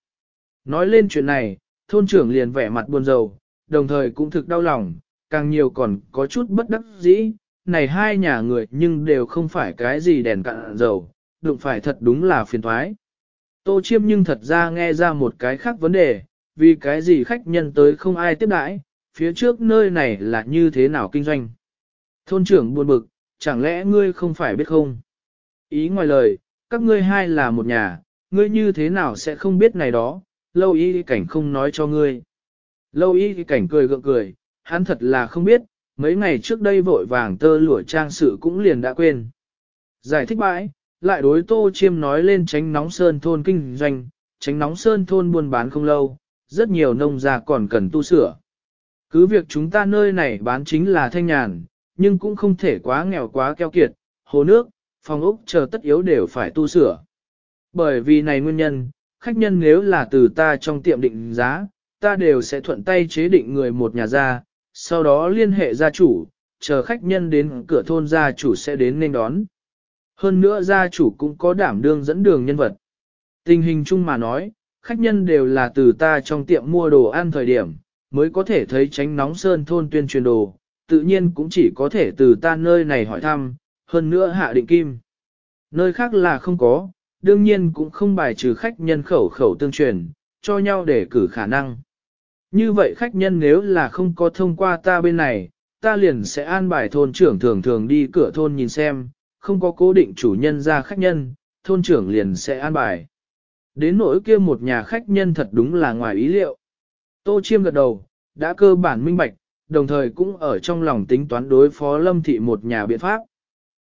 Nói lên chuyện này, thôn trưởng liền vẻ mặt buồn rầu, đồng thời cũng thực đau lòng, càng nhiều còn có chút bất đắc dĩ, này hai nhà người nhưng đều không phải cái gì đèn cạn dầu, đụng phải thật đúng là phiền thoái. Tô chiêm nhưng thật ra nghe ra một cái khác vấn đề, vì cái gì khách nhân tới không ai tiếp đãi, phía trước nơi này là như thế nào kinh doanh. Thôn trưởng buồn bực, chẳng lẽ ngươi không phải biết không? Ý ngoài lời, các ngươi hai là một nhà, ngươi như thế nào sẽ không biết này đó, lâu y cảnh không nói cho ngươi. Lâu y cảnh cười gượng cười, hắn thật là không biết, mấy ngày trước đây vội vàng tơ lụa trang sự cũng liền đã quên. Giải thích bãi, lại đối tô chiêm nói lên tránh nóng sơn thôn kinh doanh, tránh nóng sơn thôn buôn bán không lâu, rất nhiều nông gia còn cần tu sửa. Cứ việc chúng ta nơi này bán chính là thanh nhàn, nhưng cũng không thể quá nghèo quá keo kiệt, hồ nước, phòng ốc chờ tất yếu đều phải tu sửa. Bởi vì này nguyên nhân, khách nhân nếu là từ ta trong tiệm định giá, ta đều sẽ thuận tay chế định người một nhà ra, sau đó liên hệ gia chủ, chờ khách nhân đến cửa thôn gia chủ sẽ đến nên đón. Hơn nữa gia chủ cũng có đảm đương dẫn đường nhân vật. Tình hình chung mà nói, khách nhân đều là từ ta trong tiệm mua đồ ăn thời điểm, mới có thể thấy tránh nóng sơn thôn tuyên truyền đồ, tự nhiên cũng chỉ có thể từ ta nơi này hỏi thăm, hơn nữa hạ định kim. Nơi khác là không có, đương nhiên cũng không bài trừ khách nhân khẩu khẩu tương truyền, cho nhau để cử khả năng. Như vậy khách nhân nếu là không có thông qua ta bên này, ta liền sẽ an bài thôn trưởng thường thường đi cửa thôn nhìn xem, không có cố định chủ nhân ra khách nhân, thôn trưởng liền sẽ an bài. Đến nỗi kia một nhà khách nhân thật đúng là ngoài ý liệu. Tô Chiêm gật đầu, đã cơ bản minh bạch, đồng thời cũng ở trong lòng tính toán đối phó Lâm Thị một nhà biện pháp.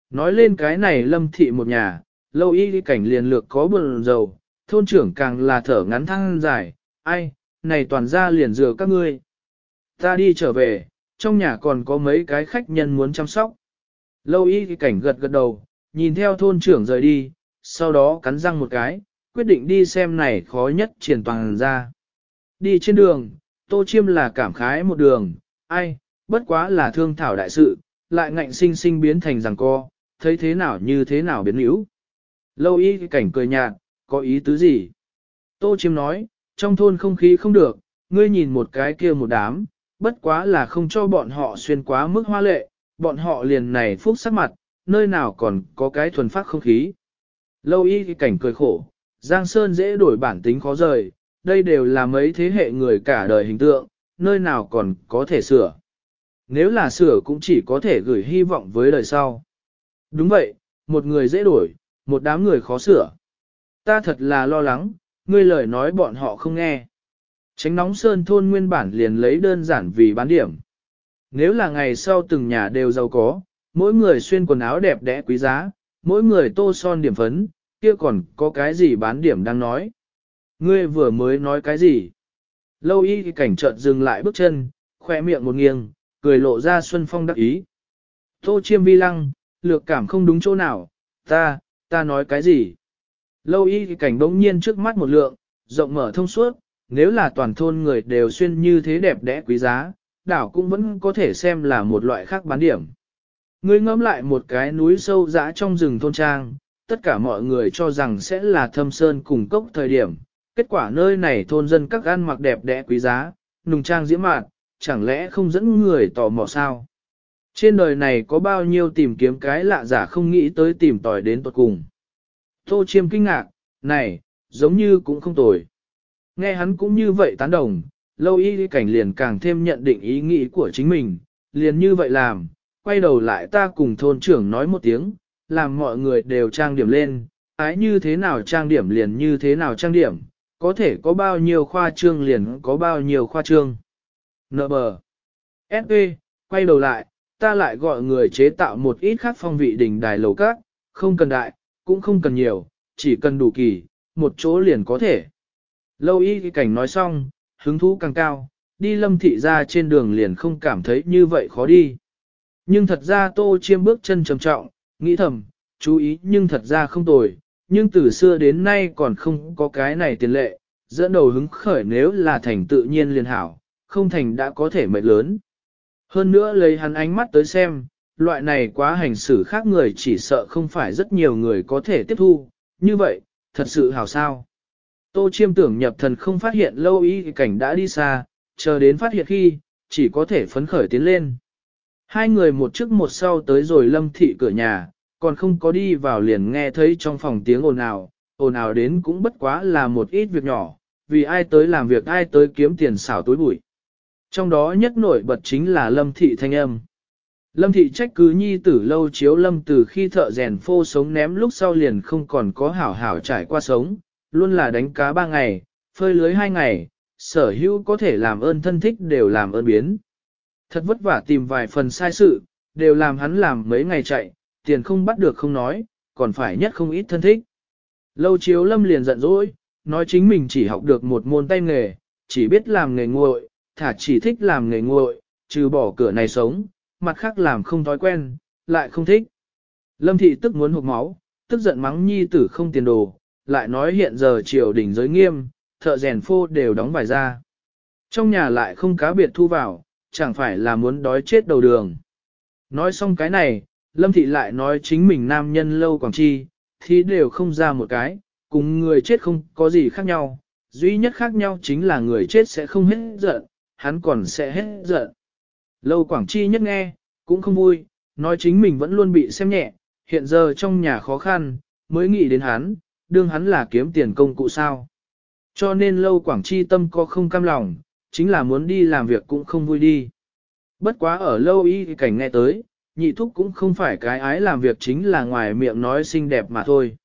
Nói lên cái này Lâm Thị một nhà, lâu y cảnh liền lược có buồn dầu, thôn trưởng càng là thở ngắn thăng dài, ai, này toàn ra liền dừa các ngươi. Ta đi trở về, trong nhà còn có mấy cái khách nhân muốn chăm sóc. Lâu y cảnh gật gật đầu, nhìn theo thôn trưởng rời đi, sau đó cắn răng một cái, quyết định đi xem này khó nhất triển toàn ra. Đi trên đường, tô chiêm là cảm khái một đường, ai, bất quá là thương thảo đại sự, lại ngạnh sinh sinh biến thành rằng co, thấy thế nào như thế nào biến yếu. Lâu y cảnh cười nhạt, có ý tứ gì? Tô chiêm nói, trong thôn không khí không được, ngươi nhìn một cái kia một đám, bất quá là không cho bọn họ xuyên quá mức hoa lệ, bọn họ liền này phúc sắc mặt, nơi nào còn có cái thuần phát không khí. Lâu y cảnh cười khổ, Giang Sơn dễ đổi bản tính khó rời, đây đều là mấy thế hệ người cả đời hình tượng, nơi nào còn có thể sửa. Nếu là sửa cũng chỉ có thể gửi hy vọng với đời sau. Đúng vậy, một người dễ đổi, một đám người khó sửa. Ta thật là lo lắng, ngươi lời nói bọn họ không nghe. Tránh nóng sơn thôn nguyên bản liền lấy đơn giản vì bán điểm. Nếu là ngày sau từng nhà đều giàu có, mỗi người xuyên quần áo đẹp đẽ quý giá, mỗi người tô son điểm phấn, kia còn có cái gì bán điểm đang nói. Ngươi vừa mới nói cái gì? Lâu y cảnh chợt dừng lại bước chân, khoe miệng một nghiêng, cười lộ ra xuân phong đắc ý. Tô chiêm vi lăng, lược cảm không đúng chỗ nào, ta, ta nói cái gì? Lâu y cảnh đống nhiên trước mắt một lượng, rộng mở thông suốt, nếu là toàn thôn người đều xuyên như thế đẹp đẽ quý giá, đảo cũng vẫn có thể xem là một loại khác bán điểm. Ngươi ngẫm lại một cái núi sâu dã trong rừng thôn trang, tất cả mọi người cho rằng sẽ là thâm sơn cùng cốc thời điểm. Kết quả nơi này thôn dân các ăn mặc đẹp đẽ quý giá, nùng trang diễm mạn, chẳng lẽ không dẫn người tò mò sao? Trên đời này có bao nhiêu tìm kiếm cái lạ giả không nghĩ tới tìm tòi đến tuật cùng. Tô chiêm kinh ngạc, này, giống như cũng không tồi. Nghe hắn cũng như vậy tán đồng, lâu y cảnh liền càng thêm nhận định ý nghĩ của chính mình, liền như vậy làm, quay đầu lại ta cùng thôn trưởng nói một tiếng, làm mọi người đều trang điểm lên, ái như thế nào trang điểm liền như thế nào trang điểm, có thể có bao nhiêu khoa trương liền có bao nhiêu khoa trương. Nợ bờ. S.E. quay đầu lại, ta lại gọi người chế tạo một ít khác phong vị đỉnh đài lầu các, không cần đại, cũng không cần nhiều, chỉ cần đủ kỳ, một chỗ liền có thể. Lâu y cảnh nói xong, hứng thú càng cao, đi lâm thị ra trên đường liền không cảm thấy như vậy khó đi. Nhưng thật ra tô chiêm bước chân trầm trọng, nghĩ thầm, chú ý nhưng thật ra không tồi, nhưng từ xưa đến nay còn không có cái này tiền lệ, dẫn đầu hứng khởi nếu là thành tự nhiên liền hảo, không thành đã có thể mệt lớn. Hơn nữa lấy hắn ánh mắt tới xem, loại này quá hành xử khác người chỉ sợ không phải rất nhiều người có thể tiếp thu, như vậy, thật sự hảo sao. Tô chiêm tưởng nhập thần không phát hiện lâu y cảnh đã đi xa, chờ đến phát hiện khi, chỉ có thể phấn khởi tiến lên. Hai người một trước một sau tới rồi lâm thị cửa nhà, còn không có đi vào liền nghe thấy trong phòng tiếng ồn ào, ồn ào đến cũng bất quá là một ít việc nhỏ, vì ai tới làm việc ai tới kiếm tiền xảo túi bụi. Trong đó nhất nổi bật chính là lâm thị thanh âm. Lâm thị trách cứ nhi tử lâu chiếu lâm từ khi thợ rèn phô sống ném lúc sau liền không còn có hảo hảo trải qua sống, luôn là đánh cá ba ngày, phơi lưới hai ngày, sở hữu có thể làm ơn thân thích đều làm ơn biến. Thật vất vả tìm vài phần sai sự, đều làm hắn làm mấy ngày chạy, tiền không bắt được không nói, còn phải nhất không ít thân thích. Lâu chiếu lâm liền giận dỗi, nói chính mình chỉ học được một môn tay nghề, chỉ biết làm nghề nguội, thả chỉ thích làm nghề nguội, trừ bỏ cửa này sống, mặt khác làm không thói quen, lại không thích. Lâm thị tức muốn hụt máu, tức giận mắng nhi tử không tiền đồ, lại nói hiện giờ triều đình giới nghiêm, thợ rèn phô đều đóng bài ra. Trong nhà lại không cá biệt thu vào, chẳng phải là muốn đói chết đầu đường. Nói xong cái này, Lâm Thị lại nói chính mình nam nhân lâu quảng chi, thì đều không ra một cái, cùng người chết không có gì khác nhau, duy nhất khác nhau chính là người chết sẽ không hết giận, hắn còn sẽ hết giận. Lâu Quảng Chi nhất nghe, cũng không vui, nói chính mình vẫn luôn bị xem nhẹ, hiện giờ trong nhà khó khăn, mới nghĩ đến hắn, đương hắn là kiếm tiền công cụ sao. Cho nên Lâu Quảng Chi tâm có không cam lòng, chính là muốn đi làm việc cũng không vui đi. Bất quá ở lâu y cảnh nghe tới, nhị thúc cũng không phải cái ái làm việc chính là ngoài miệng nói xinh đẹp mà thôi.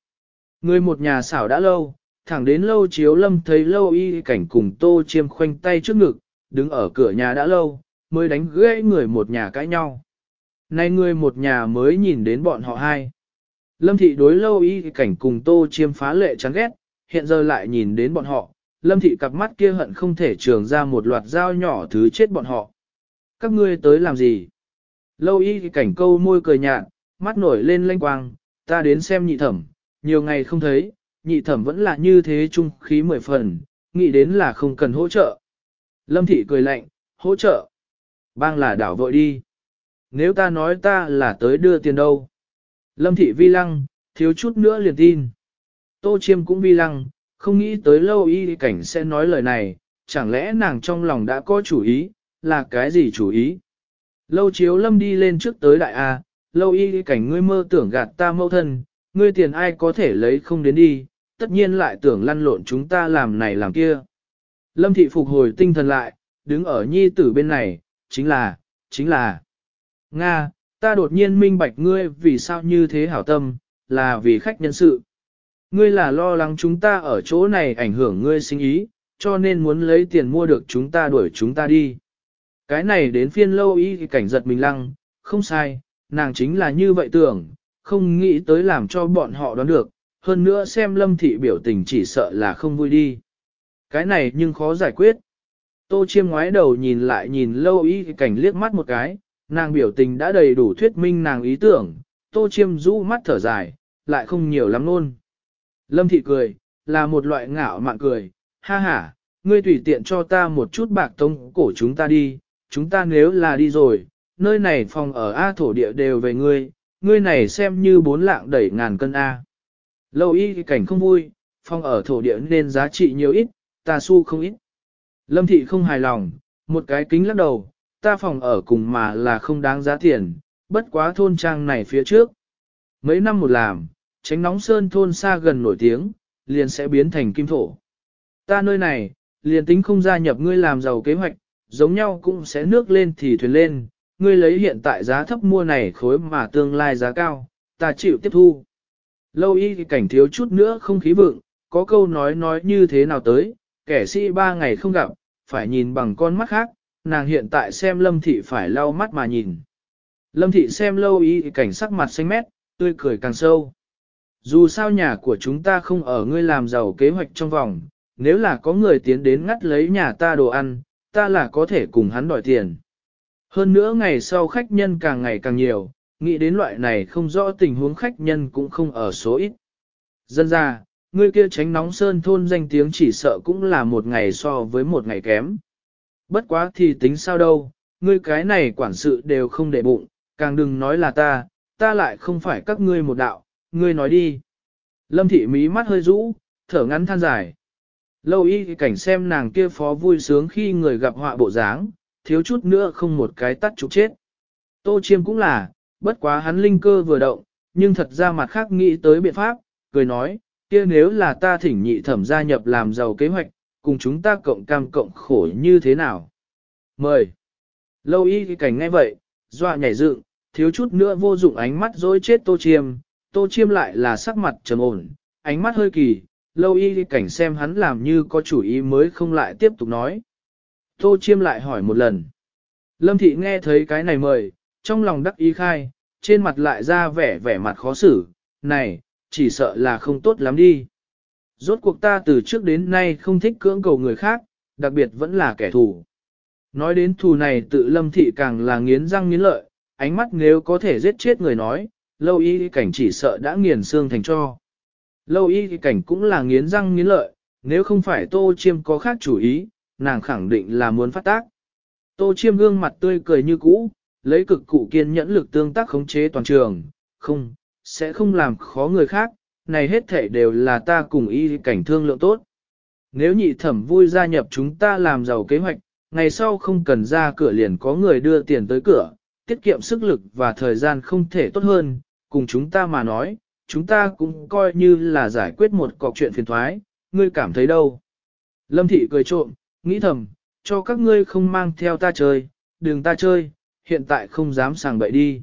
Người một nhà xảo đã lâu, thẳng đến lâu chiếu lâm thấy lâu y cảnh cùng tô chiêm khoanh tay trước ngực, đứng ở cửa nhà đã lâu, mới đánh gãy người một nhà cãi nhau. Nay người một nhà mới nhìn đến bọn họ hai. Lâm thị đối lâu y cảnh cùng tô chiêm phá lệ chán ghét, hiện giờ lại nhìn đến bọn họ, lâm thị cặp mắt kia hận không thể trường ra một loạt dao nhỏ thứ chết bọn họ. Các ngươi tới làm gì? Lâu y cảnh câu môi cười nhạt, mắt nổi lên lanh quang, ta đến xem nhị thẩm, nhiều ngày không thấy, nhị thẩm vẫn là như thế trung khí mười phần, nghĩ đến là không cần hỗ trợ. Lâm thị cười lạnh, hỗ trợ. Bang là đảo vội đi. Nếu ta nói ta là tới đưa tiền đâu. Lâm thị vi lăng, thiếu chút nữa liền tin. Tô chiêm cũng vi lăng, không nghĩ tới lâu y cảnh sẽ nói lời này, chẳng lẽ nàng trong lòng đã có chủ ý, là cái gì chủ ý? Lâu chiếu lâm đi lên trước tới đại A, lâu y cảnh ngươi mơ tưởng gạt ta mâu thân, ngươi tiền ai có thể lấy không đến đi, tất nhiên lại tưởng lăn lộn chúng ta làm này làm kia. Lâm thị phục hồi tinh thần lại, đứng ở nhi tử bên này, chính là, chính là. Nga, ta đột nhiên minh bạch ngươi vì sao như thế hảo tâm, là vì khách nhân sự. Ngươi là lo lắng chúng ta ở chỗ này ảnh hưởng ngươi sinh ý, cho nên muốn lấy tiền mua được chúng ta đuổi chúng ta đi. Cái này đến phiên lâu y thì cảnh giật mình lăng, không sai, nàng chính là như vậy tưởng, không nghĩ tới làm cho bọn họ đoán được, hơn nữa xem lâm thị biểu tình chỉ sợ là không vui đi. Cái này nhưng khó giải quyết. Tô chiêm ngoái đầu nhìn lại nhìn lâu y cảnh liếc mắt một cái, nàng biểu tình đã đầy đủ thuyết minh nàng ý tưởng, tô chiêm rũ mắt thở dài, lại không nhiều lắm luôn. Lâm thị cười, là một loại ngạo mạn cười, ha ha, ngươi tùy tiện cho ta một chút bạc tông cổ chúng ta đi, chúng ta nếu là đi rồi, nơi này phòng ở A thổ địa đều về ngươi, ngươi này xem như bốn lạng đẩy ngàn cân A. Lâu y cảnh không vui, phòng ở thổ địa nên giá trị nhiều ít, ta su không ít. Lâm thị không hài lòng, một cái kính lắc đầu, ta phòng ở cùng mà là không đáng giá tiền, bất quá thôn trang này phía trước. Mấy năm một làm, tránh nóng sơn thôn xa gần nổi tiếng, liền sẽ biến thành kim thổ. Ta nơi này, liền tính không gia nhập ngươi làm giàu kế hoạch, giống nhau cũng sẽ nước lên thì thuyền lên, ngươi lấy hiện tại giá thấp mua này khối mà tương lai giá cao, ta chịu tiếp thu. Lâu y cảnh thiếu chút nữa không khí vượng, có câu nói nói như thế nào tới, kẻ sĩ ba ngày không gặp, phải nhìn bằng con mắt khác, nàng hiện tại xem lâm thị phải lau mắt mà nhìn. Lâm thị xem lâu y cảnh sắc mặt xanh mét, tươi cười càng sâu. Dù sao nhà của chúng ta không ở ngươi làm giàu kế hoạch trong vòng, nếu là có người tiến đến ngắt lấy nhà ta đồ ăn, ta là có thể cùng hắn đòi tiền. Hơn nữa ngày sau khách nhân càng ngày càng nhiều, nghĩ đến loại này không rõ tình huống khách nhân cũng không ở số ít. Dân ra, ngươi kia tránh nóng sơn thôn danh tiếng chỉ sợ cũng là một ngày so với một ngày kém. Bất quá thì tính sao đâu, ngươi cái này quản sự đều không để bụng, càng đừng nói là ta, ta lại không phải các ngươi một đạo, ngươi nói đi. Lâm thị mí mắt hơi rũ, thở ngắn than dài. Lâu y cảnh xem nàng kia phó vui sướng khi người gặp họa bộ dáng, thiếu chút nữa không một cái tắt trục chết. Tô chiêm cũng là, bất quá hắn linh cơ vừa động, nhưng thật ra mặt khác nghĩ tới biện pháp, cười nói, kia nếu là ta thỉnh nhị thẩm gia nhập làm giàu kế hoạch, cùng chúng ta cộng cam cộng khổ như thế nào? Mời! Lâu y cái cảnh ngay vậy, dọa nhảy dựng, thiếu chút nữa vô dụng ánh mắt dối chết tô chiêm, tô chiêm lại là sắc mặt trầm ổn, ánh mắt hơi kỳ, lâu y cái cảnh xem hắn làm như có chủ ý mới không lại tiếp tục nói. Tô chiêm lại hỏi một lần. Lâm thị nghe thấy cái này mời, trong lòng đắc ý khai, trên mặt lại ra vẻ vẻ mặt khó xử, này, chỉ sợ là không tốt lắm đi. Rốt cuộc ta từ trước đến nay không thích cưỡng cầu người khác, đặc biệt vẫn là kẻ thù. Nói đến thù này tự lâm thị càng là nghiến răng nghiến lợi, ánh mắt nếu có thể giết chết người nói, lâu y cảnh chỉ sợ đã nghiền xương thành cho. Lâu y cảnh cũng là nghiến răng nghiến lợi, nếu không phải tô chiêm có khác chủ ý, nàng khẳng định là muốn phát tác. Tô chiêm gương mặt tươi cười như cũ, lấy cực cụ kiên nhẫn lực tương tác khống chế toàn trường, không, sẽ không làm khó người khác, này hết thể đều là ta cùng y cảnh thương lượng tốt. Nếu nhị thẩm vui gia nhập chúng ta làm giàu kế hoạch, ngày sau không cần ra cửa liền có người đưa tiền tới cửa, tiết kiệm sức lực và thời gian không thể tốt hơn, cùng chúng ta mà nói, chúng ta cũng coi như là giải quyết một cọc chuyện phiền thoái, ngươi cảm thấy đâu. Lâm thị cười trộm, nghĩ thầm, cho các ngươi không mang theo ta chơi, đừng ta chơi, hiện tại không dám sàng bậy đi.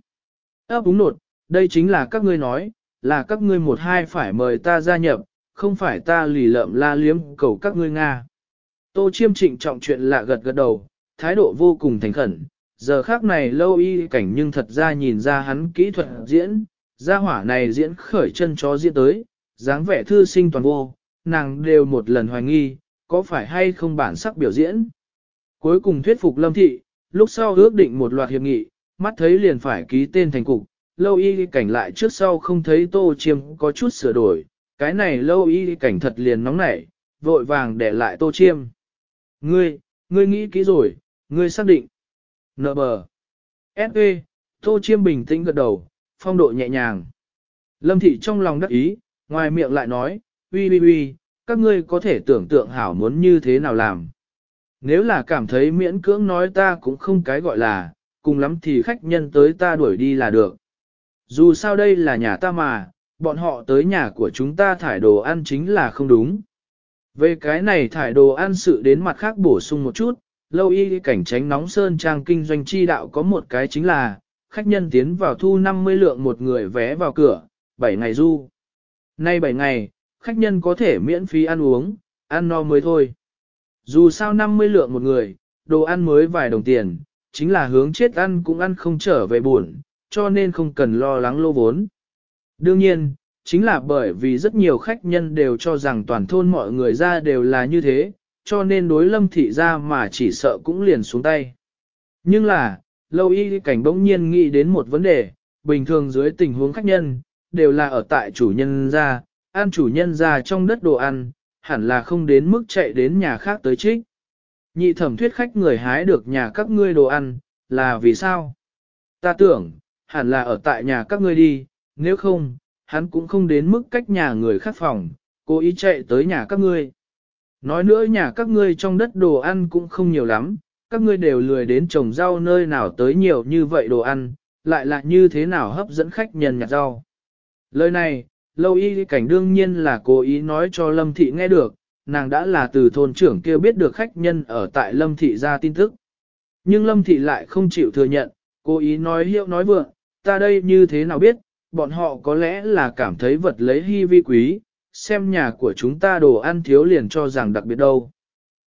Ấp úng nột, đây chính là các ngươi nói, là các ngươi một hai phải mời ta gia nhập, không phải ta lì lợm la liếm cầu các ngươi Nga. Tô chiêm trịnh trọng chuyện lạ gật gật đầu, thái độ vô cùng thành khẩn, giờ khác này lâu y cảnh nhưng thật ra nhìn ra hắn kỹ thuật diễn, gia hỏa này diễn khởi chân chó diễn tới, dáng vẻ thư sinh toàn vô, nàng đều một lần hoài nghi, có phải hay không bản sắc biểu diễn. Cuối cùng thuyết phục lâm thị, lúc sau ước định một loạt hiệp nghị, mắt thấy liền phải ký tên thành cục, lâu y cảnh lại trước sau không thấy tô chiêm có chút sửa đổi, cái này lâu y cảnh thật liền nóng nảy, vội vàng để lại tô chiêm. Ngươi, ngươi nghĩ kỹ rồi, ngươi xác định. Nợ bờ. S.E. Tô chiêm bình tĩnh gật đầu, phong độ nhẹ nhàng. Lâm thị trong lòng đắc ý, ngoài miệng lại nói, uy uy uy, các ngươi có thể tưởng tượng hảo muốn như thế nào làm. Nếu là cảm thấy miễn cưỡng nói ta cũng không cái gọi là, cùng lắm thì khách nhân tới ta đuổi đi là được. Dù sao đây là nhà ta mà, bọn họ tới nhà của chúng ta thải đồ ăn chính là không đúng. Về cái này thải đồ ăn sự đến mặt khác bổ sung một chút, lâu y cảnh tránh nóng sơn trang kinh doanh chi đạo có một cái chính là, khách nhân tiến vào thu 50 lượng một người vé vào cửa, 7 ngày du. Nay 7 ngày, khách nhân có thể miễn phí ăn uống, ăn no mới thôi. Dù sao 50 lượng một người, đồ ăn mới vài đồng tiền, chính là hướng chết ăn cũng ăn không trở về buồn, cho nên không cần lo lắng lô vốn. Đương nhiên, chính là bởi vì rất nhiều khách nhân đều cho rằng toàn thôn mọi người ra đều là như thế, cho nên đối lâm thị ra mà chỉ sợ cũng liền xuống tay. Nhưng là, lâu y cảnh bỗng nhiên nghĩ đến một vấn đề, bình thường dưới tình huống khách nhân, đều là ở tại chủ nhân ra, ăn chủ nhân ra trong đất đồ ăn, hẳn là không đến mức chạy đến nhà khác tới trích. Nhị thẩm thuyết khách người hái được nhà các ngươi đồ ăn, là vì sao? Ta tưởng, hẳn là ở tại nhà các ngươi đi, nếu không, hắn cũng không đến mức cách nhà người khác phòng, cố ý chạy tới nhà các ngươi. Nói nữa nhà các ngươi trong đất đồ ăn cũng không nhiều lắm, các ngươi đều lười đến trồng rau nơi nào tới nhiều như vậy đồ ăn, lại là như thế nào hấp dẫn khách nhân nhặt rau. Lời này, lâu y cảnh đương nhiên là cố ý nói cho Lâm Thị nghe được, nàng đã là từ thôn trưởng kia biết được khách nhân ở tại Lâm Thị ra tin tức. Nhưng Lâm Thị lại không chịu thừa nhận, cố ý nói hiệu nói vượng, ta đây như thế nào biết, bọn họ có lẽ là cảm thấy vật lấy hy vi quý, xem nhà của chúng ta đồ ăn thiếu liền cho rằng đặc biệt đâu.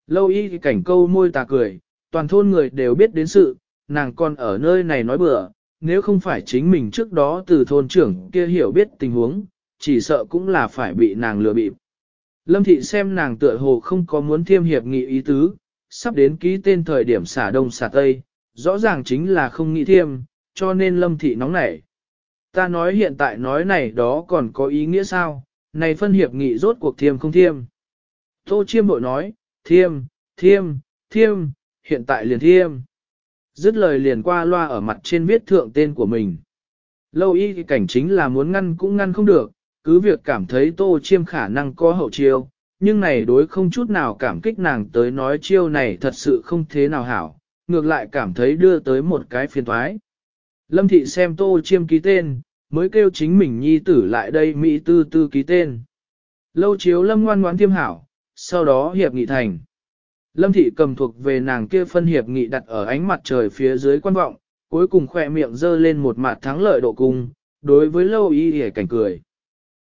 Lâu y cảnh câu môi tà cười, toàn thôn người đều biết đến sự, nàng còn ở nơi này nói bừa, nếu không phải chính mình trước đó từ thôn trưởng kia hiểu biết tình huống, chỉ sợ cũng là phải bị nàng lừa bịp. Lâm thị xem nàng tựa hồ không có muốn thiêm hiệp nghị ý tứ, sắp đến ký tên thời điểm xả đông xả tây, rõ ràng chính là không nghĩ thiêm, cho nên lâm thị nóng nảy. Ta nói hiện tại nói này đó còn có ý nghĩa sao, này phân hiệp nghị rốt cuộc thiêm không thiêm. Tô chiêm bội nói, thiêm, thiêm, thiêm, hiện tại liền thiêm. Dứt lời liền qua loa ở mặt trên viết thượng tên của mình. Lâu y cảnh chính là muốn ngăn cũng ngăn không được, cứ việc cảm thấy tô chiêm khả năng có hậu chiêu, nhưng này đối không chút nào cảm kích nàng tới nói chiêu này thật sự không thế nào hảo, ngược lại cảm thấy đưa tới một cái phiền thoái. Lâm thị xem tô chiêm ký tên, mới kêu chính mình nhi tử lại đây Mỹ tư tư ký tên. Lâu chiếu lâm ngoan ngoãn tiêm hảo, sau đó hiệp nghị thành. Lâm thị cầm thuộc về nàng kia phân hiệp nghị đặt ở ánh mặt trời phía dưới quan vọng, cuối cùng khỏe miệng dơ lên một mặt thắng lợi độ cung, đối với lâu y hề cảnh cười.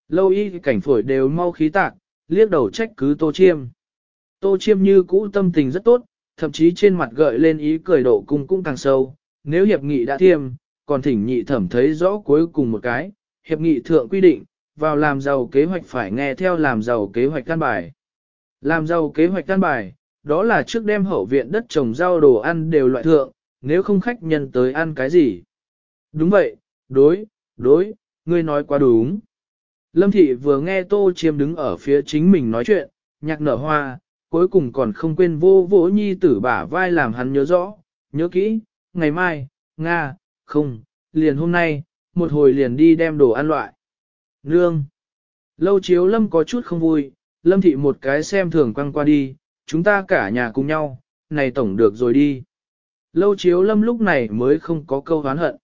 Lâu y cảnh phổi đều mau khí tạc, liếc đầu trách cứ tô chiêm. Tô chiêm như cũ tâm tình rất tốt, thậm chí trên mặt gợi lên ý cười độ cung cũng càng sâu, nếu hiệp nghị đã thiêm, còn thỉnh nhị thẩm thấy rõ cuối cùng một cái, hiệp nghị thượng quy định, vào làm giàu kế hoạch phải nghe theo làm giàu kế hoạch căn bài. Làm giàu kế hoạch căn bài, đó là trước đem hậu viện đất trồng rau đồ ăn đều loại thượng, nếu không khách nhân tới ăn cái gì. Đúng vậy, đối, đối, ngươi nói quá đúng. Lâm thị vừa nghe tô chiêm đứng ở phía chính mình nói chuyện, nhạc nở hoa, cuối cùng còn không quên vô vỗ nhi tử bả vai làm hắn nhớ rõ, nhớ kỹ, ngày mai, Nga, không, liền hôm nay, một hồi liền đi đem đồ ăn loại. Nương! Lâu chiếu lâm có chút không vui, lâm thị một cái xem thường quăng qua đi, chúng ta cả nhà cùng nhau, này tổng được rồi đi. Lâu chiếu lâm lúc này mới không có câu hán hận.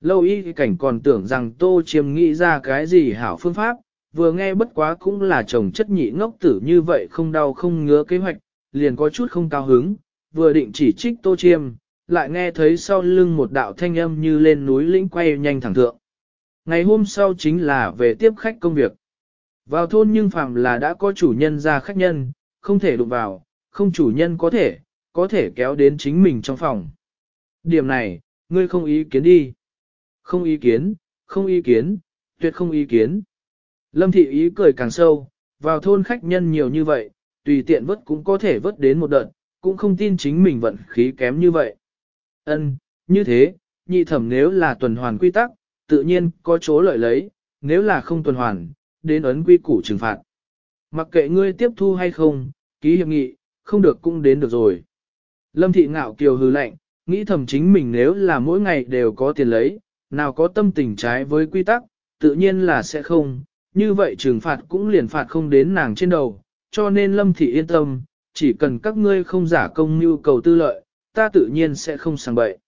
Lâu y cảnh còn tưởng rằng tô chiêm nghĩ ra cái gì hảo phương pháp, vừa nghe bất quá cũng là chồng chất nhị ngốc tử như vậy không đau không ngứa kế hoạch, liền có chút không cao hứng, vừa định chỉ trích tô chiêm, lại nghe thấy sau lưng một đạo thanh âm như lên núi lĩnh quay nhanh thẳng thượng. Ngày hôm sau chính là về tiếp khách công việc. Vào thôn nhưng phạm là đã có chủ nhân ra khách nhân, không thể đụng vào, không chủ nhân có thể, có thể kéo đến chính mình trong phòng. Điểm này, ngươi không ý kiến đi. Không ý kiến, không ý kiến, tuyệt không ý kiến. Lâm thị ý cười càng sâu, vào thôn khách nhân nhiều như vậy, tùy tiện vớt cũng có thể vớt đến một đợt, cũng không tin chính mình vận khí kém như vậy. Ân, như thế, nhị thẩm nếu là tuần hoàn quy tắc, tự nhiên có chỗ lợi lấy, nếu là không tuần hoàn, đến ấn quy củ trừng phạt. Mặc kệ ngươi tiếp thu hay không, ký hiệp nghị, không được cũng đến được rồi. Lâm thị ngạo kiều hư lạnh, nghĩ thầm chính mình nếu là mỗi ngày đều có tiền lấy, nào có tâm tình trái với quy tắc, tự nhiên là sẽ không, như vậy trừng phạt cũng liền phạt không đến nàng trên đầu, cho nên lâm thị yên tâm, chỉ cần các ngươi không giả công nhu cầu tư lợi, ta tự nhiên sẽ không sang bậy.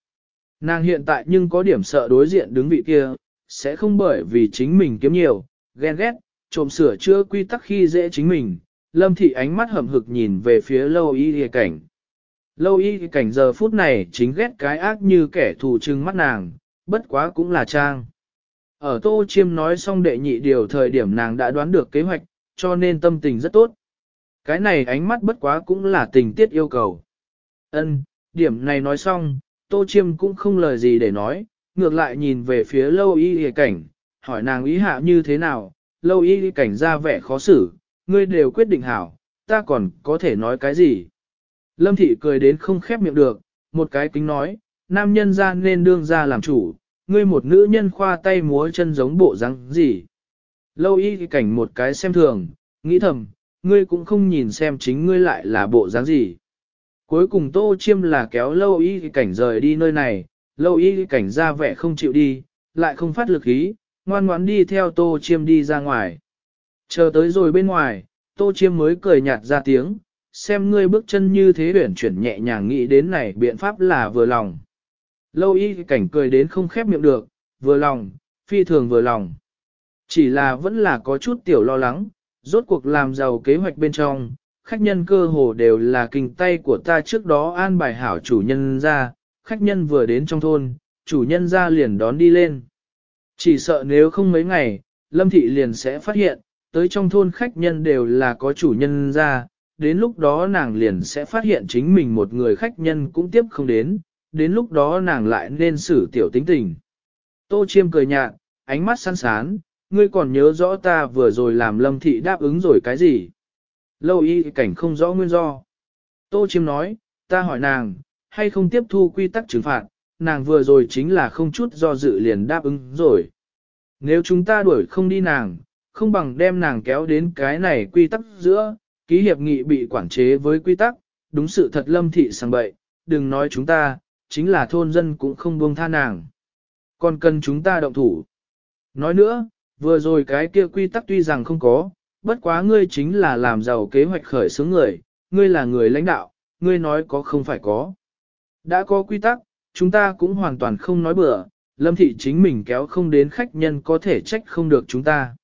Nàng hiện tại nhưng có điểm sợ đối diện đứng vị kia, sẽ không bởi vì chính mình kiếm nhiều, ghen ghét, trộm sửa chữa quy tắc khi dễ chính mình. Lâm thị ánh mắt hầm hực nhìn về phía lâu y hề cảnh. Lâu y cảnh giờ phút này chính ghét cái ác như kẻ thù trưng mắt nàng, bất quá cũng là trang. Ở tô chiêm nói xong đệ nhị điều thời điểm nàng đã đoán được kế hoạch, cho nên tâm tình rất tốt. Cái này ánh mắt bất quá cũng là tình tiết yêu cầu. Ân, điểm này nói xong, Tô Chiêm cũng không lời gì để nói, ngược lại nhìn về phía lâu y y cảnh, hỏi nàng ý hạ như thế nào, lâu y y cảnh ra vẻ khó xử, ngươi đều quyết định hảo, ta còn có thể nói cái gì. Lâm thị cười đến không khép miệng được, một cái kính nói, nam nhân ra nên đương ra làm chủ, ngươi một nữ nhân khoa tay múa chân giống bộ răng gì. Lâu y cảnh một cái xem thường, nghĩ thầm, ngươi cũng không nhìn xem chính ngươi lại là bộ dáng gì. Cuối cùng Tô Chiêm là kéo lâu y cảnh rời đi nơi này, lâu y cảnh ra vẻ không chịu đi, lại không phát lực ý, ngoan ngoãn đi theo Tô Chiêm đi ra ngoài. Chờ tới rồi bên ngoài, Tô Chiêm mới cười nhạt ra tiếng, xem ngươi bước chân như thế huyển chuyển nhẹ nhàng nghĩ đến này biện pháp là vừa lòng. Lâu y cảnh cười đến không khép miệng được, vừa lòng, phi thường vừa lòng. Chỉ là vẫn là có chút tiểu lo lắng, rốt cuộc làm giàu kế hoạch bên trong, khách nhân cơ hồ đều là kinh tay của ta trước đó an bài hảo chủ nhân ra, khách nhân vừa đến trong thôn, chủ nhân ra liền đón đi lên. Chỉ sợ nếu không mấy ngày, Lâm Thị liền sẽ phát hiện, tới trong thôn khách nhân đều là có chủ nhân ra, đến lúc đó nàng liền sẽ phát hiện chính mình một người khách nhân cũng tiếp không đến, đến lúc đó nàng lại nên xử tiểu tính tình. Tô Chiêm cười nhạt, ánh mắt săn sán, ngươi còn nhớ rõ ta vừa rồi làm Lâm Thị đáp ứng rồi cái gì? Lâu y cảnh không rõ nguyên do. Tô Chiêm nói, ta hỏi nàng, hay không tiếp thu quy tắc trừng phạt, nàng vừa rồi chính là không chút do dự liền đáp ứng rồi. Nếu chúng ta đuổi không đi nàng, không bằng đem nàng kéo đến cái này quy tắc giữa, ký hiệp nghị bị quản chế với quy tắc, đúng sự thật lâm thị sang bậy, đừng nói chúng ta, chính là thôn dân cũng không buông tha nàng. Còn cần chúng ta động thủ. Nói nữa, vừa rồi cái kia quy tắc tuy rằng không có, bất quá ngươi chính là làm giàu kế hoạch khởi xướng người, ngươi là người lãnh đạo, ngươi nói có không phải có. Đã có quy tắc, chúng ta cũng hoàn toàn không nói bừa, lâm thị chính mình kéo không đến khách nhân có thể trách không được chúng ta.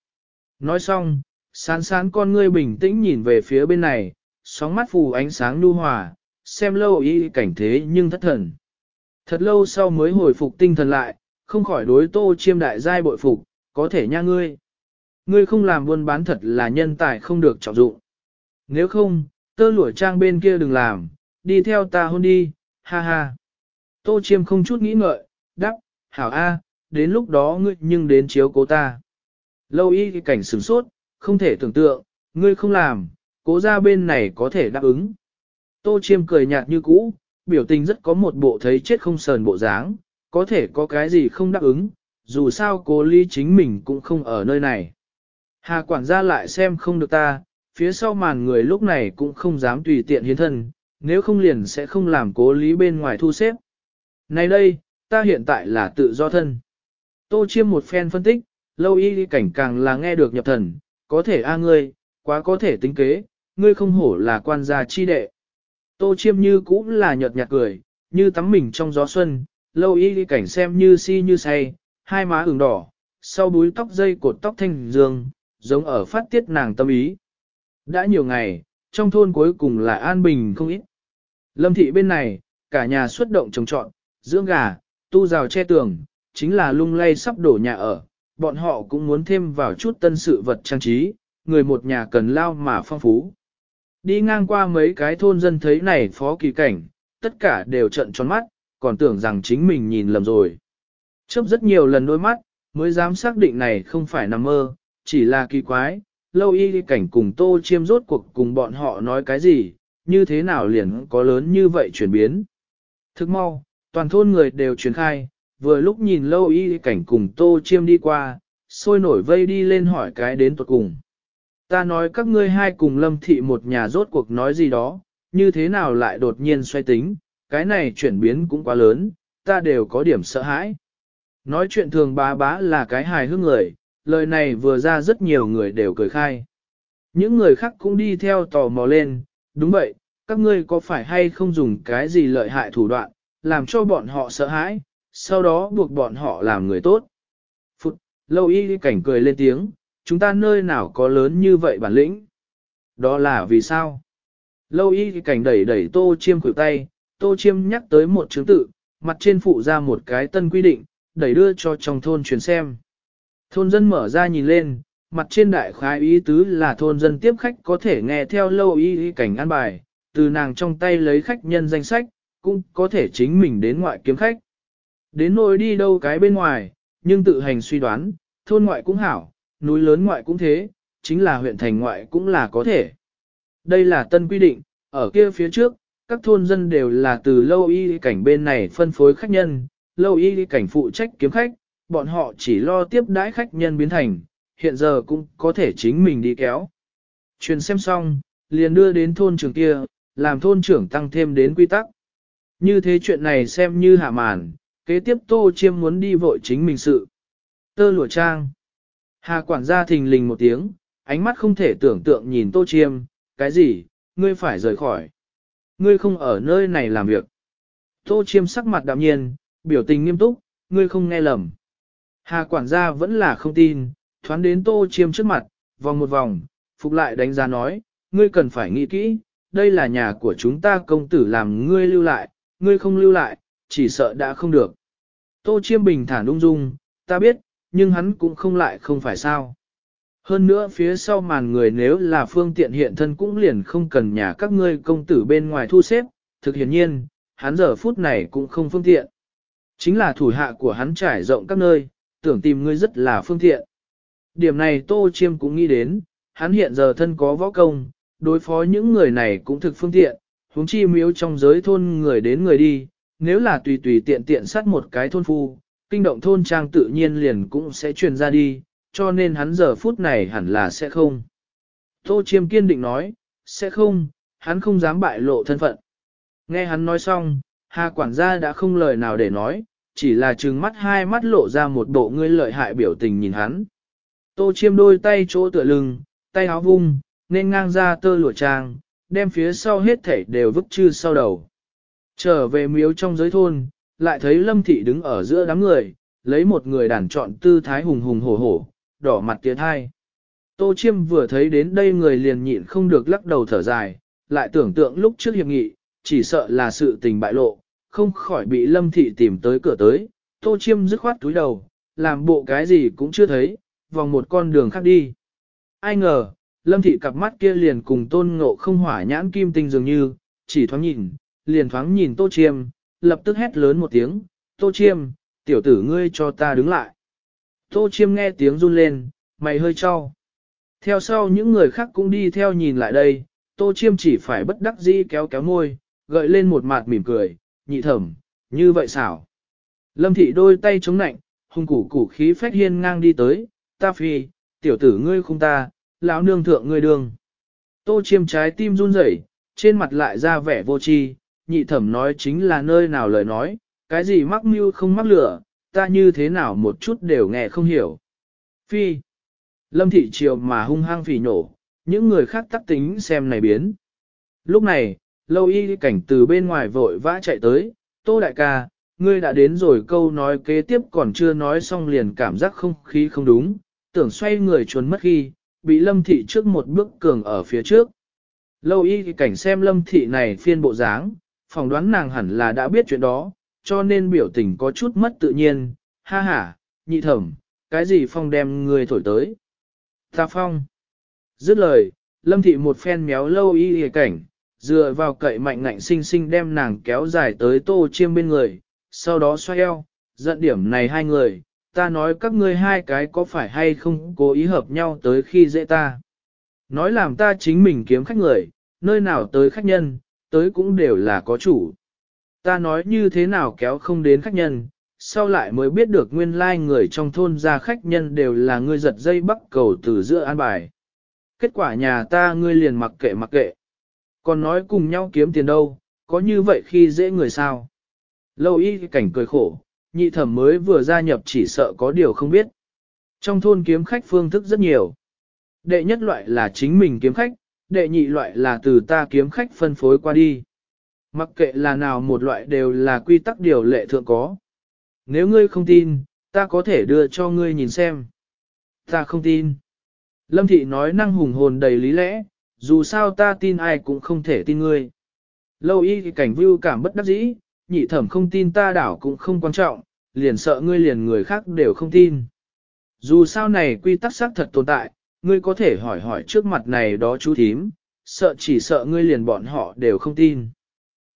Nói xong, sán sán con ngươi bình tĩnh nhìn về phía bên này, sóng mắt phù ánh sáng nu hòa, xem lâu y cảnh thế nhưng thất thần. Thật lâu sau mới hồi phục tinh thần lại, không khỏi đối tô chiêm đại giai bội phục, có thể nha ngươi. Ngươi không làm buôn bán thật là nhân tài không được trọng dụng. Nếu không, tơ lụa trang bên kia đừng làm, đi theo ta hôn đi, ha ha. Tô chiêm không chút nghĩ ngợi, đáp, hảo a, đến lúc đó ngươi nhưng đến chiếu cố ta. Lâu y cái cảnh sửng sốt, không thể tưởng tượng, ngươi không làm, cố ra bên này có thể đáp ứng. Tô chiêm cười nhạt như cũ, biểu tình rất có một bộ thấy chết không sờn bộ dáng, có thể có cái gì không đáp ứng, dù sao cố ly chính mình cũng không ở nơi này. Hà quản gia lại xem không được ta, phía sau màn người lúc này cũng không dám tùy tiện hiến thân, nếu không liền sẽ không làm cố lý bên ngoài thu xếp. Này đây, ta hiện tại là tự do thân. Tô chiêm một phen phân tích, lâu y cảnh càng là nghe được nhập thần, có thể a ngươi, quá có thể tính kế, ngươi không hổ là quan gia chi đệ. Tô chiêm như cũng là nhợt nhạt cười, như tắm mình trong gió xuân, lâu y cảnh xem như si như say, hai má ửng đỏ, sau búi tóc dây cột tóc thanh dương, giống ở phát tiết nàng tâm ý. Đã nhiều ngày, trong thôn cuối cùng là an bình không ít. Lâm thị bên này, cả nhà xuất động trồng trọn, dưỡng gà, tu rào che tường, chính là lung lay sắp đổ nhà ở, bọn họ cũng muốn thêm vào chút tân sự vật trang trí, người một nhà cần lao mà phong phú. Đi ngang qua mấy cái thôn dân thấy này phó kỳ cảnh, tất cả đều trận tròn mắt, còn tưởng rằng chính mình nhìn lầm rồi. Chấp rất nhiều lần đôi mắt, mới dám xác định này không phải nằm mơ, chỉ là kỳ quái, lâu y cảnh cùng tô chiêm rốt cuộc cùng bọn họ nói cái gì, như thế nào liền có lớn như vậy chuyển biến. Thức mau, toàn thôn người đều truyền khai, vừa lúc nhìn lâu y cảnh cùng tô chiêm đi qua, sôi nổi vây đi lên hỏi cái đến tuột cùng. Ta nói các ngươi hai cùng lâm thị một nhà rốt cuộc nói gì đó, như thế nào lại đột nhiên xoay tính, cái này chuyển biến cũng quá lớn, ta đều có điểm sợ hãi. Nói chuyện thường bá bá là cái hài hước người, lời này vừa ra rất nhiều người đều cười khai. Những người khác cũng đi theo tò mò lên, đúng vậy, các ngươi có phải hay không dùng cái gì lợi hại thủ đoạn, làm cho bọn họ sợ hãi, sau đó buộc bọn họ làm người tốt. Phút, lâu y cảnh cười lên tiếng, chúng ta nơi nào có lớn như vậy bản lĩnh. Đó là vì sao? Lâu y cảnh đẩy đẩy tô chiêm khuỷu tay, tô chiêm nhắc tới một chứng tự, mặt trên phụ ra một cái tân quy định, đẩy đưa cho trong thôn truyền xem. Thôn dân mở ra nhìn lên, mặt trên đại khái ý tứ là thôn dân tiếp khách có thể nghe theo lâu y cảnh an bài, từ nàng trong tay lấy khách nhân danh sách, cũng có thể chính mình đến ngoại kiếm khách. Đến nỗi đi đâu cái bên ngoài, nhưng tự hành suy đoán, thôn ngoại cũng hảo, núi lớn ngoại cũng thế, chính là huyện thành ngoại cũng là có thể. Đây là tân quy định, ở kia phía trước, các thôn dân đều là từ lâu y cảnh bên này phân phối khách nhân, lâu y cảnh phụ trách kiếm khách, bọn họ chỉ lo tiếp đãi khách nhân biến thành, hiện giờ cũng có thể chính mình đi kéo. Truyền xem xong, liền đưa đến thôn trưởng kia, làm thôn trưởng tăng thêm đến quy tắc. Như thế chuyện này xem như hạ màn, kế tiếp tô chiêm muốn đi vội chính mình sự. Tơ lụa trang. Hà quản gia thình lình một tiếng, ánh mắt không thể tưởng tượng nhìn tô chiêm, cái gì, ngươi phải rời khỏi. Ngươi không ở nơi này làm việc. Tô chiêm sắc mặt đạm nhiên, biểu tình nghiêm túc, ngươi không nghe lầm. Hà quản gia vẫn là không tin, thoáng đến tô chiêm trước mặt, vòng một vòng, phục lại đánh giá nói, ngươi cần phải nghĩ kỹ, đây là nhà của chúng ta công tử làm ngươi lưu lại, ngươi không lưu lại, chỉ sợ đã không được. Tô chiêm bình thản ung dung, ta biết, nhưng hắn cũng không lại không phải sao. Hơn nữa phía sau màn người nếu là phương tiện hiện thân cũng liền không cần nhà các ngươi công tử bên ngoài thu xếp, thực hiển nhiên, hắn giờ phút này cũng không phương tiện. Chính là thủ hạ của hắn trải rộng các nơi, tưởng tìm ngươi rất là phương tiện. Điểm này Tô Chiêm cũng nghĩ đến, hắn hiện giờ thân có võ công, đối phó những người này cũng thực phương tiện, huống chi miếu trong giới thôn người đến người đi, nếu là tùy tùy tiện tiện sát một cái thôn phu, kinh động thôn trang tự nhiên liền cũng sẽ truyền ra đi, cho nên hắn giờ phút này hẳn là sẽ không. Tô Chiêm kiên định nói, sẽ không, hắn không dám bại lộ thân phận. Nghe hắn nói xong, Hà quản gia đã không lời nào để nói, chỉ là trừng mắt hai mắt lộ ra một bộ ngươi lợi hại biểu tình nhìn hắn. Tô chiêm đôi tay chỗ tựa lưng, tay áo vung, nên ngang ra tơ lụa trang, đem phía sau hết thảy đều vứt chư sau đầu. Trở về miếu trong giới thôn, lại thấy Lâm Thị đứng ở giữa đám người, lấy một người đàn chọn tư thái hùng hùng hổ hổ, đỏ mặt tiệt hai. Tô Chiêm vừa thấy đến đây người liền nhịn không được lắc đầu thở dài, lại tưởng tượng lúc trước hiệp nghị, chỉ sợ là sự tình bại lộ, không khỏi bị Lâm Thị tìm tới cửa tới. Tô Chiêm dứt khoát túi đầu, làm bộ cái gì cũng chưa thấy, vòng một con đường khác đi. Ai ngờ, Lâm Thị cặp mắt kia liền cùng tôn ngộ không hỏa nhãn kim tinh dường như, chỉ thoáng nhìn, liền thoáng nhìn Tô Chiêm, lập tức hét lớn một tiếng, Tô Chiêm, tiểu tử ngươi cho ta đứng lại. Tô Chiêm nghe tiếng run lên, mày hơi cho. Theo sau những người khác cũng đi theo nhìn lại đây, Tô Chiêm chỉ phải bất đắc dĩ kéo kéo môi, gợi lên một mặt mỉm cười, nhị thẩm, như vậy xảo. Lâm thị đôi tay chống nạnh, hung củ củ khí phách hiên ngang đi tới, ta phi, tiểu tử ngươi không ta, lão nương thượng ngươi đường. Tô chiêm trái tim run rẩy, trên mặt lại ra vẻ vô tri, nhị thẩm nói chính là nơi nào lời nói, cái gì mắc mưu không mắc lửa, ta như thế nào một chút đều nghe không hiểu. Phi, lâm thị chiều mà hung hăng phỉ nổ, những người khác tắc tính xem này biến. Lúc này, lâu y cảnh từ bên ngoài vội vã chạy tới, tô đại ca, ngươi đã đến rồi câu nói kế tiếp còn chưa nói xong liền cảm giác không khí không đúng, tưởng xoay người trốn mất khi, bị lâm thị trước một bước cường ở phía trước. Lâu y cảnh xem lâm thị này phiên bộ dáng, phỏng đoán nàng hẳn là đã biết chuyện đó, cho nên biểu tình có chút mất tự nhiên, ha ha, nhị thẩm, cái gì phong đem người thổi tới. Ta phong. Dứt lời, lâm thị một phen méo lâu y cảnh, dựa vào cậy mạnh ngạnh sinh sinh đem nàng kéo dài tới tô chiêm bên người, sau đó xoay eo, giận điểm này hai người, ta nói các ngươi hai cái có phải hay không cố ý hợp nhau tới khi dễ ta. Nói làm ta chính mình kiếm khách người, nơi nào tới khách nhân, tới cũng đều là có chủ. Ta nói như thế nào kéo không đến khách nhân, sau lại mới biết được nguyên lai like người trong thôn ra khách nhân đều là ngươi giật dây bắt cầu từ giữa an bài. Kết quả nhà ta ngươi liền mặc kệ mặc kệ. Còn nói cùng nhau kiếm tiền đâu, có như vậy khi dễ người sao? Lâu y cảnh cười khổ, nhị thẩm mới vừa gia nhập chỉ sợ có điều không biết. Trong thôn kiếm khách phương thức rất nhiều. Đệ nhất loại là chính mình kiếm khách, đệ nhị loại là từ ta kiếm khách phân phối qua đi. Mặc kệ là nào một loại đều là quy tắc điều lệ thượng có. Nếu ngươi không tin, ta có thể đưa cho ngươi nhìn xem. Ta không tin. Lâm thị nói năng hùng hồn đầy lý lẽ, dù sao ta tin ai cũng không thể tin ngươi. Lâu y cảnh view cảm bất đắc dĩ, nhị thẩm không tin ta đảo cũng không quan trọng, liền sợ ngươi liền người khác đều không tin. Dù sao này quy tắc xác thật tồn tại, ngươi có thể hỏi hỏi trước mặt này đó chú thím, sợ chỉ sợ ngươi liền bọn họ đều không tin.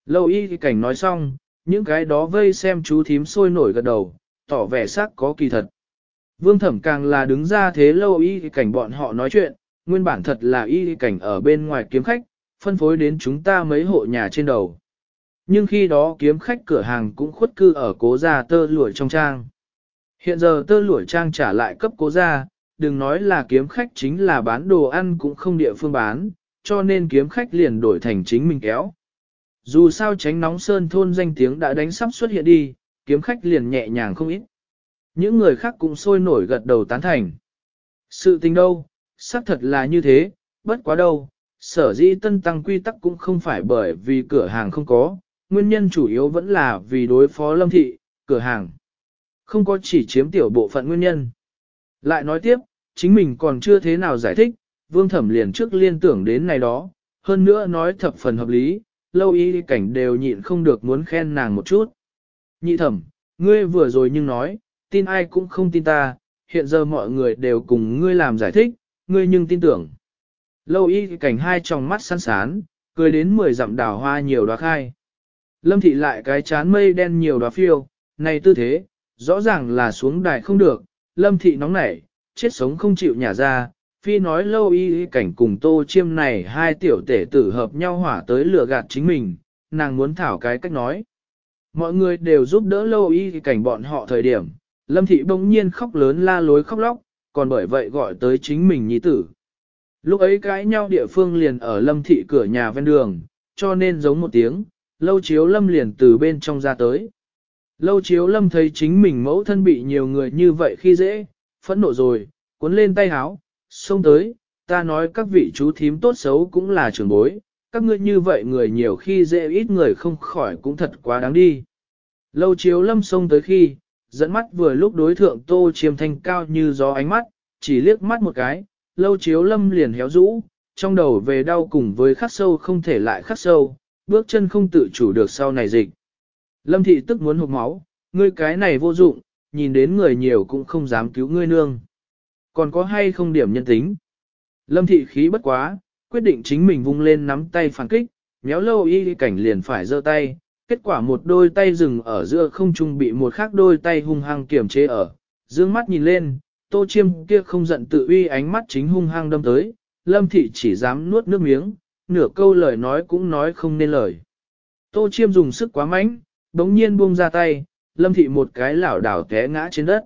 Lâu y cảnh nói xong, những cái đó vây xem chú thím sôi nổi gật đầu, tỏ vẻ xác có kỳ thật. Vương thẩm càng là đứng ra thế lâu y cảnh bọn họ nói chuyện, nguyên bản thật là y cảnh ở bên ngoài kiếm khách, phân phối đến chúng ta mấy hộ nhà trên đầu. Nhưng khi đó kiếm khách cửa hàng cũng khuất cư ở cố gia tơ lụa trong trang. Hiện giờ tơ lụa trang trả lại cấp cố gia, đừng nói là kiếm khách chính là bán đồ ăn cũng không địa phương bán, cho nên kiếm khách liền đổi thành chính mình kéo. Dù sao tránh nóng sơn thôn danh tiếng đã đánh sắp xuất hiện đi, kiếm khách liền nhẹ nhàng không ít. Những người khác cũng sôi nổi gật đầu tán thành. Sự tình đâu, xác thật là như thế, bất quá đâu, sở dĩ tân tăng quy tắc cũng không phải bởi vì cửa hàng không có, nguyên nhân chủ yếu vẫn là vì đối phó lâm thị, cửa hàng. Không có chỉ chiếm tiểu bộ phận nguyên nhân. Lại nói tiếp, chính mình còn chưa thế nào giải thích, vương thẩm liền trước liên tưởng đến này đó, hơn nữa nói thập phần hợp lý, lâu y cảnh đều nhịn không được muốn khen nàng một chút. Nhị thẩm, ngươi vừa rồi nhưng nói, tin ai cũng không tin ta, hiện giờ mọi người đều cùng ngươi làm giải thích, ngươi nhưng tin tưởng. Lâu y cảnh hai tròng mắt săn sán, cười đến mười dặm đào hoa nhiều đoá khai. Lâm thị lại cái chán mây đen nhiều đoá phiêu, này tư thế, rõ ràng là xuống đài không được, lâm thị nóng nảy, chết sống không chịu nhả ra, phi nói lâu y cảnh cùng tô chiêm này hai tiểu tể tử hợp nhau hỏa tới lửa gạt chính mình, nàng muốn thảo cái cách nói. Mọi người đều giúp đỡ lâu y cảnh bọn họ thời điểm, lâm thị bỗng nhiên khóc lớn la lối khóc lóc, còn bởi vậy gọi tới chính mình nhi tử. Lúc ấy cãi nhau địa phương liền ở lâm thị cửa nhà ven đường, cho nên giống một tiếng, lâu chiếu lâm liền từ bên trong ra tới. Lâu chiếu lâm thấy chính mình mẫu thân bị nhiều người như vậy khi dễ, phẫn nộ rồi, cuốn lên tay háo, xông tới, ta nói các vị chú thím tốt xấu cũng là trưởng bối, các ngươi như vậy người nhiều khi dễ ít người không khỏi cũng thật quá đáng đi. Lâu chiếu lâm xông tới khi, dẫn mắt vừa lúc đối thượng tô chiêm thanh cao như gió ánh mắt, chỉ liếc mắt một cái, lâu chiếu lâm liền héo rũ, trong đầu về đau cùng với khắc sâu không thể lại khắc sâu, bước chân không tự chủ được sau này dịch. Lâm thị tức muốn hụt máu, ngươi cái này vô dụng, nhìn đến người nhiều cũng không dám cứu ngươi nương. Còn có hay không điểm nhân tính? Lâm thị khí bất quá, quyết định chính mình vung lên nắm tay phản kích, méo lâu y cảnh liền phải giơ tay, kết quả một đôi tay dừng ở giữa không trung bị một khác đôi tay hung hăng kiểm chế ở, dương mắt nhìn lên, tô chiêm kia không giận tự uy ánh mắt chính hung hăng đâm tới, lâm thị chỉ dám nuốt nước miếng, nửa câu lời nói cũng nói không nên lời. Tô chiêm dùng sức quá mạnh, bỗng nhiên buông ra tay, lâm thị một cái lảo đảo té ngã trên đất.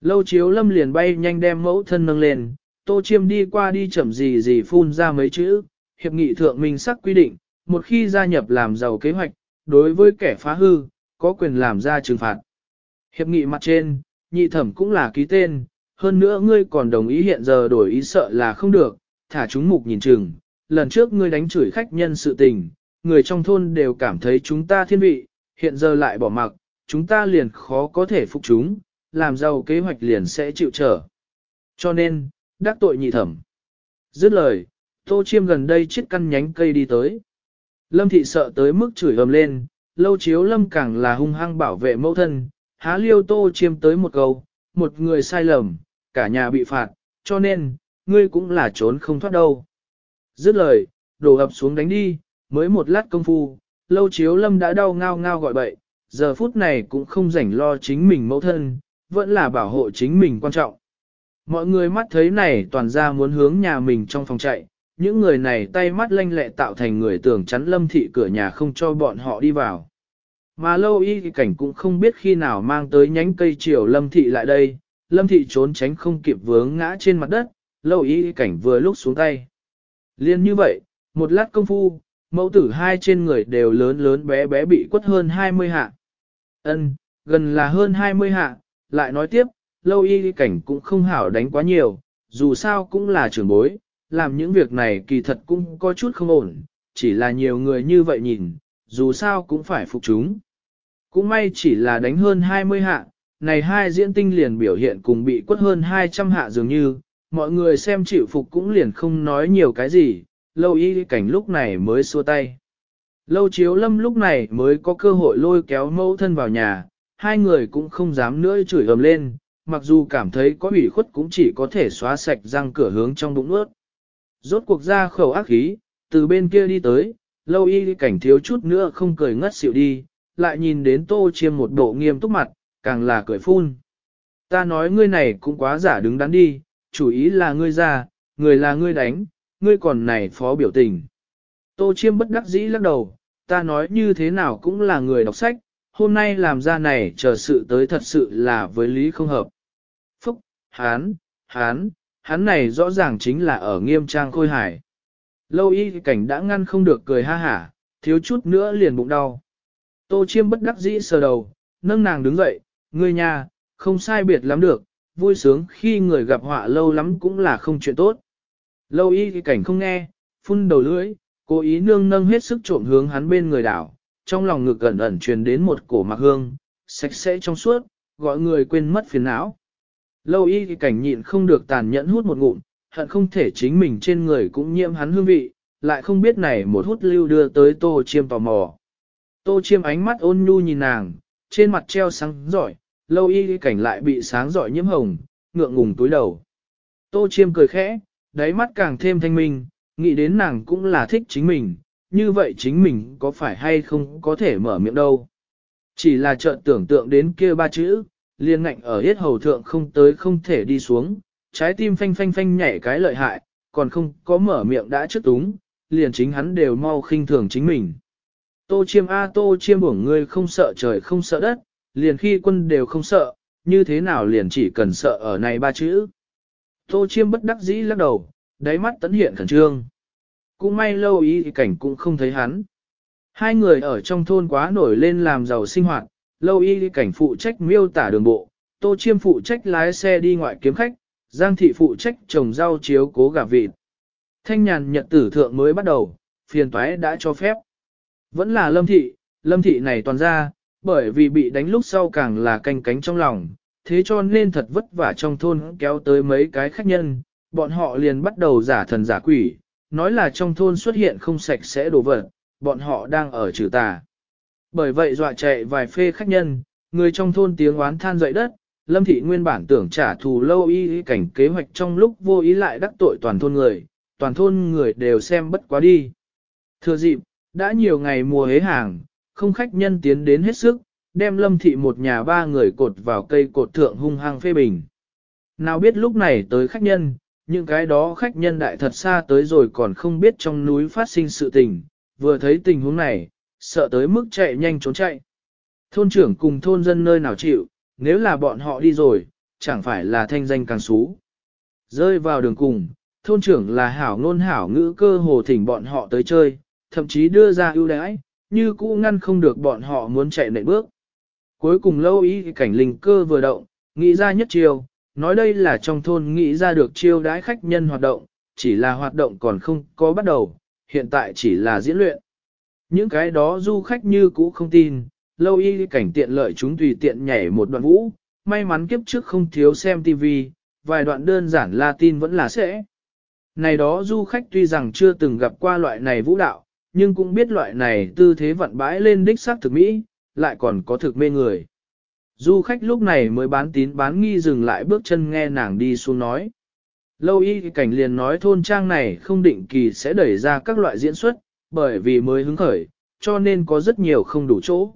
Lâu chiếu lâm liền bay nhanh đem mẫu thân nâng lên, tô chiêm đi qua đi chậm gì gì phun ra mấy chữ, hiệp nghị thượng minh sắc quy định, một khi gia nhập làm giàu kế hoạch, đối với kẻ phá hư, có quyền làm ra trừng phạt. Hiệp nghị mặt trên, nhị thẩm cũng là ký tên, hơn nữa ngươi còn đồng ý hiện giờ đổi ý sợ là không được, thả chúng mục nhìn chừng, lần trước ngươi đánh chửi khách nhân sự tình, người trong thôn đều cảm thấy chúng ta thiên vị, hiện giờ lại bỏ mặc, chúng ta liền khó có thể phục chúng, làm giàu kế hoạch liền sẽ chịu trở. Cho nên, đắc tội nhị thẩm. Dứt lời, tô chiêm gần đây chiếc căn nhánh cây đi tới. Lâm thị sợ tới mức chửi ầm lên, lâu chiếu lâm càng là hung hăng bảo vệ mẫu thân, há liêu tô chiêm tới một câu, một người sai lầm, cả nhà bị phạt, cho nên, ngươi cũng là trốn không thoát đâu. Dứt lời, đổ ập xuống đánh đi, mới một lát công phu, lâu chiếu lâm đã đau ngao ngao gọi bậy, giờ phút này cũng không rảnh lo chính mình mẫu thân, vẫn là bảo hộ chính mình quan trọng. Mọi người mắt thấy này toàn ra muốn hướng nhà mình trong phòng chạy, những người này tay mắt lanh lẹ tạo thành người tưởng chắn lâm thị cửa nhà không cho bọn họ đi vào. Mà lâu y cảnh cũng không biết khi nào mang tới nhánh cây chiều lâm thị lại đây, lâm thị trốn tránh không kịp vướng ngã trên mặt đất, lâu y cảnh vừa lúc xuống tay. Liên như vậy, một lát công phu, mẫu tử hai trên người đều lớn lớn bé bé bị quất hơn 20 hạ. Ân, gần là hơn 20 hạ, lại nói tiếp, lâu y cảnh cũng không hảo đánh quá nhiều, dù sao cũng là trưởng bối, làm những việc này kỳ thật cũng có chút không ổn, chỉ là nhiều người như vậy nhìn, dù sao cũng phải phục chúng. Cũng may chỉ là đánh hơn 20 hạ, này hai diễn tinh liền biểu hiện cùng bị quất hơn 200 hạ dường như, mọi người xem chịu phục cũng liền không nói nhiều cái gì, lâu y cảnh lúc này mới xua tay. Lâu chiếu lâm lúc này mới có cơ hội lôi kéo mẫu thân vào nhà, hai người cũng không dám nữa chửi ầm lên, mặc dù cảm thấy có ủy khuất cũng chỉ có thể xóa sạch răng cửa hướng trong bụng ướt. Rốt cuộc ra khẩu ác khí, từ bên kia đi tới, lâu y cảnh thiếu chút nữa không cười ngất xỉu đi, lại nhìn đến tô chiêm một bộ nghiêm túc mặt, càng là cười phun. Ta nói ngươi này cũng quá giả đứng đắn đi, chủ ý là ngươi ra, người là ngươi đánh, ngươi còn này phó biểu tình. Tô chiêm bất đắc dĩ lắc đầu, ta nói như thế nào cũng là người đọc sách, hôm nay làm ra này chờ sự tới thật sự là với lý không hợp. Phúc, hán, hán, hắn này rõ ràng chính là ở nghiêm trang khôi hải. Lâu y cảnh đã ngăn không được cười ha hả, thiếu chút nữa liền bụng đau. Tô chiêm bất đắc dĩ sờ đầu, nâng nàng đứng dậy, ngươi nhà, không sai biệt lắm được, vui sướng khi người gặp họa lâu lắm cũng là không chuyện tốt. Lâu y cảnh không nghe, phun đầu lưỡi, cố ý nương nâng hết sức trộm hướng hắn bên người đảo, trong lòng ngực ẩn ẩn truyền đến một cổ mạc hương, sạch sẽ trong suốt, gọi người quên mất phiền não. Lâu y thì cảnh nhịn không được tàn nhẫn hút một ngụm, hận không thể chính mình trên người cũng nhiễm hắn hương vị, lại không biết này một hút lưu đưa tới tô chiêm tò mò. Tô chiêm ánh mắt ôn nhu nhìn nàng, trên mặt treo sáng giỏi, lâu y thì cảnh lại bị sáng giỏi nhiễm hồng, ngượng ngùng túi đầu. Tô chiêm cười khẽ, đáy mắt càng thêm thanh minh, nghĩ đến nàng cũng là thích chính mình, như vậy chính mình có phải hay không có thể mở miệng đâu. Chỉ là chợt tưởng tượng đến kia ba chữ, liên ngạnh ở hết hầu thượng không tới không thể đi xuống, trái tim phanh phanh phanh nhảy cái lợi hại, còn không có mở miệng đã trước túng, liền chính hắn đều mau khinh thường chính mình. Tô chiêm a tô chiêm bổng ngươi không sợ trời không sợ đất, liền khi quân đều không sợ, như thế nào liền chỉ cần sợ ở này ba chữ. Tô chiêm bất đắc dĩ lắc đầu, đáy mắt tấn hiện khẩn trương. Cũng may lâu ý thì cảnh cũng không thấy hắn. Hai người ở trong thôn quá nổi lên làm giàu sinh hoạt, lâu y cảnh phụ trách miêu tả đường bộ, tô chiêm phụ trách lái xe đi ngoại kiếm khách, giang thị phụ trách trồng rau chiếu cố gà vịt. Thanh nhàn nhật tử thượng mới bắt đầu, phiền toái đã cho phép. Vẫn là lâm thị, lâm thị này toàn ra, bởi vì bị đánh lúc sau càng là canh cánh trong lòng, thế cho nên thật vất vả trong thôn kéo tới mấy cái khách nhân, bọn họ liền bắt đầu giả thần giả quỷ, nói là trong thôn xuất hiện không sạch sẽ đồ vật, bọn họ đang ở trừ tà. Bởi vậy dọa chạy vài phê khách nhân, người trong thôn tiếng oán than dậy đất, Lâm Thị nguyên bản tưởng trả thù lâu y cảnh kế hoạch trong lúc vô ý lại đắc tội toàn thôn người, toàn thôn người đều xem bất quá đi. Thừa dịp, đã nhiều ngày mùa hế hàng, không khách nhân tiến đến hết sức, đem Lâm Thị một nhà ba người cột vào cây cột thượng hung hăng phê bình. Nào biết lúc này tới khách nhân, những cái đó khách nhân đại thật xa tới rồi còn không biết trong núi phát sinh sự tình, vừa thấy tình huống này, sợ tới mức chạy nhanh trốn chạy. Thôn trưởng cùng thôn dân nơi nào chịu, nếu là bọn họ đi rồi, chẳng phải là thanh danh càng xú. Rơi vào đường cùng, thôn trưởng là hảo ngôn hảo ngữ cơ hồ thỉnh bọn họ tới chơi, thậm chí đưa ra ưu đãi, như cũ ngăn không được bọn họ muốn chạy nệ bước. Cuối cùng lâu ý cảnh linh cơ vừa động, nghĩ ra nhất chiều, nói đây là trong thôn nghĩ ra được chiêu đãi khách nhân hoạt động, chỉ là hoạt động còn không có bắt đầu, hiện tại chỉ là diễn luyện. Những cái đó du khách như cũ không tin, lâu y cảnh tiện lợi chúng tùy tiện nhảy một đoạn vũ, may mắn kiếp trước không thiếu xem TV, vài đoạn đơn giản Latin vẫn là sẽ. Này đó du khách tuy rằng chưa từng gặp qua loại này vũ đạo, nhưng cũng biết loại này tư thế vận bãi lên đích xác thực mỹ, lại còn có thực mê người. Du khách lúc này mới bán tín bán nghi dừng lại bước chân nghe nàng đi xuống nói. Lâu y cảnh liền nói thôn trang này không định kỳ sẽ đẩy ra các loại diễn xuất, bởi vì mới hứng khởi, cho nên có rất nhiều không đủ chỗ.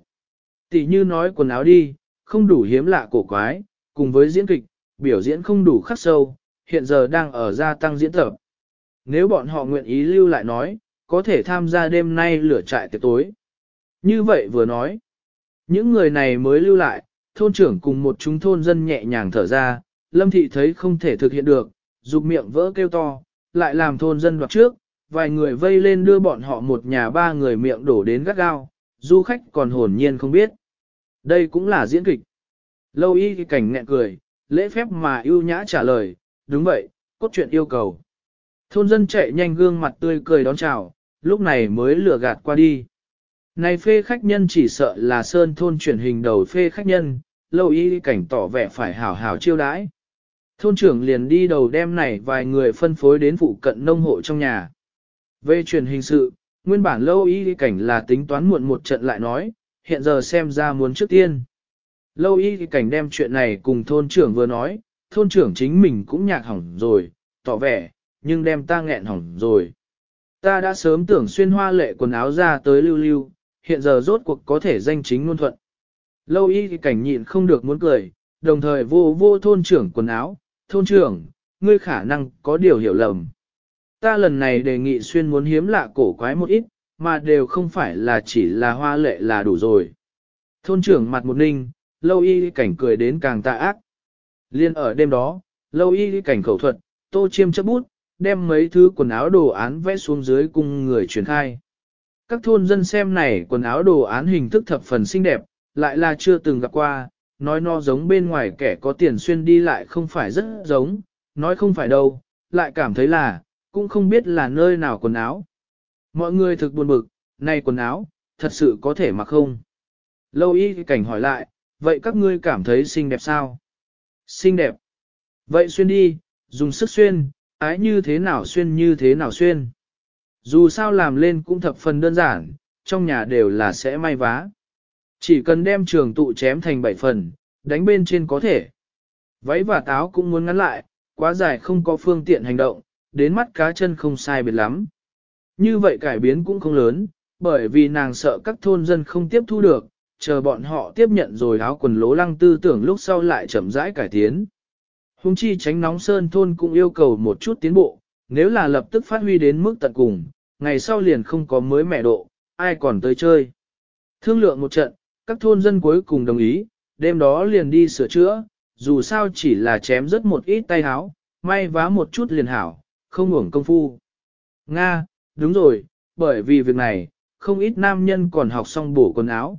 Tỷ như nói quần áo đi, không đủ hiếm lạ cổ quái, cùng với diễn kịch, biểu diễn không đủ khắc sâu, hiện giờ đang ở gia tăng diễn tập. Nếu bọn họ nguyện ý lưu lại nói, có thể tham gia đêm nay lửa trại tiệc tối. Như vậy vừa nói, những người này mới lưu lại, thôn trưởng cùng một chúng thôn dân nhẹ nhàng thở ra, lâm thị thấy không thể thực hiện được, dục miệng vỡ kêu to, lại làm thôn dân đoạt trước, vài người vây lên đưa bọn họ một nhà ba người miệng đổ đến gắt gao, du khách còn hồn nhiên không biết. Đây cũng là diễn kịch. Lâu y cảnh nghẹn cười, lễ phép mà ưu nhã trả lời, đúng vậy, cốt truyện yêu cầu. Thôn dân chạy nhanh gương mặt tươi cười đón chào, lúc này mới lừa gạt qua đi. Này phê khách nhân chỉ sợ là sơn thôn truyền hình đầu phê khách nhân, lâu y cảnh tỏ vẻ phải hảo hảo chiêu đãi. Thôn trưởng liền đi đầu đem này vài người phân phối đến phụ cận nông hộ trong nhà. Về truyền hình sự, nguyên bản lâu y cảnh là tính toán muộn một trận lại nói, hiện giờ xem ra muốn trước tiên. Lâu y cảnh đem chuyện này cùng thôn trưởng vừa nói, thôn trưởng chính mình cũng nhạc hỏng rồi, tỏ vẻ, nhưng đem ta nghẹn hỏng rồi. Ta đã sớm tưởng xuyên hoa lệ quần áo ra tới lưu lưu, hiện giờ rốt cuộc có thể danh chính ngôn thuận. Lâu y cảnh nhịn không được muốn cười, đồng thời vô vô thôn trưởng quần áo, thôn trưởng, ngươi khả năng có điều hiểu lầm. Ta lần này đề nghị xuyên muốn hiếm lạ cổ quái một ít, mà đều không phải là chỉ là hoa lệ là đủ rồi. Thôn trưởng mặt một ninh, lâu y cảnh cười đến càng tà ác. Liên ở đêm đó, lâu y cảnh khẩu thuật, tô chiêm chấp bút, đem mấy thứ quần áo đồ án vẽ xuống dưới cùng người truyền khai. Các thôn dân xem này quần áo đồ án hình thức thập phần xinh đẹp, lại là chưa từng gặp qua, nói nó giống bên ngoài kẻ có tiền xuyên đi lại không phải rất giống, nói không phải đâu, lại cảm thấy là, cũng không biết là nơi nào quần áo. Mọi người thực buồn bực, này quần áo, thật sự có thể mặc không? Lâu y cảnh hỏi lại, vậy các ngươi cảm thấy xinh đẹp sao? Xinh đẹp. Vậy xuyên đi, dùng sức xuyên, ái như thế nào xuyên như thế nào xuyên. Dù sao làm lên cũng thập phần đơn giản, trong nhà đều là sẽ may vá. Chỉ cần đem trường tụ chém thành bảy phần, đánh bên trên có thể. Váy và táo cũng muốn ngắn lại, quá dài không có phương tiện hành động, đến mắt cá chân không sai biệt lắm. Như vậy cải biến cũng không lớn, bởi vì nàng sợ các thôn dân không tiếp thu được, chờ bọn họ tiếp nhận rồi áo quần lố lăng tư tưởng lúc sau lại chậm rãi cải tiến. Hùng chi tránh nóng sơn thôn cũng yêu cầu một chút tiến bộ, nếu là lập tức phát huy đến mức tận cùng, ngày sau liền không có mới mẹ độ, ai còn tới chơi. Thương lượng một trận, các thôn dân cuối cùng đồng ý, đêm đó liền đi sửa chữa, dù sao chỉ là chém rất một ít tay áo, may vá một chút liền hảo, không uổng công phu. Nga, đúng rồi, bởi vì việc này, không ít nam nhân còn học xong bổ quần áo.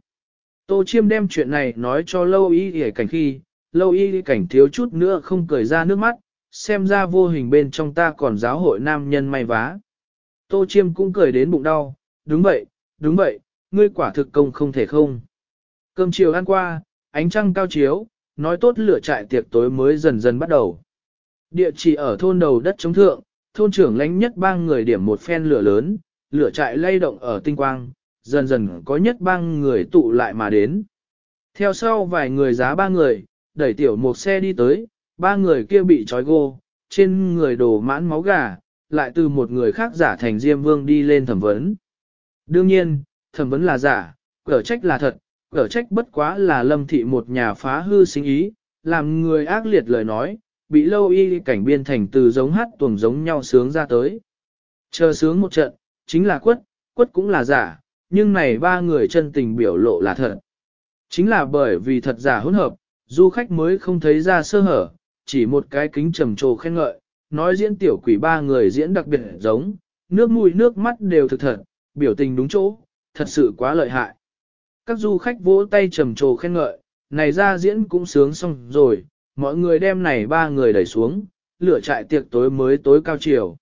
Tô Chiêm đem chuyện này nói cho lâu y hề cảnh khi, lâu y cảnh thiếu chút nữa không cười ra nước mắt, xem ra vô hình bên trong ta còn giáo hội nam nhân may vá. Tô chiêm cũng cười đến bụng đau, đúng vậy, đúng vậy, ngươi quả thực công không thể không. Cơm chiều ăn qua, ánh trăng cao chiếu, nói tốt lửa trại tiệc tối mới dần dần bắt đầu. Địa chỉ ở thôn đầu đất chống thượng, thôn trưởng lãnh nhất bang người điểm một phen lửa lớn, lửa trại lay động ở tinh quang, dần dần có nhất bang người tụ lại mà đến. Theo sau vài người giá ba người, đẩy tiểu một xe đi tới, ba người kia bị trói gô, trên người đổ mãn máu gà, lại từ một người khác giả thành Diêm Vương đi lên thẩm vấn. Đương nhiên, thẩm vấn là giả, cở trách là thật, cở trách bất quá là lâm thị một nhà phá hư sinh ý, làm người ác liệt lời nói, bị lâu y cảnh biên thành từ giống hát tuồng giống nhau sướng ra tới. Chờ sướng một trận, chính là quất, quất cũng là giả, nhưng này ba người chân tình biểu lộ là thật. Chính là bởi vì thật giả hỗn hợp, du khách mới không thấy ra sơ hở, chỉ một cái kính trầm trồ khen ngợi, nói diễn tiểu quỷ ba người diễn đặc biệt giống, nước mũi nước mắt đều thực thật, biểu tình đúng chỗ, thật sự quá lợi hại. Các du khách vỗ tay trầm trồ khen ngợi, này ra diễn cũng sướng xong rồi, mọi người đem này ba người đẩy xuống, lửa trại tiệc tối mới tối cao chiều.